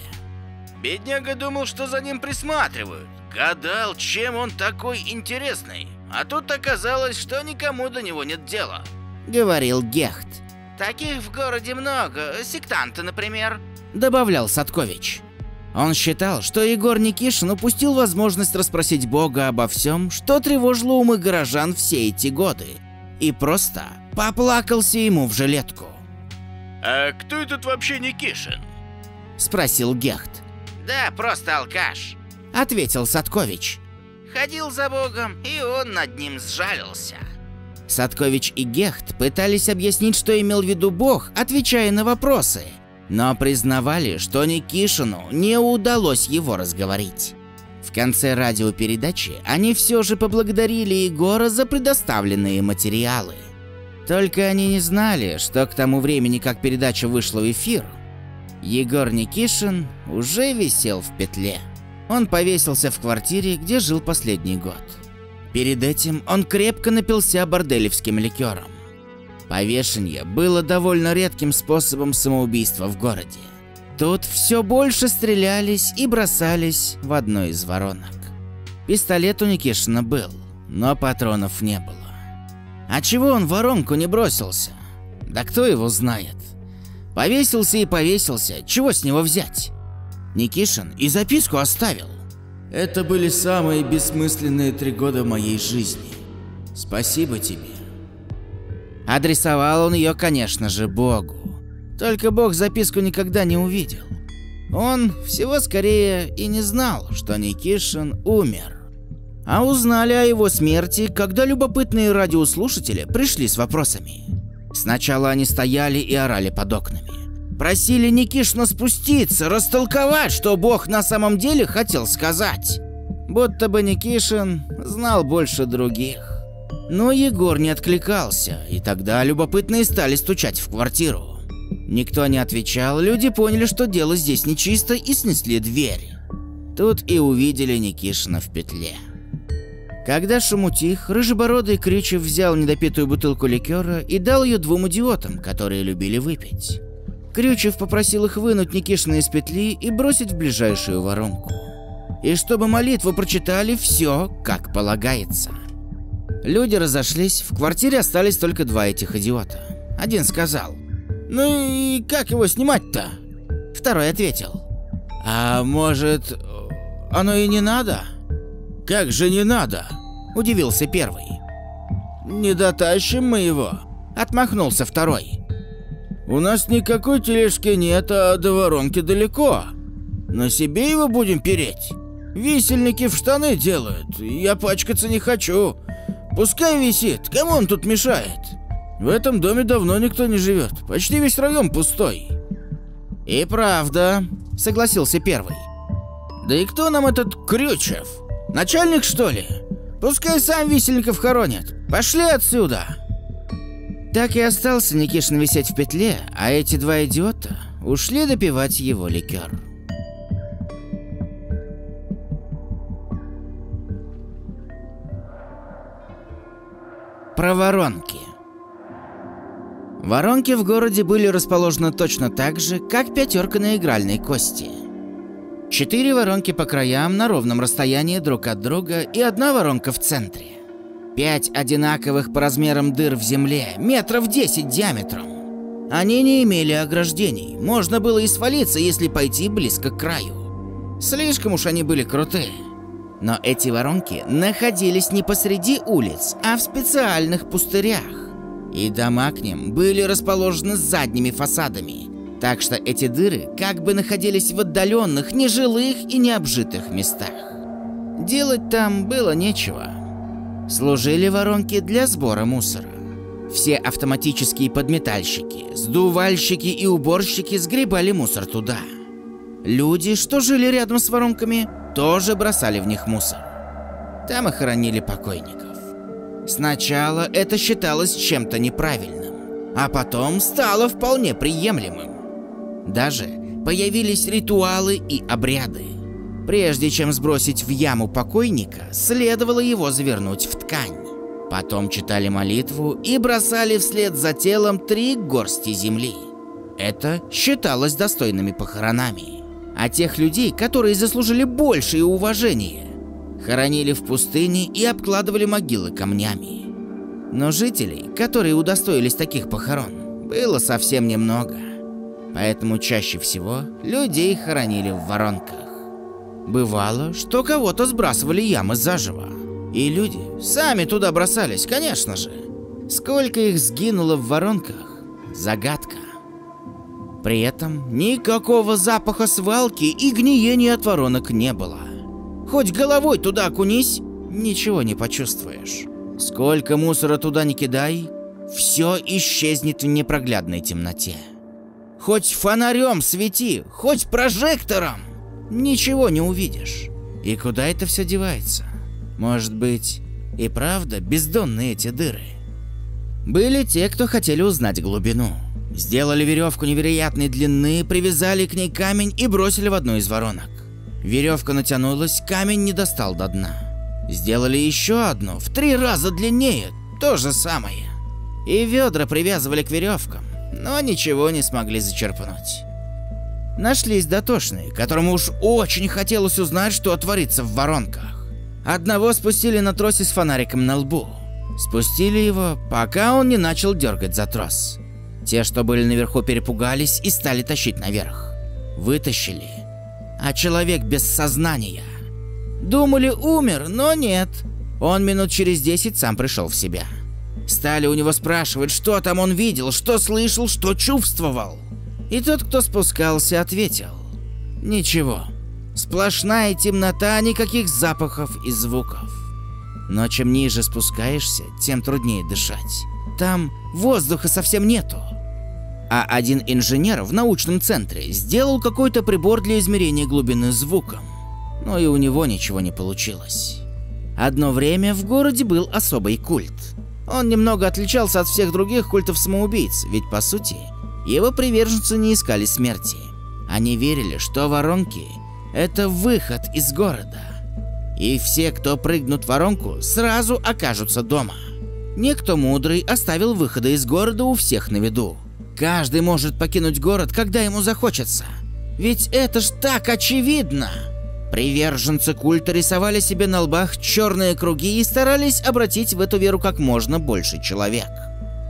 Бедняга думал, что за ним присматривают. Гадал, чем он такой интересный. А тут оказалось, что никому до него нет дела. Говорил Гехт. Таких в городе много, сектанты, например. Добавлял Садкович. Он считал, что Егор Никишин упустил возможность расспросить Бога обо всем, что тревожило умы горожан все эти годы, и просто поплакался ему в жилетку. «А кто этот вообще Никишин?» – спросил Гехт. «Да, просто алкаш», – ответил Садкович. «Ходил за Богом, и он над ним сжалился». Садкович и Гехт пытались объяснить, что имел в виду Бог, отвечая на вопросы – но признавали, что Никишину не удалось его разговорить. В конце радиопередачи они все же поблагодарили Егора за предоставленные материалы. Только они не знали, что к тому времени, как передача вышла в эфир, Егор Никишин уже висел в петле. Он повесился в квартире, где жил последний год. Перед этим он крепко напился борделевским ликером. Повешение было довольно редким способом самоубийства в городе. Тут все больше стрелялись и бросались в одной из воронок. Пистолет у Никишина был, но патронов не было. А чего он в воронку не бросился? Да кто его знает? Повесился и повесился, чего с него взять? Никишин и записку оставил. Это были самые бессмысленные три года моей жизни. Спасибо тебе. Адресовал он ее, конечно же, Богу. Только Бог записку никогда не увидел. Он всего скорее и не знал, что Никишин умер. А узнали о его смерти, когда любопытные радиослушатели пришли с вопросами. Сначала они стояли и орали под окнами. Просили Никишина спуститься, растолковать, что Бог на самом деле хотел сказать. Будто бы Никишин знал больше других. Но Егор не откликался, и тогда любопытные стали стучать в квартиру. Никто не отвечал, люди поняли, что дело здесь нечисто и снесли дверь. Тут и увидели Никишина в петле. Когда шум утих, рыжебородый Кричев взял недопитую бутылку ликера и дал ее двум идиотам, которые любили выпить. Крючев попросил их вынуть Никишина из петли и бросить в ближайшую воронку. И чтобы молитву прочитали все, как полагается. Люди разошлись, в квартире остались только два этих идиота. Один сказал, «Ну и как его снимать-то?» Второй ответил, «А может, оно и не надо?» «Как же не надо?» – удивился первый. «Не дотащим мы его», – отмахнулся второй. «У нас никакой тележки нет, а до воронки далеко. На себе его будем переть. Висельники в штаны делают, я пачкаться не хочу. Пускай висит, кому он тут мешает? В этом доме давно никто не живет, почти весь район пустой. И правда, согласился первый. Да и кто нам этот Крючев? Начальник, что ли? Пускай сам висельников хоронят. Пошли отсюда. Так и остался Никишин висеть в петле, а эти два идиота ушли допивать его ликер. Про воронки. Воронки в городе были расположены точно так же, как пятерка на игральной кости. Четыре воронки по краям на ровном расстоянии друг от друга и одна воронка в центре. Пять одинаковых по размерам дыр в земле, метров 10 диаметром. Они не имели ограждений, можно было и свалиться, если пойти близко к краю. Слишком уж они были крутые. Но эти воронки находились не посреди улиц, а в специальных пустырях. И дома к ним были расположены с задними фасадами, Так что эти дыры как бы находились в отдаленных, нежилых и необжитых местах. Делать там было нечего. Служили воронки для сбора мусора. Все автоматические подметальщики, сдувальщики и уборщики сгребали мусор туда. Люди, что жили рядом с воронками, тоже бросали в них мусор. Там и хоронили покойников. Сначала это считалось чем-то неправильным, а потом стало вполне приемлемым. Даже появились ритуалы и обряды. Прежде чем сбросить в яму покойника, следовало его завернуть в ткань. Потом читали молитву и бросали вслед за телом три горсти земли. Это считалось достойными похоронами. А тех людей, которые заслужили большее уважение, хоронили в пустыне и обкладывали могилы камнями. Но жителей, которые удостоились таких похорон, было совсем немного. Поэтому чаще всего людей хоронили в воронках. Бывало, что кого-то сбрасывали ямы заживо. И люди сами туда бросались, конечно же. Сколько их сгинуло в воронках – загадка. При этом никакого запаха свалки и гниения от воронок не было. Хоть головой туда окунись, ничего не почувствуешь. Сколько мусора туда не кидай, все исчезнет в непроглядной темноте. Хоть фонарем свети, хоть прожектором, ничего не увидишь. И куда это все девается? Может быть, и правда бездонные эти дыры? Были те, кто хотели узнать глубину. Сделали веревку невероятной длины, привязали к ней камень и бросили в одну из воронок. Веревка натянулась, камень не достал до дна. Сделали еще одну, в три раза длиннее, то же самое. И ведра привязывали к веревкам, но ничего не смогли зачерпнуть. Нашлись дотошные, которому уж очень хотелось узнать, что творится в воронках. Одного спустили на тросе с фонариком на лбу. Спустили его, пока он не начал дергать за трос. Те, что были наверху, перепугались и стали тащить наверх. Вытащили. А человек без сознания. Думали, умер, но нет. Он минут через десять сам пришел в себя. Стали у него спрашивать, что там он видел, что слышал, что чувствовал. И тот, кто спускался, ответил. Ничего. Сплошная темнота, никаких запахов и звуков. Но чем ниже спускаешься, тем труднее дышать. Там воздуха совсем нету. А один инженер в научном центре сделал какой-то прибор для измерения глубины звуком. Но и у него ничего не получилось. Одно время в городе был особый культ. Он немного отличался от всех других культов самоубийц, ведь по сути его приверженцы не искали смерти. Они верили, что воронки – это выход из города. И все, кто прыгнут в воронку, сразу окажутся дома. Некто мудрый оставил выходы из города у всех на виду. Каждый может покинуть город, когда ему захочется. Ведь это ж так очевидно! Приверженцы культа рисовали себе на лбах черные круги и старались обратить в эту веру как можно больше человек.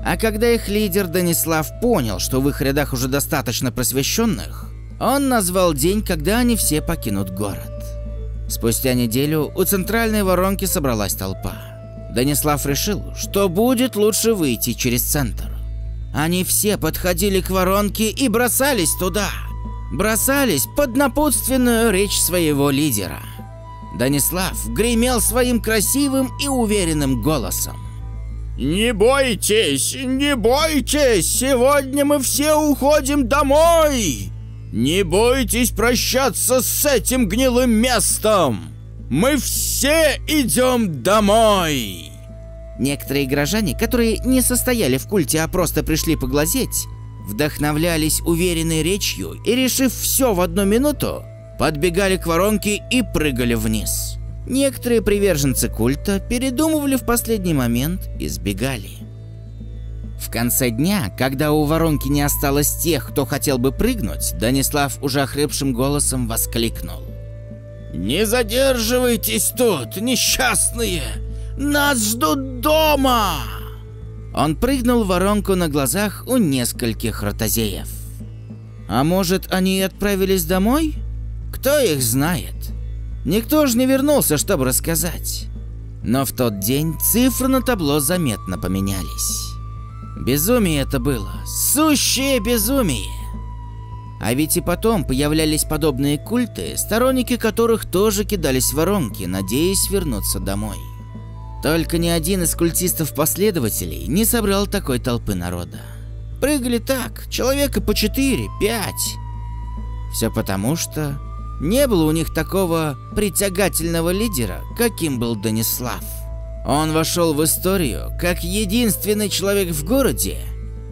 А когда их лидер Данислав понял, что в их рядах уже достаточно просвещенных, он назвал день, когда они все покинут город. Спустя неделю у центральной воронки собралась толпа. Данислав решил, что будет лучше выйти через центр. Они все подходили к воронке и бросались туда. Бросались под напутственную речь своего лидера. Данислав гремел своим красивым и уверенным голосом. Не бойтесь, не бойтесь, сегодня мы все уходим домой. Не бойтесь прощаться с этим гнилым местом. Мы все идем домой. Некоторые горожане, которые не состояли в культе, а просто пришли поглазеть, вдохновлялись уверенной речью и, решив все в одну минуту, подбегали к воронке и прыгали вниз. Некоторые приверженцы культа передумывали в последний момент и сбегали. В конце дня, когда у воронки не осталось тех, кто хотел бы прыгнуть, Данислав уже охрипшим голосом воскликнул. «Не задерживайтесь тут, несчастные! Нас ждут дома!» Он прыгнул в воронку на глазах у нескольких ротозеев. А может, они отправились домой? Кто их знает? Никто же не вернулся, чтобы рассказать. Но в тот день цифры на табло заметно поменялись. Безумие это было, сущее безумие. А ведь и потом появлялись подобные культы, сторонники которых тоже кидались в воронки, надеясь вернуться домой. Только ни один из культистов-последователей не собрал такой толпы народа. Прыгали так, человека по 4-5. Все потому, что не было у них такого притягательного лидера, каким был Данислав. Он вошел в историю как единственный человек в городе,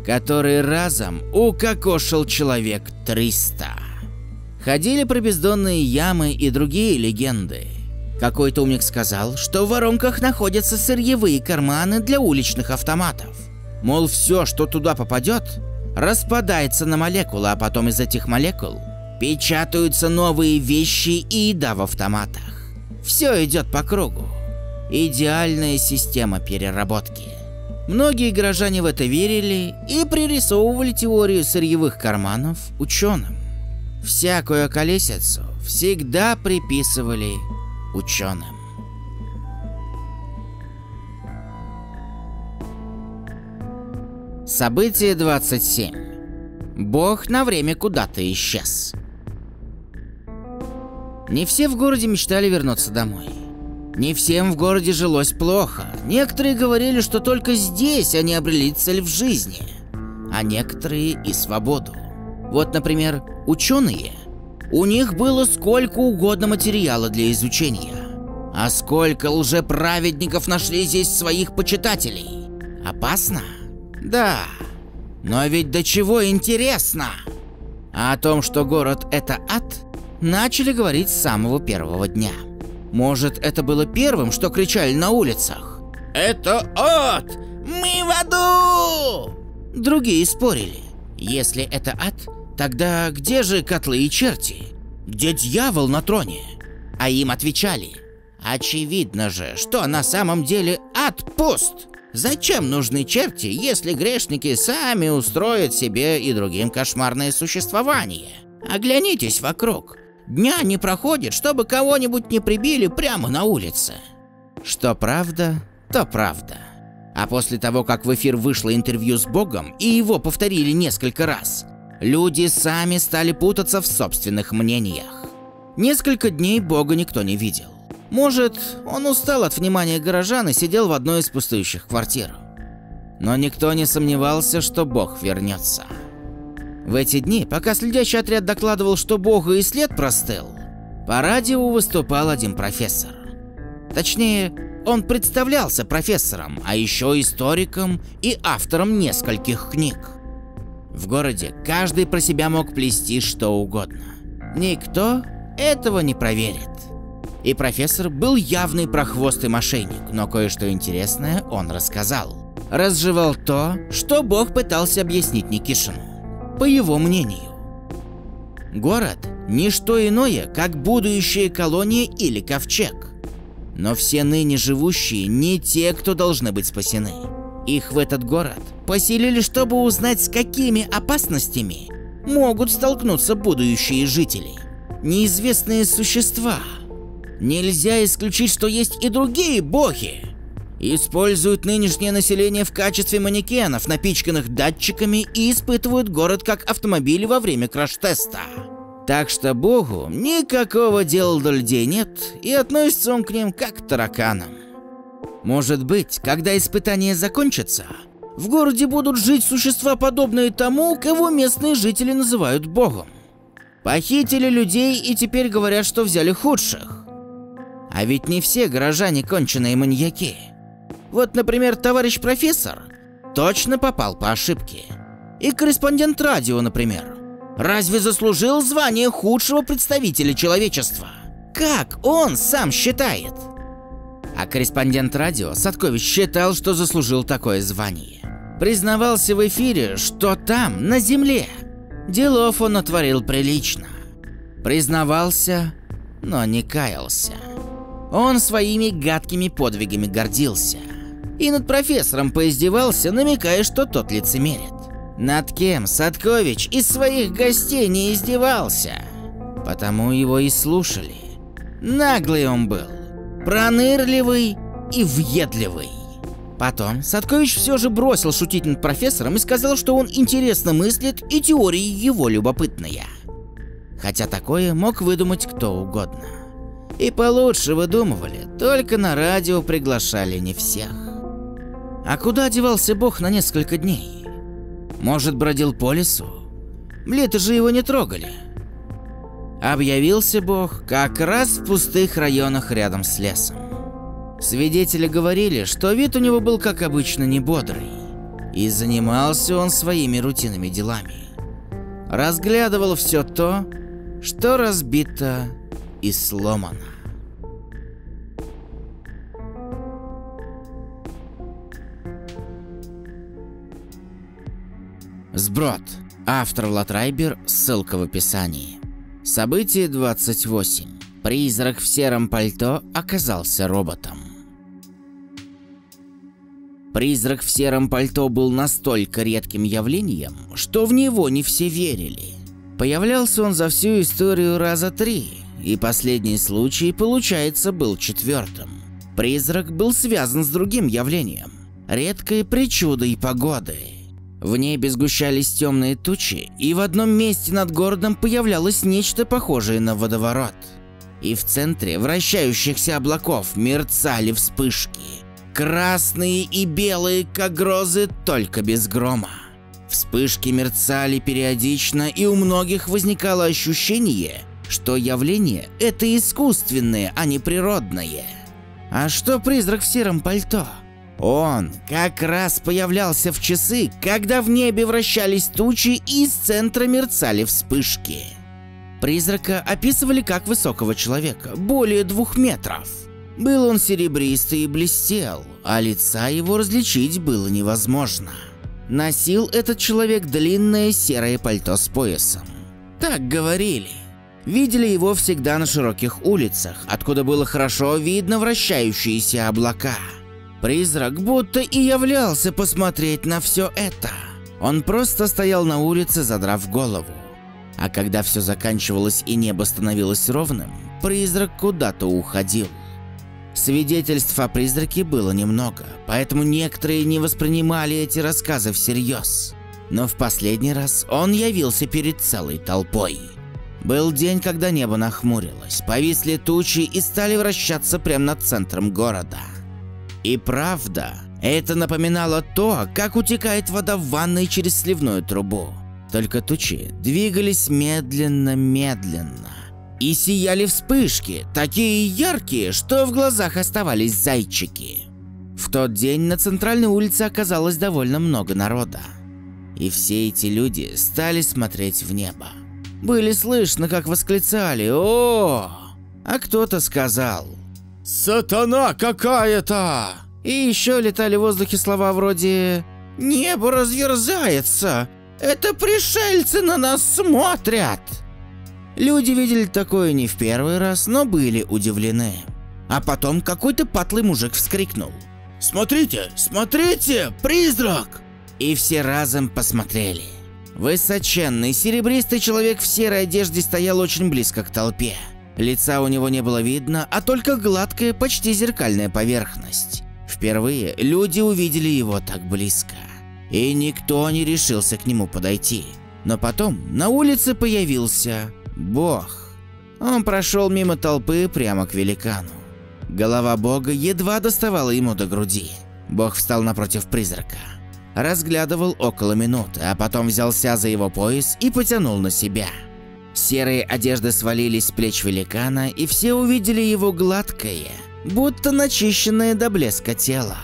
который разом укокошил человек 300. Ходили про бездонные ямы и другие легенды. Какой-то умник сказал, что в воронках находятся сырьевые карманы для уличных автоматов. Мол, все, что туда попадет, распадается на молекулы, а потом из этих молекул печатаются новые вещи и еда в автоматах. Все идет по кругу. Идеальная система переработки. Многие горожане в это верили и пририсовывали теорию сырьевых карманов ученым. Всякую колесицу всегда приписывали ученым. Событие 27. Бог на время куда-то исчез. Не все в городе мечтали вернуться домой. Не всем в городе жилось плохо. Некоторые говорили, что только здесь они обрели цель в жизни, а некоторые и свободу. Вот, например, ученые. У них было сколько угодно материала для изучения. А сколько лжеправедников нашли здесь своих почитателей. Опасно? Да. Но ведь до чего интересно? А о том, что город это ад, начали говорить с самого первого дня. Может, это было первым, что кричали на улицах? «Это ад! Мы в аду!» Другие спорили. Если это ад, тогда где же котлы и черти? Где дьявол на троне? А им отвечали. Очевидно же, что на самом деле ад пуст. Зачем нужны черти, если грешники сами устроят себе и другим кошмарное существование? Оглянитесь вокруг. Дня не проходит, чтобы кого-нибудь не прибили прямо на улице. Что правда, то правда. А после того, как в эфир вышло интервью с Богом и его повторили несколько раз, люди сами стали путаться в собственных мнениях. Несколько дней Бога никто не видел. Может, он устал от внимания горожан и сидел в одной из пустующих квартир. Но никто не сомневался, что Бог вернется. В эти дни, пока следящий отряд докладывал, что Бога и след простыл, по радио выступал один профессор. Точнее, он представлялся профессором, а еще историком и автором нескольких книг. В городе каждый про себя мог плести что угодно. Никто этого не проверит. И профессор был явный прохвостый мошенник, но кое-что интересное он рассказал. Разжевал то, что Бог пытался объяснить Никишину. По его мнению. Город – не что иное, как будущая колония или ковчег. Но все ныне живущие не те, кто должны быть спасены. Их в этот город поселили, чтобы узнать, с какими опасностями могут столкнуться будущие жители. Неизвестные существа. Нельзя исключить, что есть и другие боги. Используют нынешнее население в качестве манекенов, напичканных датчиками и испытывают город как автомобиль во время краш-теста. Так что богу никакого дела до людей нет, и относится он к ним как к тараканам. Может быть, когда испытания закончатся, в городе будут жить существа, подобные тому, кого местные жители называют богом. Похитили людей и теперь говорят, что взяли худших. А ведь не все горожане конченые маньяки. Вот, например, товарищ профессор точно попал по ошибке. И корреспондент радио, например. Разве заслужил звание худшего представителя человечества? Как он сам считает? А корреспондент радио Садкович считал, что заслужил такое звание. Признавался в эфире, что там, на земле, делов он натворил прилично. Признавался, но не каялся. Он своими гадкими подвигами гордился. И над профессором поиздевался, намекая, что тот лицемерит. Над кем Садкович из своих гостей не издевался, потому его и слушали. Наглый он был, пронырливый и въедливый. Потом Садкович все же бросил шутить над профессором и сказал, что он интересно мыслит и теории его любопытная. хотя такое мог выдумать кто угодно. И получше выдумывали, только на радио приглашали не всех. А куда девался бог на несколько дней? Может, бродил по лесу? Лето же его не трогали. Объявился бог как раз в пустых районах рядом с лесом. Свидетели говорили, что вид у него был как обычно не бодрый, и занимался он своими рутинными делами. Разглядывал все то, что разбито и сломано. Сброд. Автор Латрайбер, ссылка в описании. Событие 28. Призрак в сером пальто оказался роботом. Призрак в сером пальто был настолько редким явлением, что в него не все верили. Появлялся он за всю историю раза три, и последний случай, получается, был четвертым. Призрак был связан с другим явлением – редкой причудой погоды. В небе сгущались темные тучи, и в одном месте над городом появлялось нечто похожее на водоворот. И в центре вращающихся облаков мерцали вспышки. Красные и белые, как грозы, только без грома. Вспышки мерцали периодично, и у многих возникало ощущение, что явление – это искусственное, а не природное. А что призрак в сером пальто? Он как раз появлялся в часы, когда в небе вращались тучи и из центра мерцали вспышки. Призрака описывали как высокого человека, более двух метров. Был он серебристый и блестел, а лица его различить было невозможно. Носил этот человек длинное серое пальто с поясом. Так говорили. Видели его всегда на широких улицах, откуда было хорошо видно вращающиеся облака. Призрак будто и являлся посмотреть на все это. Он просто стоял на улице, задрав голову. А когда все заканчивалось и небо становилось ровным, призрак куда-то уходил. Свидетельств о призраке было немного, поэтому некоторые не воспринимали эти рассказы всерьез. Но в последний раз он явился перед целой толпой. Был день, когда небо нахмурилось, повисли тучи и стали вращаться прямо над центром города. И правда, это напоминало то, как утекает вода в ванной через сливную трубу. Только тучи двигались медленно-медленно и сияли вспышки, такие яркие, что в глазах оставались зайчики. В тот день на центральной улице оказалось довольно много народа. И все эти люди стали смотреть в небо. Были слышно, как восклицали «О!», а кто-то сказал «Сатана какая-то!» И еще летали в воздухе слова вроде «Небо разверзается! Это пришельцы на нас смотрят!» Люди видели такое не в первый раз, но были удивлены. А потом какой-то патлый мужик вскрикнул. «Смотрите, смотрите, призрак!» И все разом посмотрели. Высоченный, серебристый человек в серой одежде стоял очень близко к толпе. Лица у него не было видно, а только гладкая, почти зеркальная поверхность. Впервые люди увидели его так близко. И никто не решился к нему подойти. Но потом на улице появился Бог. Он прошел мимо толпы прямо к великану. Голова бога едва доставала ему до груди. Бог встал напротив призрака. Разглядывал около минуты, а потом взялся за его пояс и потянул на себя. Серые одежды свалились с плеч великана, и все увидели его гладкое, будто начищенное до блеска тело.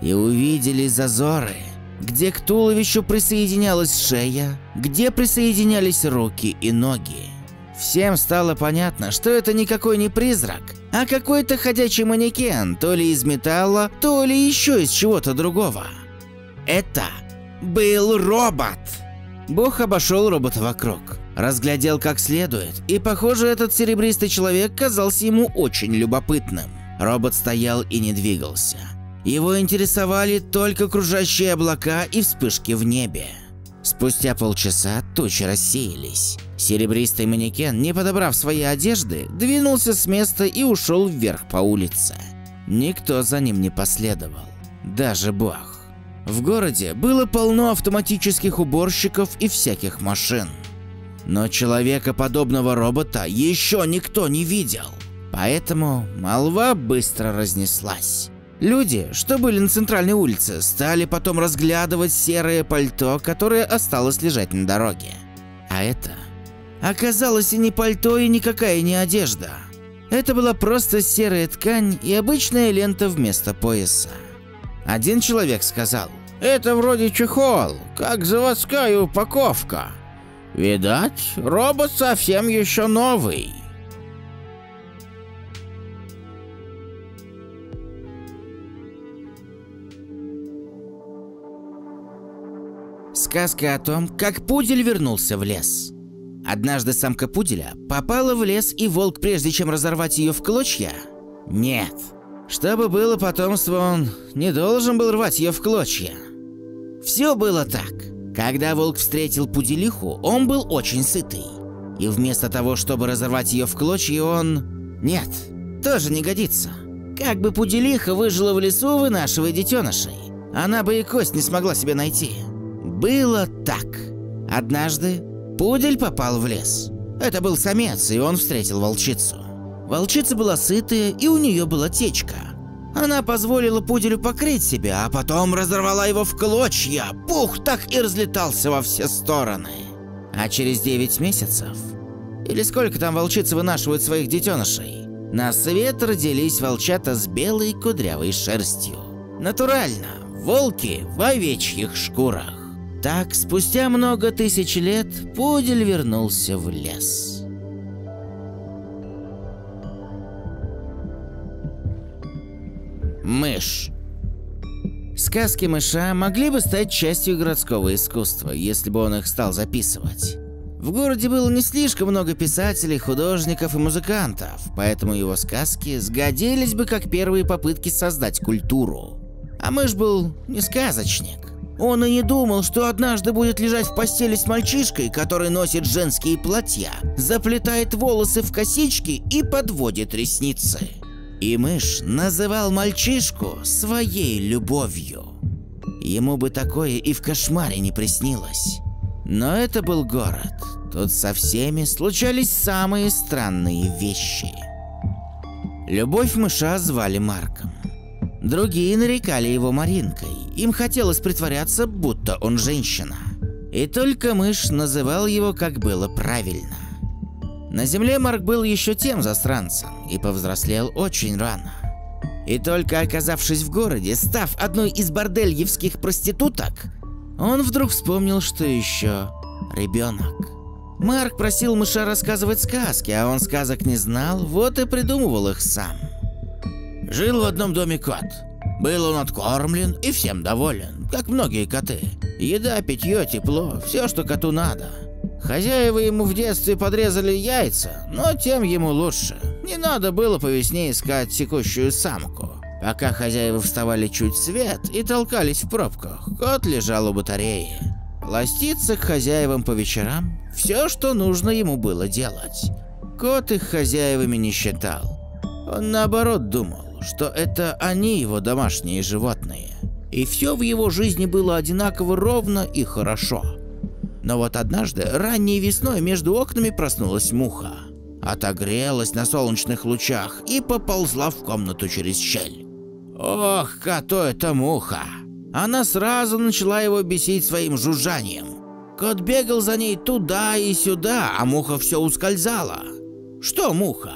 И увидели зазоры, где к туловищу присоединялась шея, где присоединялись руки и ноги. Всем стало понятно, что это никакой не призрак, а какой-то ходячий манекен, то ли из металла, то ли еще из чего-то другого. Это был робот! Бог обошел робота вокруг, разглядел как следует, и похоже этот серебристый человек казался ему очень любопытным. Робот стоял и не двигался. Его интересовали только кружащие облака и вспышки в небе. Спустя полчаса тучи рассеялись. Серебристый манекен, не подобрав свои одежды, двинулся с места и ушел вверх по улице. Никто за ним не последовал, даже Бог. В городе было полно автоматических уборщиков и всяких машин. Но человека подобного робота еще никто не видел. Поэтому молва быстро разнеслась. Люди, что были на центральной улице, стали потом разглядывать серое пальто, которое осталось лежать на дороге. А это оказалось и не пальто, и никакая не одежда. Это была просто серая ткань и обычная лента вместо пояса. Один человек сказал, «Это вроде чехол, как заводская упаковка. Видать, робот совсем еще новый». Сказка о том, как пудель вернулся в лес. Однажды самка пуделя попала в лес, и волк, прежде чем разорвать ее в клочья... Нет. Чтобы было потомство, он не должен был рвать ее в клочья. Все было так. Когда волк встретил пуделиху, он был очень сытый. И вместо того, чтобы разорвать ее в клочья, он... Нет, тоже не годится. Как бы пуделиха выжила в лесу, вынашивая детенышей, она бы и кость не смогла себе найти. Было так. Однажды пудель попал в лес. Это был самец, и он встретил волчицу. Волчица была сытая, и у нее была течка. Она позволила пуделю покрыть себя, а потом разорвала его в клочья. Пух так и разлетался во все стороны. А через 9 месяцев, или сколько там волчицы вынашивают своих детенышей, на свет родились волчата с белой кудрявой шерстью. Натурально, волки в овечьих шкурах. Так, спустя много тысяч лет, пудель вернулся в лес. Мышь. Сказки мыша могли бы стать частью городского искусства, если бы он их стал записывать. В городе было не слишком много писателей, художников и музыкантов, поэтому его сказки сгодились бы как первые попытки создать культуру. А мышь был не сказочник. Он и не думал, что однажды будет лежать в постели с мальчишкой, который носит женские платья, заплетает волосы в косички и подводит ресницы. И мышь называл мальчишку своей любовью. Ему бы такое и в кошмаре не приснилось. Но это был город. Тут со всеми случались самые странные вещи. Любовь мыша звали Марком. Другие нарекали его Маринкой. Им хотелось притворяться, будто он женщина. И только мышь называл его, как было правильно. На земле Марк был еще тем засранцем и повзрослел очень рано. И только оказавшись в городе, став одной из бордельевских проституток, он вдруг вспомнил, что еще ребенок. Марк просил мыша рассказывать сказки, а он сказок не знал, вот и придумывал их сам. Жил в одном доме кот. Был он откормлен и всем доволен, как многие коты. Еда, питье, тепло, все, что коту надо. Хозяева ему в детстве подрезали яйца, но тем ему лучше. Не надо было по весне искать текущую самку. Пока хозяева вставали чуть свет и толкались в пробках, кот лежал у батареи. Ластиться к хозяевам по вечерам – все, что нужно ему было делать. Кот их хозяевами не считал. Он наоборот думал, что это они его домашние животные. И все в его жизни было одинаково ровно и хорошо. Но вот однажды, ранней весной, между окнами проснулась муха. Отогрелась на солнечных лучах и поползла в комнату через щель. Ох, коту эта муха! Она сразу начала его бесить своим жужжанием. Кот бегал за ней туда и сюда, а муха все ускользала. Что муха?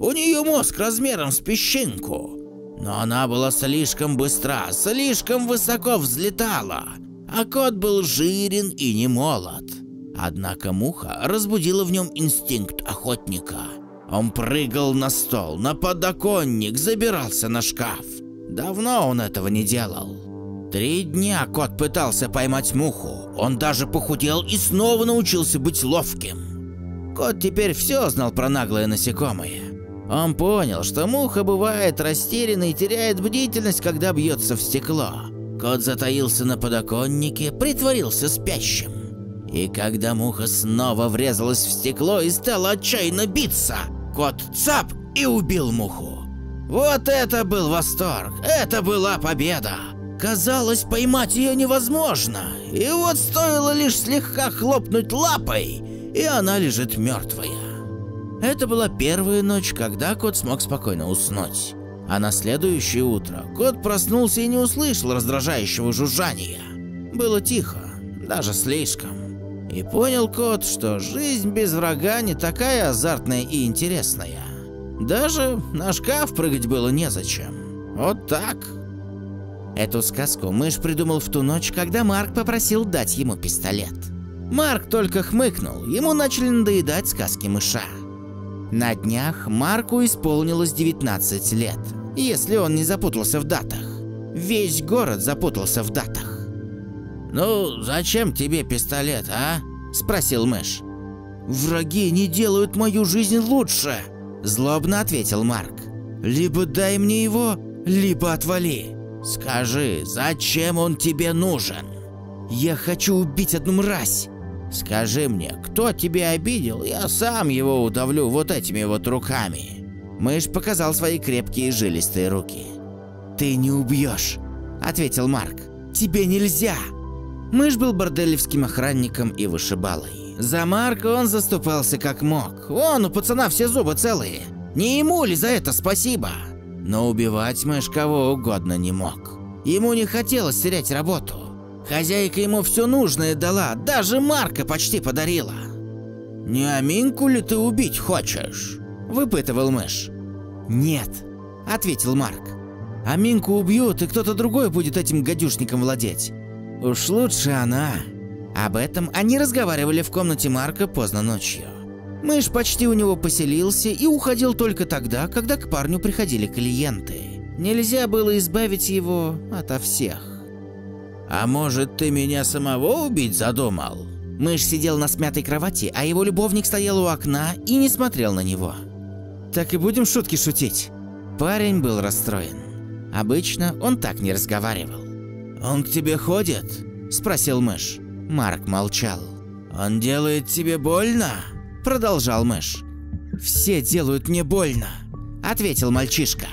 У нее мозг размером с песчинку. Но она была слишком быстра, слишком высоко взлетала, а кот был жирен и не молод. Однако муха разбудила в нем инстинкт охотника. Он прыгал на стол, на подоконник, забирался на шкаф. Давно он этого не делал. Три дня кот пытался поймать муху. Он даже похудел и снова научился быть ловким. Кот теперь все знал про наглое насекомое. Он понял, что муха бывает растерянна и теряет бдительность, когда бьется в стекло. Кот затаился на подоконнике, притворился спящим. И когда муха снова врезалась в стекло и стала отчаянно биться, кот цап и убил муху. Вот это был восторг, это была победа. Казалось, поймать ее невозможно. И вот стоило лишь слегка хлопнуть лапой, и она лежит мертвая. Это была первая ночь, когда кот смог спокойно уснуть. А на следующее утро кот проснулся и не услышал раздражающего жужжания. Было тихо, даже слишком. И понял кот, что жизнь без врага не такая азартная и интересная. Даже на шкаф прыгать было незачем. Вот так. Эту сказку мышь придумал в ту ночь, когда Марк попросил дать ему пистолет. Марк только хмыкнул, ему начали надоедать сказки мыша. На днях Марку исполнилось 19 лет, если он не запутался в датах. Весь город запутался в датах. «Ну, зачем тебе пистолет, а?» – спросил Мэш. «Враги не делают мою жизнь лучше», – злобно ответил Марк. «Либо дай мне его, либо отвали. Скажи, зачем он тебе нужен?» «Я хочу убить одну мразь», Скажи мне, кто тебя обидел, я сам его удавлю вот этими вот руками. Мышь показал свои крепкие жилистые руки. Ты не убьешь, ответил Марк. Тебе нельзя. Мышь был борделевским охранником и вышибалой. За Марка он заступался как мог. Вон, у пацана все зубы целые. Не ему ли за это спасибо? Но убивать мышь кого угодно не мог. Ему не хотелось терять работу. Хозяйка ему все нужное дала, даже Марка почти подарила. «Не Аминку ли ты убить хочешь?» – выпытывал мышь. «Нет», – ответил Марк. «Аминку убьют, и кто-то другой будет этим гадюшником владеть. Уж лучше она». Об этом они разговаривали в комнате Марка поздно ночью. Мышь почти у него поселился и уходил только тогда, когда к парню приходили клиенты. Нельзя было избавить его ото всех. «А может, ты меня самого убить задумал?» Мышь сидел на смятой кровати, а его любовник стоял у окна и не смотрел на него. «Так и будем шутки шутить?» Парень был расстроен. Обычно он так не разговаривал. «Он к тебе ходит?» – спросил мышь. Марк молчал. «Он делает тебе больно?» – продолжал мышь. «Все делают мне больно», – ответил мальчишка.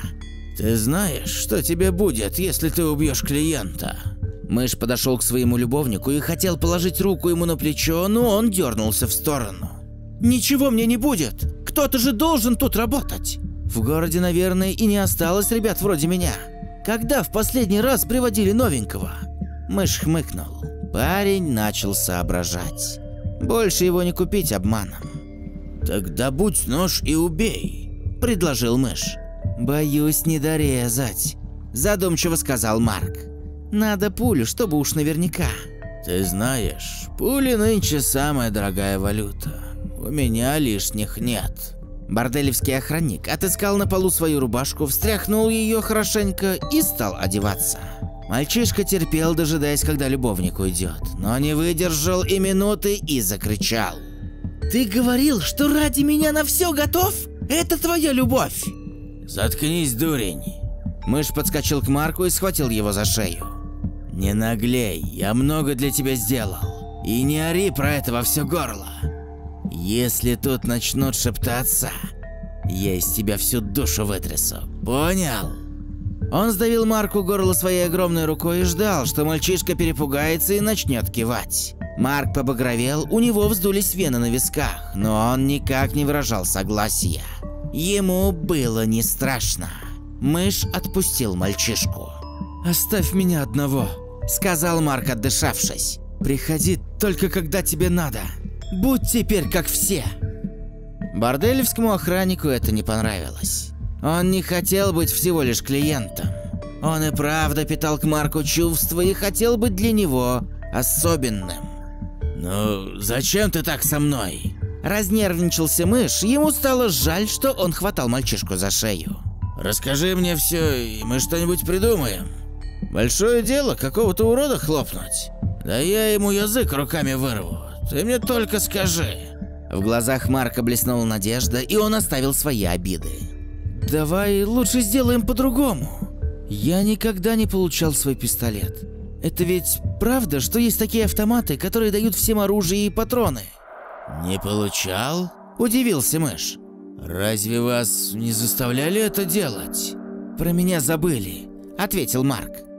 «Ты знаешь, что тебе будет, если ты убьешь клиента?» Мышь подошел к своему любовнику и хотел положить руку ему на плечо, но он дернулся в сторону. «Ничего мне не будет! Кто-то же должен тут работать!» В городе, наверное, и не осталось ребят вроде меня. Когда в последний раз приводили новенького? Мышь хмыкнул. Парень начал соображать. Больше его не купить обманом. «Тогда будь нож и убей», – предложил мышь. «Боюсь не дорезать», – задумчиво сказал Марк. Надо пулю, чтобы уж наверняка. Ты знаешь, пули нынче самая дорогая валюта. У меня лишних нет. Борделевский охранник отыскал на полу свою рубашку, встряхнул ее хорошенько и стал одеваться. Мальчишка терпел, дожидаясь, когда любовник уйдет, но не выдержал и минуты и закричал. «Ты говорил, что ради меня на все готов? Это твоя любовь!» «Заткнись, дурень!» Мышь подскочил к Марку и схватил его за шею. Не наглей, я много для тебя сделал. И не ори про это во все горло. Если тут начнут шептаться, я из тебя всю душу вытрясу. Понял? Он сдавил Марку горло своей огромной рукой и ждал, что мальчишка перепугается и начнет кивать. Марк побагровел, у него вздулись вены на висках, но он никак не выражал согласия. Ему было не страшно. Мышь отпустил мальчишку. «Оставь меня одного», – сказал Марк, отдышавшись. «Приходи только когда тебе надо. Будь теперь как все». Борделевскому охраннику это не понравилось. Он не хотел быть всего лишь клиентом. Он и правда питал к Марку чувства и хотел быть для него особенным. «Ну, зачем ты так со мной?» Разнервничался мышь, ему стало жаль, что он хватал мальчишку за шею. «Расскажи мне все, и мы что-нибудь придумаем». Большое дело какого-то урода хлопнуть. Да я ему язык руками вырву. Ты мне только скажи. В глазах Марка блеснула надежда, и он оставил свои обиды. Давай лучше сделаем по-другому. Я никогда не получал свой пистолет. Это ведь правда, что есть такие автоматы, которые дают всем оружие и патроны? Не получал? Удивился мышь. Разве вас не заставляли это делать? Про меня забыли, ответил Марк.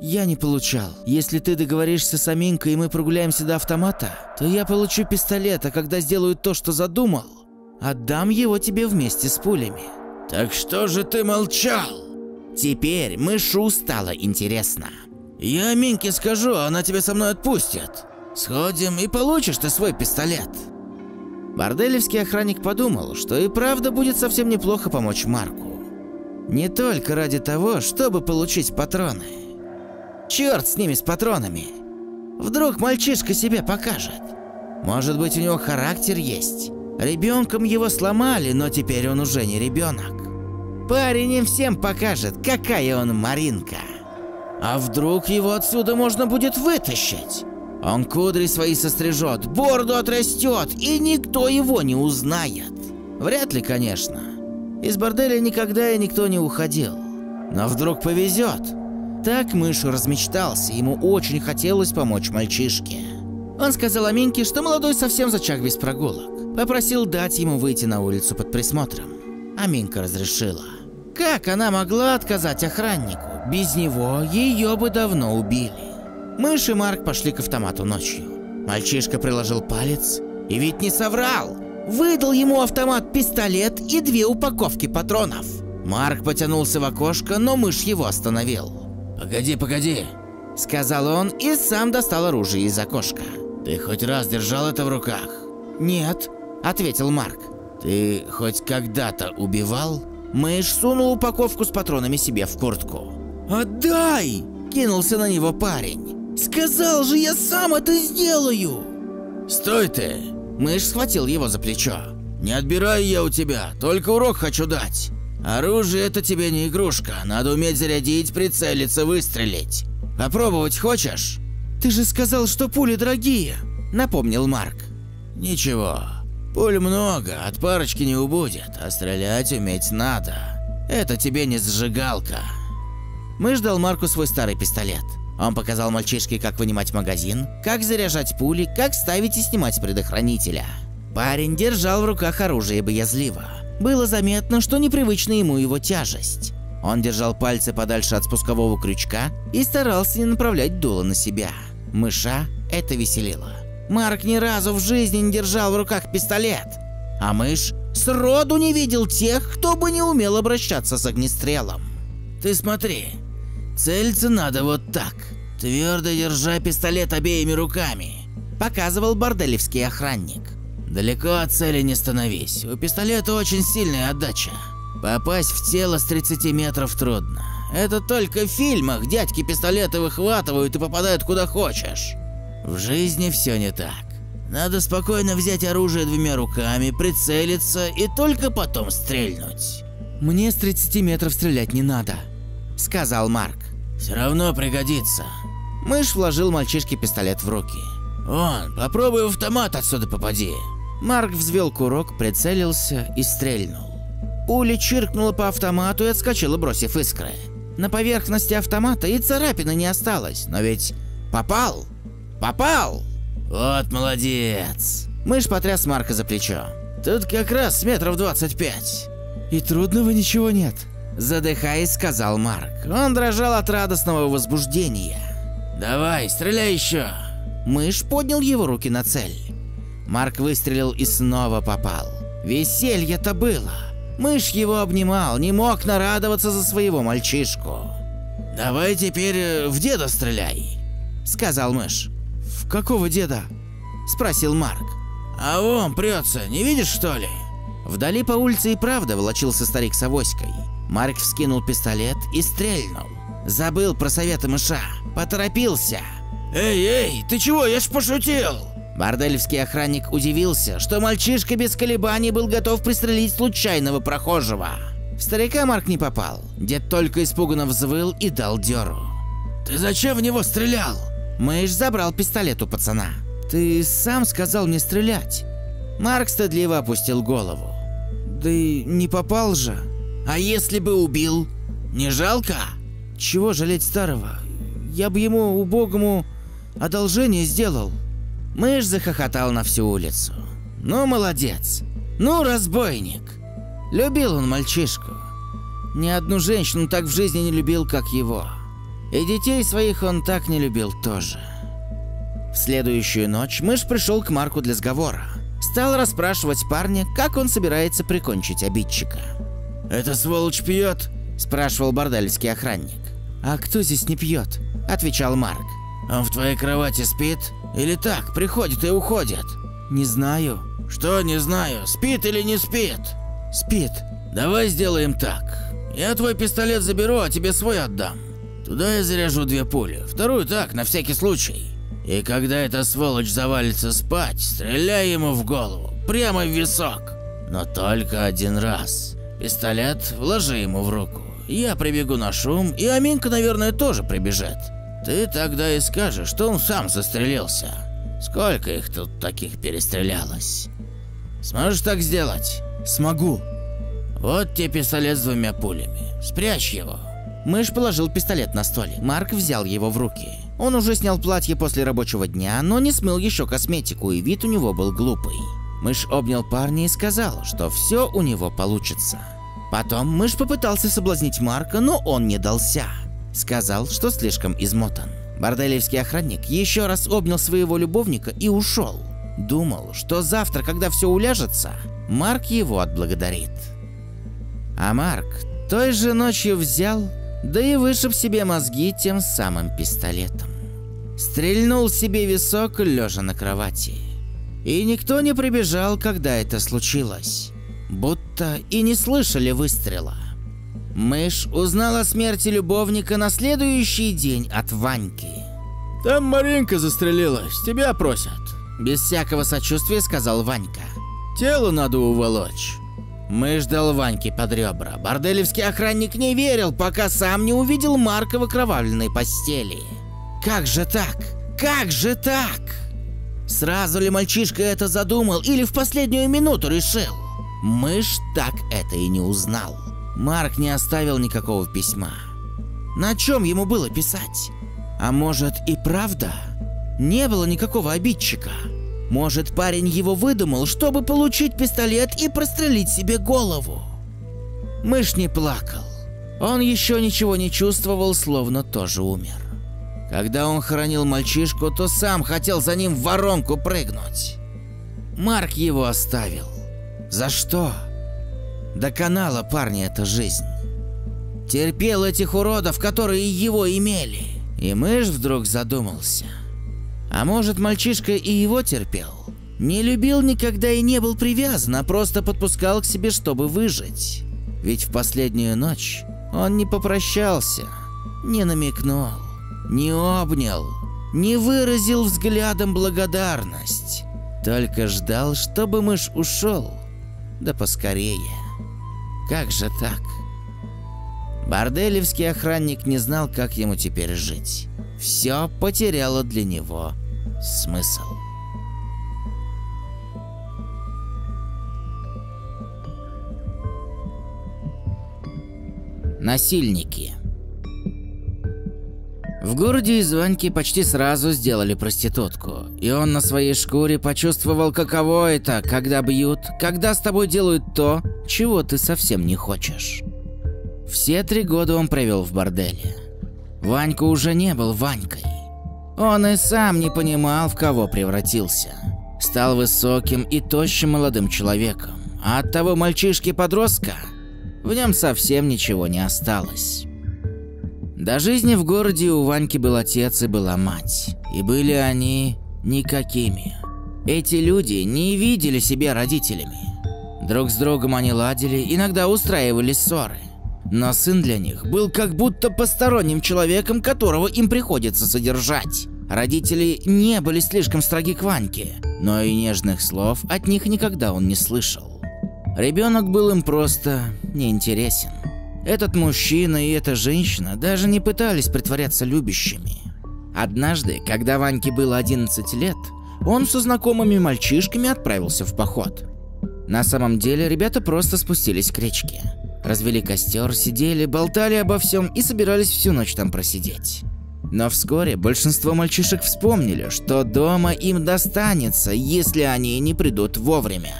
Я не получал. Если ты договоришься с Аминкой и мы прогуляемся до автомата, то я получу пистолет, а когда сделаю то, что задумал, отдам его тебе вместе с пулями. Так что же ты молчал? Теперь мышу стало интересно. Я Аминке скажу, она тебя со мной отпустит. Сходим и получишь ты свой пистолет. Борделевский охранник подумал, что и правда будет совсем неплохо помочь Марку. Не только ради того, чтобы получить патроны. Черт с ними, с патронами. Вдруг мальчишка себе покажет. Может быть, у него характер есть. Ребенком его сломали, но теперь он уже не ребенок. Парень им всем покажет, какая он Маринка. А вдруг его отсюда можно будет вытащить? Он кудри свои сострижет, бороду отрастет, и никто его не узнает. Вряд ли, конечно. Из борделя никогда и никто не уходил. Но вдруг повезет. Так мышь размечтался, ему очень хотелось помочь мальчишке. Он сказал Аминке, что молодой совсем зачах без прогулок. Попросил дать ему выйти на улицу под присмотром. Аминка разрешила. Как она могла отказать охраннику? Без него ее бы давно убили. Мышь и Марк пошли к автомату ночью. Мальчишка приложил палец и ведь не соврал. Выдал ему автомат, пистолет и две упаковки патронов. Марк потянулся в окошко, но мышь его остановил. «Погоди, погоди», — сказал он и сам достал оружие из окошка. «Ты хоть раз держал это в руках?» «Нет», — ответил Марк. «Ты хоть когда-то убивал?» Мышь сунул упаковку с патронами себе в куртку. «Отдай!» – кинулся на него парень. «Сказал же, я сам это сделаю!» «Стой ты!» Мышь схватил его за плечо. «Не отбираю я у тебя, только урок хочу дать. Оружие это тебе не игрушка, надо уметь зарядить, прицелиться, выстрелить. Попробовать хочешь?» «Ты же сказал, что пули дорогие!» – напомнил Марк. «Ничего, пуль много, от парочки не убудет, а стрелять уметь надо. Это тебе не зажигалка». Мышь дал Марку свой старый пистолет. Он показал мальчишке, как вынимать магазин, как заряжать пули, как ставить и снимать предохранителя. Парень держал в руках оружие боязливо. Было заметно, что непривычна ему его тяжесть. Он держал пальцы подальше от спускового крючка и старался не направлять дуло на себя. Мыша это веселило. Марк ни разу в жизни не держал в руках пистолет. А мышь сроду не видел тех, кто бы не умел обращаться с огнестрелом. «Ты смотри, целиться надо вот так, твердо держа пистолет обеими руками», – показывал борделевский охранник. «Далеко от цели не становись, у пистолета очень сильная отдача. Попасть в тело с 30 метров трудно. Это только в фильмах дядьки пистолеты выхватывают и попадают куда хочешь. В жизни все не так. Надо спокойно взять оружие двумя руками, прицелиться и только потом стрельнуть. «Мне с 30 метров стрелять не надо», — сказал Марк. «Все равно пригодится». Мышь вложил мальчишке пистолет в руки. «Он, попробуй в автомат отсюда попади». Марк взвел курок, прицелился и стрельнул. Пуля чиркнула по автомату и отскочила, бросив искры. На поверхности автомата и царапины не осталось, но ведь попал! Попал! Вот молодец! Мышь потряс Марка за плечо. Тут как раз метров 25. И трудного ничего нет. Задыхаясь, сказал Марк. Он дрожал от радостного возбуждения. Давай, стреляй еще. Мышь поднял его руки на цель. Марк выстрелил и снова попал. Веселье-то было. Мышь его обнимал, не мог нарадоваться за своего мальчишку. «Давай теперь в деда стреляй», — сказал мышь. «В какого деда?» — спросил Марк. «А он прется, не видишь, что ли?» Вдали по улице и правда волочился старик с авоськой. Марк вскинул пистолет и стрельнул. Забыл про советы мыша, поторопился. «Эй, эй, ты чего, я ж пошутил!» Бордельевский охранник удивился, что мальчишка без колебаний был готов пристрелить случайного прохожего. В старика Марк не попал. Дед только испуганно взвыл и дал дёру. «Ты зачем в него стрелял?» Мышь забрал пистолет у пацана. «Ты сам сказал мне стрелять». Марк стыдливо опустил голову. «Да и не попал же». «А если бы убил? Не жалко?» «Чего жалеть старого? Я бы ему, убогому, одолжение сделал». Мышь захохотал на всю улицу. Ну, молодец. Ну, разбойник. Любил он мальчишку. Ни одну женщину так в жизни не любил, как его. И детей своих он так не любил тоже. В следующую ночь мышь пришел к Марку для сговора. Стал расспрашивать парня, как он собирается прикончить обидчика. «Эта сволочь пьет?» – спрашивал бордельский охранник. «А кто здесь не пьет?» – отвечал Марк. «Он в твоей кровати спит? Или так, приходит и уходит?» «Не знаю». «Что не знаю, спит или не спит?» «Спит». «Давай сделаем так. Я твой пистолет заберу, а тебе свой отдам. Туда я заряжу две пули, вторую так, на всякий случай. И когда эта сволочь завалится спать, стреляй ему в голову, прямо в висок. Но только один раз. Пистолет вложи ему в руку. Я прибегу на шум, и Аминка, наверное, тоже прибежит. Ты тогда и скажешь, что он сам застрелился. Сколько их тут таких перестрелялось? Сможешь так сделать? Смогу. Вот тебе пистолет с двумя пулями. Спрячь его. Мышь положил пистолет на столик. Марк взял его в руки. Он уже снял платье после рабочего дня, но не смыл еще косметику, и вид у него был глупый. Мышь обнял парня и сказал, что все у него получится. Потом мышь попытался соблазнить Марка, но он не дался. Сказал, что слишком измотан. Борделевский охранник еще раз обнял своего любовника и ушел. Думал, что завтра, когда все уляжется, Марк его отблагодарит. А Марк той же ночью взял, да и вышиб себе мозги тем самым пистолетом. Стрельнул себе висок, лежа на кровати. И никто не прибежал, когда это случилось. Будто и не слышали выстрела. Мышь узнал о смерти любовника на следующий день от Ваньки. «Там Маринка застрелилась, тебя просят», – без всякого сочувствия сказал Ванька. «Тело надо уволочь». Мы ждал Ваньки под ребра. Борделевский охранник не верил, пока сам не увидел Марка в окровавленной постели. Как же так? Как же так? Сразу ли мальчишка это задумал или в последнюю минуту решил? Мышь так это и не узнал. Марк не оставил никакого письма. На чем ему было писать? А может и правда? Не было никакого обидчика. Может, парень его выдумал, чтобы получить пистолет и прострелить себе голову? Мышь не плакал. Он еще ничего не чувствовал, словно тоже умер. Когда он хоронил мальчишку, то сам хотел за ним в воронку прыгнуть. Марк его оставил. За что? Доконала парня эта жизнь. Терпел этих уродов, которые его имели. И мышь вдруг задумался – а может, мальчишка и его терпел? Не любил никогда и не был привязан, а просто подпускал к себе, чтобы выжить. Ведь в последнюю ночь он не попрощался, не намекнул, не обнял, не выразил взглядом благодарность. Только ждал, чтобы мышь ушел. Да поскорее. Как же так? Борделевский охранник не знал, как ему теперь жить все потеряло для него смысл. Насильники В городе из почти сразу сделали проститутку, и он на своей шкуре почувствовал, каково это, когда бьют, когда с тобой делают то, чего ты совсем не хочешь. Все три года он провел в борделе. Ванька уже не был Ванькой. Он и сам не понимал, в кого превратился. Стал высоким и тощим молодым человеком, а от того мальчишки-подростка в нем совсем ничего не осталось. До жизни в городе у Ваньки был отец и была мать, и были они никакими. Эти люди не видели себя родителями. Друг с другом они ладили, иногда устраивали ссоры. Но сын для них был как будто посторонним человеком, которого им приходится содержать. Родители не были слишком строги к Ваньке, но и нежных слов от них никогда он не слышал. Ребенок был им просто неинтересен. Этот мужчина и эта женщина даже не пытались притворяться любящими. Однажды, когда Ваньке было 11 лет, он со знакомыми мальчишками отправился в поход. На самом деле ребята просто спустились к речке. Развели костер, сидели, болтали обо всем и собирались всю ночь там просидеть. Но вскоре большинство мальчишек вспомнили, что дома им достанется, если они не придут вовремя.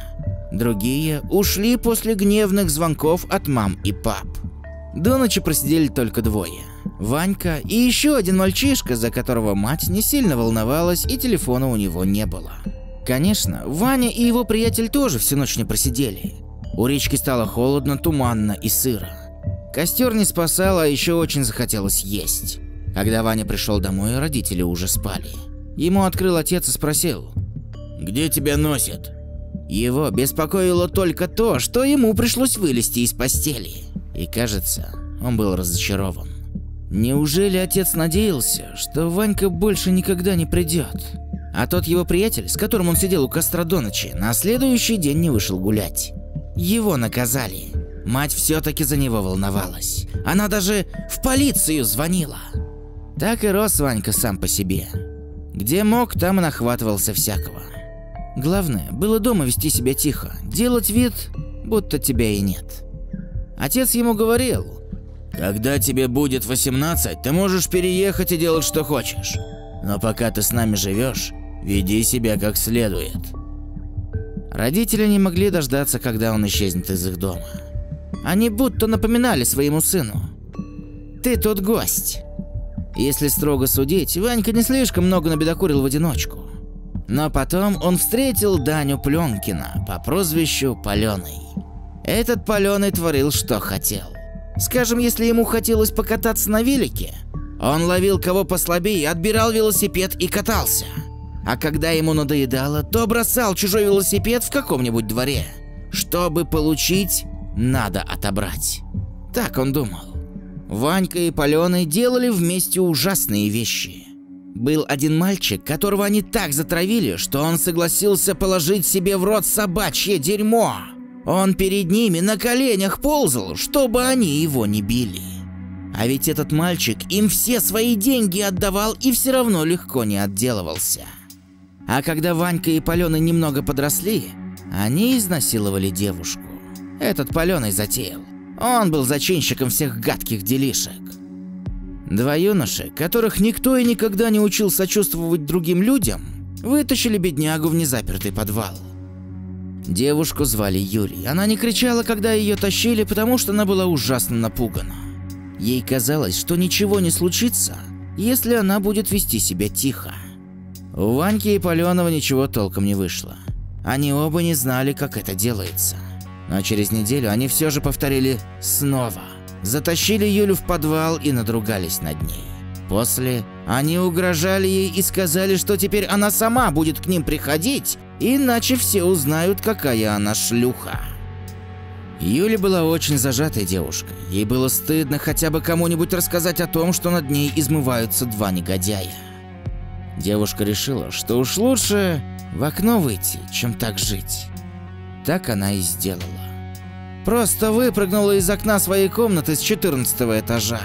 Другие ушли после гневных звонков от мам и пап. До ночи просидели только двое. Ванька и еще один мальчишка, за которого мать не сильно волновалась и телефона у него не было. Конечно, Ваня и его приятель тоже всю ночь не просидели. У речки стало холодно, туманно и сыро. Костер не спасал, а еще очень захотелось есть. Когда Ваня пришел домой, родители уже спали. Ему открыл отец и спросил. «Где тебя носят?» Его беспокоило только то, что ему пришлось вылезти из постели. И кажется, он был разочарован. Неужели отец надеялся, что Ванька больше никогда не придет? А тот его приятель, с которым он сидел у костра до ночи, на следующий день не вышел гулять. Его наказали. Мать все-таки за него волновалась. Она даже в полицию звонила. Так и рос Ванька сам по себе. Где мог, там и нахватывался всякого. Главное, было дома вести себя тихо, делать вид, будто тебя и нет. Отец ему говорил, «Когда тебе будет 18, ты можешь переехать и делать, что хочешь. Но пока ты с нами живешь, веди себя как следует». Родители не могли дождаться, когда он исчезнет из их дома. Они будто напоминали своему сыну. «Ты тут гость». Если строго судить, Ванька не слишком много набедокурил в одиночку. Но потом он встретил Даню Пленкина по прозвищу Паленый. Этот Паленый творил, что хотел. Скажем, если ему хотелось покататься на велике, он ловил кого послабее, отбирал велосипед и катался. А когда ему надоедало, то бросал чужой велосипед в каком-нибудь дворе. Чтобы получить, надо отобрать. Так он думал. Ванька и Паленый делали вместе ужасные вещи. Был один мальчик, которого они так затравили, что он согласился положить себе в рот собачье дерьмо. Он перед ними на коленях ползал, чтобы они его не били. А ведь этот мальчик им все свои деньги отдавал и все равно легко не отделывался. А когда Ванька и Паленый немного подросли, они изнасиловали девушку. Этот Паленый затеял. Он был зачинщиком всех гадких делишек. Два юноши, которых никто и никогда не учил сочувствовать другим людям, вытащили беднягу в незапертый подвал. Девушку звали Юлей. Она не кричала, когда ее тащили, потому что она была ужасно напугана. Ей казалось, что ничего не случится, если она будет вести себя тихо. У Ваньки и Паленова ничего толком не вышло. Они оба не знали, как это делается. Но через неделю они все же повторили снова. Затащили Юлю в подвал и надругались над ней. После они угрожали ей и сказали, что теперь она сама будет к ним приходить, иначе все узнают, какая она шлюха. Юля была очень зажатой девушкой. Ей было стыдно хотя бы кому-нибудь рассказать о том, что над ней измываются два негодяя. Девушка решила, что уж лучше в окно выйти, чем так жить. Так она и сделала. Просто выпрыгнула из окна своей комнаты с 14 этажа.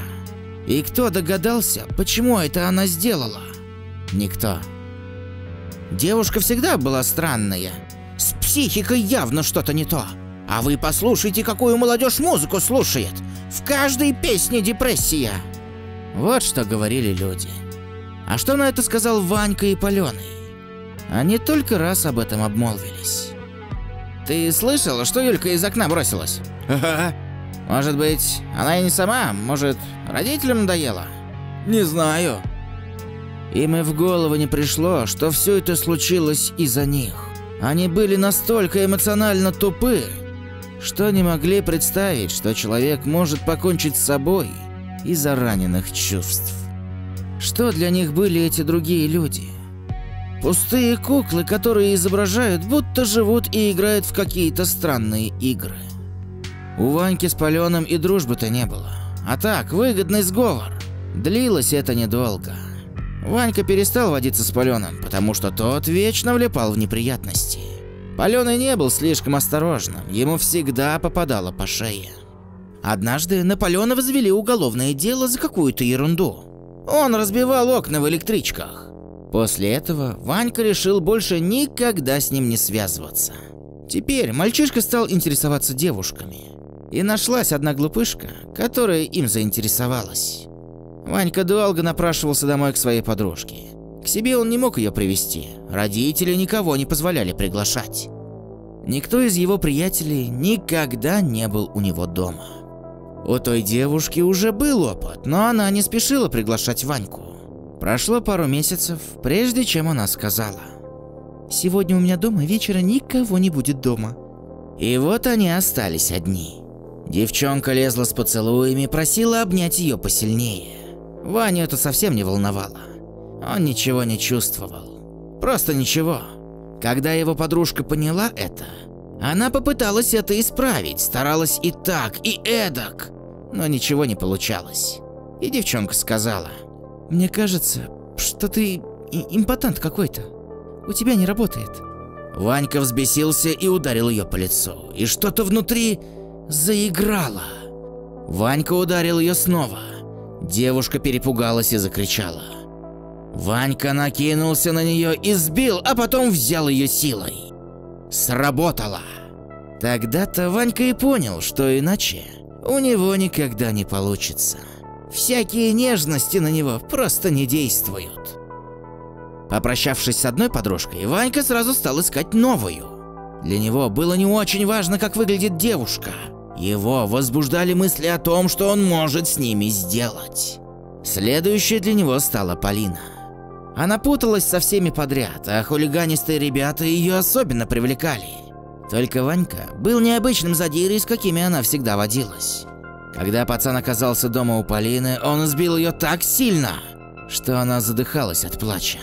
И кто догадался, почему это она сделала? Никто. Девушка всегда была странная. С психикой явно что-то не то. А вы послушайте, какую молодежь музыку слушает. В каждой песне депрессия. Вот что говорили люди. А что на это сказал Ванька и Паленый? Они только раз об этом обмолвились. Ты слышал, что Юлька из окна бросилась? Ага. Может быть, она и не сама, может, родителям надоела? Не знаю. Им и в голову не пришло, что все это случилось из-за них. Они были настолько эмоционально тупы, что не могли представить, что человек может покончить с собой из-за раненых чувств. Что для них были эти другие люди? Пустые куклы, которые изображают, будто живут и играют в какие-то странные игры. У Ваньки с Паленым и дружбы-то не было. А так, выгодный сговор. Длилось это недолго. Ванька перестал водиться с Паленым, потому что тот вечно влипал в неприятности. Паленый не был слишком осторожным, ему всегда попадало по шее. Однажды на Палена возвели уголовное дело за какую-то ерунду. Он разбивал окна в электричках. После этого Ванька решил больше никогда с ним не связываться. Теперь мальчишка стал интересоваться девушками. И нашлась одна глупышка, которая им заинтересовалась. Ванька долго напрашивался домой к своей подружке. К себе он не мог ее привести, родители никого не позволяли приглашать. Никто из его приятелей никогда не был у него дома. У той девушки уже был опыт, но она не спешила приглашать Ваньку. Прошло пару месяцев, прежде чем она сказала. «Сегодня у меня дома вечера никого не будет дома». И вот они остались одни. Девчонка лезла с поцелуями, просила обнять ее посильнее. Ваню это совсем не волновало. Он ничего не чувствовал. Просто ничего. Когда его подружка поняла это, она попыталась это исправить, старалась и так, и эдак, но ничего не получалось. И девчонка сказала. «Мне кажется, что ты импотент какой-то. У тебя не работает». Ванька взбесился и ударил ее по лицу, и что-то внутри заиграло. Ванька ударил ее снова. Девушка перепугалась и закричала. Ванька накинулся на нее и сбил, а потом взял ее силой. Сработало. Тогда-то Ванька и понял, что иначе у него никогда не получится. Всякие нежности на него просто не действуют. Попрощавшись с одной подружкой, Ванька сразу стал искать новую. Для него было не очень важно, как выглядит девушка. Его возбуждали мысли о том, что он может с ними сделать. Следующей для него стала Полина. Она путалась со всеми подряд, а хулиганистые ребята ее особенно привлекали. Только Ванька был необычным задирой, с какими она всегда водилась. Когда пацан оказался дома у Полины, он сбил ее так сильно, что она задыхалась от плача.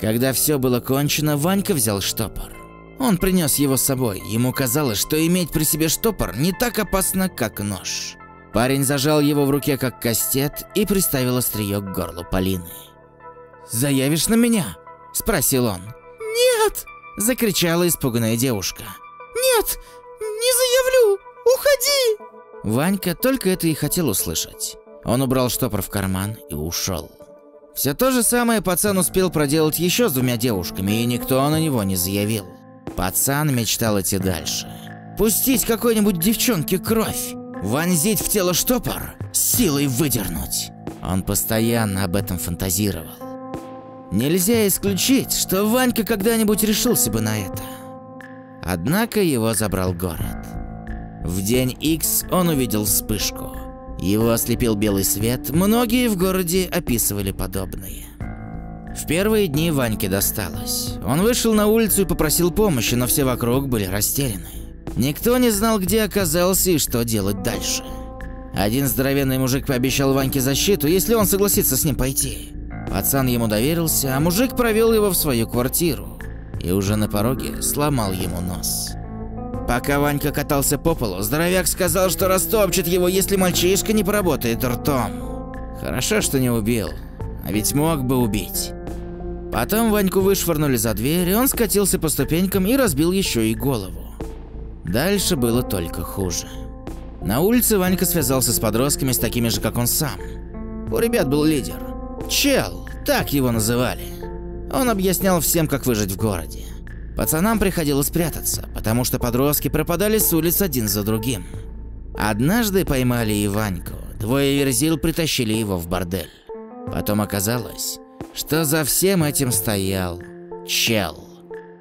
Когда все было кончено, Ванька взял штопор. Он принес его с собой. Ему казалось, что иметь при себе штопор не так опасно, как нож. Парень зажал его в руке как кастет и приставил острие к горлу Полины. «Заявишь на меня?» – спросил он. «Нет!» – закричала испуганная девушка. «Нет! Не заявлю! Уходи!» Ванька только это и хотел услышать. Он убрал штопор в карман и ушел. Все то же самое пацан успел проделать еще с двумя девушками, и никто на него не заявил. Пацан мечтал идти дальше. Пустить какой-нибудь девчонке кровь, вонзить в тело штопор, силой выдернуть. Он постоянно об этом фантазировал. Нельзя исключить, что Ванька когда-нибудь решился бы на это. Однако его забрал город. В день X он увидел вспышку. Его ослепил белый свет, многие в городе описывали подобное. В первые дни Ваньке досталось. Он вышел на улицу и попросил помощи, но все вокруг были растеряны. Никто не знал, где оказался и что делать дальше. Один здоровенный мужик пообещал Ваньке защиту, если он согласится с ним пойти. Пацан ему доверился, а мужик провел его в свою квартиру и уже на пороге сломал ему нос. Пока Ванька катался по полу, здоровяк сказал, что растопчет его, если мальчишка не поработает ртом. Хорошо, что не убил, а ведь мог бы убить. Потом Ваньку вышвырнули за дверь, и он скатился по ступенькам и разбил еще и голову. Дальше было только хуже. На улице Ванька связался с подростками с такими же, как он сам. У ребят был лидер. Чел, так его называли. Он объяснял всем, как выжить в городе. Пацанам приходилось прятаться, потому что подростки пропадали с улиц один за другим. Однажды поймали и Ваньку. Двое верзил притащили его в бордель. Потом оказалось, что за всем этим стоял чел.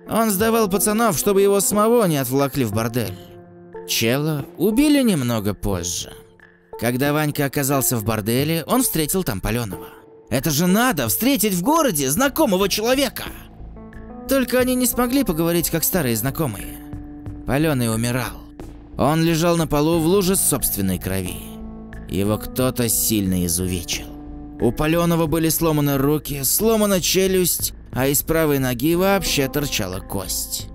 Он сдавал пацанов, чтобы его самого не отвлакли в бордель. Чела убили немного позже. Когда Ванька оказался в борделе, он встретил там Паленова. Это же надо встретить в городе знакомого человека! Только они не смогли поговорить как старые знакомые. Паленый умирал. Он лежал на полу в луже собственной крови. Его кто-то сильно изувечил. У Паленова были сломаны руки, сломана челюсть, а из правой ноги вообще торчала кость.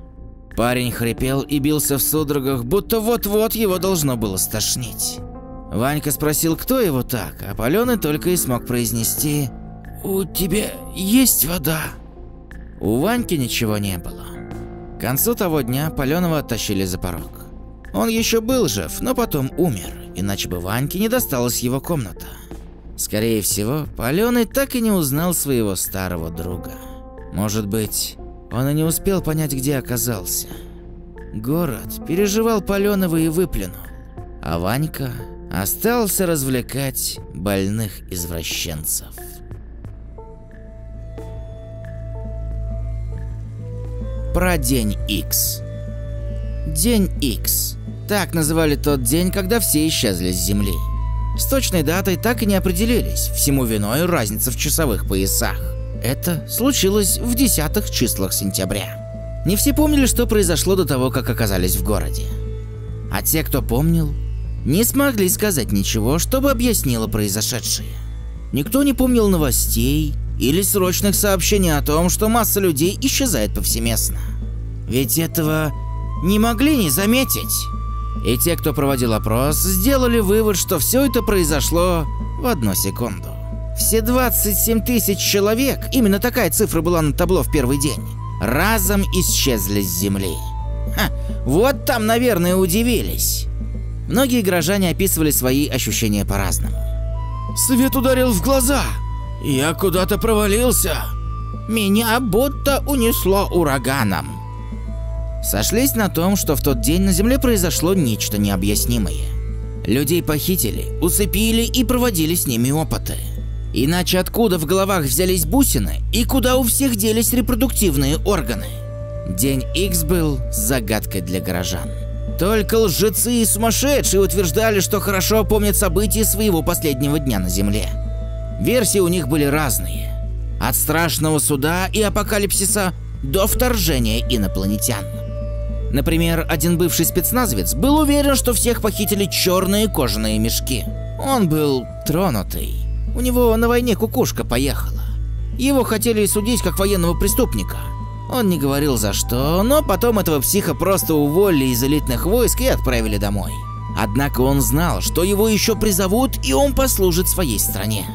Парень хрипел и бился в судорогах, будто вот-вот его должно было стошнить. Ванька спросил, кто его так, а Паленый только и смог произнести «У тебя есть вода?» У Ваньки ничего не было. К концу того дня Паленова оттащили за порог. Он еще был жив, но потом умер, иначе бы Ваньке не досталась его комната. Скорее всего, Паленый так и не узнал своего старого друга. Может быть, он и не успел понять, где оказался. Город переживал Паленова и выплюнул, а Ванька остался развлекать больных извращенцев. Про день X. День X. Так называли тот день, когда все исчезли с Земли. С точной датой так и не определились, всему виной разница в часовых поясах. Это случилось в десятых числах сентября. Не все помнили, что произошло до того, как оказались в городе. А те, кто помнил, не смогли сказать ничего, чтобы объяснило произошедшее. Никто не помнил новостей или срочных сообщений о том, что масса людей исчезает повсеместно. Ведь этого не могли не заметить. И те, кто проводил опрос, сделали вывод, что все это произошло в одну секунду. Все 27 тысяч человек, именно такая цифра была на табло в первый день, разом исчезли с Земли. Ха, вот там, наверное, удивились. Многие горожане описывали свои ощущения по-разному. Свет ударил в глаза. Я куда-то провалился. Меня будто унесло ураганом. Сошлись на том, что в тот день на Земле произошло нечто необъяснимое. Людей похитили, усыпили и проводили с ними опыты. Иначе откуда в головах взялись бусины и куда у всех делись репродуктивные органы? День X был загадкой для горожан. Только лжецы и сумасшедшие утверждали, что хорошо помнят события своего последнего дня на Земле. Версии у них были разные. От страшного суда и апокалипсиса до вторжения инопланетян. Например, один бывший спецназовец был уверен, что всех похитили черные кожаные мешки. Он был тронутый. У него на войне кукушка поехала. Его хотели судить как военного преступника. Он не говорил за что, но потом этого психа просто уволили из элитных войск и отправили домой. Однако он знал, что его еще призовут и он послужит своей стране.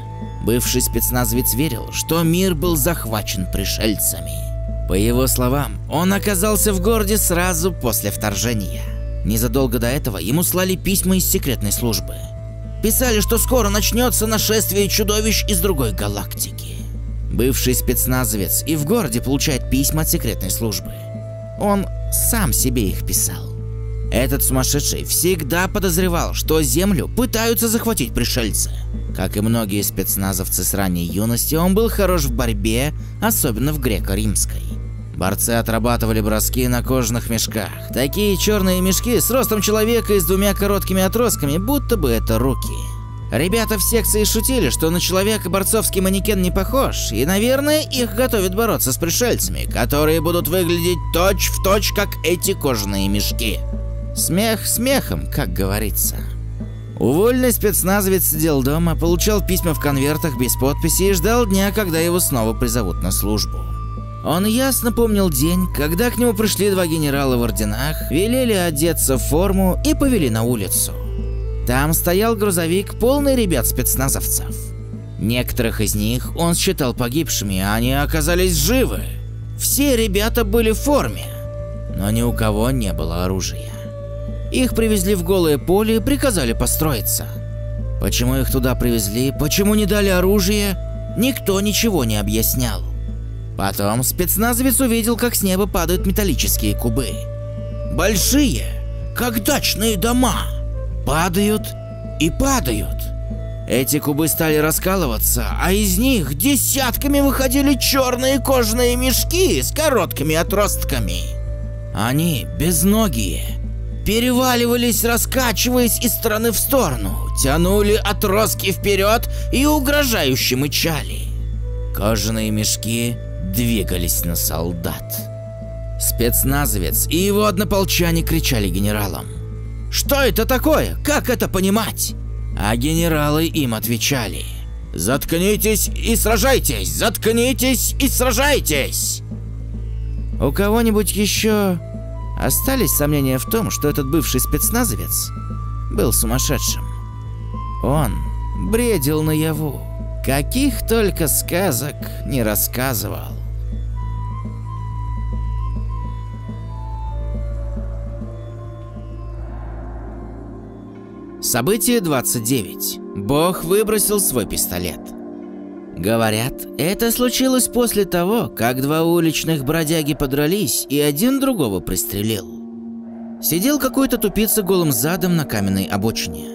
Бывший спецназовец верил, что мир был захвачен пришельцами. По его словам, он оказался в городе сразу после вторжения. Незадолго до этого ему слали письма из секретной службы. Писали, что скоро начнется нашествие чудовищ из другой галактики. Бывший спецназовец и в городе получает письма от секретной службы. Он сам себе их писал. Этот сумасшедший всегда подозревал, что Землю пытаются захватить пришельцы. Как и многие спецназовцы с ранней юности, он был хорош в борьбе, особенно в греко-римской. Борцы отрабатывали броски на кожаных мешках. Такие черные мешки с ростом человека и с двумя короткими отростками, будто бы это руки. Ребята в секции шутили, что на человека борцовский манекен не похож, и, наверное, их готовят бороться с пришельцами, которые будут выглядеть точь-в-точь, точь, как эти кожаные мешки. Смех смехом, как говорится. Увольный спецназовец сидел дома, получал письма в конвертах без подписи и ждал дня, когда его снова призовут на службу. Он ясно помнил день, когда к нему пришли два генерала в орденах, велели одеться в форму и повели на улицу. Там стоял грузовик, полный ребят-спецназовцев. Некоторых из них он считал погибшими, а они оказались живы. Все ребята были в форме, но ни у кого не было оружия. Их привезли в голое поле и приказали построиться. Почему их туда привезли, почему не дали оружие, никто ничего не объяснял. Потом спецназовец увидел, как с неба падают металлические кубы. Большие, как дачные дома. Падают и падают. Эти кубы стали раскалываться, а из них десятками выходили черные кожаные мешки с короткими отростками. Они безногие, переваливались, раскачиваясь из стороны в сторону, тянули отростки вперед и угрожающе мычали. Кожаные мешки двигались на солдат. Спецназовец и его однополчане кричали генералам. «Что это такое? Как это понимать?» А генералы им отвечали. «Заткнитесь и сражайтесь! Заткнитесь и сражайтесь!» У кого-нибудь еще остались сомнения в том, что этот бывший спецназовец был сумасшедшим? Он бредил наяву. Каких только сказок не рассказывал. Событие 29. Бог выбросил свой пистолет. Говорят, это случилось после того, как два уличных бродяги подрались и один другого пристрелил. Сидел какой-то тупица голым задом на каменной обочине,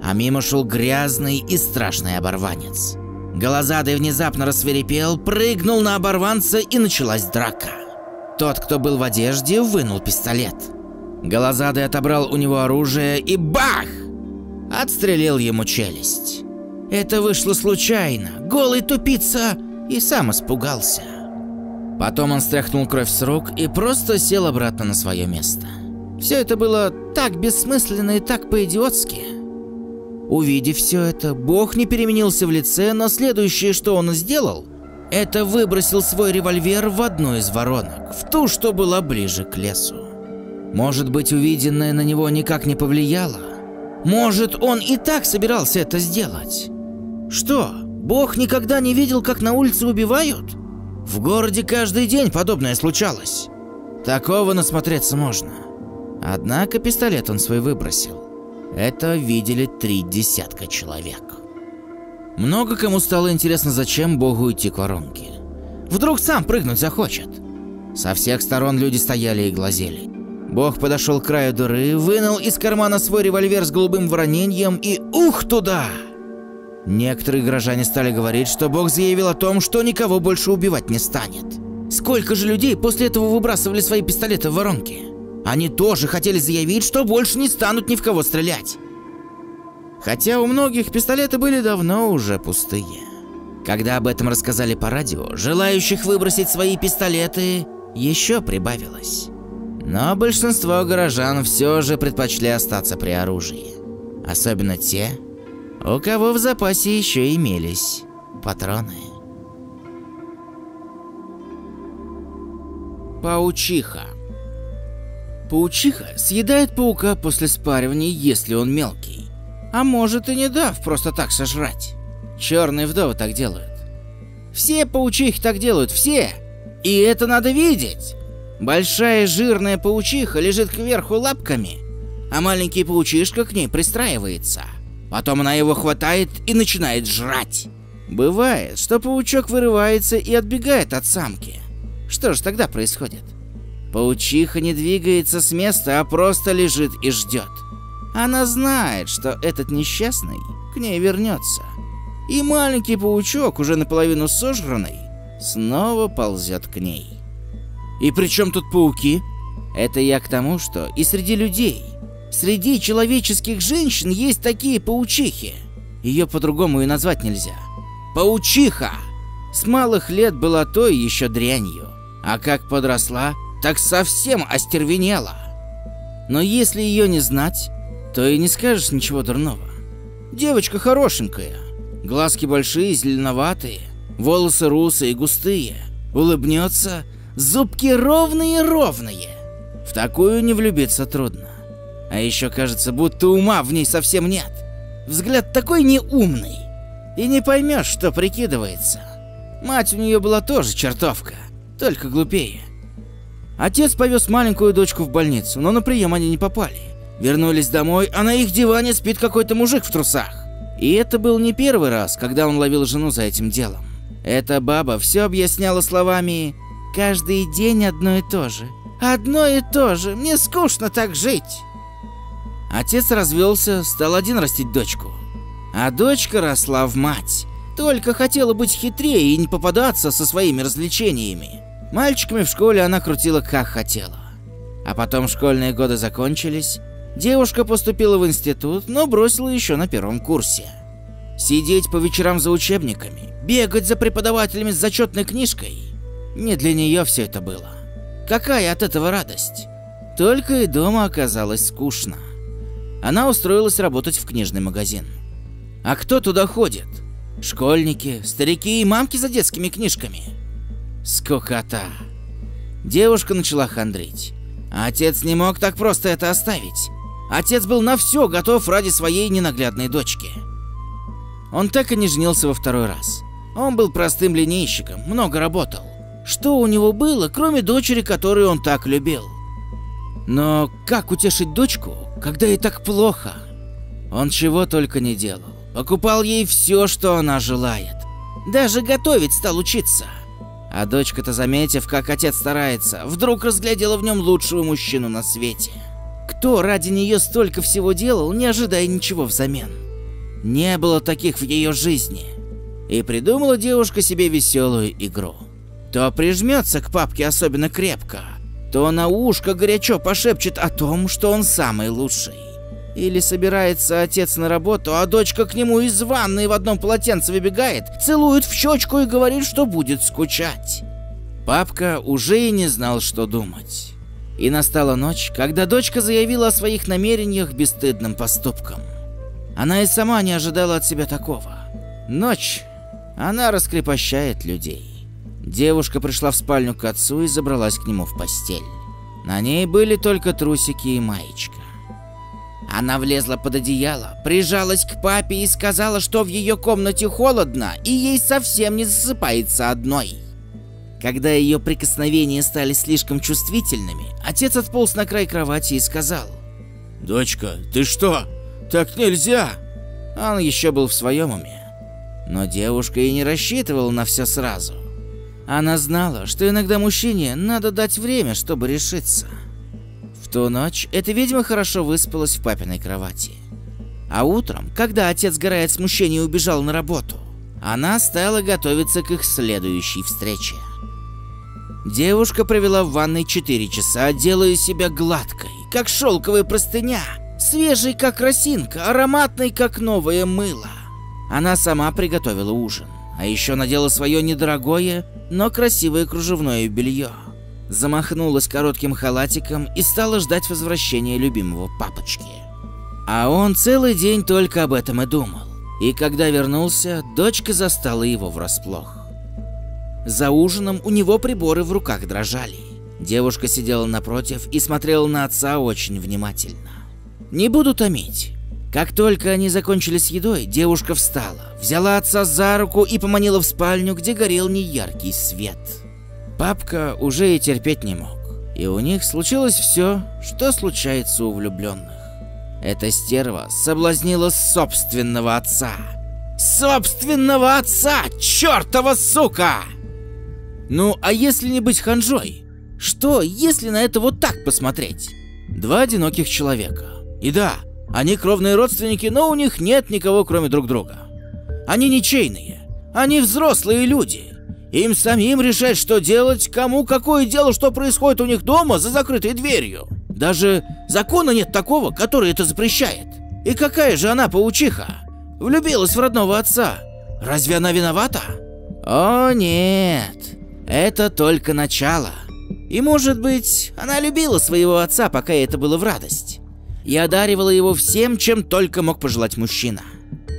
а мимо шел грязный и страшный оборванец. Голозадый внезапно рассверепел, прыгнул на оборванца и началась драка. Тот, кто был в одежде, вынул пистолет. Голозадый отобрал у него оружие и бах! Отстрелил ему челюсть. Это вышло случайно. Голый тупица и сам испугался. Потом он стряхнул кровь с рук и просто сел обратно на свое место. Все это было так бессмысленно и так по-идиотски. Увидев все это, Бог не переменился в лице, но следующее, что он сделал, это выбросил свой револьвер в одну из воронок, в ту, что была ближе к лесу. Может быть, увиденное на него никак не повлияло? Может, он и так собирался это сделать? Что, Бог никогда не видел, как на улице убивают? В городе каждый день подобное случалось. Такого насмотреться можно. Однако пистолет он свой выбросил. Это видели три десятка человек. Много кому стало интересно, зачем Богу идти к воронке. Вдруг сам прыгнуть захочет. Со всех сторон люди стояли и глазели. Бог подошел к краю дыры, вынул из кармана свой револьвер с голубым воронением и ух туда! Некоторые горожане стали говорить, что Бог заявил о том, что никого больше убивать не станет. Сколько же людей после этого выбрасывали свои пистолеты в воронки? Они тоже хотели заявить, что больше не станут ни в кого стрелять. Хотя у многих пистолеты были давно уже пустые. Когда об этом рассказали по радио, желающих выбросить свои пистолеты еще прибавилось. Но большинство горожан все же предпочли остаться при оружии. Особенно те, у кого в запасе еще имелись патроны. Паучиха Паучиха съедает паука после спаривания, если он мелкий. А может и не дав просто так сожрать. Черные вдовы так делают. Все паучихи так делают, все! И это надо видеть! Большая жирная паучиха лежит кверху лапками, а маленький паучишка к ней пристраивается. Потом она его хватает и начинает жрать. Бывает, что паучок вырывается и отбегает от самки. Что же тогда происходит? Паучиха не двигается с места, а просто лежит и ждет. Она знает, что этот несчастный к ней вернется. И маленький паучок, уже наполовину сожранный, снова ползет к ней. И при чем тут пауки? Это я к тому, что и среди людей, среди человеческих женщин есть такие паучихи. Ее по-другому и назвать нельзя. Паучиха! С малых лет была той еще дрянью, а как подросла, так совсем остервенела. Но если ее не знать, то и не скажешь ничего дурного. Девочка хорошенькая, глазки большие, зеленоватые, волосы русые, густые, улыбнется Зубки ровные-ровные. В такую не влюбиться трудно. А еще кажется, будто ума в ней совсем нет. Взгляд такой неумный. И не поймешь, что прикидывается. Мать у нее была тоже чертовка, только глупее. Отец повез маленькую дочку в больницу, но на прием они не попали. Вернулись домой, а на их диване спит какой-то мужик в трусах. И это был не первый раз, когда он ловил жену за этим делом. Эта баба все объясняла словами Каждый день одно и то же. Одно и то же. Мне скучно так жить. Отец развелся, стал один растить дочку. А дочка росла в мать. Только хотела быть хитрее и не попадаться со своими развлечениями. Мальчиками в школе она крутила как хотела. А потом школьные годы закончились. Девушка поступила в институт, но бросила еще на первом курсе. Сидеть по вечерам за учебниками, бегать за преподавателями с зачетной книжкой не для нее все это было. Какая от этого радость? Только и дома оказалось скучно. Она устроилась работать в книжный магазин. А кто туда ходит? Школьники, старики и мамки за детскими книжками. Скукота. Девушка начала хандрить. Отец не мог так просто это оставить. Отец был на все готов ради своей ненаглядной дочки. Он так и не женился во второй раз. Он был простым линейщиком, много работал. Что у него было, кроме дочери, которую он так любил? Но как утешить дочку, когда ей так плохо? Он чего только не делал. Покупал ей все, что она желает. Даже готовить стал учиться. А дочка-то, заметив, как отец старается, вдруг разглядела в нем лучшего мужчину на свете. Кто ради нее столько всего делал, не ожидая ничего взамен? Не было таких в ее жизни. И придумала девушка себе веселую игру то прижмется к папке особенно крепко, то на ушко горячо пошепчет о том, что он самый лучший. Или собирается отец на работу, а дочка к нему из ванной в одном полотенце выбегает, целует в щечку и говорит, что будет скучать. Папка уже и не знал, что думать. И настала ночь, когда дочка заявила о своих намерениях бесстыдным поступком. Она и сама не ожидала от себя такого. Ночь. Она раскрепощает людей. Девушка пришла в спальню к отцу и забралась к нему в постель. На ней были только трусики и маечка. Она влезла под одеяло, прижалась к папе и сказала, что в ее комнате холодно и ей совсем не засыпается одной. Когда ее прикосновения стали слишком чувствительными, отец отполз на край кровати и сказал. «Дочка, ты что? Так нельзя!» Он еще был в своем уме. Но девушка и не рассчитывала на все сразу. Она знала, что иногда мужчине надо дать время, чтобы решиться. В ту ночь эта ведьма хорошо выспалась в папиной кровати. А утром, когда отец, сгорая от смущения, убежал на работу, она стала готовиться к их следующей встрече. Девушка провела в ванной 4 часа, делая себя гладкой, как шелковая простыня, свежей, как росинка, ароматной, как новое мыло. Она сама приготовила ужин, а еще надела свое недорогое, но красивое кружевное белье замахнулась коротким халатиком и стала ждать возвращения любимого папочки. А он целый день только об этом и думал. И когда вернулся, дочка застала его врасплох. За ужином у него приборы в руках дрожали. Девушка сидела напротив и смотрела на отца очень внимательно. Не буду томить. Как только они закончили с едой, девушка встала, взяла отца за руку и поманила в спальню, где горел неяркий свет. Папка уже и терпеть не мог. И у них случилось все, что случается у влюбленных. Эта стерва соблазнила собственного отца. Собственного отца, чертова сука! Ну, а если не быть ханжой? Что, если на это вот так посмотреть? Два одиноких человека. И да, они кровные родственники, но у них нет никого кроме друг друга. Они ничейные. Они взрослые люди. Им самим решать, что делать, кому какое дело, что происходит у них дома за закрытой дверью. Даже закона нет такого, который это запрещает. И какая же она паучиха? Влюбилась в родного отца. Разве она виновата? О нет, это только начало. И может быть, она любила своего отца, пока это было в радость. И одаривала его всем, чем только мог пожелать мужчина.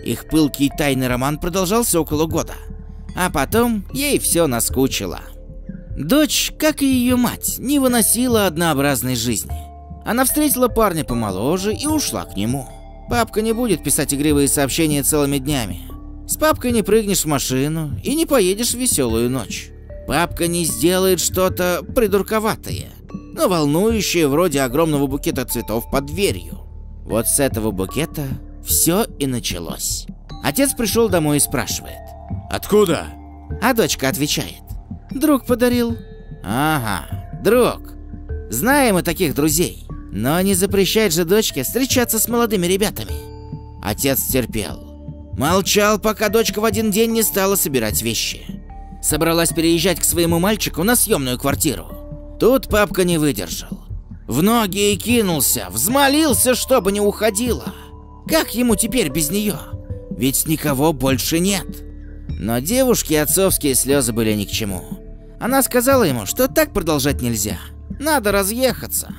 Их пылкий тайный роман продолжался около года – а потом ей все наскучило. Дочь, как и ее мать, не выносила однообразной жизни. Она встретила парня помоложе и ушла к нему. Папка не будет писать игривые сообщения целыми днями. С папкой не прыгнешь в машину и не поедешь в веселую ночь. Папка не сделает что-то придурковатое, но волнующее вроде огромного букета цветов под дверью. Вот с этого букета все и началось. Отец пришел домой и спрашивает. Откуда? А дочка отвечает. Друг подарил. Ага, друг. Знаем мы таких друзей. Но не запрещает же дочке встречаться с молодыми ребятами. Отец терпел. Молчал, пока дочка в один день не стала собирать вещи. Собралась переезжать к своему мальчику на съемную квартиру. Тут папка не выдержал. В ноги ей кинулся, взмолился, чтобы не уходила. Как ему теперь без нее? Ведь никого больше нет. Но девушке отцовские слезы были ни к чему. Она сказала ему, что так продолжать нельзя. Надо разъехаться.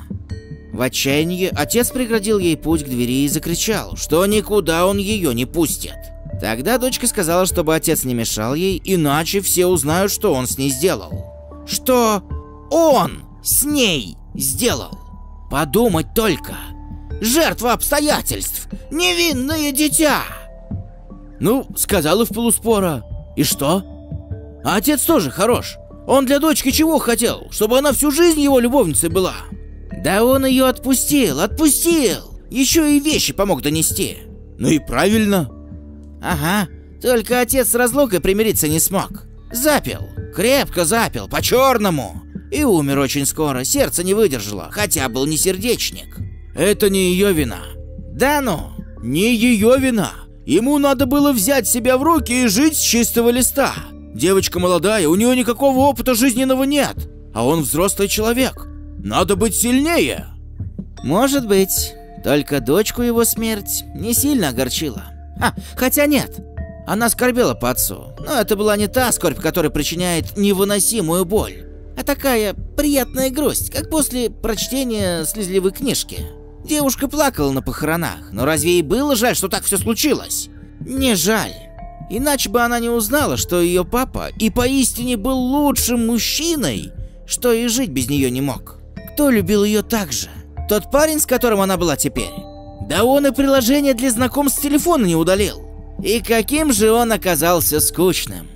В отчаянии отец преградил ей путь к двери и закричал, что никуда он ее не пустит. Тогда дочка сказала, чтобы отец не мешал ей, иначе все узнают, что он с ней сделал. Что он с ней сделал? Подумать только. Жертва обстоятельств. Невинное дитя. Ну, сказал и в полуспора. И что? А отец тоже хорош. Он для дочки чего хотел? Чтобы она всю жизнь его любовницей была. Да он ее отпустил, отпустил. Еще и вещи помог донести. Ну и правильно. Ага, только отец с разлукой примириться не смог. Запил, крепко запил, по-черному. И умер очень скоро, сердце не выдержало, хотя был не сердечник. Это не ее вина. Да ну? Не ее вина. Ему надо было взять себя в руки и жить с чистого листа. Девочка молодая, у нее никакого опыта жизненного нет, а он взрослый человек. Надо быть сильнее. Может быть, только дочку его смерть не сильно огорчила. А, хотя нет, она скорбела по отцу, но это была не та скорбь, которая причиняет невыносимую боль, а такая приятная грусть, как после прочтения слезливой книжки. Девушка плакала на похоронах, но разве ей было жаль, что так все случилось? Не жаль. Иначе бы она не узнала, что ее папа и поистине был лучшим мужчиной, что и жить без нее не мог. Кто любил ее так же? Тот парень, с которым она была теперь? Да он и приложение для знакомств с телефона не удалил. И каким же он оказался скучным.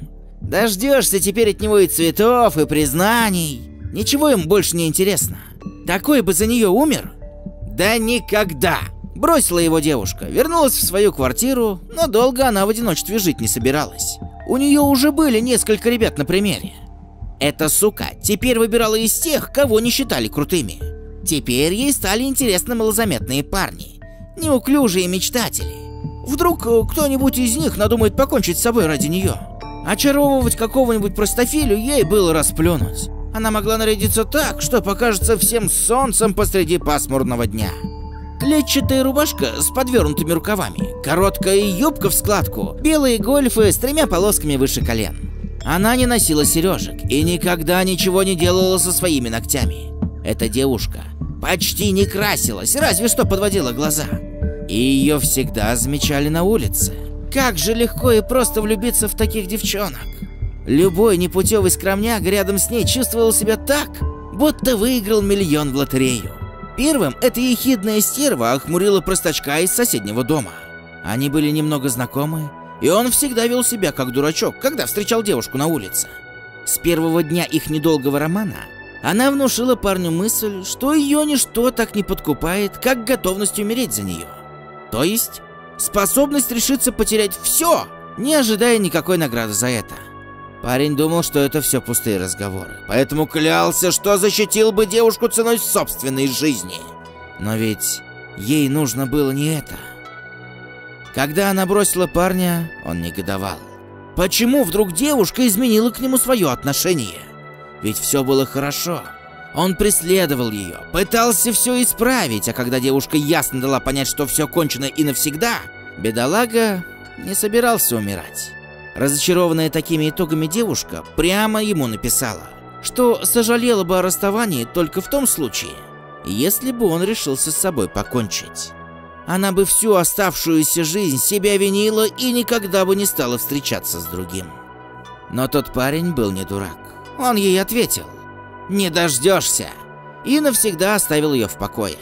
Дождешься теперь от него и цветов, и признаний. Ничего ему больше не интересно. Такой бы за нее умер? Да никогда. Бросила его девушка, вернулась в свою квартиру, но долго она в одиночестве жить не собиралась. У нее уже были несколько ребят на примере. Эта сука теперь выбирала из тех, кого не считали крутыми. Теперь ей стали интересны малозаметные парни, неуклюжие мечтатели. Вдруг э, кто-нибудь из них надумает покончить с собой ради нее. Очаровывать какого-нибудь простофилю ей было расплюнуть. Она могла нарядиться так, что покажется всем солнцем посреди пасмурного дня. Клетчатая рубашка с подвернутыми рукавами, короткая юбка в складку, белые гольфы с тремя полосками выше колен. Она не носила сережек и никогда ничего не делала со своими ногтями. Эта девушка почти не красилась, разве что подводила глаза. И ее всегда замечали на улице. Как же легко и просто влюбиться в таких девчонок. Любой непутевый скромняк рядом с ней чувствовал себя так, будто выиграл миллион в лотерею. Первым эта ехидная стерва охмурила простачка из соседнего дома. Они были немного знакомы, и он всегда вел себя как дурачок, когда встречал девушку на улице. С первого дня их недолгого романа она внушила парню мысль, что ее ничто так не подкупает, как готовность умереть за нее. То есть, способность решиться потерять все, не ожидая никакой награды за это. Парень думал, что это все пустые разговоры, поэтому клялся, что защитил бы девушку ценой собственной жизни. Но ведь ей нужно было не это. Когда она бросила парня, он негодовал. Почему вдруг девушка изменила к нему свое отношение? Ведь все было хорошо. Он преследовал ее, пытался все исправить, а когда девушка ясно дала понять, что все кончено и навсегда, бедолага не собирался умирать. Разочарованная такими итогами девушка прямо ему написала, что сожалела бы о расставании только в том случае, если бы он решился с собой покончить. Она бы всю оставшуюся жизнь себя винила и никогда бы не стала встречаться с другим. Но тот парень был не дурак. Он ей ответил «Не дождешься» и навсегда оставил ее в покое.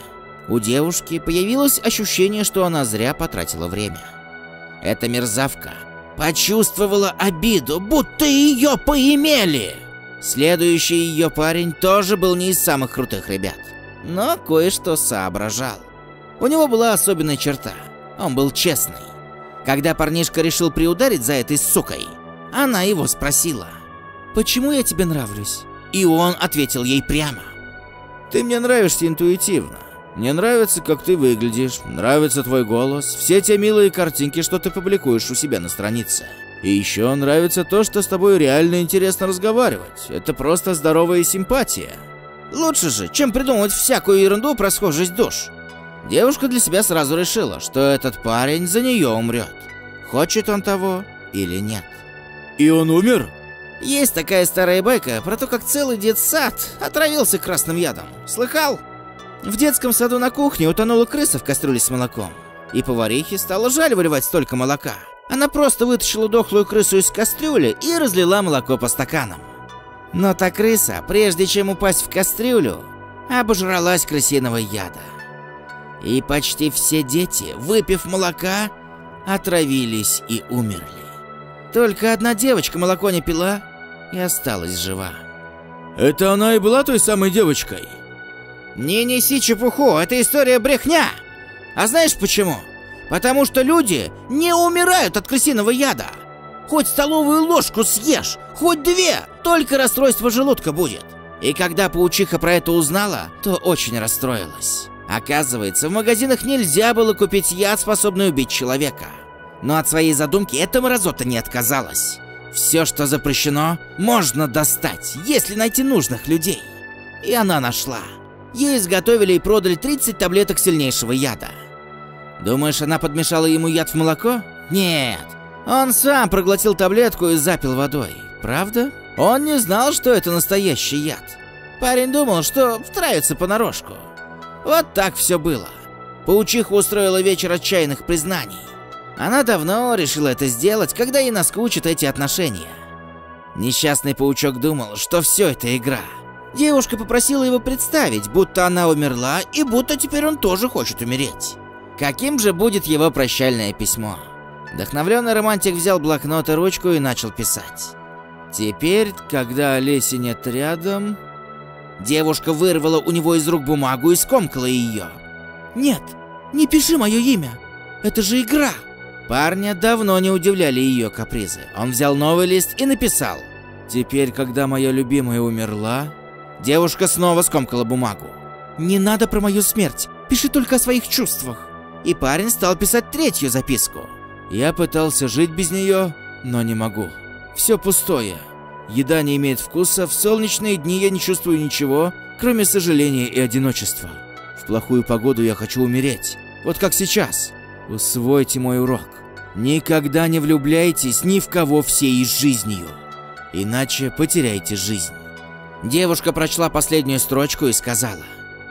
У девушки появилось ощущение, что она зря потратила время. Эта мерзавка почувствовала обиду, будто ее поимели. Следующий ее парень тоже был не из самых крутых ребят, но кое-что соображал. У него была особенная черта. Он был честный. Когда парнишка решил приударить за этой сукой, она его спросила – почему я тебе нравлюсь?» И он ответил ей прямо. «Ты мне нравишься интуитивно. Мне нравится, как ты выглядишь, нравится твой голос, все те милые картинки, что ты публикуешь у себя на странице. И еще нравится то, что с тобой реально интересно разговаривать. Это просто здоровая симпатия. Лучше же, чем придумывать всякую ерунду про схожесть душ. Девушка для себя сразу решила, что этот парень за нее умрет. Хочет он того или нет. И он умер? Есть такая старая байка про то, как целый детсад отравился красным ядом. Слыхал? В детском саду на кухне утонула крыса в кастрюле с молоком. И поварихе стало жаль выливать столько молока. Она просто вытащила дохлую крысу из кастрюли и разлила молоко по стаканам. Но та крыса, прежде чем упасть в кастрюлю, обожралась крысиного яда. И почти все дети, выпив молока, отравились и умерли. Только одна девочка молоко не пила, и осталась жива. Это она и была той самой девочкой? Не неси чепуху, это история брехня. А знаешь почему? Потому что люди не умирают от крысиного яда. Хоть столовую ложку съешь, хоть две, только расстройство желудка будет. И когда паучиха про это узнала, то очень расстроилась. Оказывается, в магазинах нельзя было купить яд, способный убить человека. Но от своей задумки эта мразота не отказалась. Все, что запрещено, можно достать, если найти нужных людей. И она нашла. ей изготовили и продали 30 таблеток сильнейшего яда. Думаешь, она подмешала ему яд в молоко? Нет. Он сам проглотил таблетку и запил водой. Правда? Он не знал, что это настоящий яд. Парень думал, что втравится понарошку. Вот так все было. Паучиха устроила вечер отчаянных признаний. Она давно решила это сделать, когда ей наскучат эти отношения. Несчастный паучок думал, что все это игра. Девушка попросила его представить, будто она умерла и будто теперь он тоже хочет умереть. Каким же будет его прощальное письмо? Вдохновленный романтик взял блокнот и ручку и начал писать. Теперь, когда Олеси нет рядом... Девушка вырвала у него из рук бумагу и скомкала ее. «Нет, не пиши мое имя. Это же игра!» Парня давно не удивляли ее капризы. Он взял новый лист и написал. «Теперь, когда моя любимая умерла...» Девушка снова скомкала бумагу. «Не надо про мою смерть. Пиши только о своих чувствах». И парень стал писать третью записку. «Я пытался жить без нее, но не могу. Все пустое. Еда не имеет вкуса, в солнечные дни я не чувствую ничего, кроме сожаления и одиночества. В плохую погоду я хочу умереть. Вот как сейчас. Усвойте мой урок. Никогда не влюбляйтесь ни в кого всей жизнью. Иначе потеряете жизнь. Девушка прочла последнюю строчку и сказала.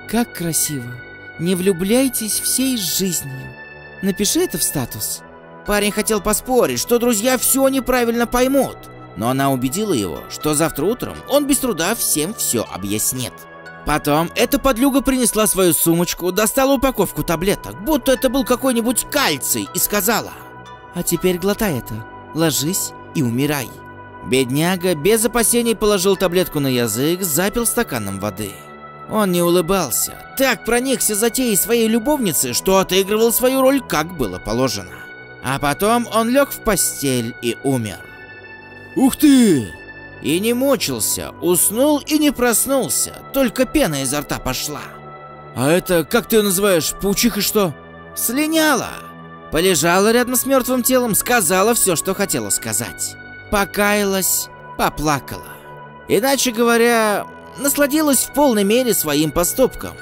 Как красиво. Не влюбляйтесь всей жизнью. Напиши это в статус. Парень хотел поспорить, что друзья все неправильно поймут. Но она убедила его, что завтра утром он без труда всем все объяснит. Потом эта подлюга принесла свою сумочку, достала упаковку таблеток, будто это был какой-нибудь кальций, и сказала «А теперь глотай это, ложись и умирай». Бедняга без опасений положил таблетку на язык, запил стаканом воды. Он не улыбался, так проникся затеей своей любовницы, что отыгрывал свою роль, как было положено. А потом он лег в постель и умер. Ух ты! И не мучился, уснул и не проснулся, только пена изо рта пошла. А это, как ты ее называешь, паучиха что? Слиняла. Полежала рядом с мертвым телом, сказала все, что хотела сказать. Покаялась, поплакала. Иначе говоря, насладилась в полной мере своим поступком.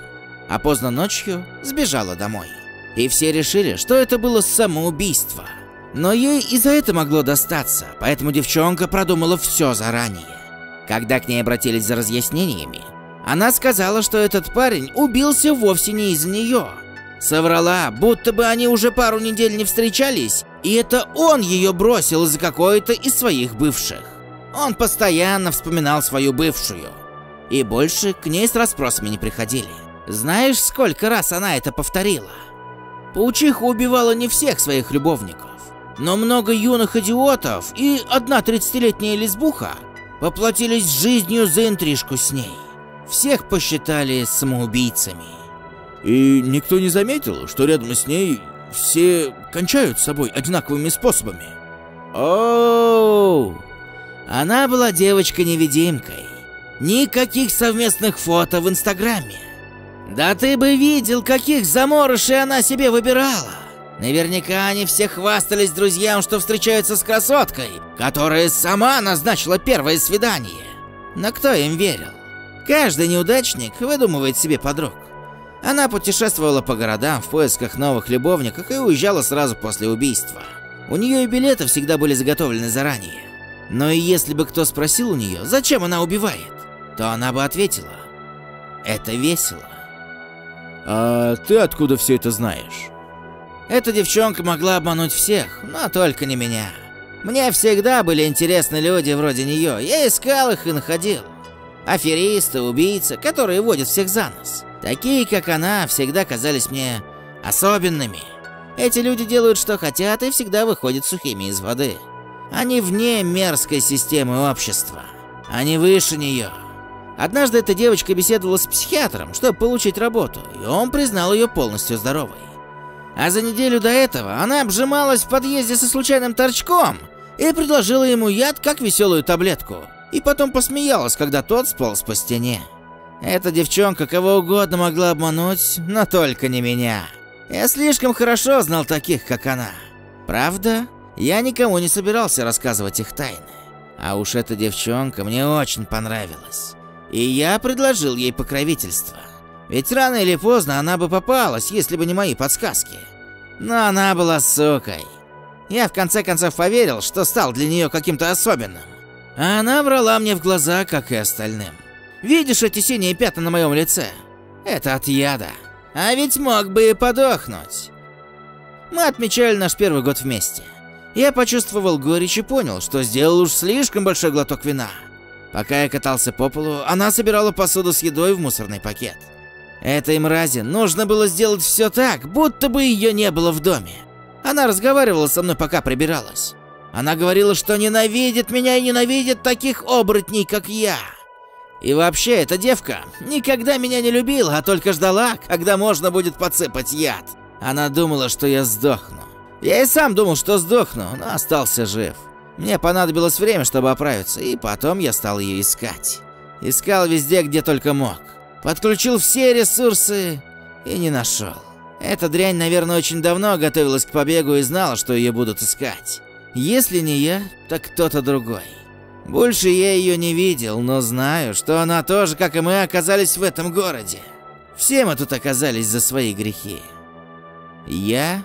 А поздно ночью сбежала домой. И все решили, что это было самоубийство. Но ей и за это могло достаться, поэтому девчонка продумала все заранее. Когда к ней обратились за разъяснениями, она сказала, что этот парень убился вовсе не из-за нее. Соврала, будто бы они уже пару недель не встречались, и это он ее бросил из-за какой-то из своих бывших. Он постоянно вспоминал свою бывшую. И больше к ней с расспросами не приходили. Знаешь, сколько раз она это повторила? Паучиха убивала не всех своих любовников. Но много юных идиотов и одна тридцатилетняя лесбуха поплатились жизнью за интрижку с ней. Всех посчитали самоубийцами. И никто не заметил, что рядом с ней все кончают с собой одинаковыми способами. Оу! Она была девочкой-невидимкой. Никаких совместных фото в Инстаграме. Да ты бы видел, каких заморышей она себе выбирала. Наверняка они все хвастались друзьям, что встречаются с красоткой, которая сама назначила первое свидание. Но кто им верил? Каждый неудачник выдумывает себе подруг. Она путешествовала по городам в поисках новых любовников и уезжала сразу после убийства. У нее и билеты всегда были заготовлены заранее. Но и если бы кто спросил у нее, зачем она убивает, то она бы ответила «Это весело». А ты откуда все это знаешь? Эта девчонка могла обмануть всех, но только не меня. Мне всегда были интересны люди вроде нее, я искал их и находил. Аферисты, убийцы, которые водят всех за нос. Такие, как она, всегда казались мне особенными. Эти люди делают, что хотят, и всегда выходят сухими из воды. Они вне мерзкой системы общества. Они выше нее. Однажды эта девочка беседовала с психиатром, чтобы получить работу, и он признал ее полностью здоровой. А за неделю до этого она обжималась в подъезде со случайным торчком и предложила ему яд как веселую таблетку. И потом посмеялась, когда тот сполз по стене. Эта девчонка кого угодно могла обмануть, но только не меня. Я слишком хорошо знал таких, как она. Правда, я никому не собирался рассказывать их тайны. А уж эта девчонка мне очень понравилась. И я предложил ей покровительство. Ведь рано или поздно она бы попалась, если бы не мои подсказки. Но она была сукой. Я в конце концов поверил, что стал для нее каким-то особенным. А она врала мне в глаза, как и остальным. Видишь эти синие пятна на моем лице? Это от яда. А ведь мог бы и подохнуть. Мы отмечали наш первый год вместе. Я почувствовал горечь и понял, что сделал уж слишком большой глоток вина. Пока я катался по полу, она собирала посуду с едой в мусорный пакет. Этой мрази нужно было сделать все так, будто бы ее не было в доме. Она разговаривала со мной, пока прибиралась. Она говорила, что ненавидит меня и ненавидит таких оборотней, как я. И вообще, эта девка никогда меня не любила, а только ждала, когда можно будет подсыпать яд. Она думала, что я сдохну. Я и сам думал, что сдохну, но остался жив. Мне понадобилось время, чтобы оправиться, и потом я стал ее искать. Искал везде, где только мог. Подключил все ресурсы и не нашел. Эта дрянь, наверное, очень давно готовилась к побегу и знала, что ее будут искать. Если не я, так кто-то другой. Больше я ее не видел, но знаю, что она тоже, как и мы, оказались в этом городе. Все мы тут оказались за свои грехи. Я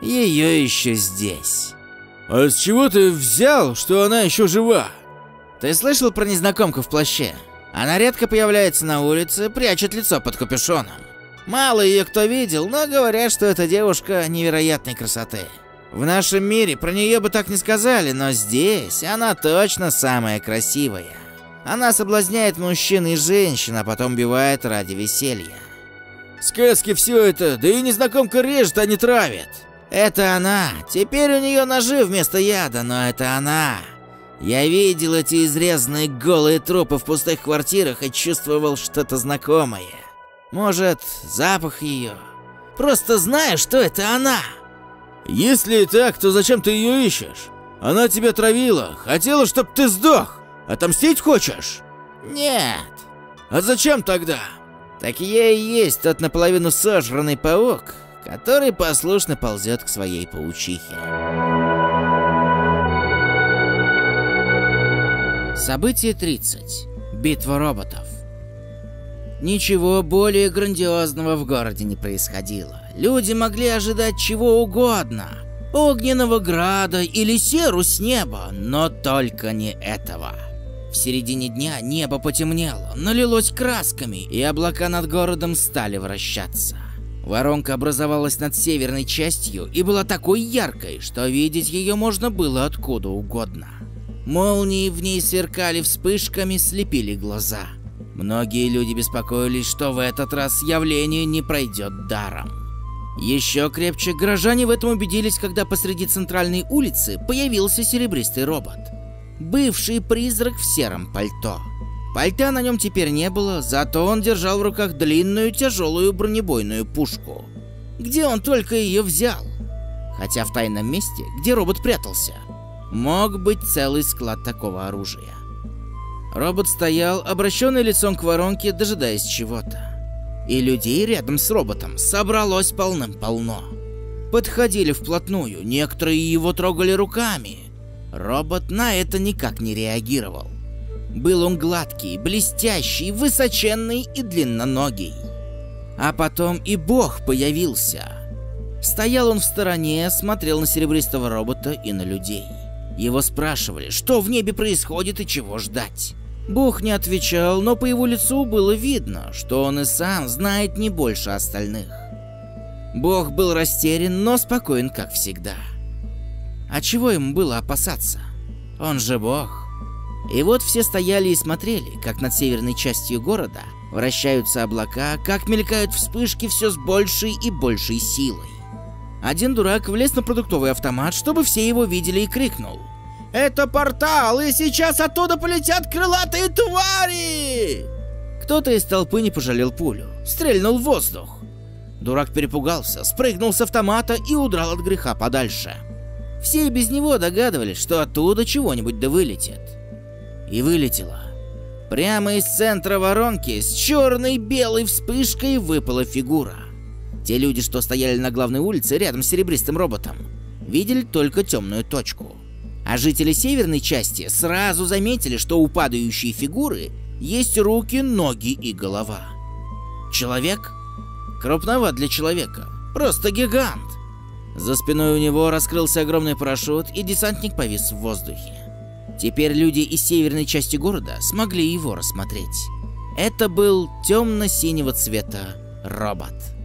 ее еще здесь. А с чего ты взял, что она еще жива? Ты слышал про незнакомку в плаще? Она редко появляется на улице, прячет лицо под капюшоном. Мало ее кто видел, но говорят, что эта девушка невероятной красоты. В нашем мире про нее бы так не сказали, но здесь она точно самая красивая. Она соблазняет мужчин и женщин, а потом убивает ради веселья. Сказки все это, да и незнакомка режет, а не травит. Это она. Теперь у нее ножи вместо яда, но это она. Я видел эти изрезанные голые трупы в пустых квартирах и чувствовал что-то знакомое. Может, запах ее. Просто знаю, что это она. Если и так, то зачем ты ее ищешь? Она тебя травила, хотела, чтобы ты сдох. Отомстить хочешь? Нет. А зачем тогда? Так я и есть тот наполовину сожранный паук, который послушно ползет к своей паучихе. Событие 30. Битва роботов. Ничего более грандиозного в городе не происходило. Люди могли ожидать чего угодно. Огненного града или серу с неба, но только не этого. В середине дня небо потемнело, налилось красками, и облака над городом стали вращаться. Воронка образовалась над северной частью и была такой яркой, что видеть ее можно было откуда угодно. Молнии в ней сверкали вспышками, слепили глаза. Многие люди беспокоились, что в этот раз явление не пройдет даром. Еще крепче горожане в этом убедились, когда посреди центральной улицы появился серебристый робот. Бывший призрак в сером пальто. Пальта на нем теперь не было, зато он держал в руках длинную тяжелую бронебойную пушку. Где он только ее взял? Хотя в тайном месте, где робот прятался – мог быть целый склад такого оружия. Робот стоял, обращенный лицом к воронке, дожидаясь чего-то. И людей рядом с роботом собралось полным-полно. Подходили вплотную, некоторые его трогали руками. Робот на это никак не реагировал. Был он гладкий, блестящий, высоченный и длинноногий. А потом и бог появился. Стоял он в стороне, смотрел на серебристого робота и на людей. Его спрашивали, что в небе происходит и чего ждать. Бог не отвечал, но по его лицу было видно, что он и сам знает не больше остальных. Бог был растерян, но спокоен, как всегда. А чего ему было опасаться? Он же Бог. И вот все стояли и смотрели, как над северной частью города вращаются облака, как мелькают вспышки все с большей и большей силой. Один дурак влез на продуктовый автомат, чтобы все его видели и крикнул. «Это портал, и сейчас оттуда полетят крылатые твари!» Кто-то из толпы не пожалел пулю, стрельнул в воздух. Дурак перепугался, спрыгнул с автомата и удрал от греха подальше. Все и без него догадывались, что оттуда чего-нибудь да вылетит. И вылетело. Прямо из центра воронки с черной белой вспышкой выпала фигура. Те люди, что стояли на главной улице рядом с серебристым роботом, видели только темную точку. А жители северной части сразу заметили, что у падающей фигуры есть руки, ноги и голова. Человек? Крупноват для человека. Просто гигант. За спиной у него раскрылся огромный парашют, и десантник повис в воздухе. Теперь люди из северной части города смогли его рассмотреть. Это был темно-синего цвета робот.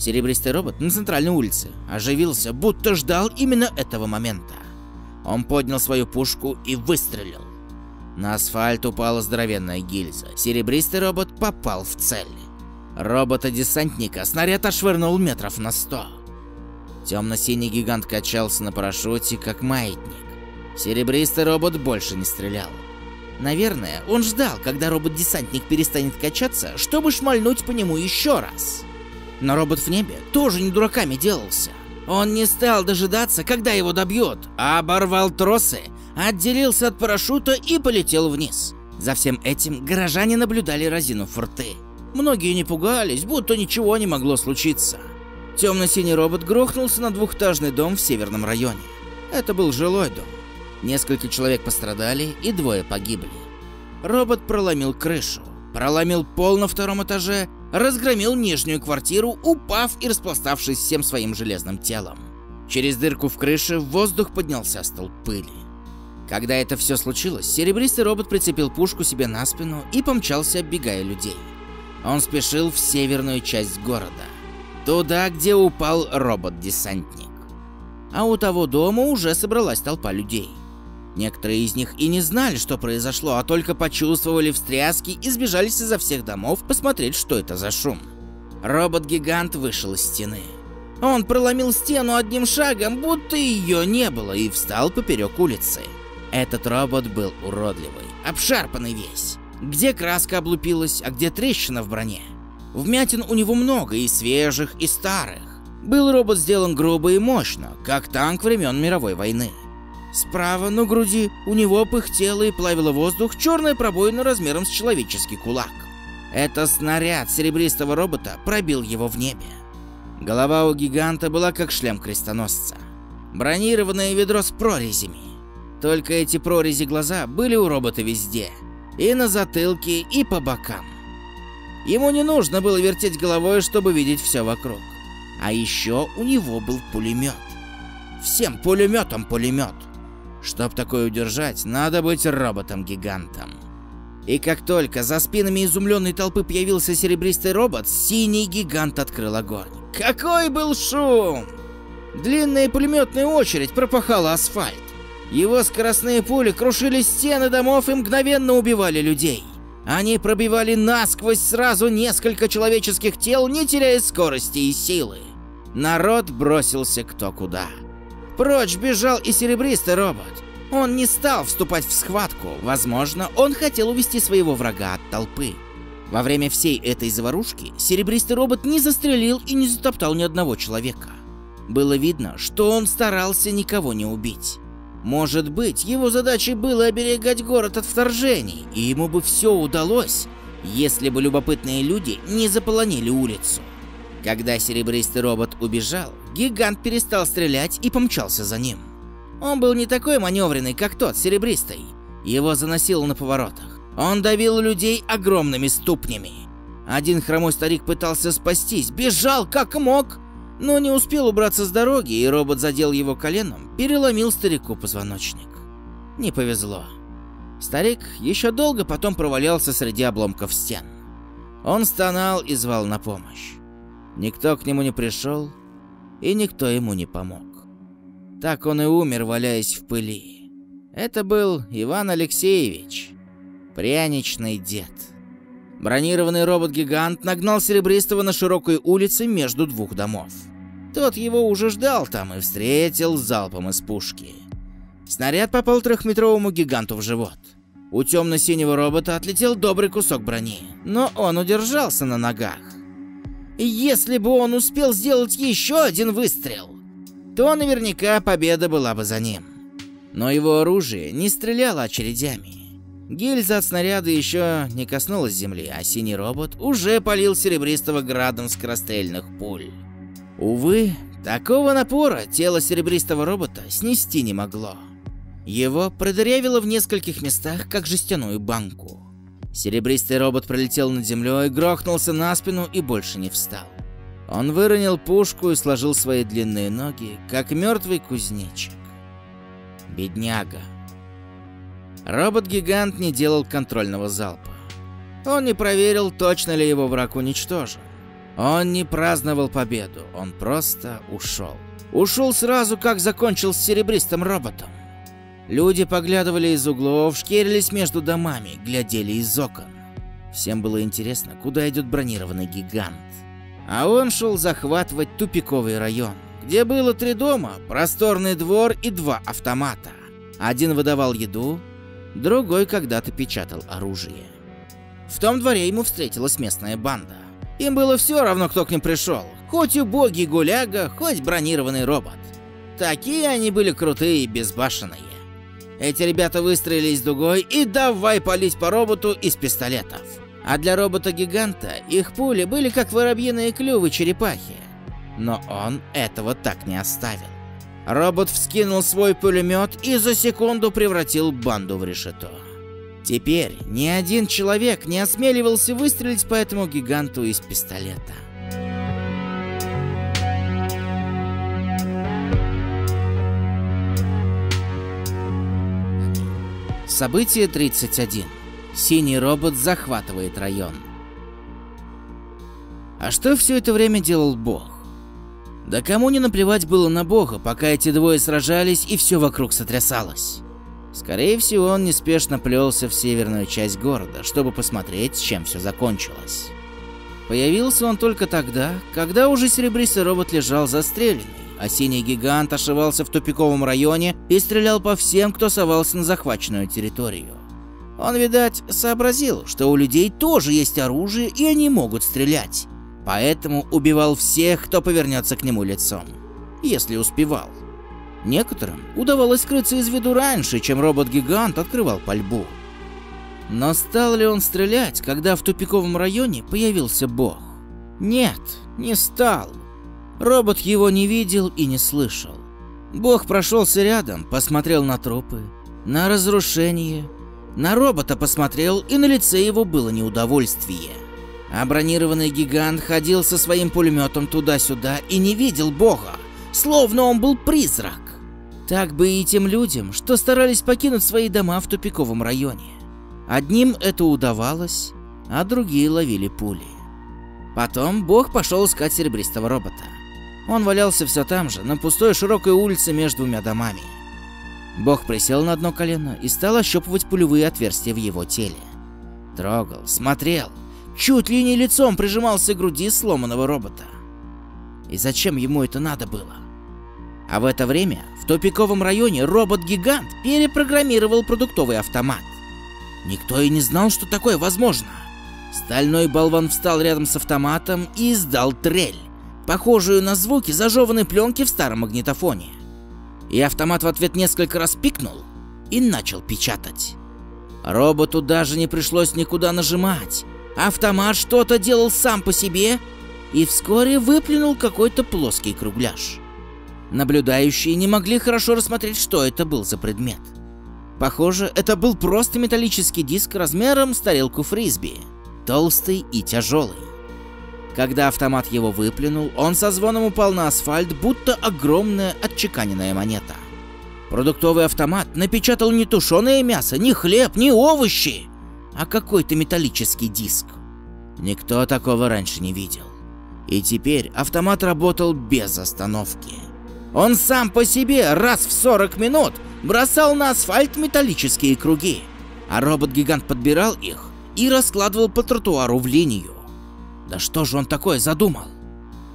Серебристый робот на центральной улице оживился, будто ждал именно этого момента. Он поднял свою пушку и выстрелил. На асфальт упала здоровенная гильза. Серебристый робот попал в цель. Робота-десантника снаряд отшвырнул метров на сто. Темно-синий гигант качался на парашюте, как маятник. Серебристый робот больше не стрелял. Наверное, он ждал, когда робот-десантник перестанет качаться, чтобы шмальнуть по нему еще раз. Но робот в небе тоже не дураками делался. Он не стал дожидаться, когда его добьют, а оборвал тросы, отделился от парашюта и полетел вниз. За всем этим горожане наблюдали разину форты. Многие не пугались, будто ничего не могло случиться. Темно-синий робот грохнулся на двухэтажный дом в северном районе. Это был жилой дом. Несколько человек пострадали и двое погибли. Робот проломил крышу, проломил пол на втором этаже, разгромил нижнюю квартиру, упав и распластавшись всем своим железным телом. Через дырку в крыше в воздух поднялся столб пыли. Когда это все случилось, серебристый робот прицепил пушку себе на спину и помчался, оббегая людей. Он спешил в северную часть города, туда, где упал робот-десантник. А у того дома уже собралась толпа людей. Некоторые из них и не знали, что произошло, а только почувствовали встряски и сбежались изо всех домов посмотреть, что это за шум. Робот-гигант вышел из стены. Он проломил стену одним шагом, будто ее не было, и встал поперек улицы. Этот робот был уродливый, обшарпанный весь. Где краска облупилась, а где трещина в броне. Вмятин у него много, и свежих, и старых. Был робот сделан грубо и мощно, как танк времен мировой войны. Справа на груди у него пыхтела и плавила воздух черная пробоина размером с человеческий кулак. Это снаряд серебристого робота пробил его в небе. Голова у гиганта была как шлем крестоносца. Бронированное ведро с прорезями. Только эти прорези глаза были у робота везде. И на затылке, и по бокам. Ему не нужно было вертеть головой, чтобы видеть все вокруг. А еще у него был пулемет. Всем пулеметом пулемет. Чтоб такое удержать, надо быть роботом-гигантом. И как только за спинами изумленной толпы появился серебристый робот, синий гигант открыл огонь. Какой был шум! Длинная пулеметная очередь пропахала асфальт. Его скоростные пули крушили стены домов и мгновенно убивали людей. Они пробивали насквозь сразу несколько человеческих тел, не теряя скорости и силы. Народ бросился кто куда. Прочь бежал и серебристый робот. Он не стал вступать в схватку. Возможно, он хотел увести своего врага от толпы. Во время всей этой заварушки серебристый робот не застрелил и не затоптал ни одного человека. Было видно, что он старался никого не убить. Может быть, его задачей было оберегать город от вторжений, и ему бы все удалось, если бы любопытные люди не заполонили улицу. Когда серебристый робот убежал, гигант перестал стрелять и помчался за ним. Он был не такой маневренный, как тот, серебристый. Его заносило на поворотах. Он давил людей огромными ступнями. Один хромой старик пытался спастись, бежал как мог, но не успел убраться с дороги, и робот задел его коленом, переломил старику позвоночник. Не повезло. Старик еще долго потом провалялся среди обломков стен. Он стонал и звал на помощь. Никто к нему не пришел, и никто ему не помог. Так он и умер, валяясь в пыли. Это был Иван Алексеевич, пряничный дед. Бронированный робот-гигант нагнал Серебристого на широкой улице между двух домов. Тот его уже ждал там и встретил залпом из пушки. Снаряд попал трехметровому гиганту в живот. У темно-синего робота отлетел добрый кусок брони, но он удержался на ногах. Если бы он успел сделать еще один выстрел, то наверняка победа была бы за ним. Но его оружие не стреляло очередями. Гильза от снаряда еще не коснулась земли, а синий робот уже полил серебристого градом скорострельных пуль. Увы, такого напора тело серебристого робота снести не могло. Его продырявило в нескольких местах, как жестяную банку. Серебристый робот пролетел над землей, грохнулся на спину и больше не встал. Он выронил пушку и сложил свои длинные ноги, как мертвый кузнечик. Бедняга. Робот-гигант не делал контрольного залпа. Он не проверил, точно ли его враг уничтожен. Он не праздновал победу, он просто ушел. Ушел сразу, как закончил с серебристым роботом. Люди поглядывали из углов, шкерились между домами, глядели из окон. Всем было интересно, куда идет бронированный гигант. А он шел захватывать тупиковый район, где было три дома, просторный двор и два автомата. Один выдавал еду, другой когда-то печатал оружие. В том дворе ему встретилась местная банда. Им было все равно, кто к ним пришел. Хоть убогий гуляга, хоть бронированный робот. Такие они были крутые и безбашенные. Эти ребята выстроились дугой и давай палить по роботу из пистолетов. А для робота-гиганта их пули были как воробьиные клювы черепахи. Но он этого так не оставил. Робот вскинул свой пулемет и за секунду превратил банду в решето. Теперь ни один человек не осмеливался выстрелить по этому гиганту из пистолета. Событие 31. Синий робот захватывает район. А что все это время делал Бог? Да кому не наплевать было на Бога, пока эти двое сражались и все вокруг сотрясалось. Скорее всего, он неспешно плелся в северную часть города, чтобы посмотреть, чем все закончилось. Появился он только тогда, когда уже серебристый робот лежал застреленный, а синий гигант ошивался в тупиковом районе и стрелял по всем, кто совался на захваченную территорию. Он, видать, сообразил, что у людей тоже есть оружие и они могут стрелять. Поэтому убивал всех, кто повернется к нему лицом. Если успевал. Некоторым удавалось скрыться из виду раньше, чем робот-гигант открывал пальбу. Но стал ли он стрелять, когда в тупиковом районе появился бог? Нет, не стал. Робот его не видел и не слышал. Бог прошелся рядом, посмотрел на трупы, на разрушение, на робота посмотрел, и на лице его было неудовольствие. А бронированный гигант ходил со своим пулеметом туда-сюда и не видел бога, словно он был призрак. Так бы и тем людям, что старались покинуть свои дома в тупиковом районе. Одним это удавалось, а другие ловили пули. Потом Бог пошел искать серебристого робота. Он валялся все там же, на пустой широкой улице между двумя домами. Бог присел на одно колено и стал ощупывать пулевые отверстия в его теле. Трогал, смотрел, чуть ли не лицом прижимался к груди сломанного робота. И зачем ему это надо было? А в это время в тупиковом районе робот-гигант перепрограммировал продуктовый автомат. Никто и не знал, что такое возможно. Стальной болван встал рядом с автоматом и издал трель, похожую на звуки зажеванной пленки в старом магнитофоне. И автомат в ответ несколько раз пикнул и начал печатать. Роботу даже не пришлось никуда нажимать. Автомат что-то делал сам по себе и вскоре выплюнул какой-то плоский кругляш. Наблюдающие не могли хорошо рассмотреть, что это был за предмет. Похоже, это был просто металлический диск размером с тарелку фрисби, толстый и тяжелый. Когда автомат его выплюнул, он со звоном упал на асфальт, будто огромная отчеканенная монета. Продуктовый автомат напечатал не тушеное мясо, не хлеб, не овощи, а какой-то металлический диск. Никто такого раньше не видел. И теперь автомат работал без остановки. Он сам по себе раз в 40 минут бросал на асфальт металлические круги, а робот-гигант подбирал их и раскладывал по тротуару в линию. Да что же он такое задумал?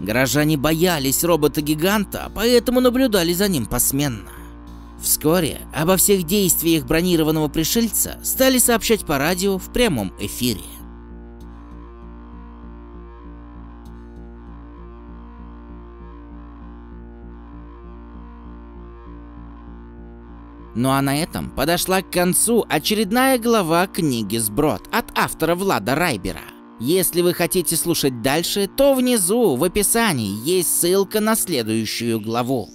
Горожане боялись робота-гиганта, поэтому наблюдали за ним посменно. Вскоре обо всех действиях бронированного пришельца стали сообщать по радио в прямом эфире. Ну а на этом подошла к концу очередная глава книги «Сброд» от автора Влада Райбера. Если вы хотите слушать дальше, то внизу в описании есть ссылка на следующую главу.